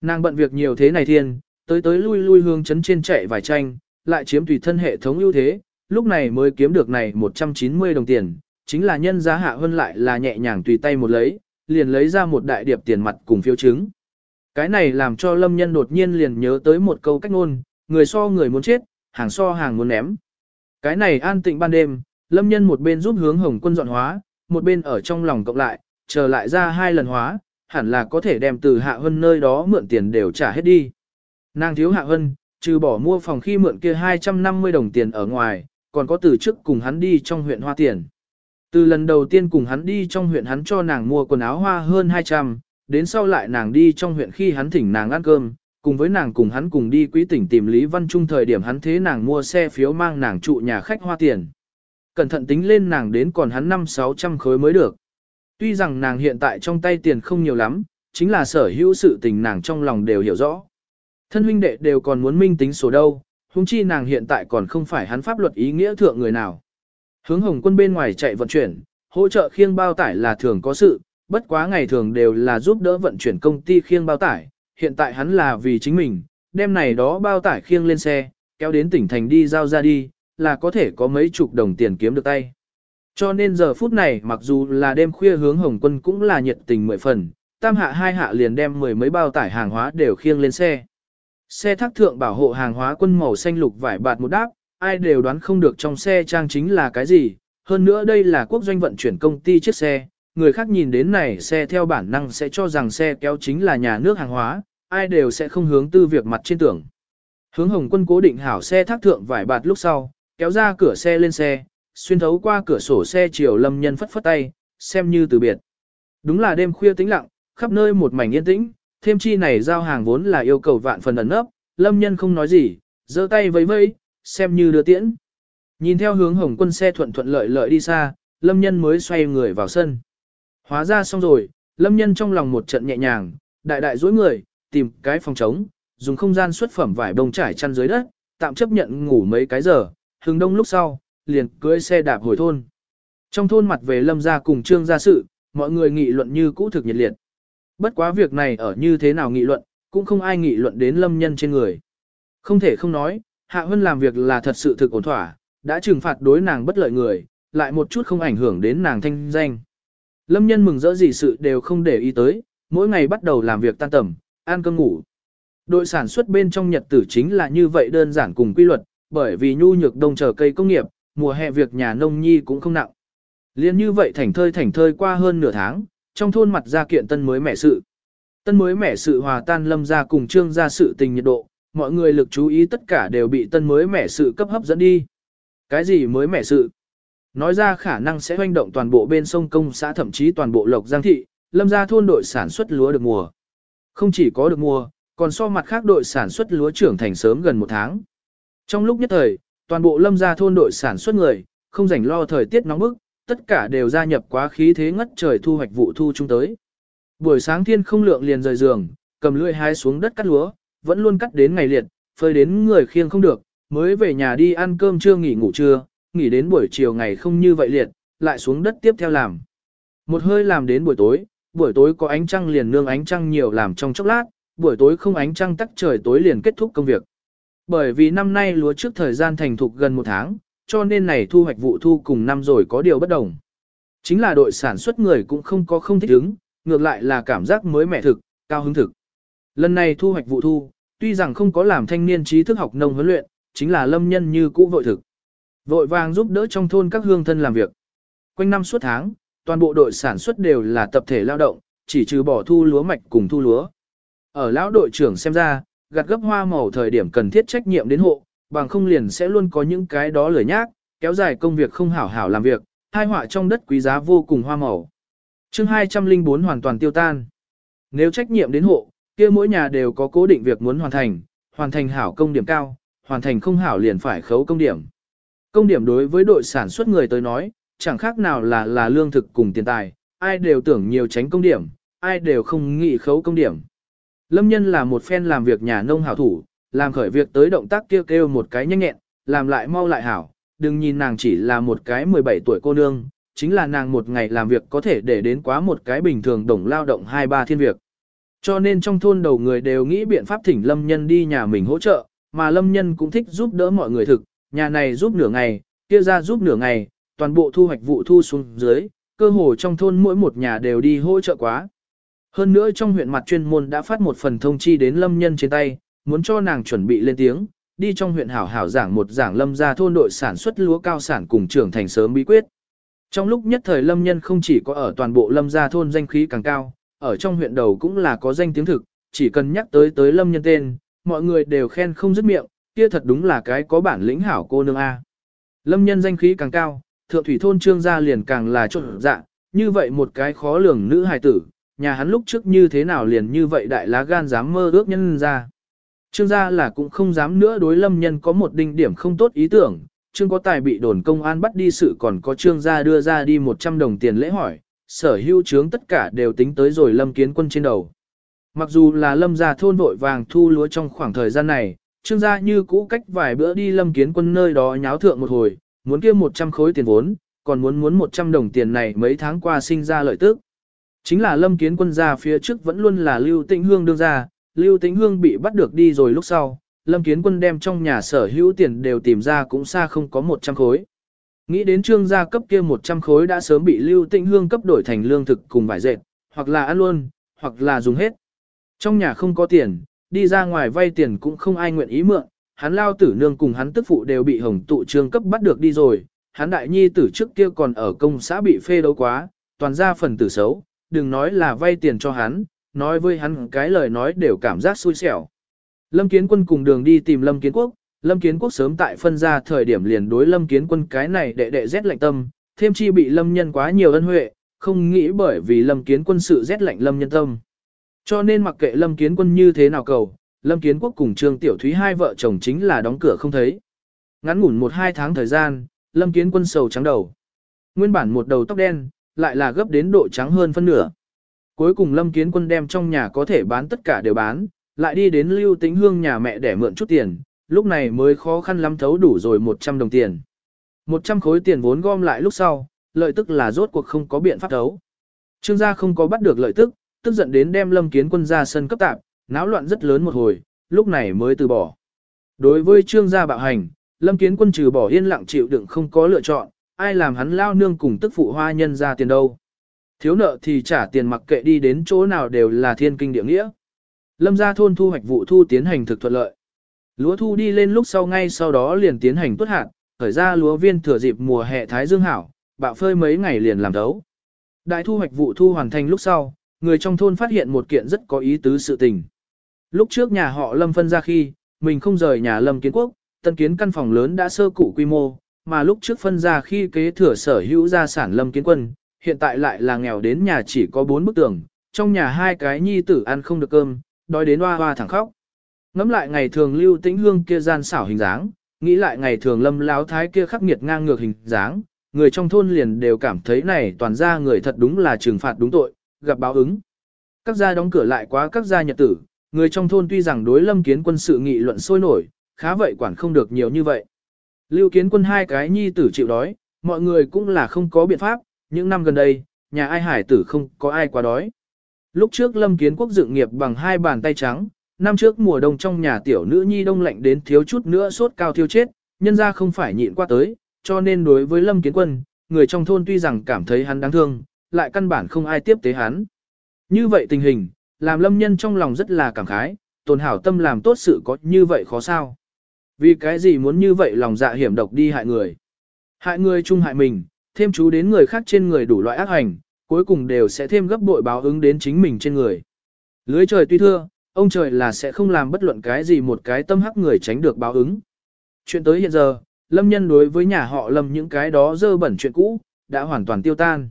Nàng bận việc nhiều thế này thiên, tới tới lui lui hương chấn trên chạy vài tranh, lại chiếm tùy thân hệ thống ưu thế, lúc này mới kiếm được này 190 đồng tiền, chính là nhân giá hạ hơn lại là nhẹ nhàng tùy tay một lấy, liền lấy ra một đại điệp tiền mặt cùng phiếu chứng. Cái này làm cho lâm nhân đột nhiên liền nhớ tới một câu cách ngôn, người so người muốn chết, hàng so hàng muốn ném. Cái này an tịnh ban đêm, lâm nhân một bên giúp hướng hồng quân dọn hóa, một bên ở trong lòng cộng lại, chờ lại ra hai lần hóa, hẳn là có thể đem từ hạ hân nơi đó mượn tiền đều trả hết đi. Nàng thiếu hạ hân, trừ bỏ mua phòng khi mượn kia 250 đồng tiền ở ngoài, còn có từ trước cùng hắn đi trong huyện hoa tiền. Từ lần đầu tiên cùng hắn đi trong huyện hắn cho nàng mua quần áo hoa hơn 200, đến sau lại nàng đi trong huyện khi hắn thỉnh nàng ăn cơm, cùng với nàng cùng hắn cùng đi quý tỉnh tìm Lý Văn Trung thời điểm hắn thế nàng mua xe phiếu mang nàng trụ nhà khách hoa tiền. Cẩn thận tính lên nàng đến còn hắn 5-600 khối mới được. Tuy rằng nàng hiện tại trong tay tiền không nhiều lắm, chính là sở hữu sự tình nàng trong lòng đều hiểu rõ. Thân huynh đệ đều còn muốn minh tính số đâu, huống chi nàng hiện tại còn không phải hắn pháp luật ý nghĩa thượng người nào. Hướng hồng quân bên ngoài chạy vận chuyển, hỗ trợ khiêng bao tải là thường có sự, bất quá ngày thường đều là giúp đỡ vận chuyển công ty khiêng bao tải, hiện tại hắn là vì chính mình, đem này đó bao tải khiêng lên xe, kéo đến tỉnh thành đi giao ra đi, là có thể có mấy chục đồng tiền kiếm được tay. Cho nên giờ phút này mặc dù là đêm khuya hướng Hồng Quân cũng là nhiệt tình mười phần, tam hạ hai hạ liền đem mười mấy bao tải hàng hóa đều khiêng lên xe. Xe thác thượng bảo hộ hàng hóa quân màu xanh lục vải bạt một đáp, ai đều đoán không được trong xe trang chính là cái gì, hơn nữa đây là quốc doanh vận chuyển công ty chiếc xe, người khác nhìn đến này xe theo bản năng sẽ cho rằng xe kéo chính là nhà nước hàng hóa, ai đều sẽ không hướng tư việc mặt trên tưởng. Hướng Hồng Quân cố định hảo xe thác thượng vải bạt lúc sau, kéo ra cửa xe lên xe, xuyên thấu qua cửa sổ xe chiều lâm nhân phất phất tay, xem như từ biệt. Đúng là đêm khuya tĩnh lặng, khắp nơi một mảnh yên tĩnh, thêm chi này giao hàng vốn là yêu cầu vạn phần ẩn nấp, lâm nhân không nói gì, giơ tay vẫy vẫy, xem như đưa tiễn. Nhìn theo hướng hồng quân xe thuận thuận lợi lợi đi xa, lâm nhân mới xoay người vào sân. Hóa ra xong rồi, lâm nhân trong lòng một trận nhẹ nhàng, đại đại dối người, tìm cái phòng trống, dùng không gian xuất phẩm vải bông trải chăn dưới đất, tạm chấp nhận ngủ mấy cái giờ, hướng đông lúc sau, liền cưỡi xe đạp hồi thôn. Trong thôn mặt về lâm gia cùng trương gia sự, mọi người nghị luận như cũ thực nhiệt liệt. Bất quá việc này ở như thế nào nghị luận, cũng không ai nghị luận đến lâm nhân trên người. Không thể không nói, Hạ Hân làm việc là thật sự thực ổn thỏa, đã trừng phạt đối nàng bất lợi người, lại một chút không ảnh hưởng đến nàng thanh danh. Lâm nhân mừng rỡ gì sự đều không để ý tới, mỗi ngày bắt đầu làm việc tan tầm, ăn cơm ngủ. Đội sản xuất bên trong nhật tử chính là như vậy đơn giản cùng quy luật, bởi vì nhu nhược đông chờ cây công nghiệp, mùa hè việc nhà nông nhi cũng không nặng. Liên như vậy thảnh thơi thảnh thơi qua hơn nửa tháng, trong thôn mặt ra kiện tân mới mẻ sự. Tân mới mẻ sự hòa tan lâm ra cùng trương ra sự tình nhiệt độ, mọi người lực chú ý tất cả đều bị tân mới mẻ sự cấp hấp dẫn đi. Cái gì mới mẻ sự? Nói ra khả năng sẽ hoành động toàn bộ bên sông công xã thậm chí toàn bộ lộc giang thị, lâm ra thôn đội sản xuất lúa được mùa. Không chỉ có được mùa, còn so mặt khác đội sản xuất lúa trưởng thành sớm gần một tháng. Trong lúc nhất thời, toàn bộ lâm gia thôn đội sản xuất người, không rảnh lo thời tiết nóng bức, tất cả đều gia nhập quá khí thế ngất trời thu hoạch vụ thu chung tới. Buổi sáng thiên không lượng liền rời giường, cầm lưỡi hái xuống đất cắt lúa, vẫn luôn cắt đến ngày liệt, phơi đến người khiêng không được, mới về nhà đi ăn cơm trưa nghỉ ngủ trưa, nghỉ đến buổi chiều ngày không như vậy liệt, lại xuống đất tiếp theo làm. Một hơi làm đến buổi tối, buổi tối có ánh trăng liền nương ánh trăng nhiều làm trong chốc lát, buổi tối không ánh trăng tắt trời tối liền kết thúc công việc. Bởi vì năm nay lúa trước thời gian thành thục gần một tháng, cho nên này thu hoạch vụ thu cùng năm rồi có điều bất đồng. Chính là đội sản xuất người cũng không có không thích ứng, ngược lại là cảm giác mới mẻ thực, cao hứng thực. Lần này thu hoạch vụ thu, tuy rằng không có làm thanh niên trí thức học nông huấn luyện, chính là lâm nhân như cũ vội thực. Vội vàng giúp đỡ trong thôn các hương thân làm việc. Quanh năm suốt tháng, toàn bộ đội sản xuất đều là tập thể lao động, chỉ trừ bỏ thu lúa mạch cùng thu lúa. Ở lão đội trưởng xem ra, gặt gấp hoa màu thời điểm cần thiết trách nhiệm đến hộ, bằng không liền sẽ luôn có những cái đó lười nhác, kéo dài công việc không hảo hảo làm việc, hai họa trong đất quý giá vô cùng hoa màu. chương 204 hoàn toàn tiêu tan. Nếu trách nhiệm đến hộ, kia mỗi nhà đều có cố định việc muốn hoàn thành, hoàn thành hảo công điểm cao, hoàn thành không hảo liền phải khấu công điểm. Công điểm đối với đội sản xuất người tới nói, chẳng khác nào là là lương thực cùng tiền tài, ai đều tưởng nhiều tránh công điểm, ai đều không nghĩ khấu công điểm. Lâm nhân là một phen làm việc nhà nông hảo thủ, làm khởi việc tới động tác kêu kêu một cái nhanh nhẹn, làm lại mau lại hảo, đừng nhìn nàng chỉ là một cái 17 tuổi cô nương, chính là nàng một ngày làm việc có thể để đến quá một cái bình thường đồng lao động hai ba thiên việc. Cho nên trong thôn đầu người đều nghĩ biện pháp thỉnh Lâm Nhân đi nhà mình hỗ trợ, mà Lâm Nhân cũng thích giúp đỡ mọi người thực, nhà này giúp nửa ngày, kia ra giúp nửa ngày, toàn bộ thu hoạch vụ thu xuống dưới, cơ hồ trong thôn mỗi một nhà đều đi hỗ trợ quá. Hơn nữa trong huyện mặt chuyên môn đã phát một phần thông chi đến lâm nhân trên tay, muốn cho nàng chuẩn bị lên tiếng, đi trong huyện hảo hảo giảng một giảng lâm ra thôn đội sản xuất lúa cao sản cùng trưởng thành sớm bí quyết. Trong lúc nhất thời lâm nhân không chỉ có ở toàn bộ lâm gia thôn danh khí càng cao, ở trong huyện đầu cũng là có danh tiếng thực, chỉ cần nhắc tới tới lâm nhân tên, mọi người đều khen không dứt miệng, kia thật đúng là cái có bản lĩnh hảo cô nương A. Lâm nhân danh khí càng cao, thượng thủy thôn trương gia liền càng là trộn dạ, như vậy một cái khó lường nữ hài tử, nhà hắn lúc trước như thế nào liền như vậy đại lá gan dám mơ ước nhân ra. Trương gia là cũng không dám nữa đối lâm nhân có một đinh điểm không tốt ý tưởng, trương có tài bị đồn công an bắt đi sự còn có trương gia đưa ra đi 100 đồng tiền lễ hỏi, sở hữu trướng tất cả đều tính tới rồi lâm kiến quân trên đầu. Mặc dù là lâm gia thôn vội vàng thu lúa trong khoảng thời gian này, trương gia như cũ cách vài bữa đi lâm kiến quân nơi đó nháo thượng một hồi, muốn kia 100 khối tiền vốn, còn muốn muốn 100 đồng tiền này mấy tháng qua sinh ra lợi tức. Chính là lâm kiến quân gia phía trước vẫn luôn là Lưu Tĩnh Hương đương ra, Lưu Tĩnh Hương bị bắt được đi rồi lúc sau, lâm kiến quân đem trong nhà sở hữu tiền đều tìm ra cũng xa không có 100 khối. Nghĩ đến trương gia cấp kia 100 khối đã sớm bị Lưu Tĩnh Hương cấp đổi thành lương thực cùng vải dệt, hoặc là ăn luôn, hoặc là dùng hết. Trong nhà không có tiền, đi ra ngoài vay tiền cũng không ai nguyện ý mượn, hắn lao tử nương cùng hắn tức phụ đều bị hồng tụ trương cấp bắt được đi rồi, hắn đại nhi tử trước kia còn ở công xã bị phê đấu quá, toàn ra phần tử xấu, đừng nói là vay tiền cho hắn, nói với hắn cái lời nói đều cảm giác xui xẻo. Lâm Kiến Quân cùng đường đi tìm Lâm Kiến Quốc, Lâm Kiến Quốc sớm tại phân ra thời điểm liền đối Lâm Kiến Quân cái này đệ đệ rét lạnh tâm, thêm chi bị Lâm Nhân quá nhiều ân huệ, không nghĩ bởi vì Lâm Kiến Quân sự rét lạnh Lâm Nhân tâm. Cho nên mặc kệ Lâm Kiến Quân như thế nào cầu, Lâm Kiến Quốc cùng Trương Tiểu Thúy hai vợ chồng chính là đóng cửa không thấy. Ngắn ngủn một hai tháng thời gian, Lâm Kiến Quân sầu trắng đầu. Nguyên bản một đầu tóc đen, lại là gấp đến độ trắng hơn phân nửa. Cuối cùng Lâm Kiến Quân đem trong nhà có thể bán tất cả đều bán, lại đi đến Lưu Tĩnh Hương nhà mẹ để mượn chút tiền, lúc này mới khó khăn lắm thấu đủ rồi 100 đồng tiền. 100 khối tiền vốn gom lại lúc sau, lợi tức là rốt cuộc không có biện pháp thấu. Trương gia không có bắt được lợi tức, tức giận đến đem Lâm Kiến Quân ra sân cấp tạp, náo loạn rất lớn một hồi, lúc này mới từ bỏ. Đối với Trương gia bạo hành, Lâm Kiến Quân trừ bỏ yên lặng chịu đựng không có lựa chọn, ai làm hắn lao nương cùng tức phụ hoa nhân ra tiền đâu. Thiếu nợ thì trả tiền mặc kệ đi đến chỗ nào đều là thiên kinh địa nghĩa. Lâm gia thôn thu hoạch vụ thu tiến hành thực thuận lợi. Lúa thu đi lên lúc sau ngay sau đó liền tiến hành tuất hạt, khởi ra lúa viên thừa dịp mùa hè thái dương hảo, bạo phơi mấy ngày liền làm đấu. Đại thu hoạch vụ thu hoàn thành lúc sau, người trong thôn phát hiện một kiện rất có ý tứ sự tình. Lúc trước nhà họ Lâm phân ra khi, mình không rời nhà Lâm kiến quốc, tân kiến căn phòng lớn đã sơ cụ quy mô, mà lúc trước phân ra khi kế thừa sở hữu gia sản Lâm kiến quân, hiện tại lại là nghèo đến nhà chỉ có bốn bức tường, trong nhà hai cái nhi tử ăn không được cơm, đói đến hoa hoa thẳng khóc. Ngắm lại ngày thường lưu tĩnh hương kia gian xảo hình dáng, nghĩ lại ngày thường lâm láo thái kia khắc nghiệt ngang ngược hình dáng, người trong thôn liền đều cảm thấy này toàn ra người thật đúng là trừng phạt đúng tội, gặp báo ứng. Các gia đóng cửa lại quá các gia nhật tử, người trong thôn tuy rằng đối lâm kiến quân sự nghị luận sôi nổi, khá vậy quản không được nhiều như vậy. Lưu kiến quân hai cái nhi tử chịu đói, mọi người cũng là không có biện pháp, những năm gần đây, nhà ai hải tử không có ai quá đói. Lúc trước lâm kiến quốc dựng nghiệp bằng hai bàn tay trắng, năm trước mùa đông trong nhà tiểu nữ nhi đông lạnh đến thiếu chút nữa sốt cao thiêu chết, nhân ra không phải nhịn qua tới, cho nên đối với lâm kiến quân, người trong thôn tuy rằng cảm thấy hắn đáng thương, lại căn bản không ai tiếp tế hắn. Như vậy tình hình, làm lâm nhân trong lòng rất là cảm khái, tồn hảo tâm làm tốt sự có như vậy khó sao. Vì cái gì muốn như vậy lòng dạ hiểm độc đi hại người. Hại người chung hại mình, thêm chú đến người khác trên người đủ loại ác hành, cuối cùng đều sẽ thêm gấp bội báo ứng đến chính mình trên người. Lưới trời tuy thưa, ông trời là sẽ không làm bất luận cái gì một cái tâm hắc người tránh được báo ứng. Chuyện tới hiện giờ, lâm nhân đối với nhà họ lâm những cái đó dơ bẩn chuyện cũ, đã hoàn toàn tiêu tan.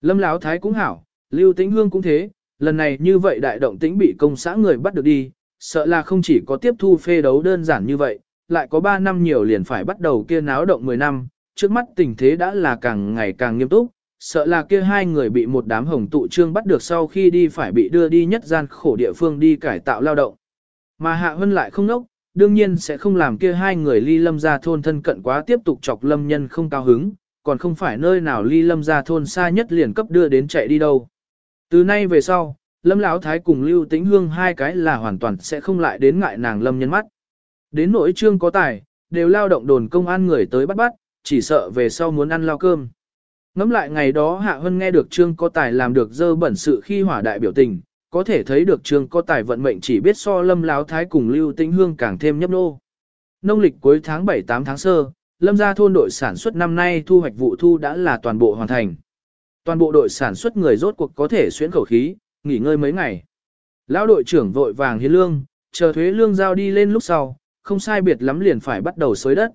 Lâm Lão thái cũng hảo, lưu tĩnh hương cũng thế, lần này như vậy đại động tĩnh bị công xã người bắt được đi, sợ là không chỉ có tiếp thu phê đấu đơn giản như vậy, lại có 3 năm nhiều liền phải bắt đầu kia náo động 10 năm, trước mắt tình thế đã là càng ngày càng nghiêm túc, sợ là kia hai người bị một đám hồng tụ trương bắt được sau khi đi phải bị đưa đi nhất gian khổ địa phương đi cải tạo lao động. Mà Hạ Hân lại không nốc, đương nhiên sẽ không làm kia hai người ly lâm ra thôn thân cận quá tiếp tục chọc lâm nhân không cao hứng, còn không phải nơi nào ly lâm ra thôn xa nhất liền cấp đưa đến chạy đi đâu. Từ nay về sau, lâm lão thái cùng lưu tĩnh hương hai cái là hoàn toàn sẽ không lại đến ngại nàng lâm nhân mắt. Đến nỗi trương có tài, đều lao động đồn công an người tới bắt bắt, chỉ sợ về sau muốn ăn lao cơm. Ngắm lại ngày đó Hạ Hân nghe được Trương có tài làm được dơ bẩn sự khi hỏa đại biểu tình, có thể thấy được Trương có tài vận mệnh chỉ biết so Lâm Láo Thái cùng Lưu Tĩnh Hương càng thêm nhấp nô. Nông lịch cuối tháng 7-8 tháng sơ, Lâm gia thôn đội sản xuất năm nay thu hoạch vụ thu đã là toàn bộ hoàn thành. Toàn bộ đội sản xuất người rốt cuộc có thể xuyến khẩu khí, nghỉ ngơi mấy ngày. Lão đội trưởng vội vàng hiến lương, chờ thuế lương giao đi lên lúc sau, không sai biệt lắm liền phải bắt đầu xới đất.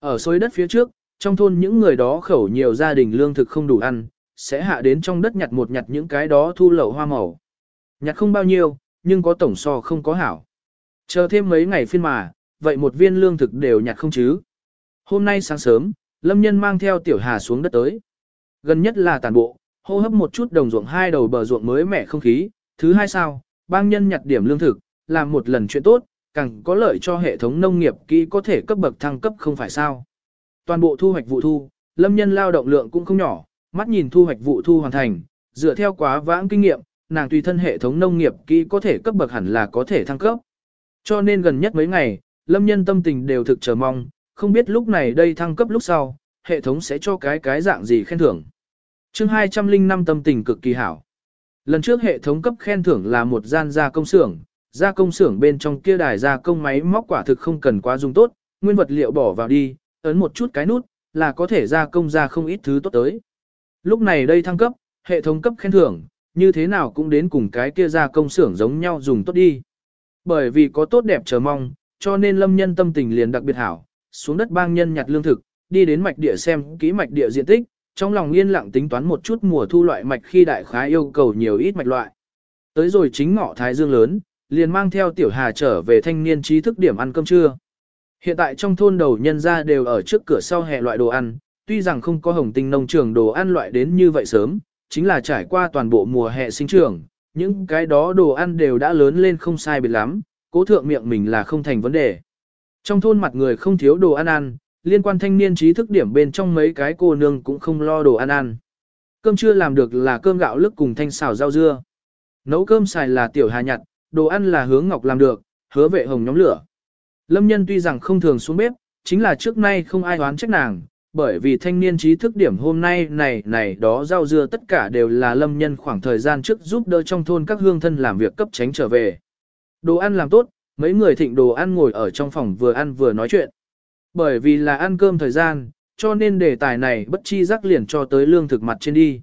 Ở xới đất phía trước, trong thôn những người đó khẩu nhiều gia đình lương thực không đủ ăn, sẽ hạ đến trong đất nhặt một nhặt những cái đó thu lậu hoa màu. Nhặt không bao nhiêu, nhưng có tổng so không có hảo. Chờ thêm mấy ngày phiên mà, vậy một viên lương thực đều nhặt không chứ. Hôm nay sáng sớm, Lâm Nhân mang theo Tiểu Hà xuống đất tới. Gần nhất là tàn bộ, hô hấp một chút đồng ruộng hai đầu bờ ruộng mới mẻ không khí. Thứ hai sao, bang nhân nhặt điểm lương thực, làm một lần chuyện tốt, càng có lợi cho hệ thống nông nghiệp kỹ có thể cấp bậc thăng cấp không phải sao. Toàn bộ thu hoạch vụ thu, lâm nhân lao động lượng cũng không nhỏ, mắt nhìn thu hoạch vụ thu hoàn thành, dựa theo quá vãng kinh nghiệm, nàng tùy thân hệ thống nông nghiệp kỹ có thể cấp bậc hẳn là có thể thăng cấp. Cho nên gần nhất mấy ngày, lâm nhân tâm tình đều thực chờ mong, không biết lúc này đây thăng cấp lúc sau, hệ thống sẽ cho cái cái dạng gì khen thưởng. chương 205 tâm tình cực kỳ hảo. Lần trước hệ thống cấp khen thưởng là một gian gia công xưởng, gia công xưởng bên trong kia đài gia công máy móc quả thực không cần quá dùng tốt, nguyên vật liệu bỏ vào đi, ấn một chút cái nút, là có thể gia công ra không ít thứ tốt tới. Lúc này đây thăng cấp, hệ thống cấp khen thưởng, như thế nào cũng đến cùng cái kia gia công xưởng giống nhau dùng tốt đi. Bởi vì có tốt đẹp chờ mong, cho nên lâm nhân tâm tình liền đặc biệt hảo, xuống đất bang nhân nhặt lương thực, đi đến mạch địa xem kỹ mạch địa diện tích, trong lòng yên lặng tính toán một chút mùa thu loại mạch khi đại khái yêu cầu nhiều ít mạch loại. Tới rồi chính ngọ thái dương lớn, liền mang theo tiểu hà trở về thanh niên trí thức điểm ăn cơm trưa. Hiện tại trong thôn đầu nhân ra đều ở trước cửa sau hè loại đồ ăn, tuy rằng không có hồng tinh nông trường đồ ăn loại đến như vậy sớm, chính là trải qua toàn bộ mùa hè sinh trưởng, những cái đó đồ ăn đều đã lớn lên không sai biệt lắm, cố thượng miệng mình là không thành vấn đề. Trong thôn mặt người không thiếu đồ ăn ăn, liên quan thanh niên trí thức điểm bên trong mấy cái cô nương cũng không lo đồ ăn ăn. Cơm chưa làm được là cơm gạo lức cùng thanh xào rau dưa. Nấu cơm xài là tiểu hà nhặt, đồ ăn là hướng ngọc làm được, hứa vệ hồng nhóm lửa. Lâm nhân tuy rằng không thường xuống bếp, chính là trước nay không ai oán trách nàng, bởi vì thanh niên trí thức điểm hôm nay này này đó rau dưa tất cả đều là lâm nhân khoảng thời gian trước giúp đỡ trong thôn các hương thân làm việc cấp tránh trở về. Đồ ăn làm tốt, mấy người thịnh đồ ăn ngồi ở trong phòng vừa ăn vừa nói chuyện. Bởi vì là ăn cơm thời gian, cho nên đề tài này bất chi rắc liền cho tới lương thực mặt trên đi.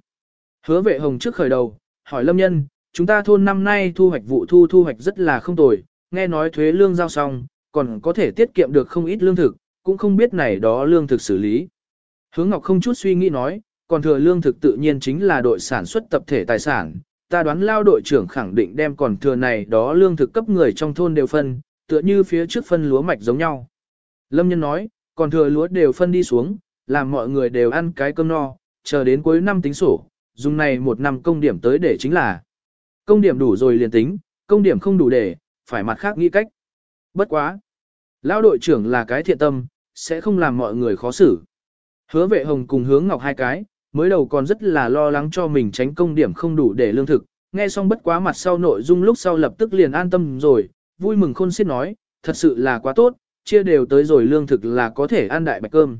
Hứa vệ hồng trước khởi đầu, hỏi lâm nhân, chúng ta thôn năm nay thu hoạch vụ thu thu hoạch rất là không tồi, nghe nói thuế lương giao xong, còn có thể tiết kiệm được không ít lương thực, cũng không biết này đó lương thực xử lý. Hướng Ngọc không chút suy nghĩ nói, còn thừa lương thực tự nhiên chính là đội sản xuất tập thể tài sản, ta đoán lao đội trưởng khẳng định đem còn thừa này đó lương thực cấp người trong thôn đều phân, tựa như phía trước phân lúa mạch giống nhau. Lâm nhân nói, còn thừa lúa đều phân đi xuống, làm mọi người đều ăn cái cơm no, chờ đến cuối năm tính sổ, dùng này một năm công điểm tới để chính là. Công điểm đủ rồi liền tính, công điểm không đủ để, phải mặt khác nghĩ cách. Bất quá. Lão đội trưởng là cái thiện tâm, sẽ không làm mọi người khó xử. Hứa vệ hồng cùng hướng ngọc hai cái, mới đầu còn rất là lo lắng cho mình tránh công điểm không đủ để lương thực, nghe xong bất quá mặt sau nội dung lúc sau lập tức liền an tâm rồi, vui mừng khôn xiết nói, thật sự là quá tốt, chia đều tới rồi lương thực là có thể ăn đại bạch cơm.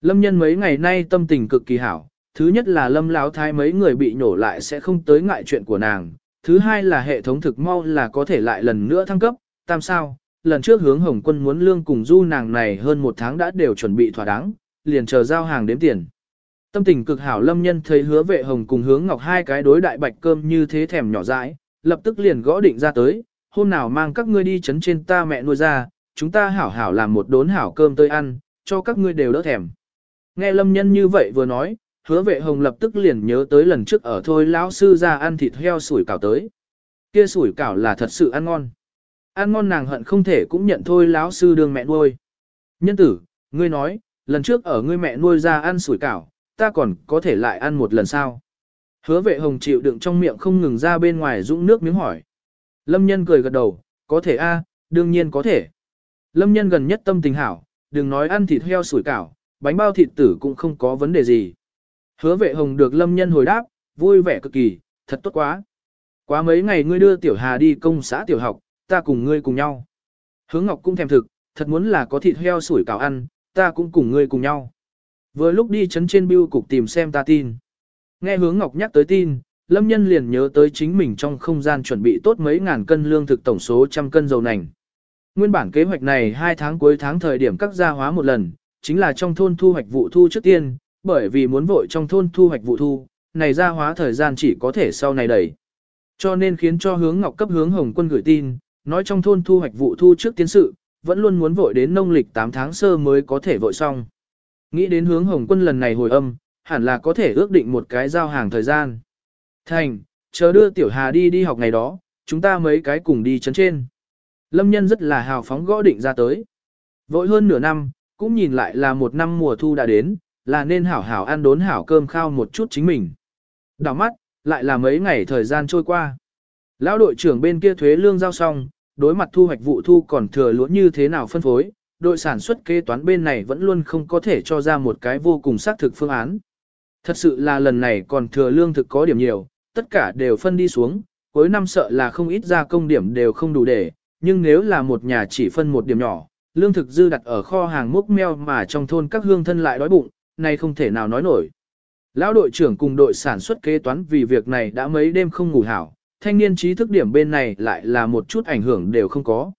Lâm nhân mấy ngày nay tâm tình cực kỳ hảo, thứ nhất là lâm láo thái mấy người bị nhổ lại sẽ không tới ngại chuyện của nàng, thứ hai là hệ thống thực mau là có thể lại lần nữa thăng cấp, tam sao, lần trước hướng hồng quân muốn lương cùng du nàng này hơn một tháng đã đều chuẩn bị thỏa đáng, liền chờ giao hàng đếm tiền. Tâm tình cực hảo lâm nhân thấy hứa vệ hồng cùng hướng ngọc hai cái đối đại bạch cơm như thế thèm nhỏ dãi, lập tức liền gõ định ra tới, hôm nào mang các ngươi đi chấn trên ta mẹ nuôi ra, chúng ta hảo hảo làm một đốn hảo cơm tươi ăn, cho các ngươi đều đỡ thèm. Nghe lâm nhân như vậy vừa nói, hứa vệ hồng lập tức liền nhớ tới lần trước ở thôi lão sư ra ăn thịt heo sủi cảo tới. Kia sủi cảo là thật sự ăn ngon. Ăn ngon nàng hận không thể cũng nhận thôi lão sư đường mẹ nuôi. Nhân tử, ngươi nói, lần trước ở ngươi mẹ nuôi ra ăn sủi cảo, ta còn có thể lại ăn một lần sao? Hứa vệ hồng chịu đựng trong miệng không ngừng ra bên ngoài dũng nước miếng hỏi. Lâm nhân cười gật đầu, có thể a, đương nhiên có thể. Lâm nhân gần nhất tâm tình hảo, đừng nói ăn thịt heo sủi cảo, bánh bao thịt tử cũng không có vấn đề gì. Hứa vệ hồng được lâm nhân hồi đáp, vui vẻ cực kỳ, thật tốt quá. Quá mấy ngày ngươi đưa tiểu hà đi công xã tiểu học, ta cùng ngươi cùng nhau. Hướng ngọc cũng thèm thực, thật muốn là có thịt heo sủi cảo ăn, ta cũng cùng ngươi cùng nhau. Vừa lúc đi chấn trên bưu cục tìm xem ta tin. Nghe hướng ngọc nhắc tới tin, lâm nhân liền nhớ tới chính mình trong không gian chuẩn bị tốt mấy ngàn cân lương thực tổng số trăm cân dầu nành. Nguyên bản kế hoạch này hai tháng cuối tháng thời điểm cắt gia hóa một lần, chính là trong thôn thu hoạch vụ thu trước tiên, bởi vì muốn vội trong thôn thu hoạch vụ thu, này gia hóa thời gian chỉ có thể sau này đẩy. Cho nên khiến cho hướng ngọc cấp hướng hồng quân gửi tin, nói trong thôn thu hoạch vụ thu trước tiến sự, vẫn luôn muốn vội đến nông lịch 8 tháng sơ mới có thể vội xong. Nghĩ đến hướng hồng quân lần này hồi âm, hẳn là có thể ước định một cái giao hàng thời gian. Thành, chờ đưa tiểu hà đi đi học ngày đó, chúng ta mấy cái cùng đi chấn trên. Lâm nhân rất là hào phóng gõ định ra tới. Vội hơn nửa năm, cũng nhìn lại là một năm mùa thu đã đến, là nên hảo hảo ăn đốn hảo cơm khao một chút chính mình. Đảo mắt, lại là mấy ngày thời gian trôi qua. Lão đội trưởng bên kia thuế lương giao xong, đối mặt thu hoạch vụ thu còn thừa lúa như thế nào phân phối, đội sản xuất kế toán bên này vẫn luôn không có thể cho ra một cái vô cùng xác thực phương án. Thật sự là lần này còn thừa lương thực có điểm nhiều, tất cả đều phân đi xuống, cuối năm sợ là không ít ra công điểm đều không đủ để, nhưng nếu là một nhà chỉ phân một điểm nhỏ, lương thực dư đặt ở kho hàng múc meo mà trong thôn các hương thân lại đói bụng, này không thể nào nói nổi. Lão đội trưởng cùng đội sản xuất kế toán vì việc này đã mấy đêm không ngủ hảo, thanh niên trí thức điểm bên này lại là một chút ảnh hưởng đều không có.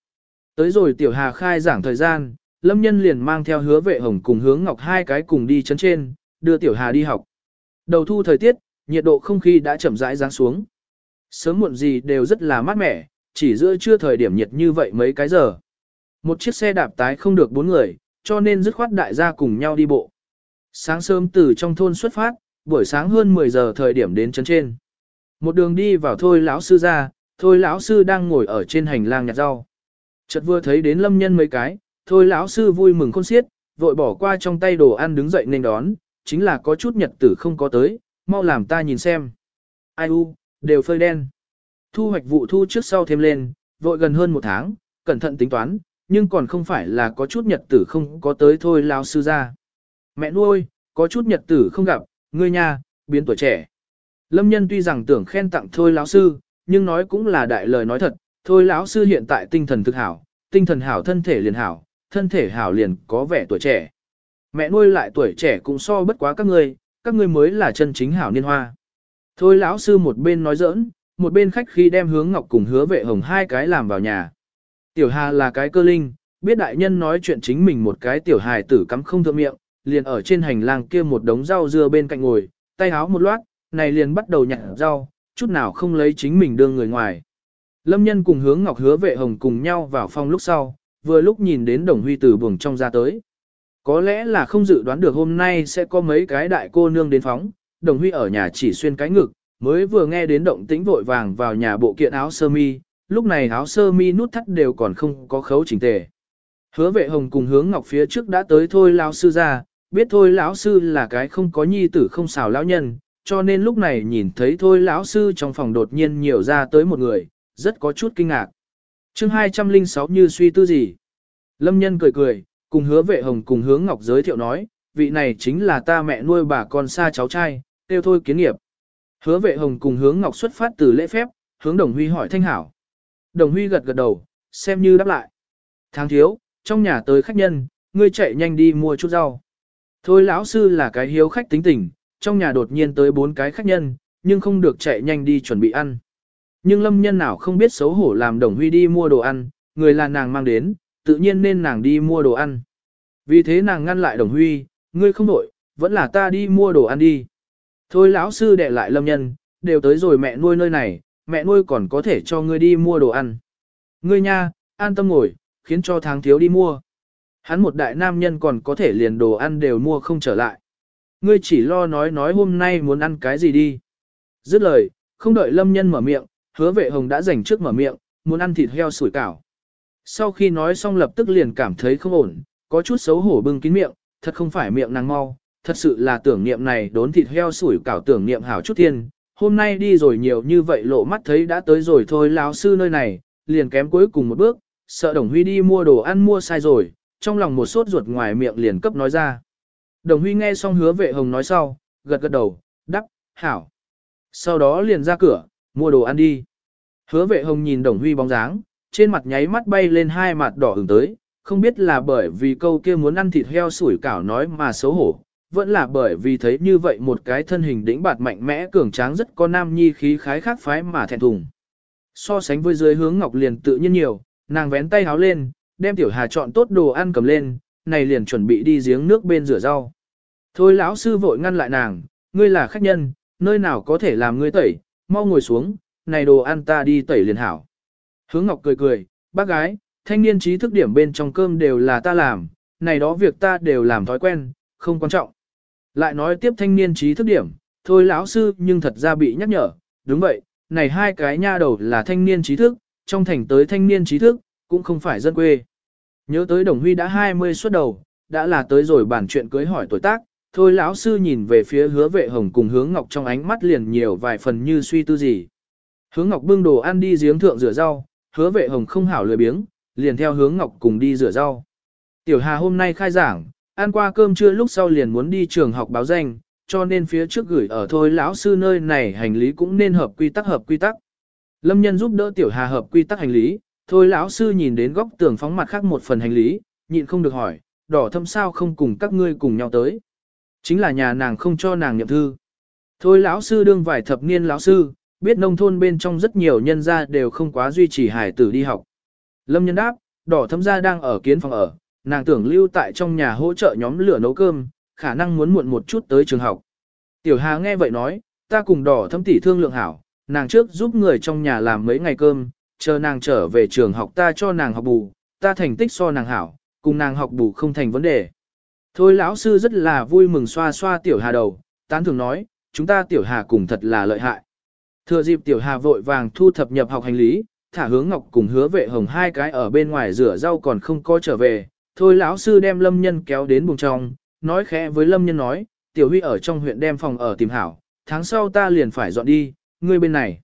Tới rồi tiểu hà khai giảng thời gian, lâm nhân liền mang theo hứa vệ hồng cùng hướng ngọc hai cái cùng đi chấn trên, đưa tiểu hà đi học. Đầu thu thời tiết, nhiệt độ không khí đã chậm rãi giáng xuống. Sớm muộn gì đều rất là mát mẻ, chỉ giữa trưa thời điểm nhiệt như vậy mấy cái giờ. Một chiếc xe đạp tái không được bốn người, cho nên dứt khoát đại gia cùng nhau đi bộ. Sáng sớm từ trong thôn xuất phát, buổi sáng hơn 10 giờ thời điểm đến chấn trên. Một đường đi vào thôi lão sư ra, thôi lão sư đang ngồi ở trên hành lang nhặt rau. Chợt vừa thấy đến lâm nhân mấy cái, thôi lão sư vui mừng khôn xiết, vội bỏ qua trong tay đồ ăn đứng dậy nên đón, chính là có chút nhật tử không có tới, mau làm ta nhìn xem. Ai u, đều phơi đen. Thu hoạch vụ thu trước sau thêm lên, vội gần hơn một tháng, cẩn thận tính toán, nhưng còn không phải là có chút nhật tử không có tới thôi lão sư ra. Mẹ nuôi, có chút nhật tử không gặp, ngươi nha, biến tuổi trẻ. Lâm nhân tuy rằng tưởng khen tặng thôi lão sư, nhưng nói cũng là đại lời nói thật, thôi lão sư hiện tại tinh thần thực hảo, tinh thần hảo thân thể liền hảo, thân thể hảo liền có vẻ tuổi trẻ. Mẹ nuôi lại tuổi trẻ cũng so bất quá các ngươi, các ngươi mới là chân chính hảo niên hoa. Thôi lão sư một bên nói giỡn, một bên khách khi đem hướng ngọc cùng hứa vệ hồng hai cái làm vào nhà. Tiểu Hà là cái cơ linh, biết đại nhân nói chuyện chính mình một cái tiểu hài tử cắm không thượng miệng, liền ở trên hành lang kia một đống rau dưa bên cạnh ngồi, tay háo một loát, này liền bắt đầu nhặt rau, chút nào không lấy chính mình đưa người ngoài. Lâm nhân cùng hướng ngọc hứa vệ hồng cùng nhau vào phòng lúc sau, vừa lúc nhìn đến đồng huy từ buồng trong ra tới. Có lẽ là không dự đoán được hôm nay sẽ có mấy cái đại cô nương đến phóng, đồng huy ở nhà chỉ xuyên cái ngực, mới vừa nghe đến động tĩnh vội vàng vào nhà bộ kiện áo sơ mi, lúc này áo sơ mi nút thắt đều còn không có khấu chỉnh tề. Hứa vệ hồng cùng hướng ngọc phía trước đã tới thôi lão sư ra, biết thôi lão sư là cái không có nhi tử không xào lão nhân, cho nên lúc này nhìn thấy thôi lão sư trong phòng đột nhiên nhiều ra tới một người, rất có chút kinh ngạc. chương 206 như suy tư gì? Lâm nhân cười cười, cùng hứa vệ hồng cùng hướng ngọc giới thiệu nói, vị này chính là ta mẹ nuôi bà con xa cháu trai, tiêu thôi kiến nghiệp. Hứa vệ hồng cùng hướng ngọc xuất phát từ lễ phép, hướng đồng huy hỏi thanh hảo. Đồng huy gật gật đầu, xem như đáp lại. Tháng thiếu, trong nhà tới khách nhân, ngươi chạy nhanh đi mua chút rau. Thôi lão sư là cái hiếu khách tính tình, trong nhà đột nhiên tới bốn cái khách nhân, nhưng không được chạy nhanh đi chuẩn bị ăn. Nhưng lâm nhân nào không biết xấu hổ làm đồng huy đi mua đồ ăn, người là nàng mang đến, tự nhiên nên nàng đi mua đồ ăn. Vì thế nàng ngăn lại đồng huy, ngươi không đổi, vẫn là ta đi mua đồ ăn đi. Thôi lão sư đệ lại lâm nhân, đều tới rồi mẹ nuôi nơi này, mẹ nuôi còn có thể cho ngươi đi mua đồ ăn. Ngươi nha, an tâm ngồi, khiến cho tháng thiếu đi mua. Hắn một đại nam nhân còn có thể liền đồ ăn đều mua không trở lại. Ngươi chỉ lo nói nói hôm nay muốn ăn cái gì đi. Dứt lời, không đợi lâm nhân mở miệng, hứa vệ hồng đã dành trước mở miệng, muốn ăn thịt heo sủi cảo. Sau khi nói xong lập tức liền cảm thấy không ổn, có chút xấu hổ bưng kín miệng, thật không phải miệng nàng mau, thật sự là tưởng niệm này đốn thịt heo sủi cảo tưởng niệm hảo chút thiên. Hôm nay đi rồi nhiều như vậy lộ mắt thấy đã tới rồi thôi lão sư nơi này, liền kém cuối cùng một bước, sợ Đồng Huy đi mua đồ ăn mua sai rồi, trong lòng một sốt ruột ngoài miệng liền cấp nói ra. Đồng Huy nghe xong hứa vệ hồng nói sau, gật gật đầu, đắc, hảo. Sau đó liền ra cửa, mua đồ ăn đi. Hứa vệ hồng nhìn Đồng Huy bóng dáng, trên mặt nháy mắt bay lên hai mặt đỏ hứng tới, không biết là bởi vì câu kia muốn ăn thịt heo sủi cảo nói mà xấu hổ, vẫn là bởi vì thấy như vậy một cái thân hình đĩnh bạt mạnh mẽ cường tráng rất có nam nhi khí khái khác phái mà thẹn thùng. So sánh với dưới hướng ngọc liền tự nhiên nhiều, nàng vén tay háo lên, đem tiểu hà chọn tốt đồ ăn cầm lên, này liền chuẩn bị đi giếng nước bên rửa rau. Thôi lão sư vội ngăn lại nàng, ngươi là khách nhân, nơi nào có thể làm ngươi tẩy, mau ngồi xuống, này đồ ăn ta đi tẩy liền hảo. Hướng Ngọc cười cười, bác gái, thanh niên trí thức điểm bên trong cơm đều là ta làm, này đó việc ta đều làm thói quen, không quan trọng. Lại nói tiếp thanh niên trí thức điểm, thôi lão sư nhưng thật ra bị nhắc nhở, đúng vậy, này hai cái nha đầu là thanh niên trí thức, trong thành tới thanh niên trí thức, cũng không phải dân quê. Nhớ tới Đồng Huy đã 20 xuất đầu, đã là tới rồi bản chuyện cưới hỏi tuổi tác, thôi lão sư nhìn về phía hứa vệ hồng cùng hướng ngọc trong ánh mắt liền nhiều vài phần như suy tư gì. Hướng ngọc bưng đồ ăn đi giếng thượng rửa rau, hứa vệ hồng không hảo lười biếng, liền theo hướng ngọc cùng đi rửa rau. Tiểu Hà hôm nay khai giảng, ăn qua cơm trưa lúc sau liền muốn đi trường học báo danh, cho nên phía trước gửi ở thôi lão sư nơi này hành lý cũng nên hợp quy tắc hợp quy tắc. Lâm nhân giúp đỡ Tiểu Hà hợp quy tắc hành lý, thôi lão sư nhìn đến góc tường phóng mặt khác một phần hành lý, nhịn không được hỏi, đỏ thâm sao không cùng các ngươi cùng nhau tới. Chính là nhà nàng không cho nàng nhậm thư. Thôi lão sư đương vài thập niên lão sư, biết nông thôn bên trong rất nhiều nhân gia đều không quá duy trì hải tử đi học. Lâm nhân đáp, đỏ thâm gia đang ở kiến phòng ở, nàng tưởng lưu tại trong nhà hỗ trợ nhóm lửa nấu cơm, khả năng muốn muộn một chút tới trường học. Tiểu Hà nghe vậy nói, ta cùng đỏ thâm tỷ thương lượng hảo, nàng trước giúp người trong nhà làm mấy ngày cơm, chờ nàng trở về trường học ta cho nàng học bù, ta thành tích so nàng hảo, cùng nàng học bù không thành vấn đề. Thôi lão sư rất là vui mừng xoa xoa tiểu hà đầu, tán thường nói, chúng ta tiểu hà cùng thật là lợi hại. Thừa dịp tiểu hà vội vàng thu thập nhập học hành lý, thả hướng ngọc cùng hứa vệ hồng hai cái ở bên ngoài rửa rau còn không có trở về. Thôi lão sư đem lâm nhân kéo đến buồng trong, nói khẽ với lâm nhân nói, tiểu huy ở trong huyện đem phòng ở tìm hảo, tháng sau ta liền phải dọn đi, ngươi bên này.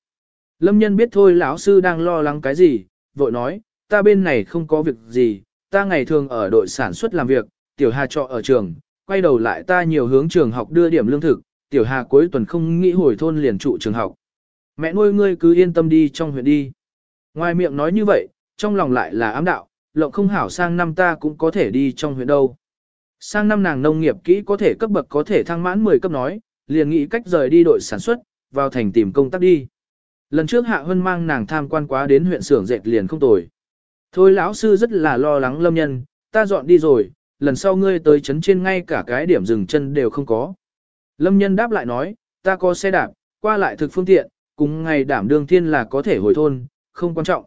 Lâm nhân biết thôi lão sư đang lo lắng cái gì, vội nói, ta bên này không có việc gì, ta ngày thường ở đội sản xuất làm việc, tiểu hà trọ ở trường, quay đầu lại ta nhiều hướng trường học đưa điểm lương thực, tiểu hà cuối tuần không nghĩ hồi thôn liền trụ trường học. Mẹ nuôi ngươi cứ yên tâm đi trong huyện đi. Ngoài miệng nói như vậy, trong lòng lại là ám đạo, lộng không hảo sang năm ta cũng có thể đi trong huyện đâu. Sang năm nàng nông nghiệp kỹ có thể cấp bậc có thể thăng mãn 10 cấp nói, liền nghĩ cách rời đi đội sản xuất, vào thành tìm công tác đi. Lần trước Hạ Hân mang nàng tham quan quá đến huyện xưởng dệt liền không tồi. Thôi lão sư rất là lo lắng lâm nhân, ta dọn đi rồi, lần sau ngươi tới chấn trên ngay cả cái điểm dừng chân đều không có. Lâm nhân đáp lại nói, ta có xe đạp, qua lại thực phương tiện, cùng ngày đảm đương thiên là có thể hồi thôn, không quan trọng.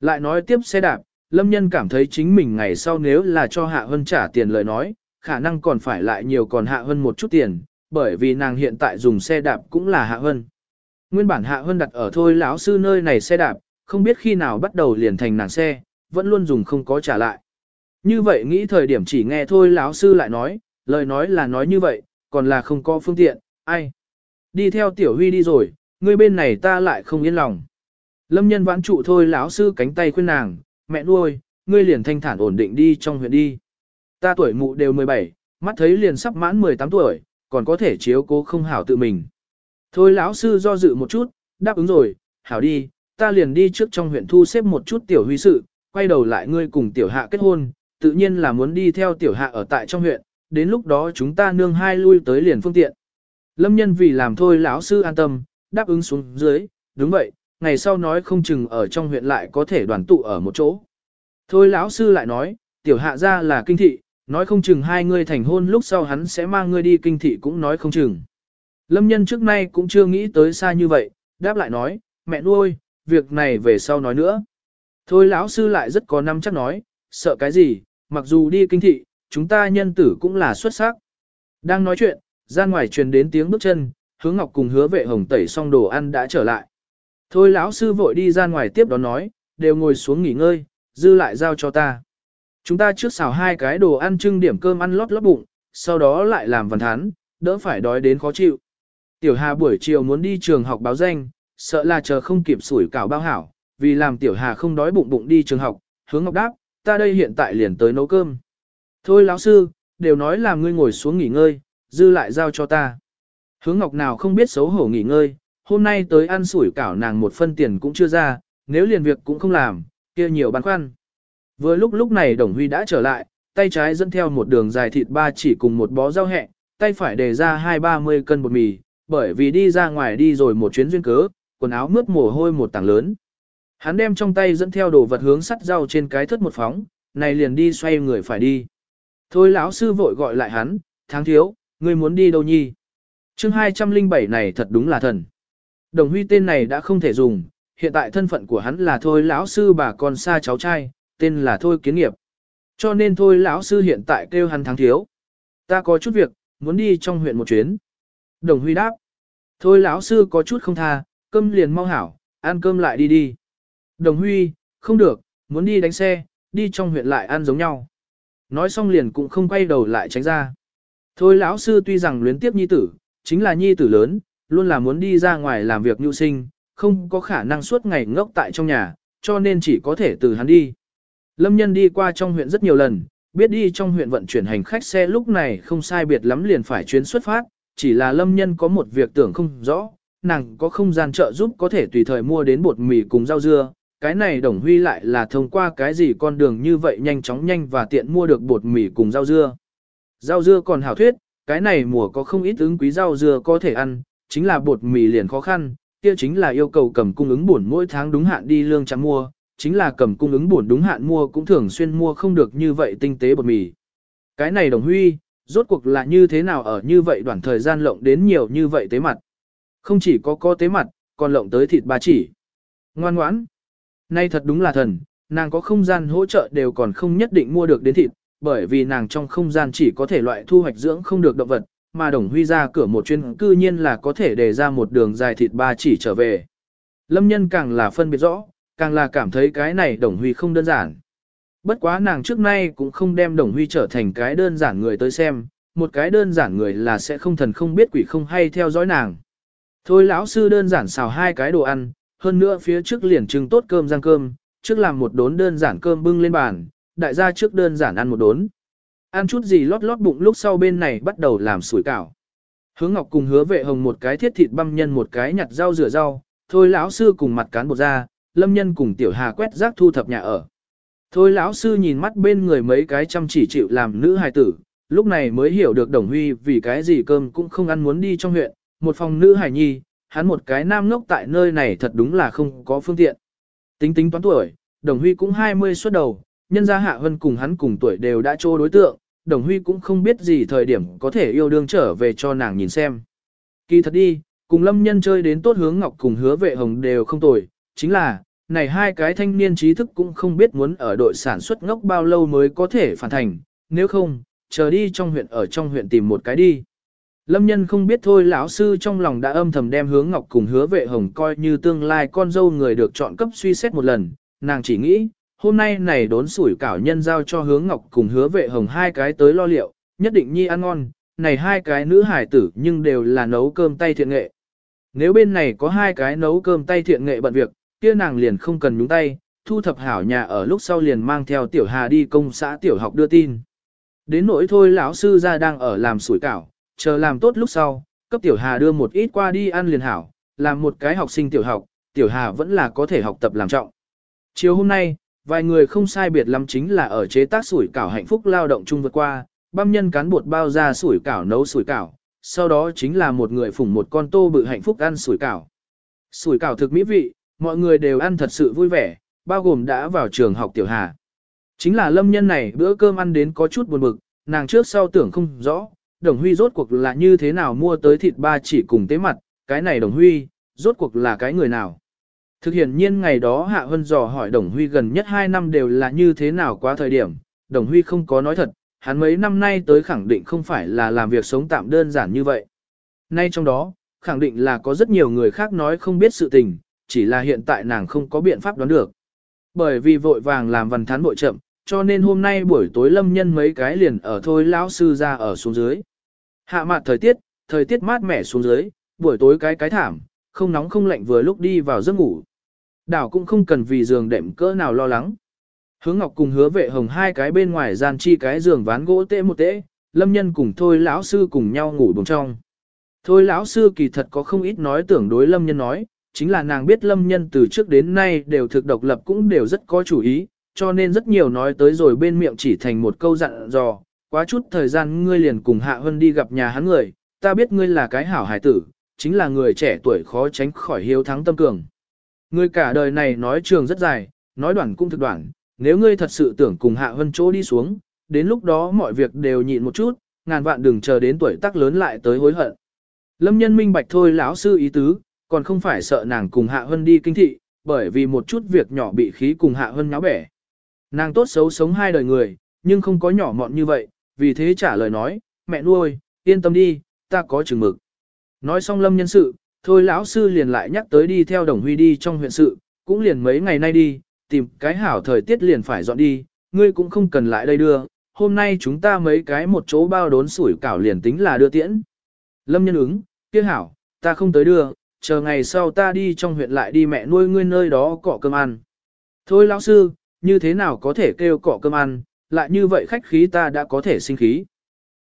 Lại nói tiếp xe đạp, lâm nhân cảm thấy chính mình ngày sau nếu là cho Hạ Hân trả tiền lời nói, khả năng còn phải lại nhiều còn Hạ Hân một chút tiền, bởi vì nàng hiện tại dùng xe đạp cũng là Hạ Hân. Nguyên bản Hạ Hân đặt ở thôi lão sư nơi này xe đạp, không biết khi nào bắt đầu liền thành nàng xe, vẫn luôn dùng không có trả lại. Như vậy nghĩ thời điểm chỉ nghe thôi lão sư lại nói, lời nói là nói như vậy, còn là không có phương tiện, ai. Đi theo tiểu huy đi rồi, ngươi bên này ta lại không yên lòng. Lâm nhân vãn trụ thôi lão sư cánh tay khuyên nàng, mẹ nuôi, ngươi liền thanh thản ổn định đi trong huyện đi. Ta tuổi mụ đều 17, mắt thấy liền sắp mãn 18 tuổi, còn có thể chiếu cố không hảo tự mình. Thôi lão sư do dự một chút, đáp ứng rồi, hảo đi, ta liền đi trước trong huyện thu xếp một chút tiểu huy sự, quay đầu lại ngươi cùng tiểu hạ kết hôn, tự nhiên là muốn đi theo tiểu hạ ở tại trong huyện, đến lúc đó chúng ta nương hai lui tới liền phương tiện. Lâm nhân vì làm thôi lão sư an tâm, đáp ứng xuống dưới, đúng vậy, ngày sau nói không chừng ở trong huyện lại có thể đoàn tụ ở một chỗ. Thôi lão sư lại nói, tiểu hạ ra là kinh thị, nói không chừng hai ngươi thành hôn lúc sau hắn sẽ mang ngươi đi kinh thị cũng nói không chừng. Lâm nhân trước nay cũng chưa nghĩ tới xa như vậy, đáp lại nói, mẹ nuôi, việc này về sau nói nữa. Thôi lão sư lại rất có năm chắc nói, sợ cái gì, mặc dù đi kinh thị, chúng ta nhân tử cũng là xuất sắc. Đang nói chuyện, ra ngoài truyền đến tiếng bước chân, hứa ngọc cùng hứa vệ hồng tẩy xong đồ ăn đã trở lại. Thôi lão sư vội đi ra ngoài tiếp đón nói, đều ngồi xuống nghỉ ngơi, dư lại giao cho ta. Chúng ta trước xào hai cái đồ ăn trưng điểm cơm ăn lót lót bụng, sau đó lại làm văn thán, đỡ phải đói đến khó chịu. Tiểu Hà buổi chiều muốn đi trường học báo danh, sợ là chờ không kịp sủi cảo bao hảo, vì làm Tiểu Hà không đói bụng bụng đi trường học, hướng ngọc đáp, ta đây hiện tại liền tới nấu cơm. Thôi lão sư, đều nói là ngươi ngồi xuống nghỉ ngơi, dư lại giao cho ta. Hướng ngọc nào không biết xấu hổ nghỉ ngơi, hôm nay tới ăn sủi cảo nàng một phân tiền cũng chưa ra, nếu liền việc cũng không làm, kia nhiều băn khoăn. Vừa lúc lúc này Đồng Huy đã trở lại, tay trái dẫn theo một đường dài thịt ba chỉ cùng một bó rau hẹ, tay phải đề ra hai ba mươi cân bột mì, bởi vì đi ra ngoài đi rồi một chuyến duyên cớ, quần áo mướt mồ hôi một tảng lớn. Hắn đem trong tay dẫn theo đồ vật hướng sắt rau trên cái thất một phóng, này liền đi xoay người phải đi. Thôi lão sư vội gọi lại hắn, tháng thiếu, ngươi muốn đi đâu nhi? chương 207 này thật đúng là thần. Đồng huy tên này đã không thể dùng, hiện tại thân phận của hắn là thôi lão sư bà con xa cháu trai, tên là thôi kiến nghiệp. Cho nên thôi lão sư hiện tại kêu hắn tháng thiếu. Ta có chút việc, muốn đi trong huyện một chuyến. Đồng huy đáp. Thôi lão sư có chút không tha, cơm liền mau hảo, ăn cơm lại đi đi. Đồng huy, không được, muốn đi đánh xe, đi trong huyện lại ăn giống nhau. Nói xong liền cũng không quay đầu lại tránh ra. Thôi lão sư tuy rằng luyến tiếp nhi tử, chính là nhi tử lớn, luôn là muốn đi ra ngoài làm việc nhu sinh, không có khả năng suốt ngày ngốc tại trong nhà, cho nên chỉ có thể từ hắn đi. Lâm nhân đi qua trong huyện rất nhiều lần, biết đi trong huyện vận chuyển hành khách xe lúc này không sai biệt lắm liền phải chuyến xuất phát, chỉ là lâm nhân có một việc tưởng không rõ, nàng có không gian trợ giúp có thể tùy thời mua đến bột mì cùng rau dưa, cái này đồng huy lại là thông qua cái gì con đường như vậy nhanh chóng nhanh và tiện mua được bột mì cùng rau dưa. Rau dưa còn hảo thuyết, cái này mùa có không ít ứng quý rau dưa có thể ăn, chính là bột mì liền khó khăn, kia chính là yêu cầu cầm cung ứng bổn mỗi tháng đúng hạn đi lương trắng mua, chính là cầm cung ứng bổn đúng hạn mua cũng thường xuyên mua không được như vậy tinh tế bột mì. Cái này đồng huy, rốt cuộc là như thế nào ở như vậy đoạn thời gian lộng đến nhiều như vậy tế mặt. Không chỉ có có tế mặt, còn lộng tới thịt ba chỉ. Ngoan ngoãn. Nay thật đúng là thần, nàng có không gian hỗ trợ đều còn không nhất định mua được đến thịt, bởi vì nàng trong không gian chỉ có thể loại thu hoạch dưỡng không được động vật, mà Đồng Huy ra cửa một chuyên cư nhiên là có thể đề ra một đường dài thịt ba chỉ trở về. Lâm nhân càng là phân biệt rõ, càng là cảm thấy cái này Đồng Huy không đơn giản. Bất quá nàng trước nay cũng không đem Đồng Huy trở thành cái đơn giản người tới xem, một cái đơn giản người là sẽ không thần không biết quỷ không hay theo dõi nàng. Thôi lão sư đơn giản xào hai cái đồ ăn, hơn nữa phía trước liền trưng tốt cơm rang cơm, trước làm một đốn đơn giản cơm bưng lên bàn, đại gia trước đơn giản ăn một đốn. Ăn chút gì lót lót bụng lúc sau bên này bắt đầu làm sủi cảo. Hứa Ngọc cùng hứa vệ hồng một cái thiết thịt băm nhân một cái nhặt rau rửa rau, thôi lão sư cùng mặt cán bột ra, lâm nhân cùng tiểu hà quét rác thu thập nhà ở. Thôi lão sư nhìn mắt bên người mấy cái chăm chỉ chịu làm nữ hài tử, lúc này mới hiểu được Đồng Huy vì cái gì cơm cũng không ăn muốn đi trong huyện, một phòng nữ hài nhi, hắn một cái nam ngốc tại nơi này thật đúng là không có phương tiện. Tính tính toán tuổi, Đồng Huy cũng 20 xuất đầu, nhân gia Hạ Hân cùng hắn cùng tuổi đều đã trô đối tượng, Đồng Huy cũng không biết gì thời điểm có thể yêu đương trở về cho nàng nhìn xem. Kỳ thật đi, cùng lâm nhân chơi đến tốt hướng ngọc cùng hứa vệ hồng đều không tồi, chính là, này hai cái thanh niên trí thức cũng không biết muốn ở đội sản xuất ngốc bao lâu mới có thể phản thành, nếu không, chờ đi trong huyện ở trong huyện tìm một cái đi. Lâm nhân không biết thôi lão sư trong lòng đã âm thầm đem hướng ngọc cùng hứa vệ hồng coi như tương lai con dâu người được chọn cấp suy xét một lần, nàng chỉ nghĩ, hôm nay này đốn sủi cảo nhân giao cho hướng ngọc cùng hứa vệ hồng hai cái tới lo liệu, nhất định nhi ăn ngon, này hai cái nữ hải tử nhưng đều là nấu cơm tay thiện nghệ. Nếu bên này có hai cái nấu cơm tay thiện nghệ bận việc, kia nàng liền không cần nhúng tay, thu thập hảo nhà ở lúc sau liền mang theo tiểu hà đi công xã tiểu học đưa tin. Đến nỗi thôi lão sư ra đang ở làm sủi cảo, chờ làm tốt lúc sau, cấp tiểu hà đưa một ít qua đi ăn liền hảo, làm một cái học sinh tiểu học, tiểu hà vẫn là có thể học tập làm trọng. Chiều hôm nay, vài người không sai biệt lắm chính là ở chế tác sủi cảo hạnh phúc lao động chung vượt qua, băm nhân cán bột bao ra sủi cảo nấu sủi cảo, sau đó chính là một người phủng một con tô bự hạnh phúc ăn sủi cảo. Sủi cảo thực mỹ vị, mọi người đều ăn thật sự vui vẻ, bao gồm đã vào trường học tiểu hà. Chính là lâm nhân này bữa cơm ăn đến có chút buồn bực, nàng trước sau tưởng không rõ, đồng huy rốt cuộc là như thế nào mua tới thịt ba chỉ cùng tế mặt, cái này đồng huy, rốt cuộc là cái người nào. Thực hiện nhiên ngày đó Hạ Hân dò hỏi Đồng Huy gần nhất 2 năm đều là như thế nào qua thời điểm, Đồng Huy không có nói thật, hắn mấy năm nay tới khẳng định không phải là làm việc sống tạm đơn giản như vậy. Nay trong đó, khẳng định là có rất nhiều người khác nói không biết sự tình, chỉ là hiện tại nàng không có biện pháp đoán được. Bởi vì vội vàng làm văn thán bội chậm, cho nên hôm nay buổi tối lâm nhân mấy cái liền ở thôi lão sư ra ở xuống dưới. Hạ mặt thời tiết, thời tiết mát mẻ xuống dưới, buổi tối cái cái thảm, không nóng không lạnh vừa lúc đi vào giấc ngủ. Đảo cũng không cần vì giường đệm cỡ nào lo lắng. Hướng Ngọc cùng hứa vệ hồng hai cái bên ngoài gian chi cái giường ván gỗ tê một tê, lâm nhân cùng thôi lão sư cùng nhau ngủ đồng trong. Thôi lão sư kỳ thật có không ít nói tưởng đối lâm nhân nói, chính là nàng biết lâm nhân từ trước đến nay đều thực độc lập cũng đều rất có chủ ý, cho nên rất nhiều nói tới rồi bên miệng chỉ thành một câu dặn dò, quá chút thời gian ngươi liền cùng Hạ Hân đi gặp nhà hắn người, ta biết ngươi là cái hảo hải tử, chính là người trẻ tuổi khó tránh khỏi hiếu thắng tâm cường. Ngươi cả đời này nói trường rất dài, nói đoạn cũng thực đoạn, nếu ngươi thật sự tưởng cùng Hạ Hân chỗ đi xuống, đến lúc đó mọi việc đều nhịn một chút, ngàn vạn đừng chờ đến tuổi tác lớn lại tới hối hận. Lâm nhân minh bạch thôi lão sư ý tứ, còn không phải sợ nàng cùng Hạ Hân đi kinh thị, bởi vì một chút việc nhỏ bị khí cùng Hạ Hân nháo bẻ. Nàng tốt xấu sống hai đời người, nhưng không có nhỏ mọn như vậy, vì thế trả lời nói, mẹ nuôi, yên tâm đi, ta có chừng mực. Nói xong lâm nhân sự, thôi lão sư liền lại nhắc tới đi theo đồng huy đi trong huyện sự, cũng liền mấy ngày nay đi, tìm cái hảo thời tiết liền phải dọn đi, ngươi cũng không cần lại đây đưa, hôm nay chúng ta mấy cái một chỗ bao đốn sủi cảo liền tính là đưa tiễn. Lâm nhân ứng, kia hảo, ta không tới đưa, chờ ngày sau ta đi trong huyện lại đi mẹ nuôi ngươi nơi đó cọ cơm ăn. Thôi lão sư, như thế nào có thể kêu cọ cơm ăn, lại như vậy khách khí ta đã có thể sinh khí.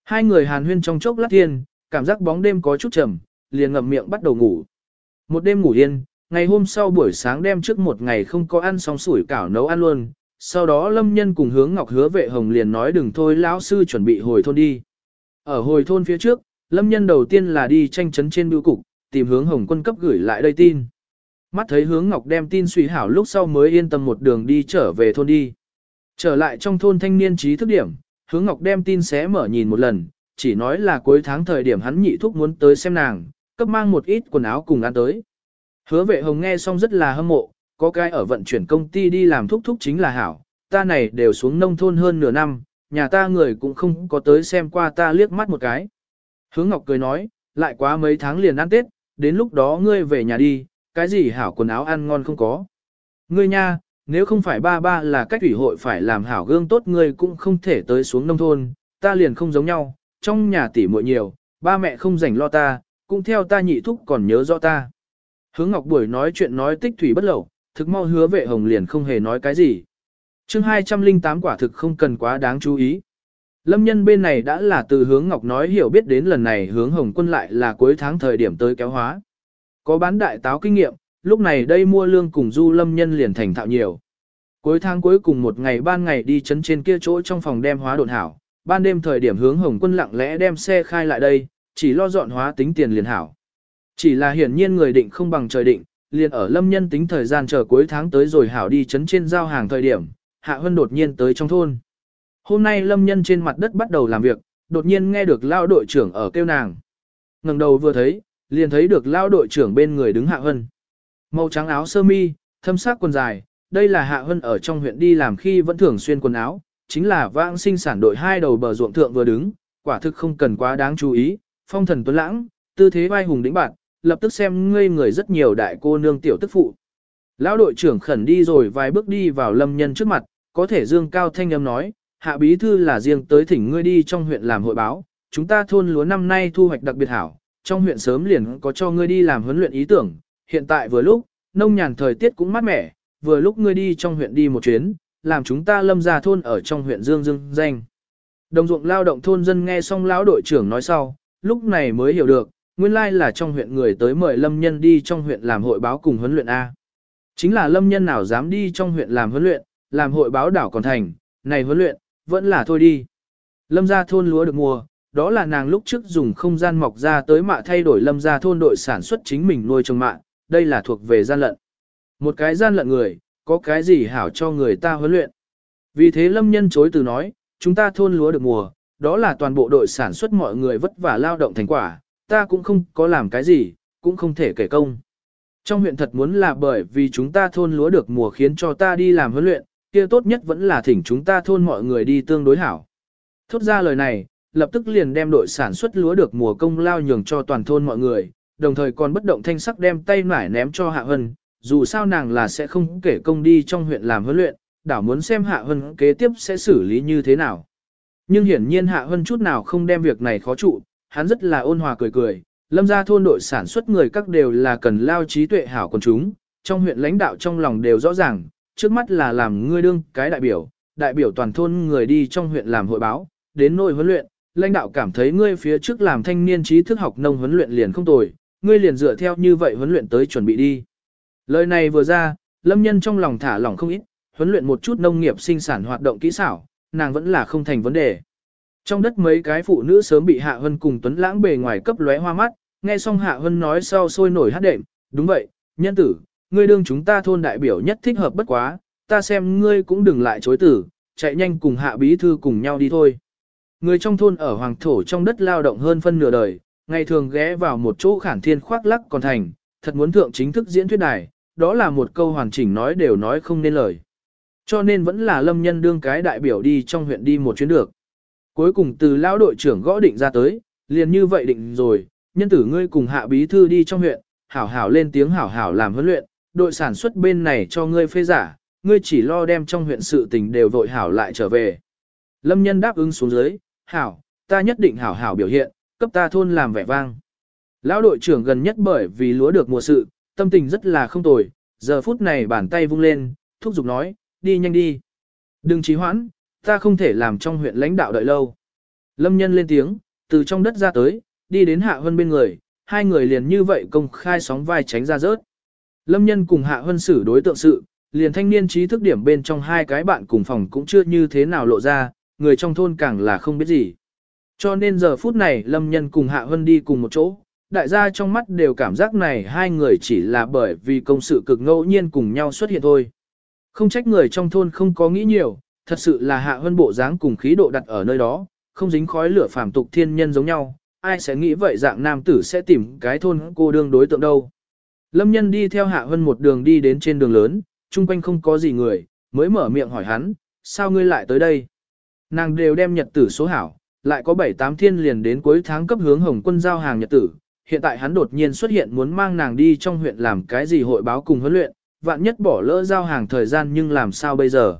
Hai người hàn huyên trong chốc lát thiên, cảm giác bóng đêm có chút trầm, liền ngậm miệng bắt đầu ngủ. Một đêm ngủ yên, ngày hôm sau buổi sáng đem trước một ngày không có ăn xong sủi cảo nấu ăn luôn. Sau đó Lâm Nhân cùng hướng Ngọc hứa vệ hồng liền nói đừng thôi lão sư chuẩn bị hồi thôn đi. Ở hồi thôn phía trước, Lâm Nhân đầu tiên là đi tranh chấn trên bưu cục, tìm hướng Hồng quân cấp gửi lại đây tin. Mắt thấy hướng Ngọc đem tin suy hảo lúc sau mới yên tâm một đường đi trở về thôn đi. Trở lại trong thôn thanh niên trí thức điểm, hướng Ngọc đem tin xé mở nhìn một lần, chỉ nói là cuối tháng thời điểm hắn nhị thúc muốn tới xem nàng, cấp mang một ít quần áo cùng ăn tới. Hứa vệ hồng nghe xong rất là hâm mộ, có cái ở vận chuyển công ty đi làm thúc thúc chính là hảo, ta này đều xuống nông thôn hơn nửa năm, nhà ta người cũng không có tới xem qua ta liếc mắt một cái. Hướng Ngọc cười nói, lại quá mấy tháng liền ăn Tết, đến lúc đó ngươi về nhà đi, cái gì hảo quần áo ăn ngon không có. Ngươi nha, nếu không phải ba ba là cách ủy hội phải làm hảo gương tốt ngươi cũng không thể tới xuống nông thôn, ta liền không giống nhau, trong nhà tỉ muội nhiều, ba mẹ không rảnh lo ta, cũng theo ta nhị thúc còn nhớ rõ ta. Hướng Ngọc Buổi nói chuyện nói tích thủy bất lậu, thực mau hứa vệ hồng liền không hề nói cái gì. chương 208 quả thực không cần quá đáng chú ý. Lâm nhân bên này đã là từ hướng Ngọc nói hiểu biết đến lần này hướng Hồng quân lại là cuối tháng thời điểm tới kéo hóa. Có bán đại táo kinh nghiệm, lúc này đây mua lương cùng du lâm nhân liền thành thạo nhiều. Cuối tháng cuối cùng một ngày ban ngày đi chấn trên kia chỗ trong phòng đem hóa đồn hảo, ban đêm thời điểm hướng Hồng quân lặng lẽ đem xe khai lại đây, chỉ lo dọn hóa tính tiền liền hảo. Chỉ là hiển nhiên người định không bằng trời định, liền ở lâm nhân tính thời gian chờ cuối tháng tới rồi hảo đi chấn trên giao hàng thời điểm, Hạ Hân đột nhiên tới trong thôn. Hôm nay lâm nhân trên mặt đất bắt đầu làm việc, đột nhiên nghe được lao đội trưởng ở kêu nàng. ngẩng đầu vừa thấy, liền thấy được lao đội trưởng bên người đứng Hạ Hân. Màu trắng áo sơ mi, thâm sắc quần dài, đây là Hạ Hân ở trong huyện đi làm khi vẫn thường xuyên quần áo, chính là vãng sinh sản đội hai đầu bờ ruộng thượng vừa đứng, quả thực không cần quá đáng chú ý, phong thần tuấn lãng, tư thế vai hùng đĩnh bạn, lập tức xem ngây người rất nhiều đại cô nương tiểu tức phụ. Lão đội trưởng khẩn đi rồi vài bước đi vào lâm nhân trước mặt, có thể dương cao thanh âm nói, hạ bí thư là riêng tới thỉnh ngươi đi trong huyện làm hội báo, chúng ta thôn lúa năm nay thu hoạch đặc biệt hảo, trong huyện sớm liền có cho ngươi đi làm huấn luyện ý tưởng, hiện tại vừa lúc, nông nhàn thời tiết cũng mát mẻ, vừa lúc ngươi đi trong huyện đi một chuyến, làm chúng ta lâm ra thôn ở trong huyện Dương Dương danh. Đồng ruộng lao động thôn dân nghe xong lão đội trưởng nói sau, lúc này mới hiểu được, nguyên lai là trong huyện người tới mời lâm nhân đi trong huyện làm hội báo cùng huấn luyện A. Chính là lâm nhân nào dám đi trong huyện làm huấn luyện, làm hội báo đảo còn thành, này huấn luyện, vẫn là thôi đi. Lâm ra thôn lúa được mùa, đó là nàng lúc trước dùng không gian mọc ra tới mạ thay đổi lâm ra thôn đội sản xuất chính mình nuôi trồng mạ, đây là thuộc về gian lận. Một cái gian lận người, có cái gì hảo cho người ta huấn luyện. Vì thế lâm nhân chối từ nói, chúng ta thôn lúa được mùa, đó là toàn bộ đội sản xuất mọi người vất vả lao động thành quả, ta cũng không có làm cái gì, cũng không thể kể công. Trong huyện thật muốn là bởi vì chúng ta thôn lúa được mùa khiến cho ta đi làm huấn luyện, kia tốt nhất vẫn là thỉnh chúng ta thôn mọi người đi tương đối hảo. Thốt ra lời này, lập tức liền đem đội sản xuất lúa được mùa công lao nhường cho toàn thôn mọi người, đồng thời còn bất động thanh sắc đem tay nải ném cho Hạ Hân, dù sao nàng là sẽ không kể công đi trong huyện làm huấn luyện, đảo muốn xem Hạ Hân kế tiếp sẽ xử lý như thế nào. Nhưng hiển nhiên Hạ Hân chút nào không đem việc này khó trụ, hắn rất là ôn hòa cười cười, lâm ra thôn đội sản xuất người các đều là cần lao trí tuệ hảo quần chúng, trong huyện lãnh đạo trong lòng đều rõ ràng, trước mắt là làm ngươi đương cái đại biểu, đại biểu toàn thôn người đi trong huyện làm hội báo, đến nội huấn luyện, lãnh đạo cảm thấy ngươi phía trước làm thanh niên trí thức học nông huấn luyện liền không tồi, ngươi liền dựa theo như vậy huấn luyện tới chuẩn bị đi. Lời này vừa ra, lâm nhân trong lòng thả lỏng không ít, huấn luyện một chút nông nghiệp sinh sản hoạt động kỹ xảo, nàng vẫn là không thành vấn đề. Trong đất mấy cái phụ nữ sớm bị Hạ Hân cùng Tuấn Lãng bề ngoài cấp lóe hoa mắt, nghe xong Hạ Hân nói sau sôi nổi hát đệm, đúng vậy, nhân tử, ngươi đương chúng ta thôn đại biểu nhất thích hợp bất quá, ta xem ngươi cũng đừng lại chối tử, chạy nhanh cùng Hạ Bí Thư cùng nhau đi thôi. Người trong thôn ở Hoàng Thổ trong đất lao động hơn phân nửa đời, ngày thường ghé vào một chỗ khản thiên khoác lắc còn thành, thật muốn thượng chính thức diễn thuyết đài, đó là một câu hoàn chỉnh nói đều nói không nên lời. Cho nên vẫn là lâm nhân đương cái đại biểu đi trong huyện đi một chuyến được. Cuối cùng từ lão đội trưởng gõ định ra tới, liền như vậy định rồi, nhân tử ngươi cùng hạ bí thư đi trong huyện, hảo hảo lên tiếng hảo hảo làm huấn luyện, đội sản xuất bên này cho ngươi phê giả, ngươi chỉ lo đem trong huyện sự tình đều vội hảo lại trở về. Lâm nhân đáp ứng xuống dưới, hảo, ta nhất định hảo hảo biểu hiện, cấp ta thôn làm vẻ vang. Lão đội trưởng gần nhất bởi vì lúa được mùa sự, tâm tình rất là không tồi, giờ phút này bàn tay vung lên, thúc giục nói, đi nhanh đi. Đừng trì hoãn, ta không thể làm trong huyện lãnh đạo đợi lâu. Lâm nhân lên tiếng, từ trong đất ra tới, đi đến Hạ Hân bên người, hai người liền như vậy công khai sóng vai tránh ra rớt. Lâm nhân cùng Hạ Hân xử đối tượng sự, liền thanh niên trí thức điểm bên trong hai cái bạn cùng phòng cũng chưa như thế nào lộ ra, người trong thôn càng là không biết gì. Cho nên giờ phút này Lâm nhân cùng Hạ Hân đi cùng một chỗ, đại gia trong mắt đều cảm giác này hai người chỉ là bởi vì công sự cực ngẫu nhiên cùng nhau xuất hiện thôi. Không trách người trong thôn không có nghĩ nhiều, thật sự là hạ hân bộ dáng cùng khí độ đặt ở nơi đó, không dính khói lửa phàm tục thiên nhân giống nhau, ai sẽ nghĩ vậy dạng nam tử sẽ tìm cái thôn cô đương đối tượng đâu. Lâm nhân đi theo hạ hân một đường đi đến trên đường lớn, chung quanh không có gì người, mới mở miệng hỏi hắn, sao ngươi lại tới đây? Nàng đều đem nhật tử số hảo, lại có 7-8 thiên liền đến cuối tháng cấp hướng hồng quân giao hàng nhật tử. Hiện tại hắn đột nhiên xuất hiện muốn mang nàng đi trong huyện làm cái gì hội báo cùng huấn luyện, vạn nhất bỏ lỡ giao hàng thời gian nhưng làm sao bây giờ?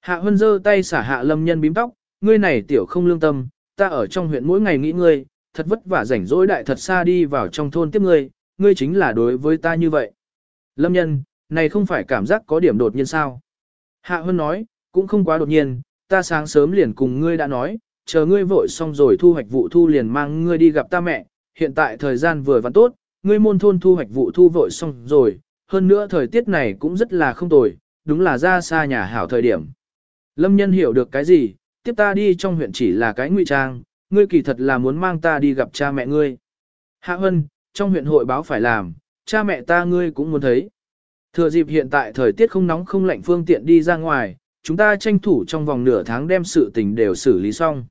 Hạ Hân giơ tay xả hạ lâm nhân bím tóc, ngươi này tiểu không lương tâm, ta ở trong huyện mỗi ngày nghĩ ngươi, thật vất vả rảnh rỗi đại thật xa đi vào trong thôn tiếp ngươi, ngươi chính là đối với ta như vậy. Lâm nhân, này không phải cảm giác có điểm đột nhiên sao? Hạ Hân nói, cũng không quá đột nhiên, ta sáng sớm liền cùng ngươi đã nói, chờ ngươi vội xong rồi thu hoạch vụ thu liền mang ngươi đi gặp ta mẹ, hiện tại thời gian vừa vặn tốt, ngươi môn thôn thu hoạch vụ thu vội xong rồi, hơn nữa thời tiết này cũng rất là không tồi, đúng là ra xa nhà hảo thời điểm. Lâm nhân hiểu được cái gì, tiếp ta đi trong huyện chỉ là cái ngụy trang, ngươi kỳ thật là muốn mang ta đi gặp cha mẹ ngươi. Hạ Hân, trong huyện hội báo phải làm, cha mẹ ta ngươi cũng muốn thấy. Thừa dịp hiện tại thời tiết không nóng không lạnh phương tiện đi ra ngoài, chúng ta tranh thủ trong vòng nửa tháng đem sự tình đều xử lý xong.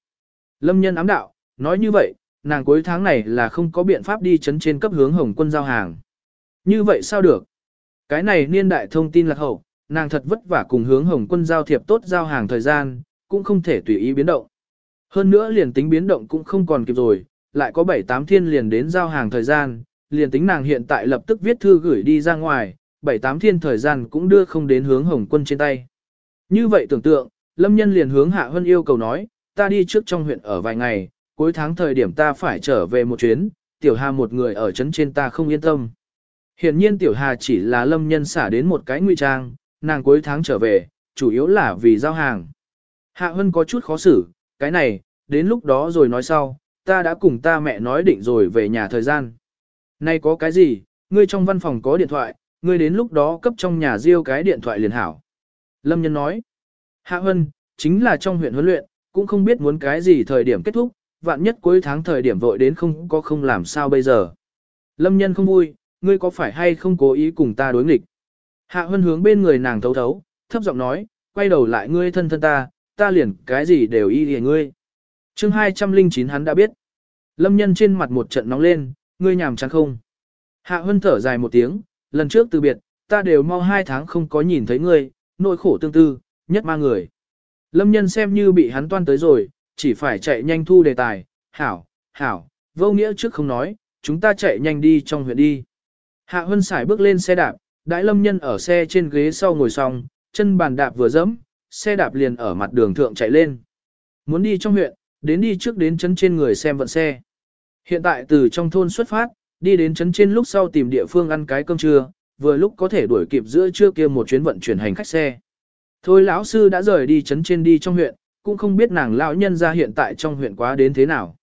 Lâm nhân ám đạo, nói như vậy, nàng cuối tháng này là không có biện pháp đi chấn trên cấp hướng hồng quân giao hàng. Như vậy sao được? Cái này niên đại thông tin lạc hậu, nàng thật vất vả cùng hướng hồng quân giao thiệp tốt giao hàng thời gian, cũng không thể tùy ý biến động. Hơn nữa liền tính biến động cũng không còn kịp rồi, lại có 7-8 thiên liền đến giao hàng thời gian, liền tính nàng hiện tại lập tức viết thư gửi đi ra ngoài, 7-8 thiên thời gian cũng đưa không đến hướng hồng quân trên tay. Như vậy tưởng tượng, Lâm Nhân liền hướng Hạ Hân yêu cầu nói, ta đi trước trong huyện ở vài ngày, cuối tháng thời điểm ta phải trở về một chuyến, Tiểu Hà một người ở trấn trên ta không yên tâm. Hiện nhiên Tiểu Hà chỉ là Lâm Nhân xả đến một cái nguy trang, nàng cuối tháng trở về, chủ yếu là vì giao hàng. Hạ Hân có chút khó xử, cái này, đến lúc đó rồi nói sau, ta đã cùng ta mẹ nói định rồi về nhà thời gian. Nay có cái gì, ngươi trong văn phòng có điện thoại, ngươi đến lúc đó cấp trong nhà riêu cái điện thoại liền hảo. Lâm Nhân nói, Hạ Hân, chính là trong huyện huấn luyện, cũng không biết muốn cái gì thời điểm kết thúc, vạn nhất cuối tháng thời điểm vội đến không có không làm sao bây giờ. Lâm Nhân không vui, ngươi có phải hay không cố ý cùng ta đối nghịch. Hạ Hân hướng bên người nàng thấu thấu, thấp giọng nói, quay đầu lại ngươi thân thân ta, ta liền cái gì đều y hề ngươi. chương 209 hắn đã biết. Lâm nhân trên mặt một trận nóng lên, ngươi nhàm chán không. Hạ Hân thở dài một tiếng, lần trước từ biệt, ta đều mau hai tháng không có nhìn thấy ngươi, nỗi khổ tương tư, nhất ma người. Lâm nhân xem như bị hắn toan tới rồi, chỉ phải chạy nhanh thu đề tài, hảo, hảo, vô nghĩa trước không nói, chúng ta chạy nhanh đi trong huyện đi. Hạ Hân xài bước lên xe đạp, đại lâm nhân ở xe trên ghế sau ngồi xong, chân bàn đạp vừa dẫm, xe đạp liền ở mặt đường thượng chạy lên. Muốn đi trong huyện, đến đi trước đến chấn trên người xem vận xe. Hiện tại từ trong thôn xuất phát, đi đến chấn trên lúc sau tìm địa phương ăn cái cơm trưa, vừa lúc có thể đuổi kịp giữa trưa kia một chuyến vận chuyển hành khách xe. Thôi lão sư đã rời đi chấn trên đi trong huyện, cũng không biết nàng lão nhân ra hiện tại trong huyện quá đến thế nào.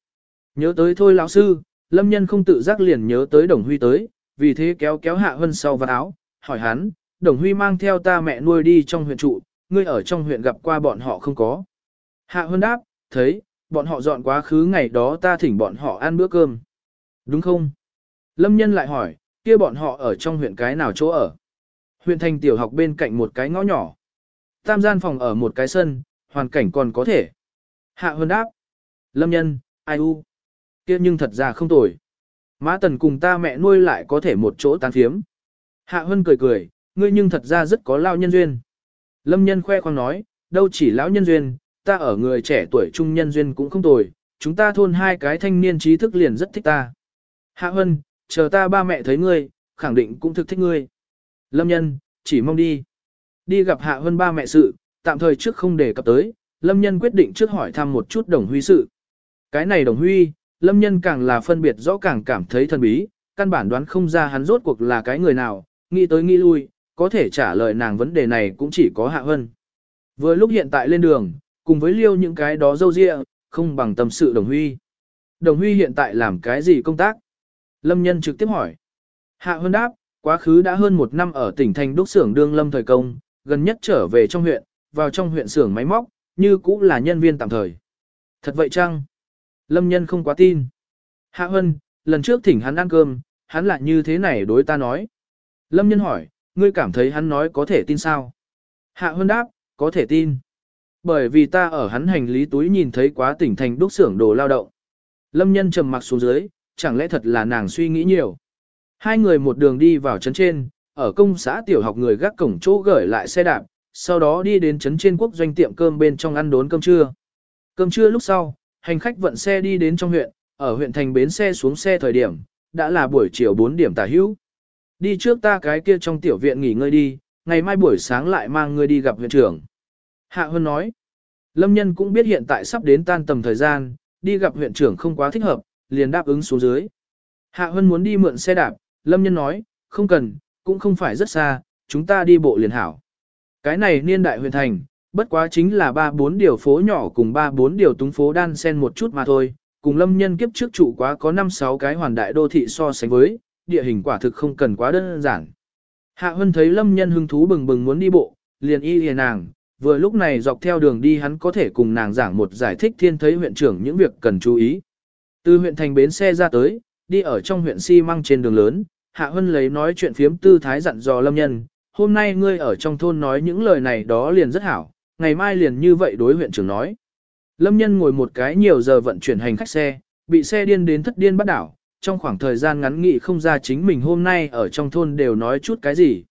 Nhớ tới thôi lão sư, lâm nhân không tự giác liền nhớ tới đồng huy tới, vì thế kéo kéo hạ hân sau vào áo, hỏi hắn, đồng huy mang theo ta mẹ nuôi đi trong huyện trụ, ngươi ở trong huyện gặp qua bọn họ không có. Hạ hân đáp, thấy, bọn họ dọn quá khứ ngày đó ta thỉnh bọn họ ăn bữa cơm. Đúng không? Lâm nhân lại hỏi, kia bọn họ ở trong huyện cái nào chỗ ở? Huyện thành tiểu học bên cạnh một cái ngõ nhỏ. Tam gian phòng ở một cái sân, hoàn cảnh còn có thể. Hạ hơn đáp. Lâm nhân, ai u? Kia nhưng thật ra không tồi. Mã tần cùng ta mẹ nuôi lại có thể một chỗ tán phiếm. Hạ Hân cười cười, ngươi nhưng thật ra rất có lao nhân duyên. Lâm nhân khoe khoang nói, đâu chỉ lão nhân duyên, ta ở người trẻ tuổi trung nhân duyên cũng không tồi, chúng ta thôn hai cái thanh niên trí thức liền rất thích ta. Hạ Hân, chờ ta ba mẹ thấy ngươi, khẳng định cũng thực thích ngươi. Lâm nhân, chỉ mong đi. Đi gặp Hạ Hân ba mẹ sự, tạm thời trước không để cập tới, Lâm nhân quyết định trước hỏi thăm một chút đồng huy sự. Cái này đồng huy, Lâm nhân càng là phân biệt rõ càng cảm thấy thần bí, căn bản đoán không ra hắn rốt cuộc là cái người nào, nghĩ tới nghĩ lui, có thể trả lời nàng vấn đề này cũng chỉ có Hạ Hân. Vừa lúc hiện tại lên đường, cùng với liêu những cái đó dâu dịa, không bằng tâm sự đồng huy. Đồng huy hiện tại làm cái gì công tác? Lâm nhân trực tiếp hỏi. Hạ Hân đáp, quá khứ đã hơn một năm ở tỉnh thành đúc xưởng đương lâm thời công, gần nhất trở về trong huyện, vào trong huyện xưởng máy móc, như cũ là nhân viên tạm thời. Thật vậy chăng? Lâm nhân không quá tin. Hạ Hân, lần trước thỉnh hắn ăn cơm, hắn lại như thế này đối ta nói. Lâm nhân hỏi, ngươi cảm thấy hắn nói có thể tin sao? Hạ Hân đáp, có thể tin. Bởi vì ta ở hắn hành lý túi nhìn thấy quá tỉnh thành đúc xưởng đồ lao động. Lâm nhân trầm mặc xuống dưới, chẳng lẽ thật là nàng suy nghĩ nhiều. Hai người một đường đi vào trấn trên, ở công xã tiểu học người gác cổng chỗ gửi lại xe đạp, sau đó đi đến trấn trên quốc doanh tiệm cơm bên trong ăn đốn cơm trưa. Cơm trưa lúc sau, hành khách vận xe đi đến trong huyện, ở huyện thành bến xe xuống xe thời điểm, đã là buổi chiều 4 điểm tả hữu. Đi trước ta cái kia trong tiểu viện nghỉ ngơi đi, ngày mai buổi sáng lại mang ngươi đi gặp huyện trưởng. Hạ Hân nói, Lâm Nhân cũng biết hiện tại sắp đến tan tầm thời gian, đi gặp huyện trưởng không quá thích hợp, liền đáp ứng xuống dưới. Hạ Hân muốn đi mượn xe đạp, Lâm Nhân nói, không cần, cũng không phải rất xa, chúng ta đi bộ liền hảo. Cái này niên đại huyện thành, bất quá chính là ba bốn điều phố nhỏ cùng ba bốn điều túng phố đan sen một chút mà thôi, cùng Lâm Nhân kiếp trước trụ quá có 5-6 cái hoàn đại đô thị so sánh với, địa hình quả thực không cần quá đơn giản. Hạ Hân thấy Lâm Nhân hứng thú bừng bừng muốn đi bộ, liền y liền nàng, vừa lúc này dọc theo đường đi hắn có thể cùng nàng giảng một giải thích thiên thấy huyện trưởng những việc cần chú ý. Từ huyện thành bến xe ra tới, đi ở trong huyện xi măng trên đường lớn, Hạ Hân lấy nói chuyện phiếm tư thái dặn dò Lâm Nhân, hôm nay ngươi ở trong thôn nói những lời này đó liền rất hảo, ngày mai liền như vậy đối huyện trưởng nói. Lâm Nhân ngồi một cái nhiều giờ vận chuyển hành khách xe, bị xe điên đến thất điên bắt đảo, trong khoảng thời gian ngắn nghị không ra chính mình hôm nay ở trong thôn đều nói chút cái gì.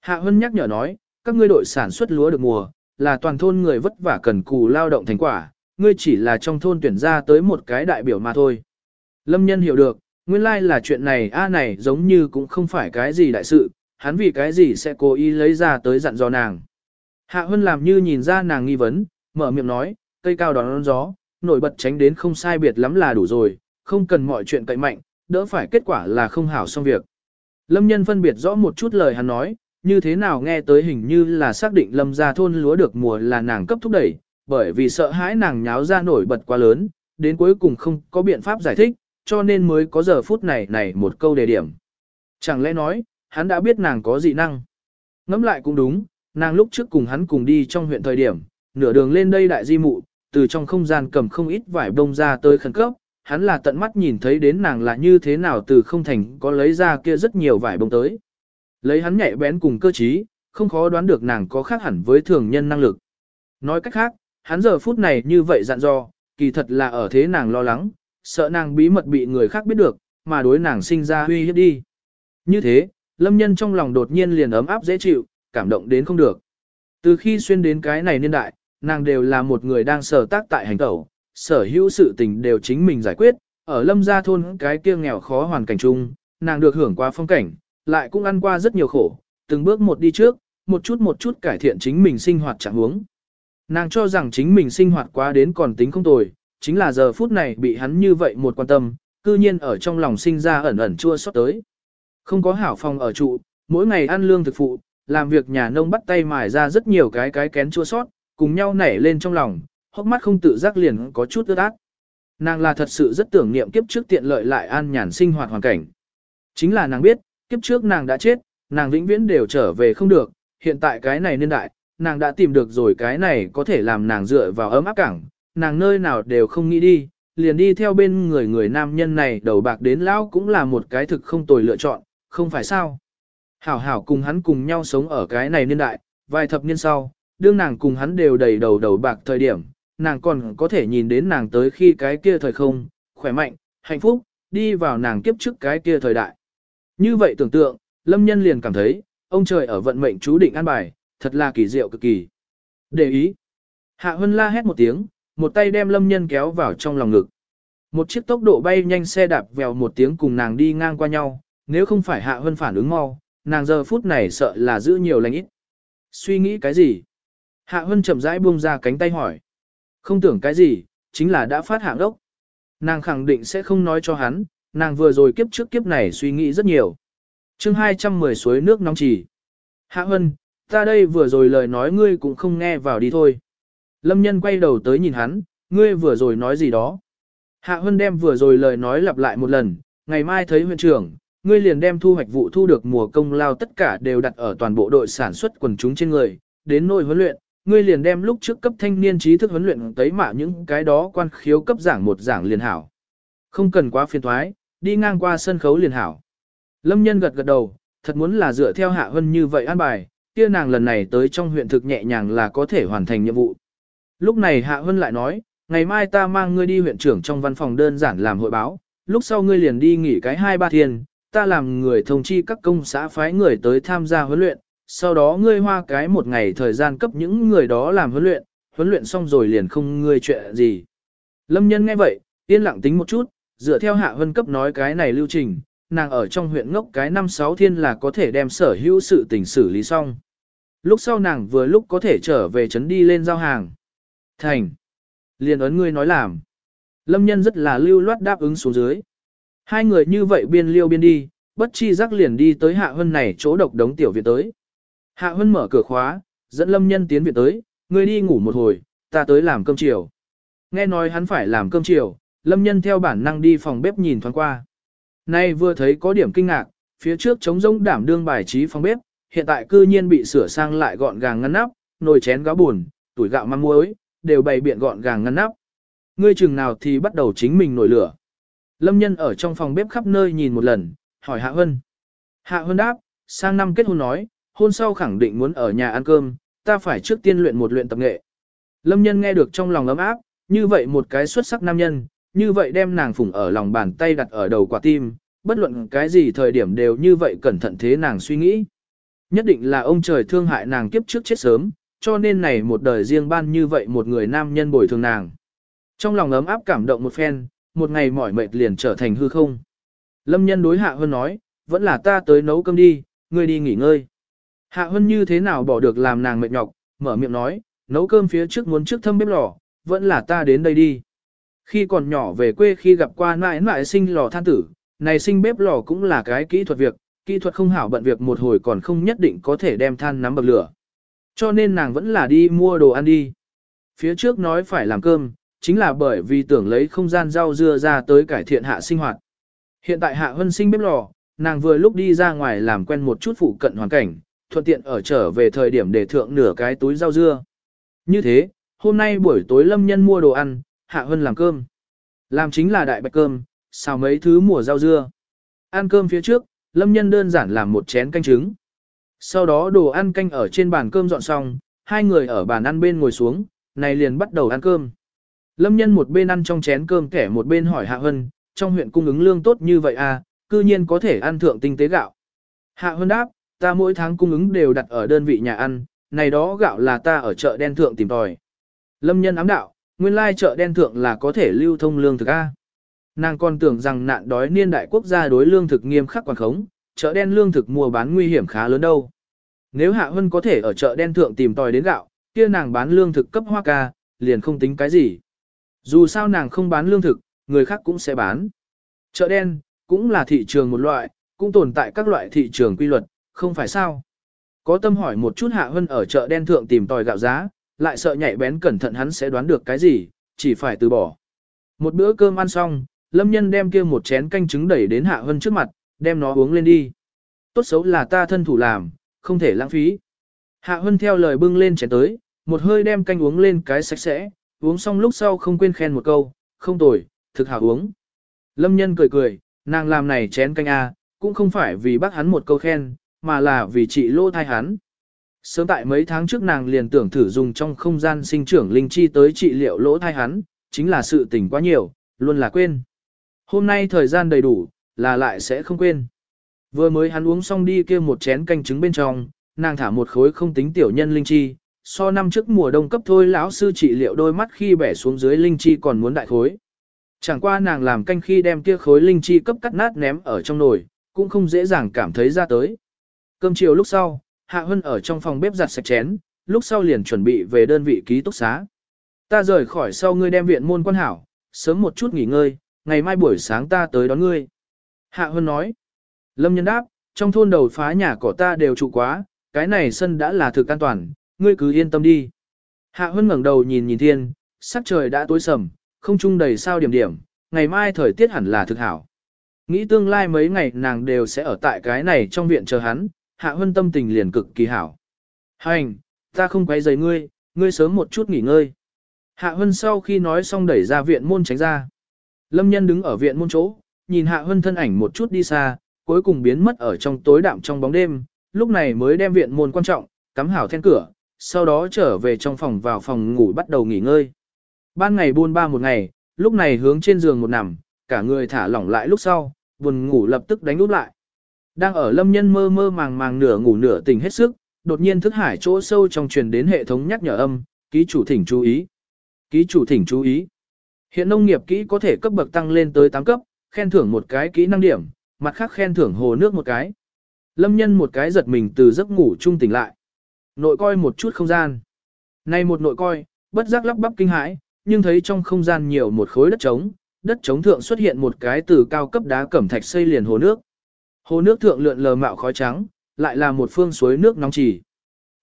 Hạ Hân nhắc nhở nói, các ngươi đội sản xuất lúa được mùa, là toàn thôn người vất vả cần cù lao động thành quả, ngươi chỉ là trong thôn tuyển ra tới một cái đại biểu mà thôi. Lâm nhân hiểu được, nguyên lai like là chuyện này a này giống như cũng không phải cái gì đại sự, hắn vì cái gì sẽ cố ý lấy ra tới dặn dò nàng. Hạ Hân làm như nhìn ra nàng nghi vấn, mở miệng nói, cây cao đón gió, nổi bật tránh đến không sai biệt lắm là đủ rồi, không cần mọi chuyện cậy mạnh, đỡ phải kết quả là không hảo xong việc. Lâm nhân phân biệt rõ một chút lời hắn nói, như thế nào nghe tới hình như là xác định lâm ra thôn lúa được mùa là nàng cấp thúc đẩy, bởi vì sợ hãi nàng nháo ra nổi bật quá lớn, đến cuối cùng không có biện pháp giải thích, cho nên mới có giờ phút này này một câu đề điểm. Chẳng lẽ nói, hắn đã biết nàng có dị năng. Ngẫm lại cũng đúng, nàng lúc trước cùng hắn cùng đi trong huyện thời điểm, nửa đường lên đây đại di mụ, từ trong không gian cầm không ít vải bông ra tới khẩn cấp, hắn là tận mắt nhìn thấy đến nàng là như thế nào từ không thành có lấy ra kia rất nhiều vải bông tới. Lấy hắn nhạy bén cùng cơ trí, không khó đoán được nàng có khác hẳn với thường nhân năng lực. Nói cách khác, hắn giờ phút này như vậy dặn dò, kỳ thật là ở thế nàng lo lắng, sợ nàng bí mật bị người khác biết được, mà đối nàng sinh ra huy hiếp đi. Như thế, lâm nhân trong lòng đột nhiên liền ấm áp dễ chịu, cảm động đến không được. Từ khi xuyên đến cái này niên đại, nàng đều là một người đang sở tác tại hành tẩu, sở hữu sự tình đều chính mình giải quyết, ở lâm gia thôn cái kia nghèo khó hoàn cảnh chung, nàng được hưởng qua phong cảnh, lại cũng ăn qua rất nhiều khổ, từng bước một đi trước, một chút một chút cải thiện chính mình sinh hoạt trạng huống. Nàng cho rằng chính mình sinh hoạt quá đến còn tính không tồi, chính là giờ phút này bị hắn như vậy một quan tâm, cư nhiên ở trong lòng sinh ra ẩn ẩn chua xót tới. Không có hảo phòng ở trụ, mỗi ngày ăn lương thực phụ, làm việc nhà nông bắt tay mài ra rất nhiều cái cái kén chua xót, cùng nhau nảy lên trong lòng, hốc mắt không tự giác liền có chút ướt át. Nàng là thật sự rất tưởng niệm kiếp trước tiện lợi lại an nhàn sinh hoạt hoàn cảnh. Chính là nàng biết, kiếp trước nàng đã chết, nàng vĩnh viễn đều trở về không được, hiện tại cái này niên đại, nàng đã tìm được rồi cái này có thể làm nàng dựa vào ấm áp cảng, nàng nơi nào đều không nghĩ đi, liền đi theo bên người người nam nhân này đầu bạc đến lão cũng là một cái thực không tồi lựa chọn, không phải sao. Hảo hảo cùng hắn cùng nhau sống ở cái này niên đại, vài thập niên sau, đương nàng cùng hắn đều đầy đầu đầu bạc thời điểm, nàng còn có thể nhìn đến nàng tới khi cái kia thời không, khỏe mạnh, hạnh phúc, đi vào nàng kiếp trước cái kia thời đại. Như vậy tưởng tượng, lâm nhân liền cảm thấy, ông trời ở vận mệnh chú định an bài, thật là kỳ diệu cực kỳ. Để ý. Hạ Hân la hét một tiếng, một tay đem lâm nhân kéo vào trong lòng ngực. Một chiếc tốc độ bay nhanh xe đạp vèo một tiếng cùng nàng đi ngang qua nhau, nếu không phải Hạ Hân phản ứng mau, nàng giờ phút này sợ là giữ nhiều lành ít. Suy nghĩ cái gì? Hạ Hân chậm rãi buông ra cánh tay hỏi. Không tưởng cái gì, chính là đã phát hạng đốc. Nàng khẳng định sẽ không nói cho hắn, nàng vừa rồi kiếp trước kiếp này suy nghĩ rất nhiều. chương 210 suối nước nóng chỉ. Hạ Hân, ta đây vừa rồi lời nói ngươi cũng không nghe vào đi thôi. Lâm nhân quay đầu tới nhìn hắn, ngươi vừa rồi nói gì đó. Hạ Hân đem vừa rồi lời nói lặp lại một lần, ngày mai thấy huyện trưởng, ngươi liền đem thu hoạch vụ thu được mùa công lao tất cả đều đặt ở toàn bộ đội sản xuất quần chúng trên người, đến nội huấn luyện, ngươi liền đem lúc trước cấp thanh niên trí thức huấn luyện tới mạ những cái đó quan khiếu cấp giảng một giảng liền hảo. Không cần quá phiền thoái, đi ngang qua sân khấu liền hảo. Lâm nhân gật gật đầu, thật muốn là dựa theo hạ hân như vậy an bài, kia nàng lần này tới trong huyện thực nhẹ nhàng là có thể hoàn thành nhiệm vụ. Lúc này hạ hân lại nói, ngày mai ta mang ngươi đi huyện trưởng trong văn phòng đơn giản làm hội báo, lúc sau ngươi liền đi nghỉ cái hai ba thiên, ta làm người thông chi các công xã phái người tới tham gia huấn luyện, sau đó ngươi hoa cái một ngày thời gian cấp những người đó làm huấn luyện, huấn luyện xong rồi liền không ngươi chuyện gì. Lâm nhân nghe vậy, yên lặng tính một chút, dựa theo hạ hân cấp nói cái này lưu trình, nàng ở trong huyện ngốc cái năm sáu thiên là có thể đem sở hữu sự tình xử lý xong. Lúc sau nàng vừa lúc có thể trở về trấn đi lên giao hàng. Thành. Liền ấn ngươi nói làm. Lâm nhân rất là lưu loát đáp ứng xuống dưới. Hai người như vậy biên liêu biên đi, bất chi giác liền đi tới hạ hân này chỗ độc đống tiểu viện tới. Hạ hân mở cửa khóa, dẫn lâm nhân tiến viện tới, ngươi đi ngủ một hồi, ta tới làm cơm chiều. Nghe nói hắn phải làm cơm chiều, lâm nhân theo bản năng đi phòng bếp nhìn thoáng qua. Nay vừa thấy có điểm kinh ngạc, phía trước trống rỗng đảm đương bài trí phòng bếp, hiện tại cư nhiên bị sửa sang lại gọn gàng ngăn nắp, nồi chén gáo buồn, tuổi gạo măng muối, đều bày biện gọn gàng ngăn nắp. Ngươi chừng nào thì bắt đầu chính mình nổi lửa. Lâm nhân ở trong phòng bếp khắp nơi nhìn một lần, hỏi Hạ Hân. Hạ Hân đáp, sang năm kết hôn nói, hôn sau khẳng định muốn ở nhà ăn cơm, ta phải trước tiên luyện một luyện tập nghệ. Lâm nhân nghe được trong lòng ấm áp, như vậy một cái xuất sắc nam nhân, như vậy đem nàng phủng ở lòng bàn tay đặt ở đầu quả tim, bất luận cái gì thời điểm đều như vậy cẩn thận thế nàng suy nghĩ. Nhất định là ông trời thương hại nàng kiếp trước chết sớm, cho nên này một đời riêng ban như vậy một người nam nhân bồi thường nàng. Trong lòng ấm áp cảm động một phen, một ngày mỏi mệt liền trở thành hư không. Lâm nhân đối Hạ hơn nói, vẫn là ta tới nấu cơm đi, ngươi đi nghỉ ngơi. Hạ Hân như thế nào bỏ được làm nàng mệt nhọc, mở miệng nói, nấu cơm phía trước muốn trước thâm bếp lò, vẫn là ta đến đây đi. Khi còn nhỏ về quê khi gặp qua mãi mãi sinh lò than tử, này sinh bếp lò cũng là cái kỹ thuật việc, kỹ thuật không hảo bận việc một hồi còn không nhất định có thể đem than nắm bậc lửa. Cho nên nàng vẫn là đi mua đồ ăn đi. Phía trước nói phải làm cơm, chính là bởi vì tưởng lấy không gian rau dưa ra tới cải thiện hạ sinh hoạt. Hiện tại hạ hân sinh bếp lò, nàng vừa lúc đi ra ngoài làm quen một chút phụ cận hoàn cảnh, thuận tiện ở trở về thời điểm để thượng nửa cái túi rau dưa. Như thế, hôm nay buổi tối lâm nhân mua đồ ăn, hạ hân làm cơm. Làm chính là đại bạch cơm, xào mấy thứ mùa rau dưa. Ăn cơm phía trước, lâm nhân đơn giản làm một chén canh trứng. Sau đó đồ ăn canh ở trên bàn cơm dọn xong, hai người ở bàn ăn bên ngồi xuống, này liền bắt đầu ăn cơm. Lâm nhân một bên ăn trong chén cơm kẻ một bên hỏi Hạ Hân, trong huyện cung ứng lương tốt như vậy à, cư nhiên có thể ăn thượng tinh tế gạo. Hạ Hân đáp, ta mỗi tháng cung ứng đều đặt ở đơn vị nhà ăn, này đó gạo là ta ở chợ đen thượng tìm tòi. Lâm nhân ám đạo, nguyên lai chợ đen thượng là có thể lưu thông lương thực A. Nàng còn tưởng rằng nạn đói niên đại quốc gia đối lương thực nghiêm khắc quản khống, chợ đen lương thực mua bán nguy hiểm khá lớn đâu. Nếu Hạ Hân có thể ở chợ đen thượng tìm tòi đến gạo, kia nàng bán lương thực cấp hoa ca, liền không tính cái gì. Dù sao nàng không bán lương thực, người khác cũng sẽ bán. Chợ đen, cũng là thị trường một loại, cũng tồn tại các loại thị trường quy luật, không phải sao. Có tâm hỏi một chút Hạ Hân ở chợ đen thượng tìm tòi gạo giá, lại sợ nhạy bén cẩn thận hắn sẽ đoán được cái gì, chỉ phải từ bỏ. Một bữa cơm ăn xong, Lâm Nhân đem kia một chén canh trứng đẩy đến Hạ Hân trước mặt, đem nó uống lên đi. Tốt xấu là ta thân thủ làm, không thể lãng phí. Hạ Hân theo lời bưng lên chén tới, một hơi đem canh uống lên cái sạch sẽ, uống xong lúc sau không quên khen một câu, không tồi, thực hảo uống. Lâm nhân cười cười, nàng làm này chén canh A, cũng không phải vì bác hắn một câu khen, mà là vì chị lô thai hắn. Sớm tại mấy tháng trước nàng liền tưởng thử dùng trong không gian sinh trưởng linh chi tới trị liệu lỗ thai hắn, chính là sự tình quá nhiều, luôn là quên. Hôm nay thời gian đầy đủ, là lại sẽ không quên. Vừa mới hắn uống xong đi kia một chén canh trứng bên trong, nàng thả một khối không tính tiểu nhân linh chi, so năm trước mùa đông cấp thôi lão sư trị liệu đôi mắt khi bẻ xuống dưới linh chi còn muốn đại khối. Chẳng qua nàng làm canh khi đem kia khối linh chi cấp cắt nát ném ở trong nồi, cũng không dễ dàng cảm thấy ra tới. Cơm chiều lúc sau, Hạ Hân ở trong phòng bếp giặt sạch chén, lúc sau liền chuẩn bị về đơn vị ký túc xá. Ta rời khỏi sau ngươi đem viện môn quan hảo, sớm một chút nghỉ ngơi, ngày mai buổi sáng ta tới đón ngươi. Hạ Hân nói. Lâm nhân đáp, trong thôn đầu phá nhà của ta đều trụ quá, cái này sân đã là thực an toàn, ngươi cứ yên tâm đi. Hạ Hân ngẩng đầu nhìn nhìn thiên, sắc trời đã tối sầm, không trung đầy sao điểm điểm, ngày mai thời tiết hẳn là thực hảo. Nghĩ tương lai mấy ngày nàng đều sẽ ở tại cái này trong viện chờ hắn, Hạ Hân tâm tình liền cực kỳ hảo. Hành, ta không quấy rầy ngươi, ngươi sớm một chút nghỉ ngơi. Hạ Hân sau khi nói xong đẩy ra viện môn tránh ra. Lâm nhân đứng ở viện môn chỗ, nhìn Hạ Hân thân ảnh một chút đi xa, cuối cùng biến mất ở trong tối đạm trong bóng đêm, lúc này mới đem viện môn quan trọng, cắm hảo then cửa, sau đó trở về trong phòng vào phòng ngủ bắt đầu nghỉ ngơi. Ban ngày buôn ba một ngày, lúc này hướng trên giường một nằm, cả người thả lỏng lại lúc sau, buồn ngủ lập tức đánh úp lại. Đang ở lâm nhân mơ mơ màng màng nửa ngủ nửa tỉnh hết sức, đột nhiên thức hải chỗ sâu trong truyền đến hệ thống nhắc nhở âm, ký chủ thỉnh chú ý. Ký chủ thỉnh chú ý. Hiện nông nghiệp kỹ có thể cấp bậc tăng lên tới 8 cấp, khen thưởng một cái kỹ năng điểm, mặt khác khen thưởng hồ nước một cái. Lâm nhân một cái giật mình từ giấc ngủ trung tỉnh lại. Nội coi một chút không gian. Này một nội coi, bất giác lắp bắp kinh hãi, nhưng thấy trong không gian nhiều một khối đất trống, đất trống thượng xuất hiện một cái từ cao cấp đá cẩm thạch xây liền hồ nước. Hồ nước thượng lượn lờ mạo khói trắng, lại là một phương suối nước nóng chỉ.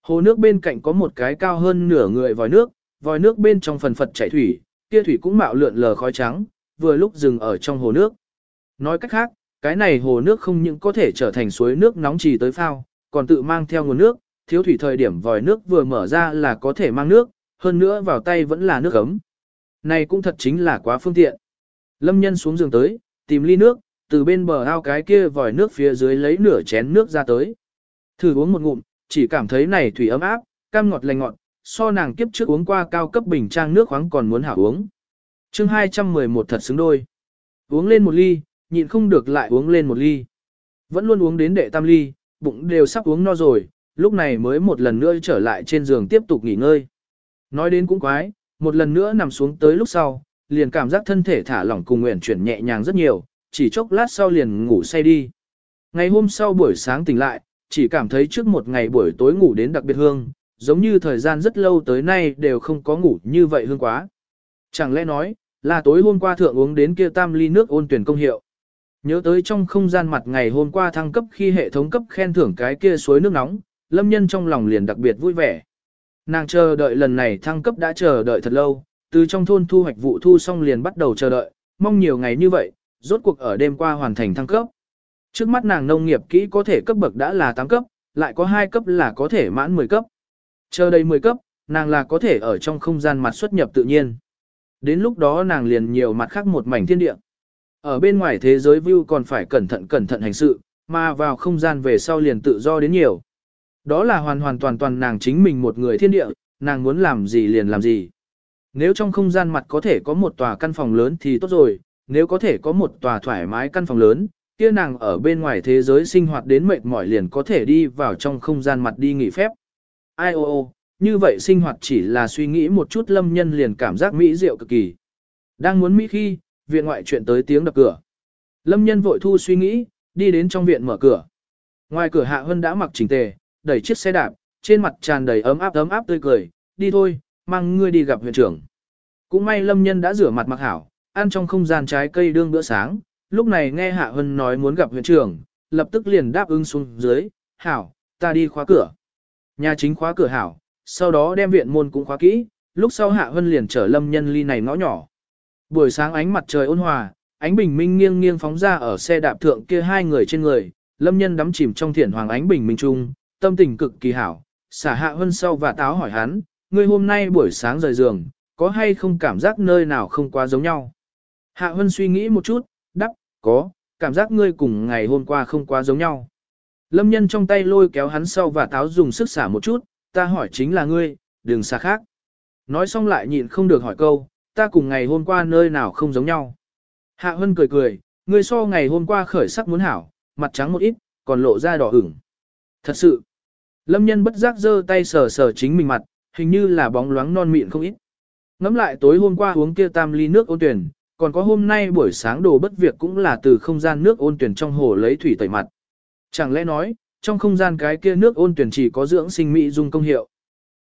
Hồ nước bên cạnh có một cái cao hơn nửa người vòi nước, vòi nước bên trong phần phật chảy thủy, kia thủy cũng mạo lượn lờ khói trắng, vừa lúc dừng ở trong hồ nước. Nói cách khác, cái này hồ nước không những có thể trở thành suối nước nóng chỉ tới phao, còn tự mang theo nguồn nước, thiếu thủy thời điểm vòi nước vừa mở ra là có thể mang nước, hơn nữa vào tay vẫn là nước ấm. Này cũng thật chính là quá phương tiện. Lâm nhân xuống giường tới, tìm ly nước, từ bên bờ ao cái kia vòi nước phía dưới lấy nửa chén nước ra tới. Thử uống một ngụm, chỉ cảm thấy này thủy ấm áp, cam ngọt lành ngọt, so nàng kiếp trước uống qua cao cấp bình trang nước khoáng còn muốn hảo uống. chương 211 thật xứng đôi. Uống lên một ly, nhịn không được lại uống lên một ly. Vẫn luôn uống đến đệ tam ly, bụng đều sắp uống no rồi, lúc này mới một lần nữa trở lại trên giường tiếp tục nghỉ ngơi. Nói đến cũng quái, một lần nữa nằm xuống tới lúc sau, liền cảm giác thân thể thả lỏng cùng nguyện chuyển nhẹ nhàng rất nhiều, chỉ chốc lát sau liền ngủ say đi. Ngày hôm sau buổi sáng tỉnh lại, chỉ cảm thấy trước một ngày buổi tối ngủ đến đặc biệt hương, giống như thời gian rất lâu tới nay đều không có ngủ như vậy hương quá. Chẳng lẽ nói, là tối hôm qua thượng uống đến kia tam ly nước ôn tuyển công hiệu. Nhớ tới trong không gian mặt ngày hôm qua thăng cấp khi hệ thống cấp khen thưởng cái kia suối nước nóng, lâm nhân trong lòng liền đặc biệt vui vẻ. Nàng chờ đợi lần này thăng cấp đã chờ đợi thật lâu, từ trong thôn thu hoạch vụ thu xong liền bắt đầu chờ đợi, mong nhiều ngày như vậy, rốt cuộc ở đêm qua hoàn thành thăng cấp. Trước mắt nàng nông nghiệp kỹ có thể cấp bậc đã là 8 cấp, lại có 2 cấp là có thể mãn 10 cấp. Chờ đây 10 cấp, nàng là có thể ở trong không gian mặt xuất nhập tự nhiên. Đến lúc đó nàng liền nhiều mặt khác một mảnh thiên địa. Ở bên ngoài thế giới view còn phải cẩn thận cẩn thận hành sự, mà vào không gian về sau liền tự do đến nhiều. Đó là hoàn hoàn toàn toàn nàng chính mình một người thiên địa, nàng muốn làm gì liền làm gì. Nếu trong không gian mặt có thể có một tòa căn phòng lớn thì tốt rồi, nếu có thể có một tòa thoải mái căn phòng lớn, kia nàng ở bên ngoài thế giới sinh hoạt đến mệt mỏi liền có thể đi vào trong không gian mặt đi nghỉ phép. Ai ô ô, như vậy sinh hoạt chỉ là suy nghĩ một chút lâm nhân liền cảm giác mỹ diệu cực kỳ. Đang muốn mỹ khi, viện ngoại chuyện tới tiếng đập cửa. Lâm nhân vội thu suy nghĩ, đi đến trong viện mở cửa. Ngoài cửa hạ hân đã mặc chỉnh tề, đẩy chiếc xe đạp, trên mặt tràn đầy ấm áp ấm áp tươi cười, đi thôi, mang ngươi đi gặp huyện trưởng. Cũng may lâm nhân đã rửa mặt mặc hảo, ăn trong không gian trái cây đương bữa sáng, lúc này nghe Hạ Hân nói muốn gặp huyện trưởng, lập tức liền đáp ứng xuống dưới, hảo, ta đi khóa cửa. Nhà chính khóa cửa hảo, sau đó đem viện môn cũng khóa kỹ, lúc sau Hạ Hân liền chở lâm nhân ly này ngõ nhỏ. Buổi sáng ánh mặt trời ôn hòa, ánh bình minh nghiêng nghiêng phóng ra ở xe đạp thượng kia hai người trên người, lâm nhân đắm chìm trong thiển hoàng ánh bình minh trung, tâm tình cực kỳ hảo, xả Hạ Hân sau và táo hỏi hắn, ngươi hôm nay buổi sáng rời giường, có hay không cảm giác nơi nào không quá giống nhau. Hạ Hân suy nghĩ một chút, đắc, có, cảm giác ngươi cùng ngày hôm qua không quá giống nhau. Lâm nhân trong tay lôi kéo hắn sau và táo dùng sức xả một chút, ta hỏi chính là ngươi, đừng xa khác. Nói xong lại nhịn không được hỏi câu, ta cùng ngày hôm qua nơi nào không giống nhau. Hạ Hân cười cười, ngươi so ngày hôm qua khởi sắc muốn hảo, mặt trắng một ít, còn lộ ra đỏ ửng. Thật sự, lâm nhân bất giác giơ tay sờ sờ chính mình mặt, hình như là bóng loáng non mịn không ít. Ngắm lại tối hôm qua uống kia tam ly nước ôn tuyển, còn có hôm nay buổi sáng đồ bất việc cũng là từ không gian nước ôn tuyển trong hồ lấy thủy tẩy mặt. Chẳng lẽ nói, trong không gian cái kia nước ôn tuyển chỉ có dưỡng sinh mỹ dung công hiệu.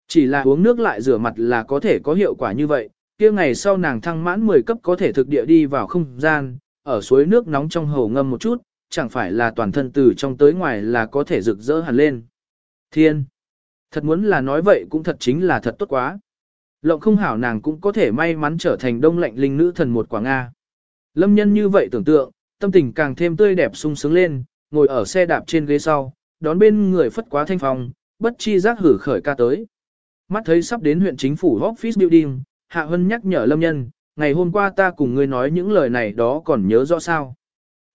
Chỉ là uống nước lại rửa mặt là có thể có hiệu quả như vậy, kia ngày sau nàng thăng mãn 10 cấp có thể thực địa đi vào không gian, ở suối nước nóng trong hồ ngâm một chút, chẳng phải là toàn thân từ trong tới ngoài là có thể rực rỡ hẳn lên. Thiên! Thật muốn là nói vậy cũng thật chính là thật tốt quá. Lộng không hảo nàng cũng có thể may mắn trở thành đông lạnh linh nữ thần một quả Nga. Lâm nhân như vậy tưởng tượng, tâm tình càng thêm tươi đẹp sung sướng lên, ngồi ở xe đạp trên ghế sau, đón bên người phất quá thanh phong, bất chi giác hử khởi ca tới. Mắt thấy sắp đến huyện chính phủ office building, Hạ Hân nhắc nhở Lâm Nhân, ngày hôm qua ta cùng ngươi nói những lời này đó còn nhớ rõ sao.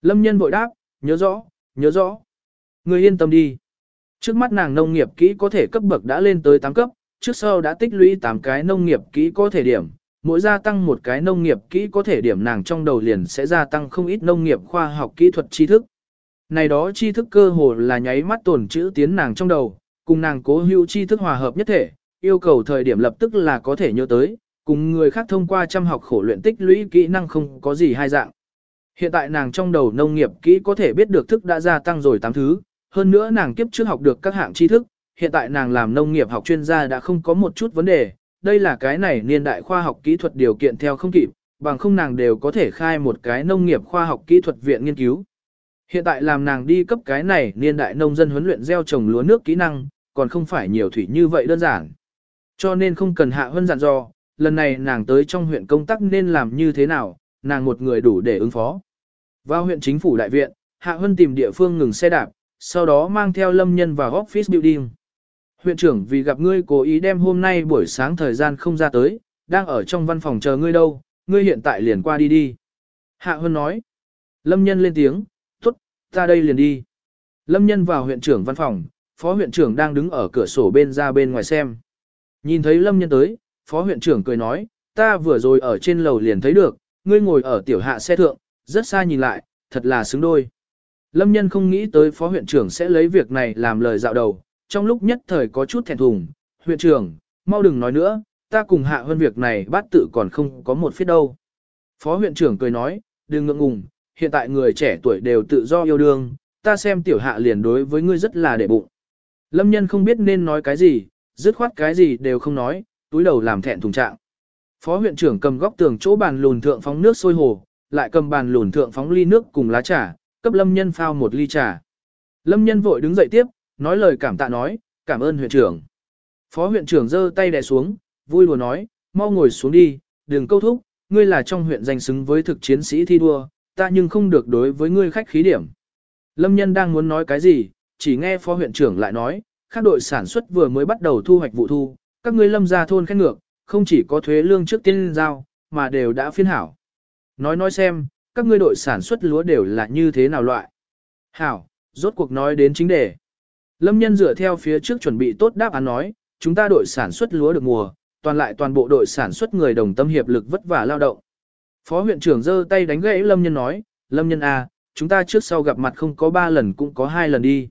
Lâm Nhân vội đáp, nhớ rõ, nhớ rõ. Ngươi yên tâm đi. Trước mắt nàng nông nghiệp kỹ có thể cấp bậc đã lên tới 8 cấp, trước sau đã tích lũy 8 cái nông nghiệp kỹ có thể điểm, mỗi gia tăng một cái nông nghiệp kỹ có thể điểm nàng trong đầu liền sẽ gia tăng không ít nông nghiệp khoa học kỹ thuật tri thức. Này đó tri thức cơ hồ là nháy mắt tồn chữ tiến nàng trong đầu, cùng nàng cố hữu tri thức hòa hợp nhất thể, yêu cầu thời điểm lập tức là có thể nhớ tới, cùng người khác thông qua chăm học khổ luyện tích lũy kỹ năng không có gì hai dạng. Hiện tại nàng trong đầu nông nghiệp kỹ có thể biết được thức đã gia tăng rồi 8 thứ, hơn nữa nàng kiếp trước học được các hạng tri thức, hiện tại nàng làm nông nghiệp học chuyên gia đã không có một chút vấn đề, đây là cái này niên đại khoa học kỹ thuật điều kiện theo không kịp, bằng không nàng đều có thể khai một cái nông nghiệp khoa học kỹ thuật viện nghiên cứu. Hiện tại làm nàng đi cấp cái này niên đại nông dân huấn luyện gieo trồng lúa nước kỹ năng, còn không phải nhiều thủy như vậy đơn giản. Cho nên không cần hạ hơn dặn dò, lần này nàng tới trong huyện công tác nên làm như thế nào, nàng một người đủ để ứng phó. Vào huyện chính phủ đại viện, Hạ Hân tìm địa phương ngừng xe đạp, sau đó mang theo lâm nhân vào office building. Huyện trưởng vì gặp ngươi cố ý đem hôm nay buổi sáng thời gian không ra tới, đang ở trong văn phòng chờ ngươi đâu, ngươi hiện tại liền qua đi đi. Hạ Hân nói. Lâm nhân lên tiếng, tốt, ta đây liền đi. Lâm nhân vào huyện trưởng văn phòng, phó huyện trưởng đang đứng ở cửa sổ bên ra bên ngoài xem. Nhìn thấy lâm nhân tới, phó huyện trưởng cười nói, ta vừa rồi ở trên lầu liền thấy được, ngươi ngồi ở tiểu hạ xe thượng, rất xa nhìn lại, thật là xứng đôi. Lâm nhân không nghĩ tới phó huyện trưởng sẽ lấy việc này làm lời dạo đầu, trong lúc nhất thời có chút thẹn thùng, huyện trưởng, mau đừng nói nữa, ta cùng hạ hơn việc này bát tự còn không có một phía đâu. Phó huyện trưởng cười nói, đừng ngượng ngùng, hiện tại người trẻ tuổi đều tự do yêu đương, ta xem tiểu hạ liền đối với ngươi rất là để bụng. Lâm nhân không biết nên nói cái gì, dứt khoát cái gì đều không nói, túi đầu làm thẹn thùng trạng. Phó huyện trưởng cầm góc tường chỗ bàn lùn thượng phóng nước sôi hồ, lại cầm bàn lùn thượng phóng ly nước cùng lá trà, cấp lâm nhân phao một ly trà. Lâm nhân vội đứng dậy tiếp, nói lời cảm tạ nói, cảm ơn huyện trưởng. Phó huyện trưởng giơ tay đè xuống, vui lùa nói, mau ngồi xuống đi, đừng câu thúc, ngươi là trong huyện danh xứng với thực chiến sĩ thi đua, ta nhưng không được đối với ngươi khách khí điểm. Lâm nhân đang muốn nói cái gì, chỉ nghe phó huyện trưởng lại nói, các đội sản xuất vừa mới bắt đầu thu hoạch vụ thu, các ngươi lâm gia thôn khen ngược, không chỉ có thuế lương trước tiên giao, mà đều đã phiên hảo. Nói nói xem, các ngươi đội sản xuất lúa đều là như thế nào loại. Hảo, rốt cuộc nói đến chính đề. Lâm nhân dựa theo phía trước chuẩn bị tốt đáp án nói, chúng ta đội sản xuất lúa được mùa, toàn lại toàn bộ đội sản xuất người đồng tâm hiệp lực vất vả lao động. Phó huyện trưởng giơ tay đánh gãy Lâm nhân nói, Lâm nhân A, chúng ta trước sau gặp mặt không có ba lần cũng có hai lần đi.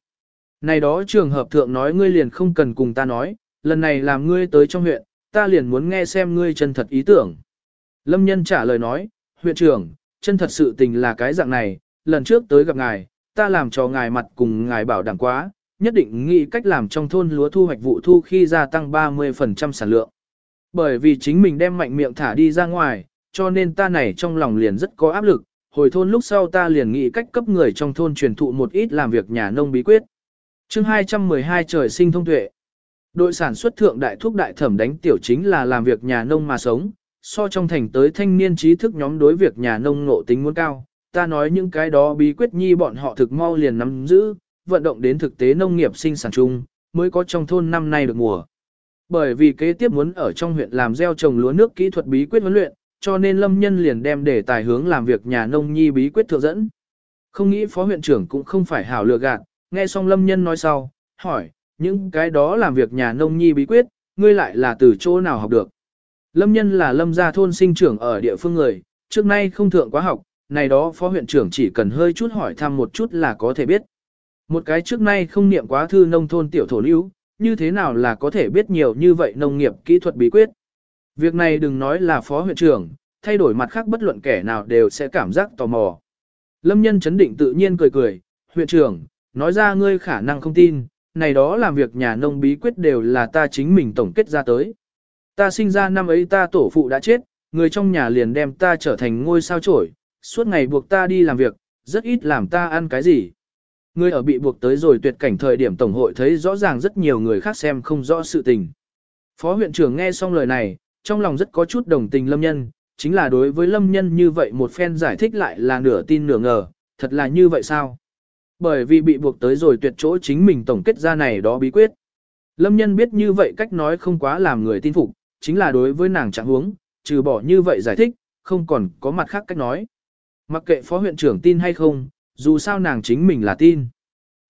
Này đó trường hợp thượng nói ngươi liền không cần cùng ta nói, lần này làm ngươi tới trong huyện, ta liền muốn nghe xem ngươi chân thật ý tưởng. Lâm nhân trả lời nói, huyện trưởng, chân thật sự tình là cái dạng này, lần trước tới gặp ngài, ta làm cho ngài mặt cùng ngài bảo đảm quá, nhất định nghĩ cách làm trong thôn lúa thu hoạch vụ thu khi gia tăng 30% sản lượng. Bởi vì chính mình đem mạnh miệng thả đi ra ngoài, cho nên ta này trong lòng liền rất có áp lực, hồi thôn lúc sau ta liền nghĩ cách cấp người trong thôn truyền thụ một ít làm việc nhà nông bí quyết. chương 212 trời sinh thông tuệ. Đội sản xuất thượng đại thuốc đại thẩm đánh tiểu chính là làm việc nhà nông mà sống, so trong thành tới thanh niên trí thức nhóm đối việc nhà nông ngộ tính muốn cao. Ta nói những cái đó bí quyết nhi bọn họ thực mau liền nắm giữ, vận động đến thực tế nông nghiệp sinh sản chung, mới có trong thôn năm nay được mùa. Bởi vì kế tiếp muốn ở trong huyện làm gieo trồng lúa nước kỹ thuật bí quyết huấn luyện, cho nên lâm nhân liền đem để tài hướng làm việc nhà nông nhi bí quyết thượng dẫn. Không nghĩ phó huyện trưởng cũng không phải hảo lừa gạt, nghe xong lâm nhân nói sau, hỏi, những cái đó làm việc nhà nông nhi bí quyết, ngươi lại là từ chỗ nào học được. Lâm nhân là lâm gia thôn sinh trưởng ở địa phương người, trước nay không thượng quá học, này đó phó huyện trưởng chỉ cần hơi chút hỏi thăm một chút là có thể biết. Một cái trước nay không niệm quá thư nông thôn tiểu thổ lưu, như thế nào là có thể biết nhiều như vậy nông nghiệp kỹ thuật bí quyết. Việc này đừng nói là phó huyện trưởng, thay đổi mặt khác bất luận kẻ nào đều sẽ cảm giác tò mò. Lâm nhân chấn định tự nhiên cười cười, huyện trưởng, nói ra ngươi khả năng không tin, này đó làm việc nhà nông bí quyết đều là ta chính mình tổng kết ra tới. Ta sinh ra năm ấy ta tổ phụ đã chết, người trong nhà liền đem ta trở thành ngôi sao trổi, suốt ngày buộc ta đi làm việc, rất ít làm ta ăn cái gì. Người ở bị buộc tới rồi tuyệt cảnh thời điểm tổng hội thấy rõ ràng rất nhiều người khác xem không rõ sự tình. Phó huyện trưởng nghe xong lời này, trong lòng rất có chút đồng tình lâm nhân, chính là đối với lâm nhân như vậy một phen giải thích lại là nửa tin nửa ngờ, thật là như vậy sao? Bởi vì bị buộc tới rồi tuyệt chỗ chính mình tổng kết ra này đó bí quyết. Lâm nhân biết như vậy cách nói không quá làm người tin phục, chính là đối với nàng trạng huống, trừ bỏ như vậy giải thích, không còn có mặt khác cách nói. Mặc kệ phó huyện trưởng tin hay không, dù sao nàng chính mình là tin.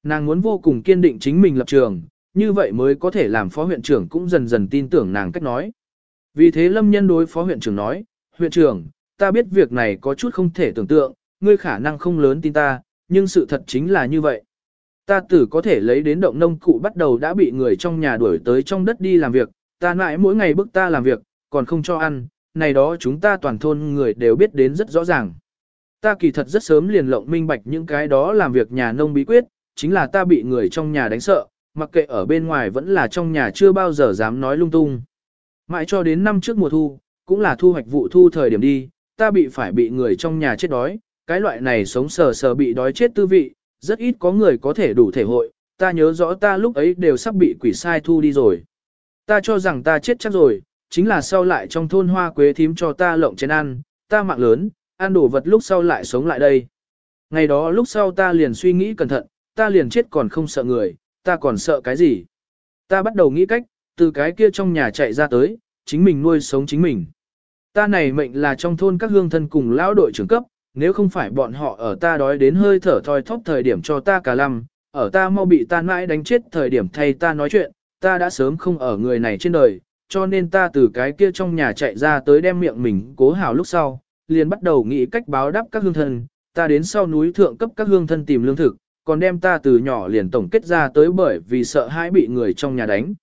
Nàng muốn vô cùng kiên định chính mình lập trường, như vậy mới có thể làm phó huyện trưởng cũng dần dần tin tưởng nàng cách nói. Vì thế lâm nhân đối phó huyện trưởng nói, huyện trưởng, ta biết việc này có chút không thể tưởng tượng, ngươi khả năng không lớn tin ta, nhưng sự thật chính là như vậy. Ta tử có thể lấy đến động nông cụ bắt đầu đã bị người trong nhà đuổi tới trong đất đi làm việc, ta mãi mỗi ngày bức ta làm việc, còn không cho ăn, này đó chúng ta toàn thôn người đều biết đến rất rõ ràng. Ta kỳ thật rất sớm liền lộng minh bạch những cái đó làm việc nhà nông bí quyết, chính là ta bị người trong nhà đánh sợ, mặc kệ ở bên ngoài vẫn là trong nhà chưa bao giờ dám nói lung tung. Mãi cho đến năm trước mùa thu, cũng là thu hoạch vụ thu thời điểm đi, ta bị phải bị người trong nhà chết đói, cái loại này sống sờ sờ bị đói chết tư vị, rất ít có người có thể đủ thể hội, ta nhớ rõ ta lúc ấy đều sắp bị quỷ sai thu đi rồi. Ta cho rằng ta chết chắc rồi, chính là sau lại trong thôn hoa quế thím cho ta lộng chén ăn, ta mạng lớn, ăn đồ vật lúc sau lại sống lại đây. Ngày đó lúc sau ta liền suy nghĩ cẩn thận, ta liền chết còn không sợ người, ta còn sợ cái gì. Ta bắt đầu nghĩ cách, từ cái kia trong nhà chạy ra tới, chính mình nuôi sống chính mình. Ta này mệnh là trong thôn các hương thân cùng lão đội trưởng cấp, nếu không phải bọn họ ở ta đói đến hơi thở thoi thóp thời điểm cho ta cả lăm, ở ta mau bị ta mãi đánh chết thời điểm thay ta nói chuyện, ta đã sớm không ở người này trên đời, cho nên ta từ cái kia trong nhà chạy ra tới đem miệng mình cố hào lúc sau, liền bắt đầu nghĩ cách báo đáp các hương thân, ta đến sau núi thượng cấp các hương thân tìm lương thực, còn đem ta từ nhỏ liền tổng kết ra tới bởi vì sợ hãi bị người trong nhà đánh.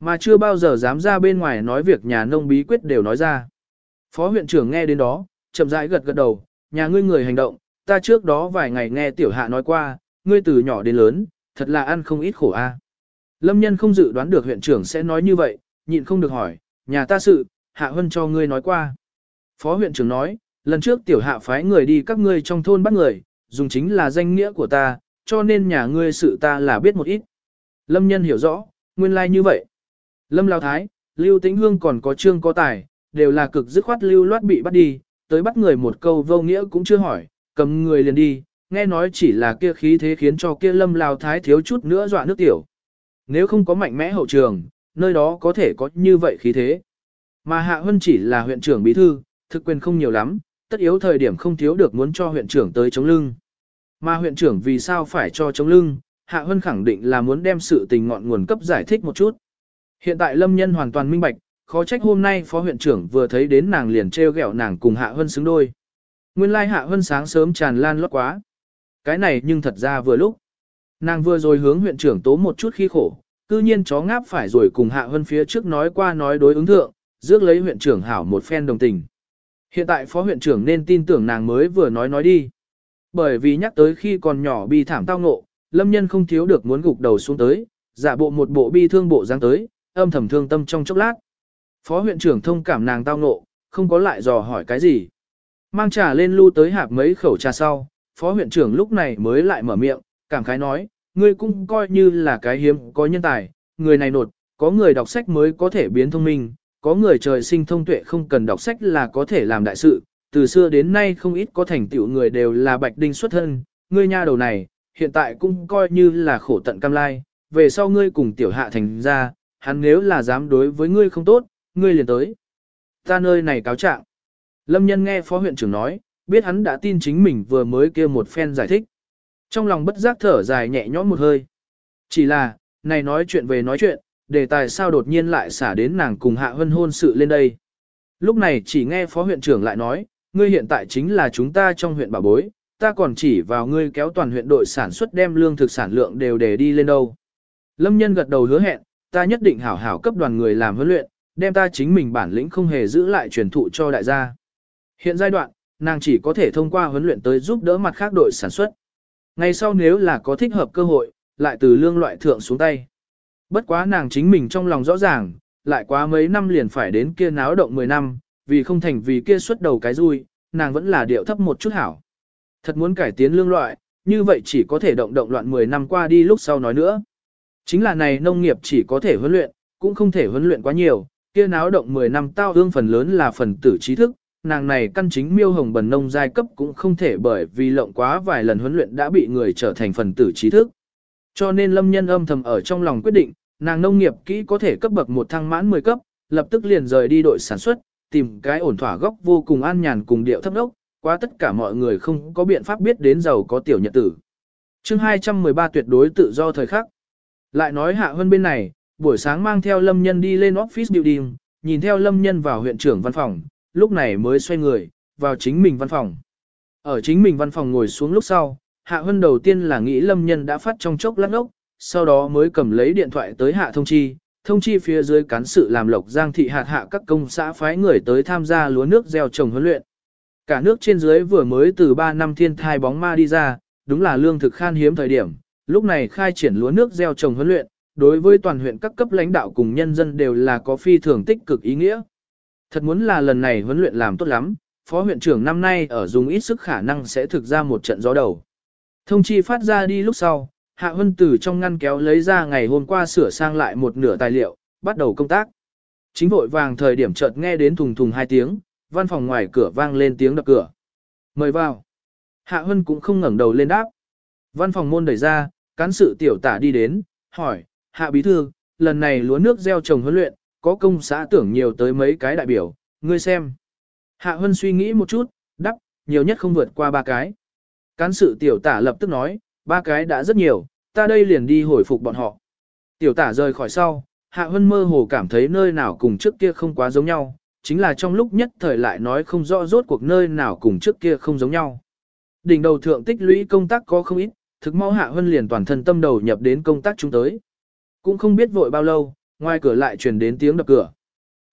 Mà chưa bao giờ dám ra bên ngoài nói việc nhà nông bí quyết đều nói ra. Phó huyện trưởng nghe đến đó, chậm rãi gật gật đầu, nhà ngươi người hành động, ta trước đó vài ngày nghe tiểu hạ nói qua, ngươi từ nhỏ đến lớn, thật là ăn không ít khổ a. Lâm nhân không dự đoán được huyện trưởng sẽ nói như vậy, nhịn không được hỏi, nhà ta sự, hạ hân cho ngươi nói qua. Phó huyện trưởng nói, lần trước tiểu hạ phái người đi các ngươi trong thôn bắt người, dùng chính là danh nghĩa của ta, cho nên nhà ngươi sự ta là biết một ít. Lâm nhân hiểu rõ, nguyên lai like như vậy. Lâm Lao Thái, Lưu Tĩnh Hương còn có trương có tài, đều là cực dứt khoát lưu loát bị bắt đi, tới bắt người một câu vô nghĩa cũng chưa hỏi, cầm người liền đi, nghe nói chỉ là kia khí thế khiến cho kia Lâm Lao Thái thiếu chút nữa dọa nước tiểu. Nếu không có mạnh mẽ hậu trường, nơi đó có thể có như vậy khí thế. Mà Hạ Hân chỉ là huyện trưởng bí thư, thực quyền không nhiều lắm, tất yếu thời điểm không thiếu được muốn cho huyện trưởng tới chống lưng. Mà huyện trưởng vì sao phải cho chống lưng, Hạ Hân khẳng định là muốn đem sự tình ngọn nguồn cấp giải thích một chút. Hiện tại Lâm Nhân hoàn toàn minh bạch, khó trách hôm nay phó huyện trưởng vừa thấy đến nàng liền treo gẹo nàng cùng Hạ Hân xứng đôi. Nguyên lai Hạ Hân sáng sớm tràn lan lót quá. Cái này nhưng thật ra vừa lúc. Nàng vừa rồi hướng huyện trưởng tố một chút khi khổ, cư nhiên chó ngáp phải rồi cùng Hạ Hân phía trước nói qua nói đối ứng thượng, rước lấy huyện trưởng hảo một phen đồng tình. Hiện tại phó huyện trưởng nên tin tưởng nàng mới vừa nói nói đi. Bởi vì nhắc tới khi còn nhỏ bi thảm tao ngộ, lâm nhân không thiếu được muốn gục đầu xuống tới, giả bộ một bộ bi thương bộ dáng tới, âm thầm thương tâm trong chốc lát. Phó huyện trưởng thông cảm nàng tao ngộ, không có lại dò hỏi cái gì. Mang trà lên lưu tới hạp mấy khẩu trà sau, phó huyện trưởng lúc này mới lại mở miệng, cảm khái nói, ngươi cũng coi như là cái hiếm có nhân tài, người này nột, có người đọc sách mới có thể biến thông minh, có người trời sinh thông tuệ không cần đọc sách là có thể làm đại sự, từ xưa đến nay không ít có thành tựu người đều là bạch đinh xuất thân, ngươi nha đầu này, hiện tại cũng coi như là khổ tận cam lai, về sau ngươi cùng tiểu hạ thành ra, hắn nếu là dám đối với ngươi không tốt, ngươi liền tới. Ta nơi này cáo trạng. Lâm nhân nghe phó huyện trưởng nói, biết hắn đã tin chính mình vừa mới kia một phen giải thích. Trong lòng bất giác thở dài nhẹ nhõm một hơi. Chỉ là, này nói chuyện về nói chuyện, đề tài sao đột nhiên lại xả đến nàng cùng hạ hân hôn sự lên đây. Lúc này chỉ nghe phó huyện trưởng lại nói, ngươi hiện tại chính là chúng ta trong huyện bảo bối, ta còn chỉ vào ngươi kéo toàn huyện đội sản xuất đem lương thực sản lượng đều để đi lên đâu. Lâm nhân gật đầu hứa hẹn, ta nhất định hảo hảo cấp đoàn người làm huấn luyện, đem ta chính mình bản lĩnh không hề giữ lại truyền thụ cho đại gia. Hiện giai đoạn, nàng chỉ có thể thông qua huấn luyện tới giúp đỡ mặt khác đội sản xuất. Ngày sau nếu là có thích hợp cơ hội, lại từ lương loại thượng xuống tay. Bất quá nàng chính mình trong lòng rõ ràng, lại quá mấy năm liền phải đến kia náo động 10 năm, vì không thành vì kia xuất đầu cái rui, nàng vẫn là điệu thấp một chút hảo. Thật muốn cải tiến lương loại, như vậy chỉ có thể động động loạn 10 năm qua đi lúc sau nói nữa. Chính là này nông nghiệp chỉ có thể huấn luyện, cũng không thể huấn luyện quá nhiều, kia náo động 10 năm tao hương phần lớn là phần tử trí thức, nàng này căn chính miêu hồng bần nông giai cấp cũng không thể bởi vì lộng quá vài lần huấn luyện đã bị người trở thành phần tử trí thức. Cho nên lâm nhân âm thầm ở trong lòng quyết định, nàng nông nghiệp kỹ có thể cấp bậc một thăng mãn 10 cấp, lập tức liền rời đi đội sản xuất, tìm cái ổn thỏa góc vô cùng an nhàn cùng điệu thấp đốc, quá tất cả mọi người không có biện pháp biết đến giàu có tiểu nhật tử. chương 213 tuyệt đối tự do thời khắc. Lại nói hạ hơn bên này, buổi sáng mang theo lâm nhân đi lên office building, nhìn theo lâm nhân vào huyện trưởng văn phòng, lúc này mới xoay người, vào chính mình văn phòng. Ở chính mình văn phòng ngồi xuống lúc sau, hạ Hân đầu tiên là nghĩ lâm nhân đã phát trong chốc lát ốc, sau đó mới cầm lấy điện thoại tới hạ thông chi, thông chi phía dưới cán sự làm lộc giang thị hạt hạ các công xã phái người tới tham gia lúa nước gieo trồng huấn luyện. Cả nước trên dưới vừa mới từ 3 năm thiên thai bóng ma đi ra, đúng là lương thực khan hiếm thời điểm, lúc này khai triển lúa nước gieo trồng huấn luyện, đối với toàn huyện các cấp lãnh đạo cùng nhân dân đều là có phi thường tích cực ý nghĩa. Thật muốn là lần này huấn luyện làm tốt lắm, phó huyện trưởng năm nay ở dùng ít sức khả năng sẽ thực ra một trận gió đầu. Thông chi phát ra đi lúc sau, Hạ Hân từ trong ngăn kéo lấy ra ngày hôm qua sửa sang lại một nửa tài liệu, bắt đầu công tác. Chính vội vàng thời điểm chợt nghe đến thùng thùng hai tiếng, văn phòng ngoài cửa vang lên tiếng đập cửa. Mời vào. Hạ Hân cũng không ngẩng đầu lên đáp. Văn phòng môn đẩy ra, cán sự tiểu tả đi đến, hỏi, Hạ Bí Thư, lần này lúa nước gieo trồng huấn luyện, có công xã tưởng nhiều tới mấy cái đại biểu, ngươi xem. Hạ Hân suy nghĩ một chút, đắp, nhiều nhất không vượt qua ba cái. Cán sự tiểu tả lập tức nói, ba cái đã rất nhiều, ta đây liền đi hồi phục bọn họ. Tiểu tả rời khỏi sau, Hạ Hân mơ hồ cảm thấy nơi nào cùng trước kia không quá giống nhau, chính là trong lúc nhất thời lại nói không rõ rốt cuộc nơi nào cùng trước kia không giống nhau. Đỉnh đầu thượng tích lũy công tác có không ít, thực mau Hạ Hân liền toàn thân tâm đầu nhập đến công tác chúng tới. Cũng không biết vội bao lâu, ngoài cửa lại truyền đến tiếng đập cửa.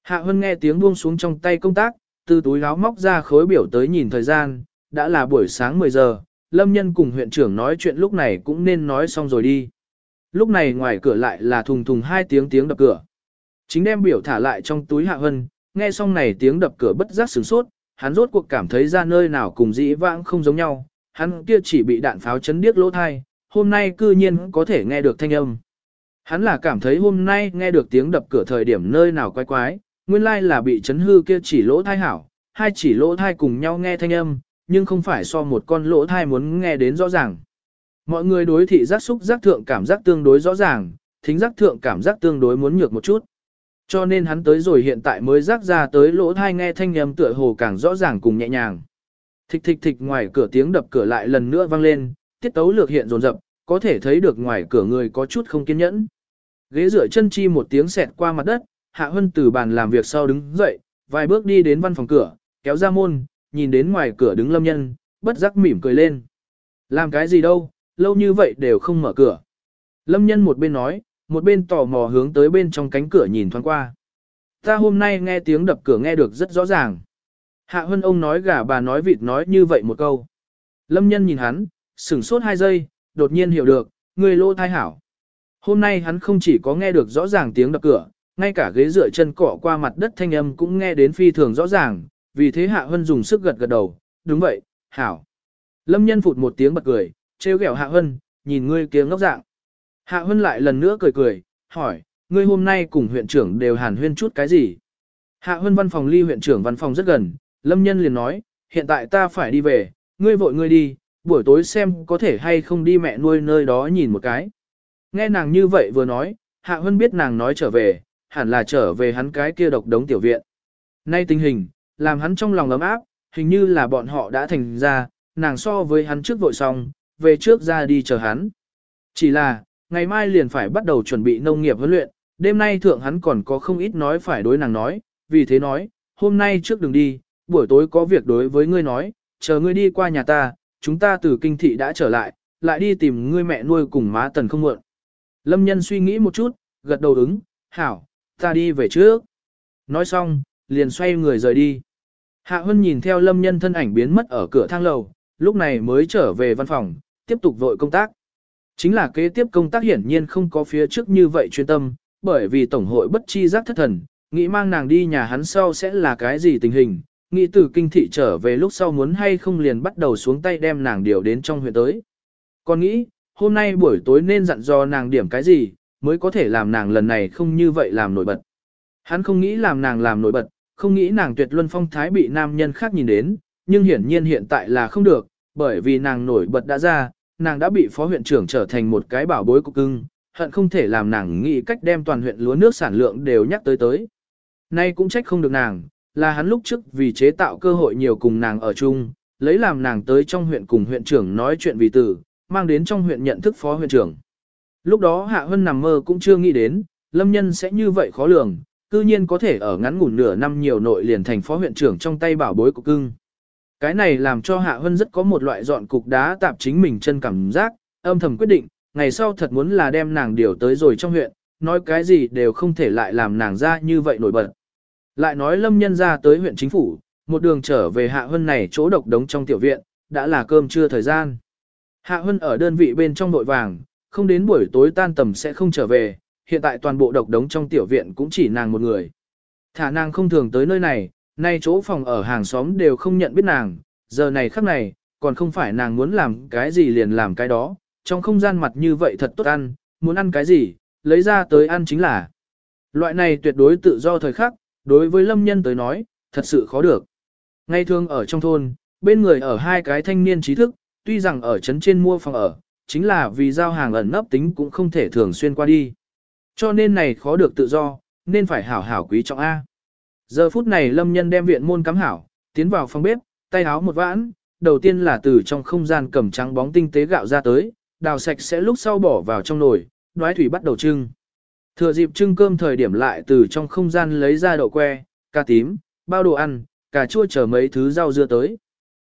Hạ Hân nghe tiếng buông xuống trong tay công tác, từ túi áo móc ra khối biểu tới nhìn thời gian, đã là buổi sáng 10 giờ, Lâm Nhân cùng huyện trưởng nói chuyện lúc này cũng nên nói xong rồi đi. Lúc này ngoài cửa lại là thùng thùng hai tiếng tiếng đập cửa. Chính đem biểu thả lại trong túi Hạ Hân, nghe xong này tiếng đập cửa bất giác sửng sốt, hắn rốt cuộc cảm thấy ra nơi nào cùng dĩ vãng không giống nhau, hắn kia chỉ bị đạn pháo chấn điếc lỗ thai, hôm nay cư nhiên có thể nghe được thanh âm. Hắn là cảm thấy hôm nay nghe được tiếng đập cửa thời điểm nơi nào quái quái, nguyên lai là bị chấn hư kia chỉ lỗ thai hảo, hai chỉ lỗ thai cùng nhau nghe thanh âm, nhưng không phải so một con lỗ thai muốn nghe đến rõ ràng. Mọi người đối thị giác xúc giác thượng cảm giác tương đối rõ ràng, thính giác thượng cảm giác tương đối muốn nhược một chút. Cho nên hắn tới rồi hiện tại mới rác ra tới lỗ thai nghe thanh âm tựa hồ càng rõ ràng cùng nhẹ nhàng. Thịch thịch thịch ngoài cửa tiếng đập cửa lại lần nữa vang lên, tiết tấu lược hiện rồn rập, có thể thấy được ngoài cửa người có chút không kiên nhẫn. Ghế rửa chân chi một tiếng xẹt qua mặt đất, Hạ Hân từ bàn làm việc sau đứng dậy, vài bước đi đến văn phòng cửa, kéo ra môn, nhìn đến ngoài cửa đứng lâm nhân, bất giác mỉm cười lên. Làm cái gì đâu, lâu như vậy đều không mở cửa. Lâm nhân một bên nói, một bên tò mò hướng tới bên trong cánh cửa nhìn thoáng qua. Ta hôm nay nghe tiếng đập cửa nghe được rất rõ ràng. Hạ Hân ông nói gà bà nói vịt nói như vậy một câu. Lâm nhân nhìn hắn, sửng sốt hai giây, đột nhiên hiểu được, người lô thai hảo. Hôm nay hắn không chỉ có nghe được rõ ràng tiếng đập cửa, ngay cả ghế dựa chân cọ qua mặt đất thanh âm cũng nghe đến phi thường rõ ràng, vì thế Hạ Hân dùng sức gật gật đầu, đúng vậy, hảo. Lâm nhân phụt một tiếng bật cười, trêu ghẹo Hạ Hân, nhìn ngươi kia ngốc dạng. Hạ Hân lại lần nữa cười cười, hỏi, ngươi hôm nay cùng huyện trưởng đều hàn huyên chút cái gì? Hạ Hân văn phòng ly huyện trưởng văn phòng rất gần, Lâm nhân liền nói, hiện tại ta phải đi về, ngươi vội ngươi đi, buổi tối xem có thể hay không đi mẹ nuôi nơi đó nhìn một cái. Nghe nàng như vậy vừa nói, Hạ Hân biết nàng nói trở về, hẳn là trở về hắn cái kia độc đống tiểu viện. Nay tình hình, làm hắn trong lòng ấm áp, hình như là bọn họ đã thành ra, nàng so với hắn trước vội xong, về trước ra đi chờ hắn. Chỉ là, ngày mai liền phải bắt đầu chuẩn bị nông nghiệp huấn luyện, đêm nay thượng hắn còn có không ít nói phải đối nàng nói, vì thế nói, hôm nay trước đừng đi, buổi tối có việc đối với ngươi nói, chờ ngươi đi qua nhà ta, chúng ta từ kinh thị đã trở lại, lại đi tìm ngươi mẹ nuôi cùng má tần không muộn. Lâm nhân suy nghĩ một chút, gật đầu ứng, hảo, ta đi về trước. Nói xong, liền xoay người rời đi. Hạ Hân nhìn theo lâm nhân thân ảnh biến mất ở cửa thang lầu, lúc này mới trở về văn phòng, tiếp tục vội công tác. Chính là kế tiếp công tác hiển nhiên không có phía trước như vậy chuyên tâm, bởi vì Tổng hội bất chi giác thất thần, nghĩ mang nàng đi nhà hắn sau sẽ là cái gì tình hình, nghĩ từ kinh thị trở về lúc sau muốn hay không liền bắt đầu xuống tay đem nàng điều đến trong huyện tới. Còn nghĩ, hôm nay buổi tối nên dặn dò nàng điểm cái gì, mới có thể làm nàng lần này không như vậy làm nổi bật. Hắn không nghĩ làm nàng làm nổi bật, không nghĩ nàng tuyệt luân phong thái bị nam nhân khác nhìn đến, nhưng hiển nhiên hiện tại là không được, bởi vì nàng nổi bật đã ra, nàng đã bị phó huyện trưởng trở thành một cái bảo bối cục cưng, hận không thể làm nàng nghĩ cách đem toàn huyện lúa nước sản lượng đều nhắc tới tới. Nay cũng trách không được nàng, là hắn lúc trước vì chế tạo cơ hội nhiều cùng nàng ở chung, lấy làm nàng tới trong huyện cùng huyện trưởng nói chuyện vì tử, mang đến trong huyện nhận thức phó huyện trưởng. Lúc đó Hạ Hân nằm mơ cũng chưa nghĩ đến, lâm nhân sẽ như vậy khó lường, cư nhiên có thể ở ngắn ngủn nửa năm nhiều nội liền thành phó huyện trưởng trong tay bảo bối của cưng. Cái này làm cho Hạ Hân rất có một loại dọn cục đá tạp chính mình chân cảm giác, âm thầm quyết định, ngày sau thật muốn là đem nàng điều tới rồi trong huyện, nói cái gì đều không thể lại làm nàng ra như vậy nổi bật. Lại nói lâm nhân ra tới huyện chính phủ, một đường trở về Hạ Hân này chỗ độc đống trong tiểu viện, đã là cơm trưa thời gian. Hạ Hân ở đơn vị bên trong nội vàng, không đến buổi tối tan tầm sẽ không trở về, hiện tại toàn bộ độc đống trong tiểu viện cũng chỉ nàng một người. Thả nàng không thường tới nơi này, nay chỗ phòng ở hàng xóm đều không nhận biết nàng, giờ này khắc này, còn không phải nàng muốn làm cái gì liền làm cái đó, trong không gian mặt như vậy thật tốt ăn, muốn ăn cái gì, lấy ra tới ăn chính là. Loại này tuyệt đối tự do thời khắc, đối với lâm nhân tới nói, thật sự khó được. Ngay thường ở trong thôn, bên người ở hai cái thanh niên trí thức, tuy rằng ở trấn trên mua phòng ở, chính là vì giao hàng ẩn nấp tính cũng không thể thường xuyên qua đi. Cho nên này khó được tự do, nên phải hảo hảo quý trọng A. Giờ phút này lâm nhân đem viện môn cắm hảo, tiến vào phòng bếp, tay áo một vãn, đầu tiên là từ trong không gian cầm trắng bóng tinh tế gạo ra tới, đào sạch sẽ lúc sau bỏ vào trong nồi, đoái thủy bắt đầu trưng. Thừa dịp trưng cơm thời điểm lại từ trong không gian lấy ra đậu que, cà tím, bao đồ ăn, cà chua chờ mấy thứ rau dưa tới.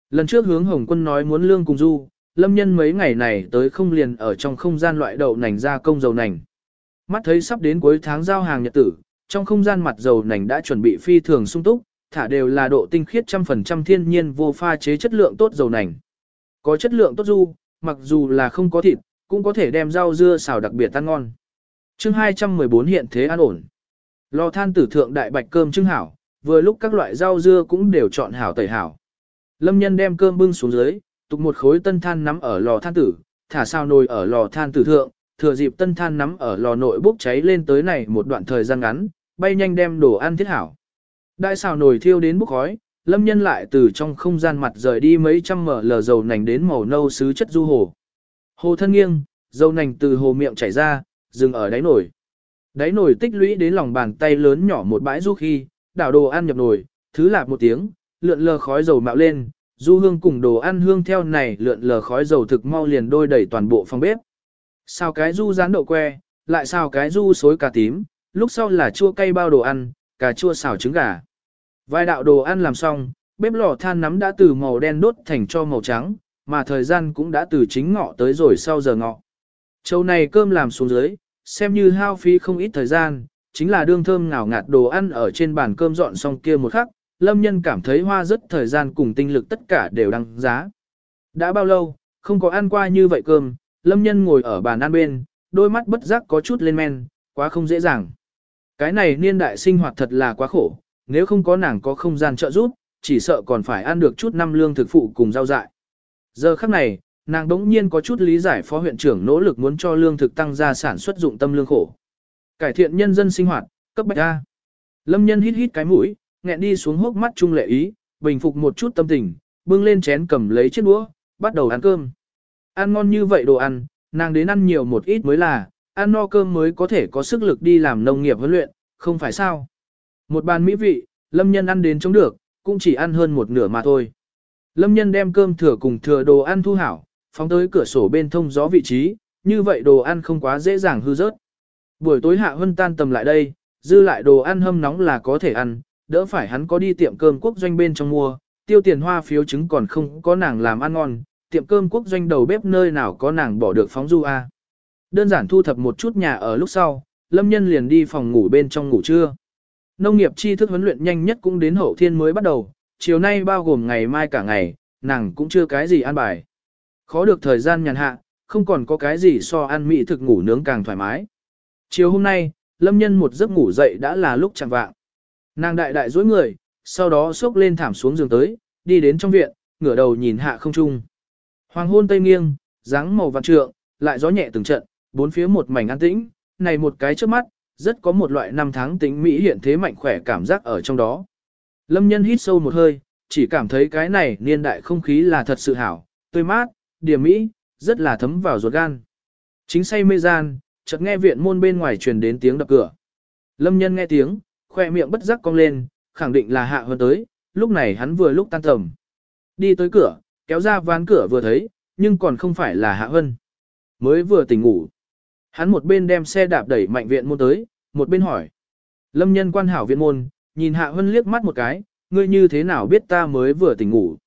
Lần trước hướng Hồng Quân nói muốn lương cùng du, lâm nhân mấy ngày này tới không liền ở trong không gian loại đậu nành ra công dầu nành. Mắt thấy sắp đến cuối tháng giao hàng nhật tử, trong không gian mặt dầu nành đã chuẩn bị phi thường sung túc, thả đều là độ tinh khiết trăm phần trăm thiên nhiên vô pha chế chất lượng tốt dầu nành. Có chất lượng tốt du, mặc dù là không có thịt, cũng có thể đem rau dưa xào đặc biệt ăn ngon. Chương 214 hiện thế an ổn. Lò than tử thượng đại bạch cơm trưng hảo, vừa lúc các loại rau dưa cũng đều chọn hảo tẩy hảo. Lâm nhân đem cơm bưng xuống dưới, tục một khối tân than nắm ở lò than tử, thả sao nồi ở lò than tử thượng, thừa dịp tân than nắm ở lò nội bốc cháy lên tới này một đoạn thời gian ngắn, bay nhanh đem đồ ăn thiết hảo. Đại xào nồi thiêu đến bốc khói, lâm nhân lại từ trong không gian mặt rời đi mấy trăm mở lờ dầu nành đến màu nâu sứ chất du hồ. Hồ thân nghiêng, dầu nành từ hồ miệng chảy ra, dừng ở đáy nồi. Đáy nồi tích lũy đến lòng bàn tay lớn nhỏ một bãi du khi, đảo đồ ăn nhập nồi, thứ lạp một tiếng, lượn lờ khói dầu mạo lên, du hương cùng đồ ăn hương theo này lượn lờ khói dầu thực mau liền đôi đẩy toàn bộ phòng bếp. xào cái du rán đậu que, lại xào cái du xối cà tím, lúc sau là chua cay bao đồ ăn, cà chua xào trứng gà. Vài đạo đồ ăn làm xong, bếp lò than nắm đã từ màu đen đốt thành cho màu trắng, mà thời gian cũng đã từ chính ngọ tới rồi sau giờ ngọ. Châu này cơm làm xuống dưới, xem như hao phí không ít thời gian, chính là đương thơm ngào ngạt đồ ăn ở trên bàn cơm dọn xong kia một khắc, lâm nhân cảm thấy hoa rất thời gian cùng tinh lực tất cả đều đăng giá. Đã bao lâu, không có ăn qua như vậy cơm, lâm nhân ngồi ở bàn ăn bên, đôi mắt bất giác có chút lên men, quá không dễ dàng. Cái này niên đại sinh hoạt thật là quá khổ, nếu không có nàng có không gian trợ giúp, chỉ sợ còn phải ăn được chút năm lương thực phụ cùng rau dại. Giờ khắc này, nàng đống nhiên có chút lý giải phó huyện trưởng nỗ lực muốn cho lương thực tăng gia sản xuất dụng tâm lương khổ. Cải thiện nhân dân sinh hoạt, cấp bách A. Lâm nhân hít hít cái mũi, nghẹn đi xuống hốc mắt trung lệ ý, bình phục một chút tâm tình, bưng lên chén cầm lấy chiếc đũa, bắt đầu ăn cơm. Ăn ngon như vậy đồ ăn, nàng đến ăn nhiều một ít mới là, ăn no cơm mới có thể có sức lực đi làm nông nghiệp huấn luyện, không phải sao. Một bàn mỹ vị, lâm nhân ăn đến chống được, cũng chỉ ăn hơn một nửa mà thôi. Lâm nhân đem cơm thừa cùng thừa đồ ăn thu hảo, phóng tới cửa sổ bên thông gió vị trí, như vậy đồ ăn không quá dễ dàng hư rớt. Buổi tối hạ hân tan tầm lại đây, dư lại đồ ăn hâm nóng là có thể ăn, đỡ phải hắn có đi tiệm cơm quốc doanh bên trong mua, tiêu tiền hoa phiếu trứng còn không có nàng làm ăn ngon, tiệm cơm quốc doanh đầu bếp nơi nào có nàng bỏ được phóng du a. Đơn giản thu thập một chút nhà ở lúc sau, lâm nhân liền đi phòng ngủ bên trong ngủ trưa. Nông nghiệp tri thức huấn luyện nhanh nhất cũng đến hậu thiên mới bắt đầu, chiều nay bao gồm ngày mai cả ngày, nàng cũng chưa cái gì ăn bài. Khó được thời gian nhàn hạ, không còn có cái gì so ăn mỹ thực ngủ nướng càng thoải mái. Chiều hôm nay, lâm nhân một giấc ngủ dậy đã là lúc chẳng vạng. Nàng đại đại dối người, sau đó xốc lên thảm xuống giường tới, đi đến trong viện, ngửa đầu nhìn hạ không trung. Hoàng hôn tây nghiêng, dáng màu vạn trượng, lại gió nhẹ từng trận, bốn phía một mảnh an tĩnh, này một cái trước mắt, rất có một loại năm tháng tính mỹ hiện thế mạnh khỏe cảm giác ở trong đó. Lâm nhân hít sâu một hơi, chỉ cảm thấy cái này niên đại không khí là thật sự hảo, tươi mát, điểm mỹ, rất là thấm vào ruột gan. Chính say mê gian, chợt nghe viện môn bên ngoài truyền đến tiếng đập cửa. Lâm nhân nghe tiếng, khoe miệng bất giác cong lên, khẳng định là hạ hơn tới, lúc này hắn vừa lúc tan tầm. Đi tới cửa, kéo ra ván cửa vừa thấy, nhưng còn không phải là hạ hân. Mới vừa tỉnh ngủ. Hắn một bên đem xe đạp đẩy mạnh viện môn tới, một bên hỏi. Lâm nhân quan hảo viện môn, nhìn hạ hân liếc mắt một cái, ngươi như thế nào biết ta mới vừa tỉnh ngủ.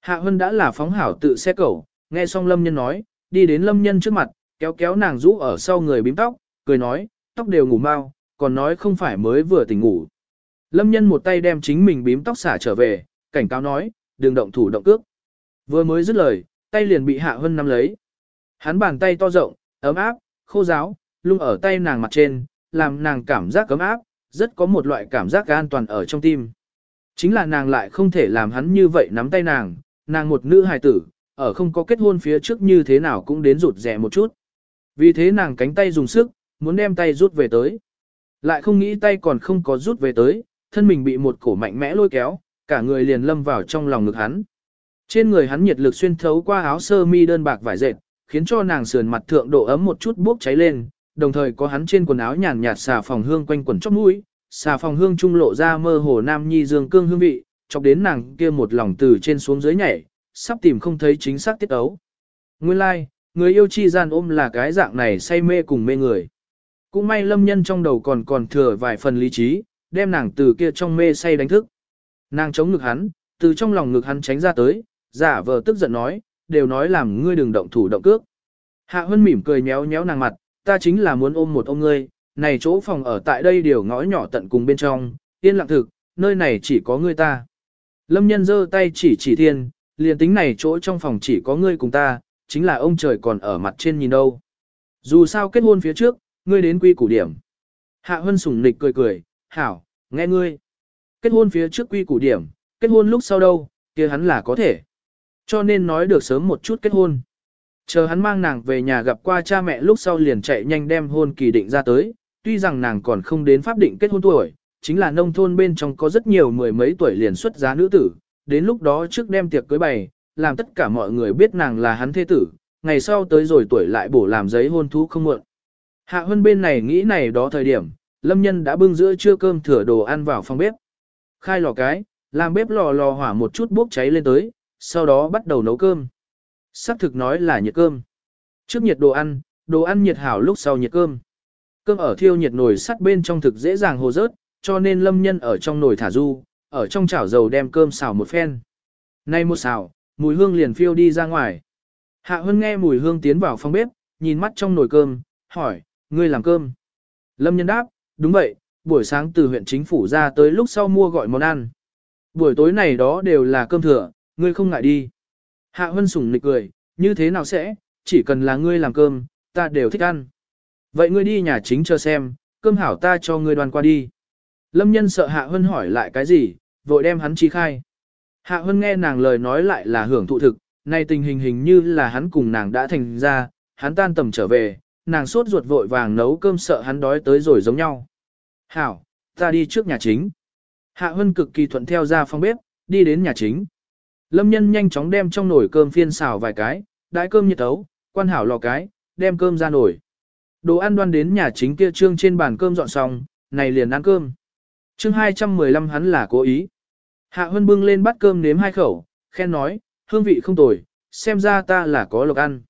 Hạ hân đã là phóng hảo tự xe cẩu, nghe xong lâm nhân nói, đi đến lâm nhân trước mặt, kéo kéo nàng rũ ở sau người bím tóc, cười nói, tóc đều ngủ mau, còn nói không phải mới vừa tỉnh ngủ. Lâm nhân một tay đem chính mình bím tóc xả trở về, cảnh cáo nói, đừng động thủ động cước. Vừa mới dứt lời, tay liền bị Hạ Hân nắm lấy. Hắn bàn tay to rộng, ấm áp, khô giáo, lung ở tay nàng mặt trên, làm nàng cảm giác ấm áp, rất có một loại cảm giác an toàn ở trong tim. Chính là nàng lại không thể làm hắn như vậy nắm tay nàng, nàng một nữ hài tử, ở không có kết hôn phía trước như thế nào cũng đến rụt rè một chút. Vì thế nàng cánh tay dùng sức, muốn đem tay rút về tới. Lại không nghĩ tay còn không có rút về tới, thân mình bị một cổ mạnh mẽ lôi kéo, cả người liền lâm vào trong lòng ngực hắn. Trên người hắn nhiệt lực xuyên thấu qua áo sơ mi đơn bạc vải dệt, khiến cho nàng sườn mặt thượng độ ấm một chút bốc cháy lên, đồng thời có hắn trên quần áo nhàn nhạt xà phòng hương quanh quần chóp mũi, xà phòng hương trung lộ ra mơ hồ nam nhi dương cương hương vị, chọc đến nàng kia một lòng từ trên xuống dưới nhảy, sắp tìm không thấy chính xác tiết ấu. Nguyên lai, like, người yêu chi gian ôm là cái dạng này say mê cùng mê người. Cũng may lâm nhân trong đầu còn còn thừa vài phần lý trí, đem nàng từ kia trong mê say đánh thức. Nàng chống ngực hắn, từ trong lòng ngực hắn tránh ra tới, giả vờ tức giận nói, đều nói làm ngươi đừng động thủ động cước. Hạ Hân mỉm cười nhéo nhéo nàng mặt, ta chính là muốn ôm một ông ngươi, này chỗ phòng ở tại đây đều ngõ nhỏ tận cùng bên trong, yên lặng thực, nơi này chỉ có ngươi ta. Lâm nhân giơ tay chỉ chỉ thiên, liền tính này chỗ trong phòng chỉ có ngươi cùng ta, chính là ông trời còn ở mặt trên nhìn đâu. Dù sao kết hôn phía trước, ngươi đến quy củ điểm. Hạ Hân sủng nịch cười cười, hảo, nghe ngươi. Kết hôn phía trước quy củ điểm, kết hôn lúc sau đâu, kia hắn là có thể. Cho nên nói được sớm một chút kết hôn. Chờ hắn mang nàng về nhà gặp qua cha mẹ lúc sau liền chạy nhanh đem hôn kỳ định ra tới, tuy rằng nàng còn không đến pháp định kết hôn tuổi, chính là nông thôn bên trong có rất nhiều mười mấy tuổi liền xuất giá nữ tử, đến lúc đó trước đem tiệc cưới bày, làm tất cả mọi người biết nàng là hắn thế tử, ngày sau tới rồi tuổi lại bổ làm giấy hôn thú không muộn. Hạ Hân bên này nghĩ này đó thời điểm, Lâm Nhân đã bưng giữa trưa cơm thừa đồ ăn vào phòng bếp. Khai lò cái, làm bếp lò lò hỏa một chút bốc cháy lên tới, sau đó bắt đầu nấu cơm. Sắc thực nói là nhiệt cơm. Trước nhiệt đồ ăn, đồ ăn nhiệt hảo lúc sau nhiệt cơm. Cơm ở thiêu nhiệt nồi sắt bên trong thực dễ dàng hồ rớt, cho nên lâm nhân ở trong nồi thả du, ở trong chảo dầu đem cơm xào một phen. Nay một xào, mùi hương liền phiêu đi ra ngoài. Hạ Hân nghe mùi hương tiến vào phòng bếp, nhìn mắt trong nồi cơm, hỏi, ngươi làm cơm. Lâm nhân đáp, đúng vậy, buổi sáng từ huyện chính phủ ra tới lúc sau mua gọi món ăn. Buổi tối này đó đều là cơm thừa, ngươi không ngại đi. Hạ Hân sủng nịch cười, như thế nào sẽ, chỉ cần là ngươi làm cơm, ta đều thích ăn. Vậy ngươi đi nhà chính chờ xem, cơm hảo ta cho ngươi đoàn qua đi. Lâm nhân sợ Hạ Hân hỏi lại cái gì, vội đem hắn chi khai. Hạ Hân nghe nàng lời nói lại là hưởng thụ thực, nay tình hình hình như là hắn cùng nàng đã thành ra, hắn tan tầm trở về, nàng sốt ruột vội vàng nấu cơm sợ hắn đói tới rồi giống nhau. Hảo, ta đi trước nhà chính. Hạ Hân cực kỳ thuận theo ra phòng bếp, đi đến nhà chính. Lâm nhân nhanh chóng đem trong nồi cơm phiên xào vài cái, đãi cơm nhiệt tấu, quan hảo lò cái, đem cơm ra nồi. Đồ ăn đoan đến nhà chính kia trương trên bàn cơm dọn xong, này liền ăn cơm. Chương 215 hắn là cố ý. Hạ Hân bưng lên bát cơm nếm hai khẩu, khen nói, hương vị không tồi, xem ra ta là có lộc ăn.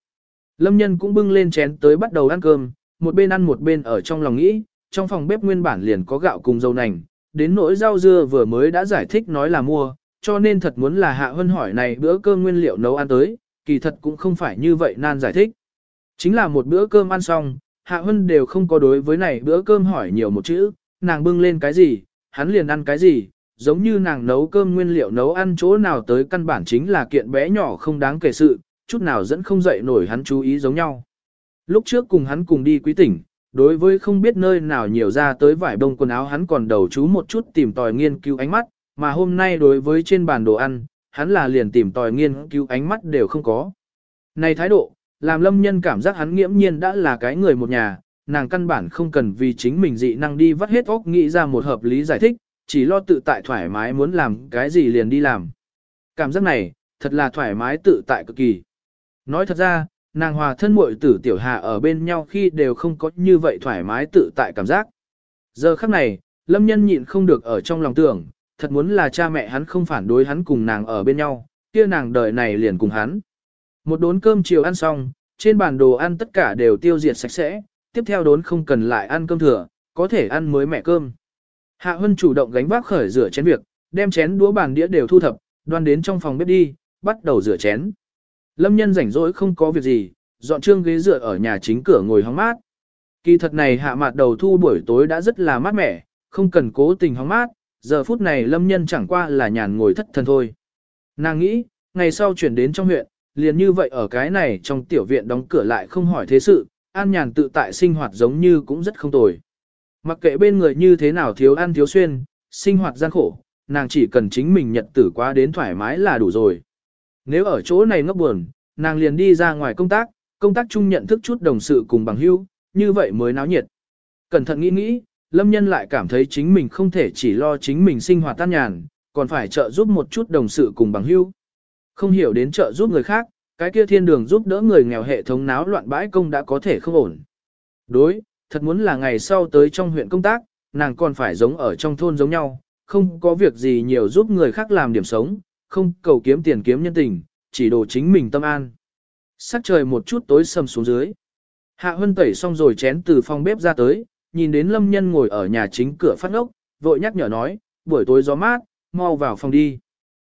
Lâm nhân cũng bưng lên chén tới bắt đầu ăn cơm, một bên ăn một bên ở trong lòng nghĩ, trong phòng bếp nguyên bản liền có gạo cùng dầu nành, đến nỗi rau dưa vừa mới đã giải thích nói là mua, cho nên thật muốn là Hạ Hân hỏi này bữa cơm nguyên liệu nấu ăn tới, kỳ thật cũng không phải như vậy nan giải thích. Chính là một bữa cơm ăn xong, Hạ Hân đều không có đối với này bữa cơm hỏi nhiều một chữ, nàng bưng lên cái gì, hắn liền ăn cái gì, giống như nàng nấu cơm nguyên liệu nấu ăn chỗ nào tới căn bản chính là kiện bé nhỏ không đáng kể sự, chút nào dẫn không dậy nổi hắn chú ý giống nhau. Lúc trước cùng hắn cùng đi quý tỉnh, đối với không biết nơi nào nhiều ra tới vải bông quần áo hắn còn đầu chú một chút tìm tòi nghiên cứu ánh mắt, mà hôm nay đối với trên bàn đồ ăn, hắn là liền tìm tòi nghiên cứu ánh mắt đều không có. Này thái độ, làm lâm nhân cảm giác hắn nghiễm nhiên đã là cái người một nhà, nàng căn bản không cần vì chính mình dị năng đi vắt hết óc nghĩ ra một hợp lý giải thích, chỉ lo tự tại thoải mái muốn làm cái gì liền đi làm. Cảm giác này, thật là thoải mái tự tại cực kỳ. Nói thật ra, nàng hòa thân muội tử tiểu hà ở bên nhau khi đều không có như vậy thoải mái tự tại cảm giác. Giờ khắc này, lâm nhân nhịn không được ở trong lòng tưởng, thật muốn là cha mẹ hắn không phản đối hắn cùng nàng ở bên nhau, kia nàng đời này liền cùng hắn. Một đốn cơm chiều ăn xong, trên bàn đồ ăn tất cả đều tiêu diệt sạch sẽ, tiếp theo đốn không cần lại ăn cơm thừa, có thể ăn mới mẹ cơm. Hạ Hân chủ động gánh vác khởi rửa chén việc, đem chén đũa bàn đĩa đều thu thập, đoan đến trong phòng bếp đi, bắt đầu rửa chén. Lâm nhân rảnh rỗi không có việc gì, dọn trương ghế dựa ở nhà chính cửa ngồi hóng mát. Kỳ thật này hạ mặt đầu thu buổi tối đã rất là mát mẻ, không cần cố tình hóng mát, giờ phút này lâm nhân chẳng qua là nhàn ngồi thất thần thôi. Nàng nghĩ, ngày sau chuyển đến trong huyện, liền như vậy ở cái này trong tiểu viện đóng cửa lại không hỏi thế sự, an nhàn tự tại sinh hoạt giống như cũng rất không tồi. Mặc kệ bên người như thế nào thiếu ăn thiếu xuyên, sinh hoạt gian khổ, nàng chỉ cần chính mình nhật tử quá đến thoải mái là đủ rồi. Nếu ở chỗ này ngốc buồn, nàng liền đi ra ngoài công tác, công tác chung nhận thức chút đồng sự cùng bằng hữu, như vậy mới náo nhiệt. Cẩn thận nghĩ nghĩ, Lâm Nhân lại cảm thấy chính mình không thể chỉ lo chính mình sinh hoạt tan nhàn, còn phải trợ giúp một chút đồng sự cùng bằng hữu. Không hiểu đến trợ giúp người khác, cái kia thiên đường giúp đỡ người nghèo hệ thống náo loạn bãi công đã có thể không ổn. Đối, thật muốn là ngày sau tới trong huyện công tác, nàng còn phải giống ở trong thôn giống nhau, không có việc gì nhiều giúp người khác làm điểm sống, không cầu kiếm tiền kiếm nhân tình, chỉ đồ chính mình tâm an. Sắc trời một chút tối sầm xuống dưới. Hạ Hân tẩy xong rồi chén từ phòng bếp ra tới, nhìn đến Lâm Nhân ngồi ở nhà chính cửa phát ốc, vội nhắc nhở nói, buổi tối gió mát, mau vào phòng đi.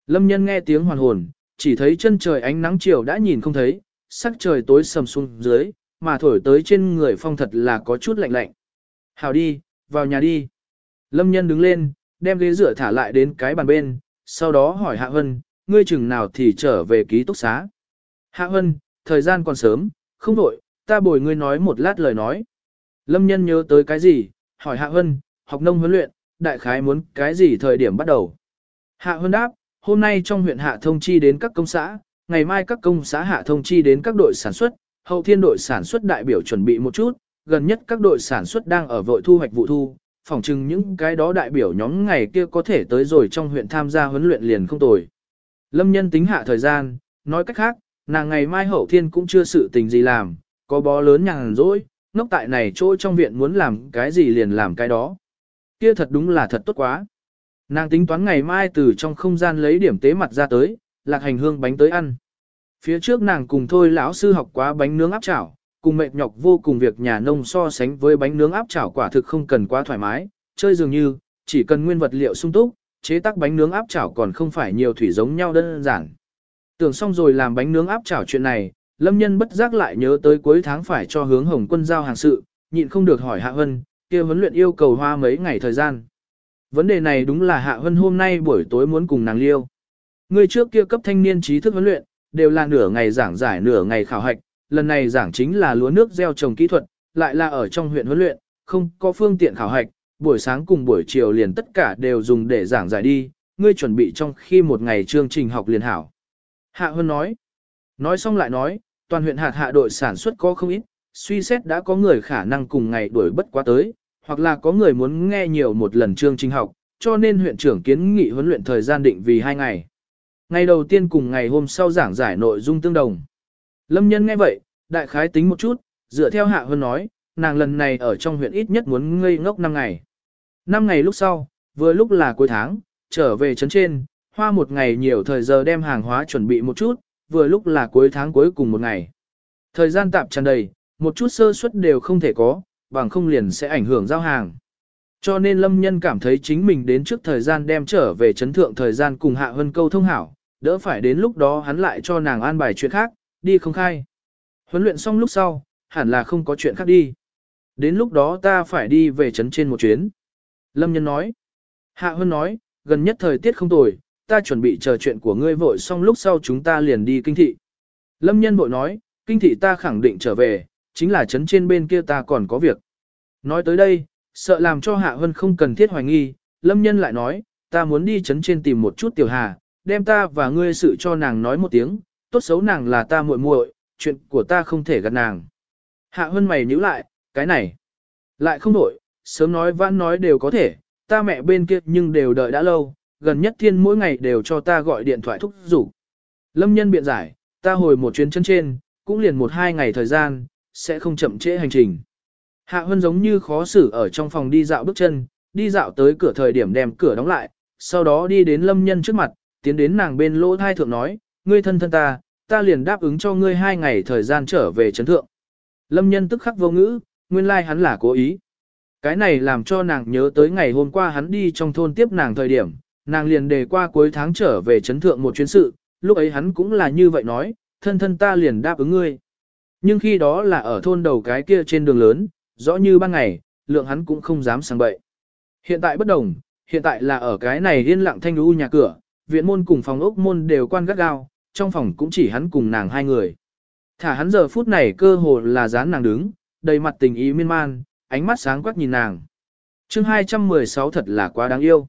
Lâm Nhân nghe tiếng hoàn hồn, chỉ thấy chân trời ánh nắng chiều đã nhìn không thấy, sắc trời tối sầm xuống dưới, mà thổi tới trên người phong thật là có chút lạnh lạnh. Hào đi, vào nhà đi. Lâm Nhân đứng lên, đem ghế rửa thả lại đến cái bàn bên, sau đó hỏi Hạ Hân, ngươi chừng nào thì trở về ký túc xá. Hạ Hân, thời gian còn sớm, không đổi, ta bồi ngươi nói một lát lời nói. Lâm Nhân nhớ tới cái gì, hỏi Hạ Hân, học nông huấn luyện, đại khái muốn cái gì thời điểm bắt đầu. Hạ Hân đáp, hôm nay trong huyện Hạ thông chi đến các công xã, ngày mai các công xã Hạ thông chi đến các đội sản xuất, hậu thiên đội sản xuất đại biểu chuẩn bị một chút, gần nhất các đội sản xuất đang ở vội thu hoạch vụ thu, phỏng chừng những cái đó đại biểu nhóm ngày kia có thể tới rồi trong huyện tham gia huấn luyện liền không tồi. Lâm nhân tính hạ thời gian, nói cách khác, nàng ngày mai hậu thiên cũng chưa sự tình gì làm, có bó lớn nhàn rỗi, ngốc tại này chỗ trong viện muốn làm cái gì liền làm cái đó. Kia thật đúng là thật tốt quá. Nàng tính toán ngày mai từ trong không gian lấy điểm tế mặt ra tới, lạc hành hương bánh tới ăn. Phía trước nàng cùng thôi lão sư học quá bánh nướng áp chảo, cùng mệt nhọc vô cùng việc nhà nông so sánh với bánh nướng áp chảo quả thực không cần quá thoải mái, chơi dường như, chỉ cần nguyên vật liệu sung túc, chế tác bánh nướng áp chảo còn không phải nhiều thủy giống nhau đơn giản. Tưởng xong rồi làm bánh nướng áp chảo chuyện này, Lâm Nhân bất giác lại nhớ tới cuối tháng phải cho hướng Hồng Quân giao hàng sự, nhịn không được hỏi Hạ Hân, kia huấn luyện yêu cầu hoa mấy ngày thời gian. Vấn đề này đúng là Hạ Hân hôm nay buổi tối muốn cùng nàng liêu. Người trước kia cấp thanh niên trí thức huấn luyện, đều là nửa ngày giảng giải nửa ngày khảo hạch, lần này giảng chính là lúa nước gieo trồng kỹ thuật, lại là ở trong huyện huấn luyện, không có phương tiện khảo hạch, buổi sáng cùng buổi chiều liền tất cả đều dùng để giảng giải đi, ngươi chuẩn bị trong khi một ngày chương trình học liền hảo. Hạ Hơn nói, nói xong lại nói, toàn huyện hạt hạ đội sản xuất có không ít, suy xét đã có người khả năng cùng ngày đuổi bất quá tới, hoặc là có người muốn nghe nhiều một lần chương trình học, cho nên huyện trưởng kiến nghị huấn luyện thời gian định vì hai ngày. Ngày đầu tiên cùng ngày hôm sau giảng giải nội dung tương đồng. Lâm nhân nghe vậy, đại khái tính một chút, dựa theo hạ hơn nói, nàng lần này ở trong huyện ít nhất muốn ngây ngốc 5 ngày. 5 ngày lúc sau, vừa lúc là cuối tháng, trở về trấn trên, hoa một ngày nhiều thời giờ đem hàng hóa chuẩn bị một chút, vừa lúc là cuối tháng cuối cùng một ngày. Thời gian tạm tràn đầy, một chút sơ suất đều không thể có, bằng không liền sẽ ảnh hưởng giao hàng. Cho nên Lâm Nhân cảm thấy chính mình đến trước thời gian đem trở về chấn thượng thời gian cùng Hạ Hân câu thông hảo, đỡ phải đến lúc đó hắn lại cho nàng an bài chuyện khác, đi không khai. Huấn luyện xong lúc sau, hẳn là không có chuyện khác đi. Đến lúc đó ta phải đi về trấn trên một chuyến. Lâm Nhân nói. Hạ Hân nói, gần nhất thời tiết không tồi, ta chuẩn bị chờ chuyện của ngươi vội xong lúc sau chúng ta liền đi kinh thị. Lâm Nhân vội nói, kinh thị ta khẳng định trở về, chính là trấn trên bên kia ta còn có việc. Nói tới đây, sợ làm cho Hạ Hân không cần thiết hoài nghi, Lâm Nhân lại nói, ta muốn đi trấn trên tìm một chút tiểu hà, đem ta và ngươi sự cho nàng nói một tiếng, tốt xấu nàng là ta muội muội, chuyện của ta không thể gạt nàng. Hạ Hân mày nhíu lại, cái này, lại không đổi, sớm nói vãn nói đều có thể, ta mẹ bên kia nhưng đều đợi đã lâu, gần nhất thiên mỗi ngày đều cho ta gọi điện thoại thúc giục. Lâm nhân biện giải, ta hồi một chuyến chân trên, cũng liền một hai ngày thời gian, sẽ không chậm trễ hành trình. Hạ Hân giống như khó xử ở trong phòng đi dạo bước chân, đi dạo tới cửa thời điểm đem cửa đóng lại, sau đó đi đến lâm nhân trước mặt, tiến đến nàng bên lỗ thai thượng nói, ngươi thân thân ta, ta liền đáp ứng cho ngươi hai ngày thời gian trở về chấn thượng. Lâm nhân tức khắc vô ngữ, nguyên lai like hắn là cố ý. Cái này làm cho nàng nhớ tới ngày hôm qua hắn đi trong thôn tiếp nàng thời điểm, nàng liền đề qua cuối tháng trở về chấn thượng một chuyến sự, lúc ấy hắn cũng là như vậy nói, thân thân ta liền đáp ứng ngươi. Nhưng khi đó là ở thôn đầu cái kia trên đường lớn, rõ như ban ngày, lượng hắn cũng không dám sang bậy. Hiện tại bất đồng, hiện tại là ở cái này yên lặng thanh u nhà cửa, viện môn cùng phòng ốc môn đều quan gắt gao, trong phòng cũng chỉ hắn cùng nàng hai người. Thả hắn giờ phút này cơ hồ là dán nàng đứng, đầy mặt tình ý miên man, ánh mắt sáng quắc nhìn nàng. chương 216 thật là quá đáng yêu.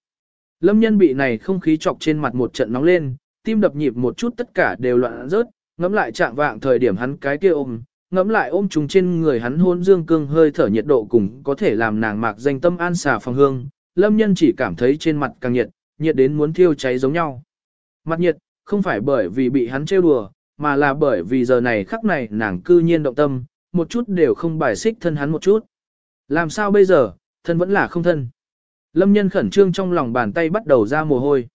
Lâm nhân bị này không khí chọc trên mặt một trận nóng lên, tim đập nhịp một chút tất cả đều loạn rớt, ngẫm lại trạng vạng thời điểm hắn cái kia ôm, ngẫm lại ôm trùng trên người hắn hôn dương cương hơi thở nhiệt độ cùng có thể làm nàng mạc danh tâm an xà phòng hương. Lâm nhân chỉ cảm thấy trên mặt càng nhiệt, nhiệt đến muốn thiêu cháy giống nhau. Mặt nhiệt, không phải bởi vì bị hắn trêu đùa, mà là bởi vì giờ này khắc này nàng cư nhiên động tâm, một chút đều không bài xích thân hắn một chút. Làm sao bây giờ, thân vẫn là không thân. Lâm nhân khẩn trương trong lòng bàn tay bắt đầu ra mồ hôi.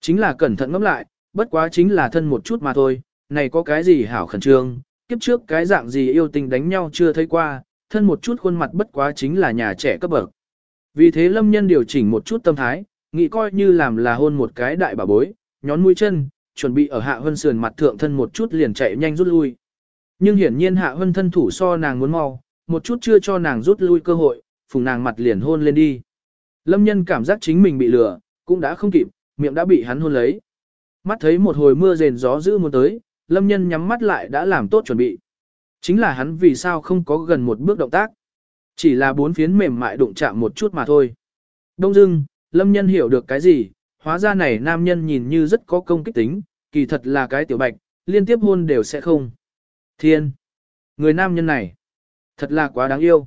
Chính là cẩn thận ngẫm lại, bất quá chính là thân một chút mà thôi, này có cái gì hảo khẩn trương, kiếp trước cái dạng gì yêu tình đánh nhau chưa thấy qua, thân một chút khuôn mặt bất quá chính là nhà trẻ cấp bậc. Vì thế lâm nhân điều chỉnh một chút tâm thái, nghĩ coi như làm là hôn một cái đại bà bối, nhón mũi chân, chuẩn bị ở hạ hân sườn mặt thượng thân một chút liền chạy nhanh rút lui. Nhưng hiển nhiên hạ hân thân thủ so nàng muốn mau, một chút chưa cho nàng rút lui cơ hội, phùng nàng mặt liền hôn lên đi. Lâm nhân cảm giác chính mình bị lừa, cũng đã không kịp, miệng đã bị hắn hôn lấy. Mắt thấy một hồi mưa rền gió dữ muốn tới, lâm nhân nhắm mắt lại đã làm tốt chuẩn bị. Chính là hắn vì sao không có gần một bước động tác. Chỉ là bốn phiến mềm mại đụng chạm một chút mà thôi. Đông dưng, lâm nhân hiểu được cái gì, hóa ra này nam nhân nhìn như rất có công kích tính, kỳ thật là cái tiểu bạch, liên tiếp hôn đều sẽ không. Thiên! Người nam nhân này, thật là quá đáng yêu.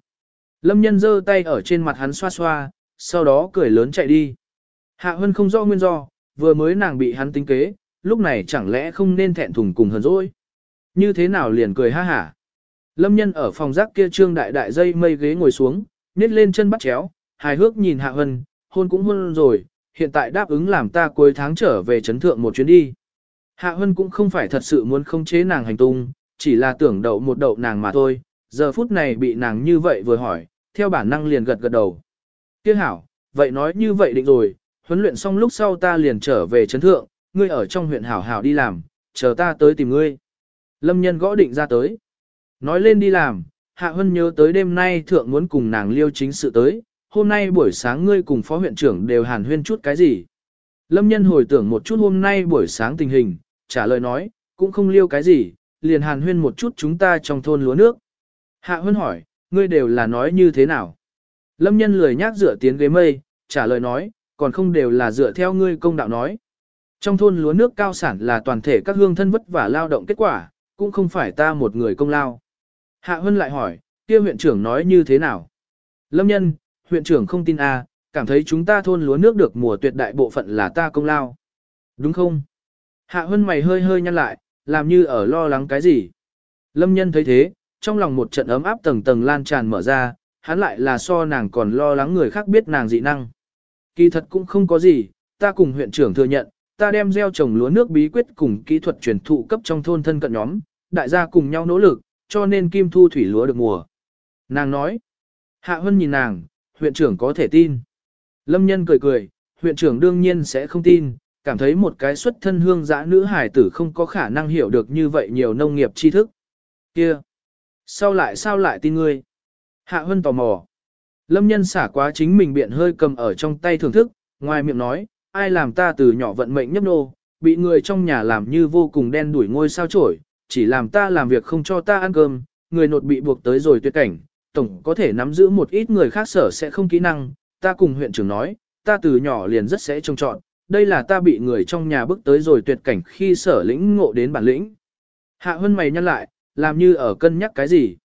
Lâm nhân giơ tay ở trên mặt hắn xoa xoa, sau đó cười lớn chạy đi. Hạ Hân không rõ nguyên do, vừa mới nàng bị hắn tính kế, lúc này chẳng lẽ không nên thẹn thùng cùng hờn dỗi. Như thế nào liền cười ha hả. Lâm nhân ở phòng rác kia trương đại đại dây mây ghế ngồi xuống, nết lên chân bắt chéo, hài hước nhìn Hạ Hân, hôn cũng hôn rồi, hiện tại đáp ứng làm ta cuối tháng trở về chấn thượng một chuyến đi. Hạ Hân cũng không phải thật sự muốn không chế nàng hành tung, chỉ là tưởng đậu một đậu nàng mà thôi, giờ phút này bị nàng như vậy vừa hỏi, theo bản năng liền gật gật đầu. Tiếc hảo, vậy nói như vậy định rồi, huấn luyện xong lúc sau ta liền trở về chấn thượng, ngươi ở trong huyện hảo hảo đi làm, chờ ta tới tìm ngươi. Lâm nhân gõ định ra tới. Nói lên đi làm, Hạ Hân nhớ tới đêm nay thượng muốn cùng nàng liêu chính sự tới, hôm nay buổi sáng ngươi cùng phó huyện trưởng đều hàn huyên chút cái gì. Lâm nhân hồi tưởng một chút hôm nay buổi sáng tình hình, trả lời nói, cũng không liêu cái gì, liền hàn huyên một chút chúng ta trong thôn lúa nước. Hạ Huyên hỏi, ngươi đều là nói như thế nào? Lâm nhân lười nhác dựa tiến ghế mây, trả lời nói, còn không đều là dựa theo ngươi công đạo nói. Trong thôn lúa nước cao sản là toàn thể các hương thân vất vả lao động kết quả, cũng không phải ta một người công lao. Hạ Hân lại hỏi, kia huyện trưởng nói như thế nào? Lâm nhân, huyện trưởng không tin à, cảm thấy chúng ta thôn lúa nước được mùa tuyệt đại bộ phận là ta công lao. Đúng không? Hạ Hân mày hơi hơi nhăn lại, làm như ở lo lắng cái gì. Lâm nhân thấy thế, trong lòng một trận ấm áp tầng tầng lan tràn mở ra, hắn lại là so nàng còn lo lắng người khác biết nàng dị năng. Kỳ thật cũng không có gì, ta cùng huyện trưởng thừa nhận, ta đem gieo trồng lúa nước bí quyết cùng kỹ thuật truyền thụ cấp trong thôn thân cận nhóm, đại gia cùng nhau nỗ lực, cho nên kim thu thủy lúa được mùa. Nàng nói, Hạ Hân nhìn nàng, huyện trưởng có thể tin. Lâm nhân cười cười, huyện trưởng đương nhiên sẽ không tin, cảm thấy một cái xuất thân hương dã nữ hải tử không có khả năng hiểu được như vậy nhiều nông nghiệp tri thức. Kia! Sao lại sao lại tin ngươi? Hạ Hân tò mò. Lâm nhân xả quá chính mình biện hơi cầm ở trong tay thưởng thức, ngoài miệng nói, ai làm ta từ nhỏ vận mệnh nhấp nô, bị người trong nhà làm như vô cùng đen đuổi ngôi sao chổi, chỉ làm ta làm việc không cho ta ăn cơm, người nột bị buộc tới rồi tuyệt cảnh, tổng có thể nắm giữ một ít người khác sở sẽ không kỹ năng, ta cùng huyện trưởng nói, ta từ nhỏ liền rất sẽ trông trọn, đây là ta bị người trong nhà bức tới rồi tuyệt cảnh khi sở lĩnh ngộ đến bản lĩnh. Hạ hơn mày nhăn lại, làm như ở cân nhắc cái gì.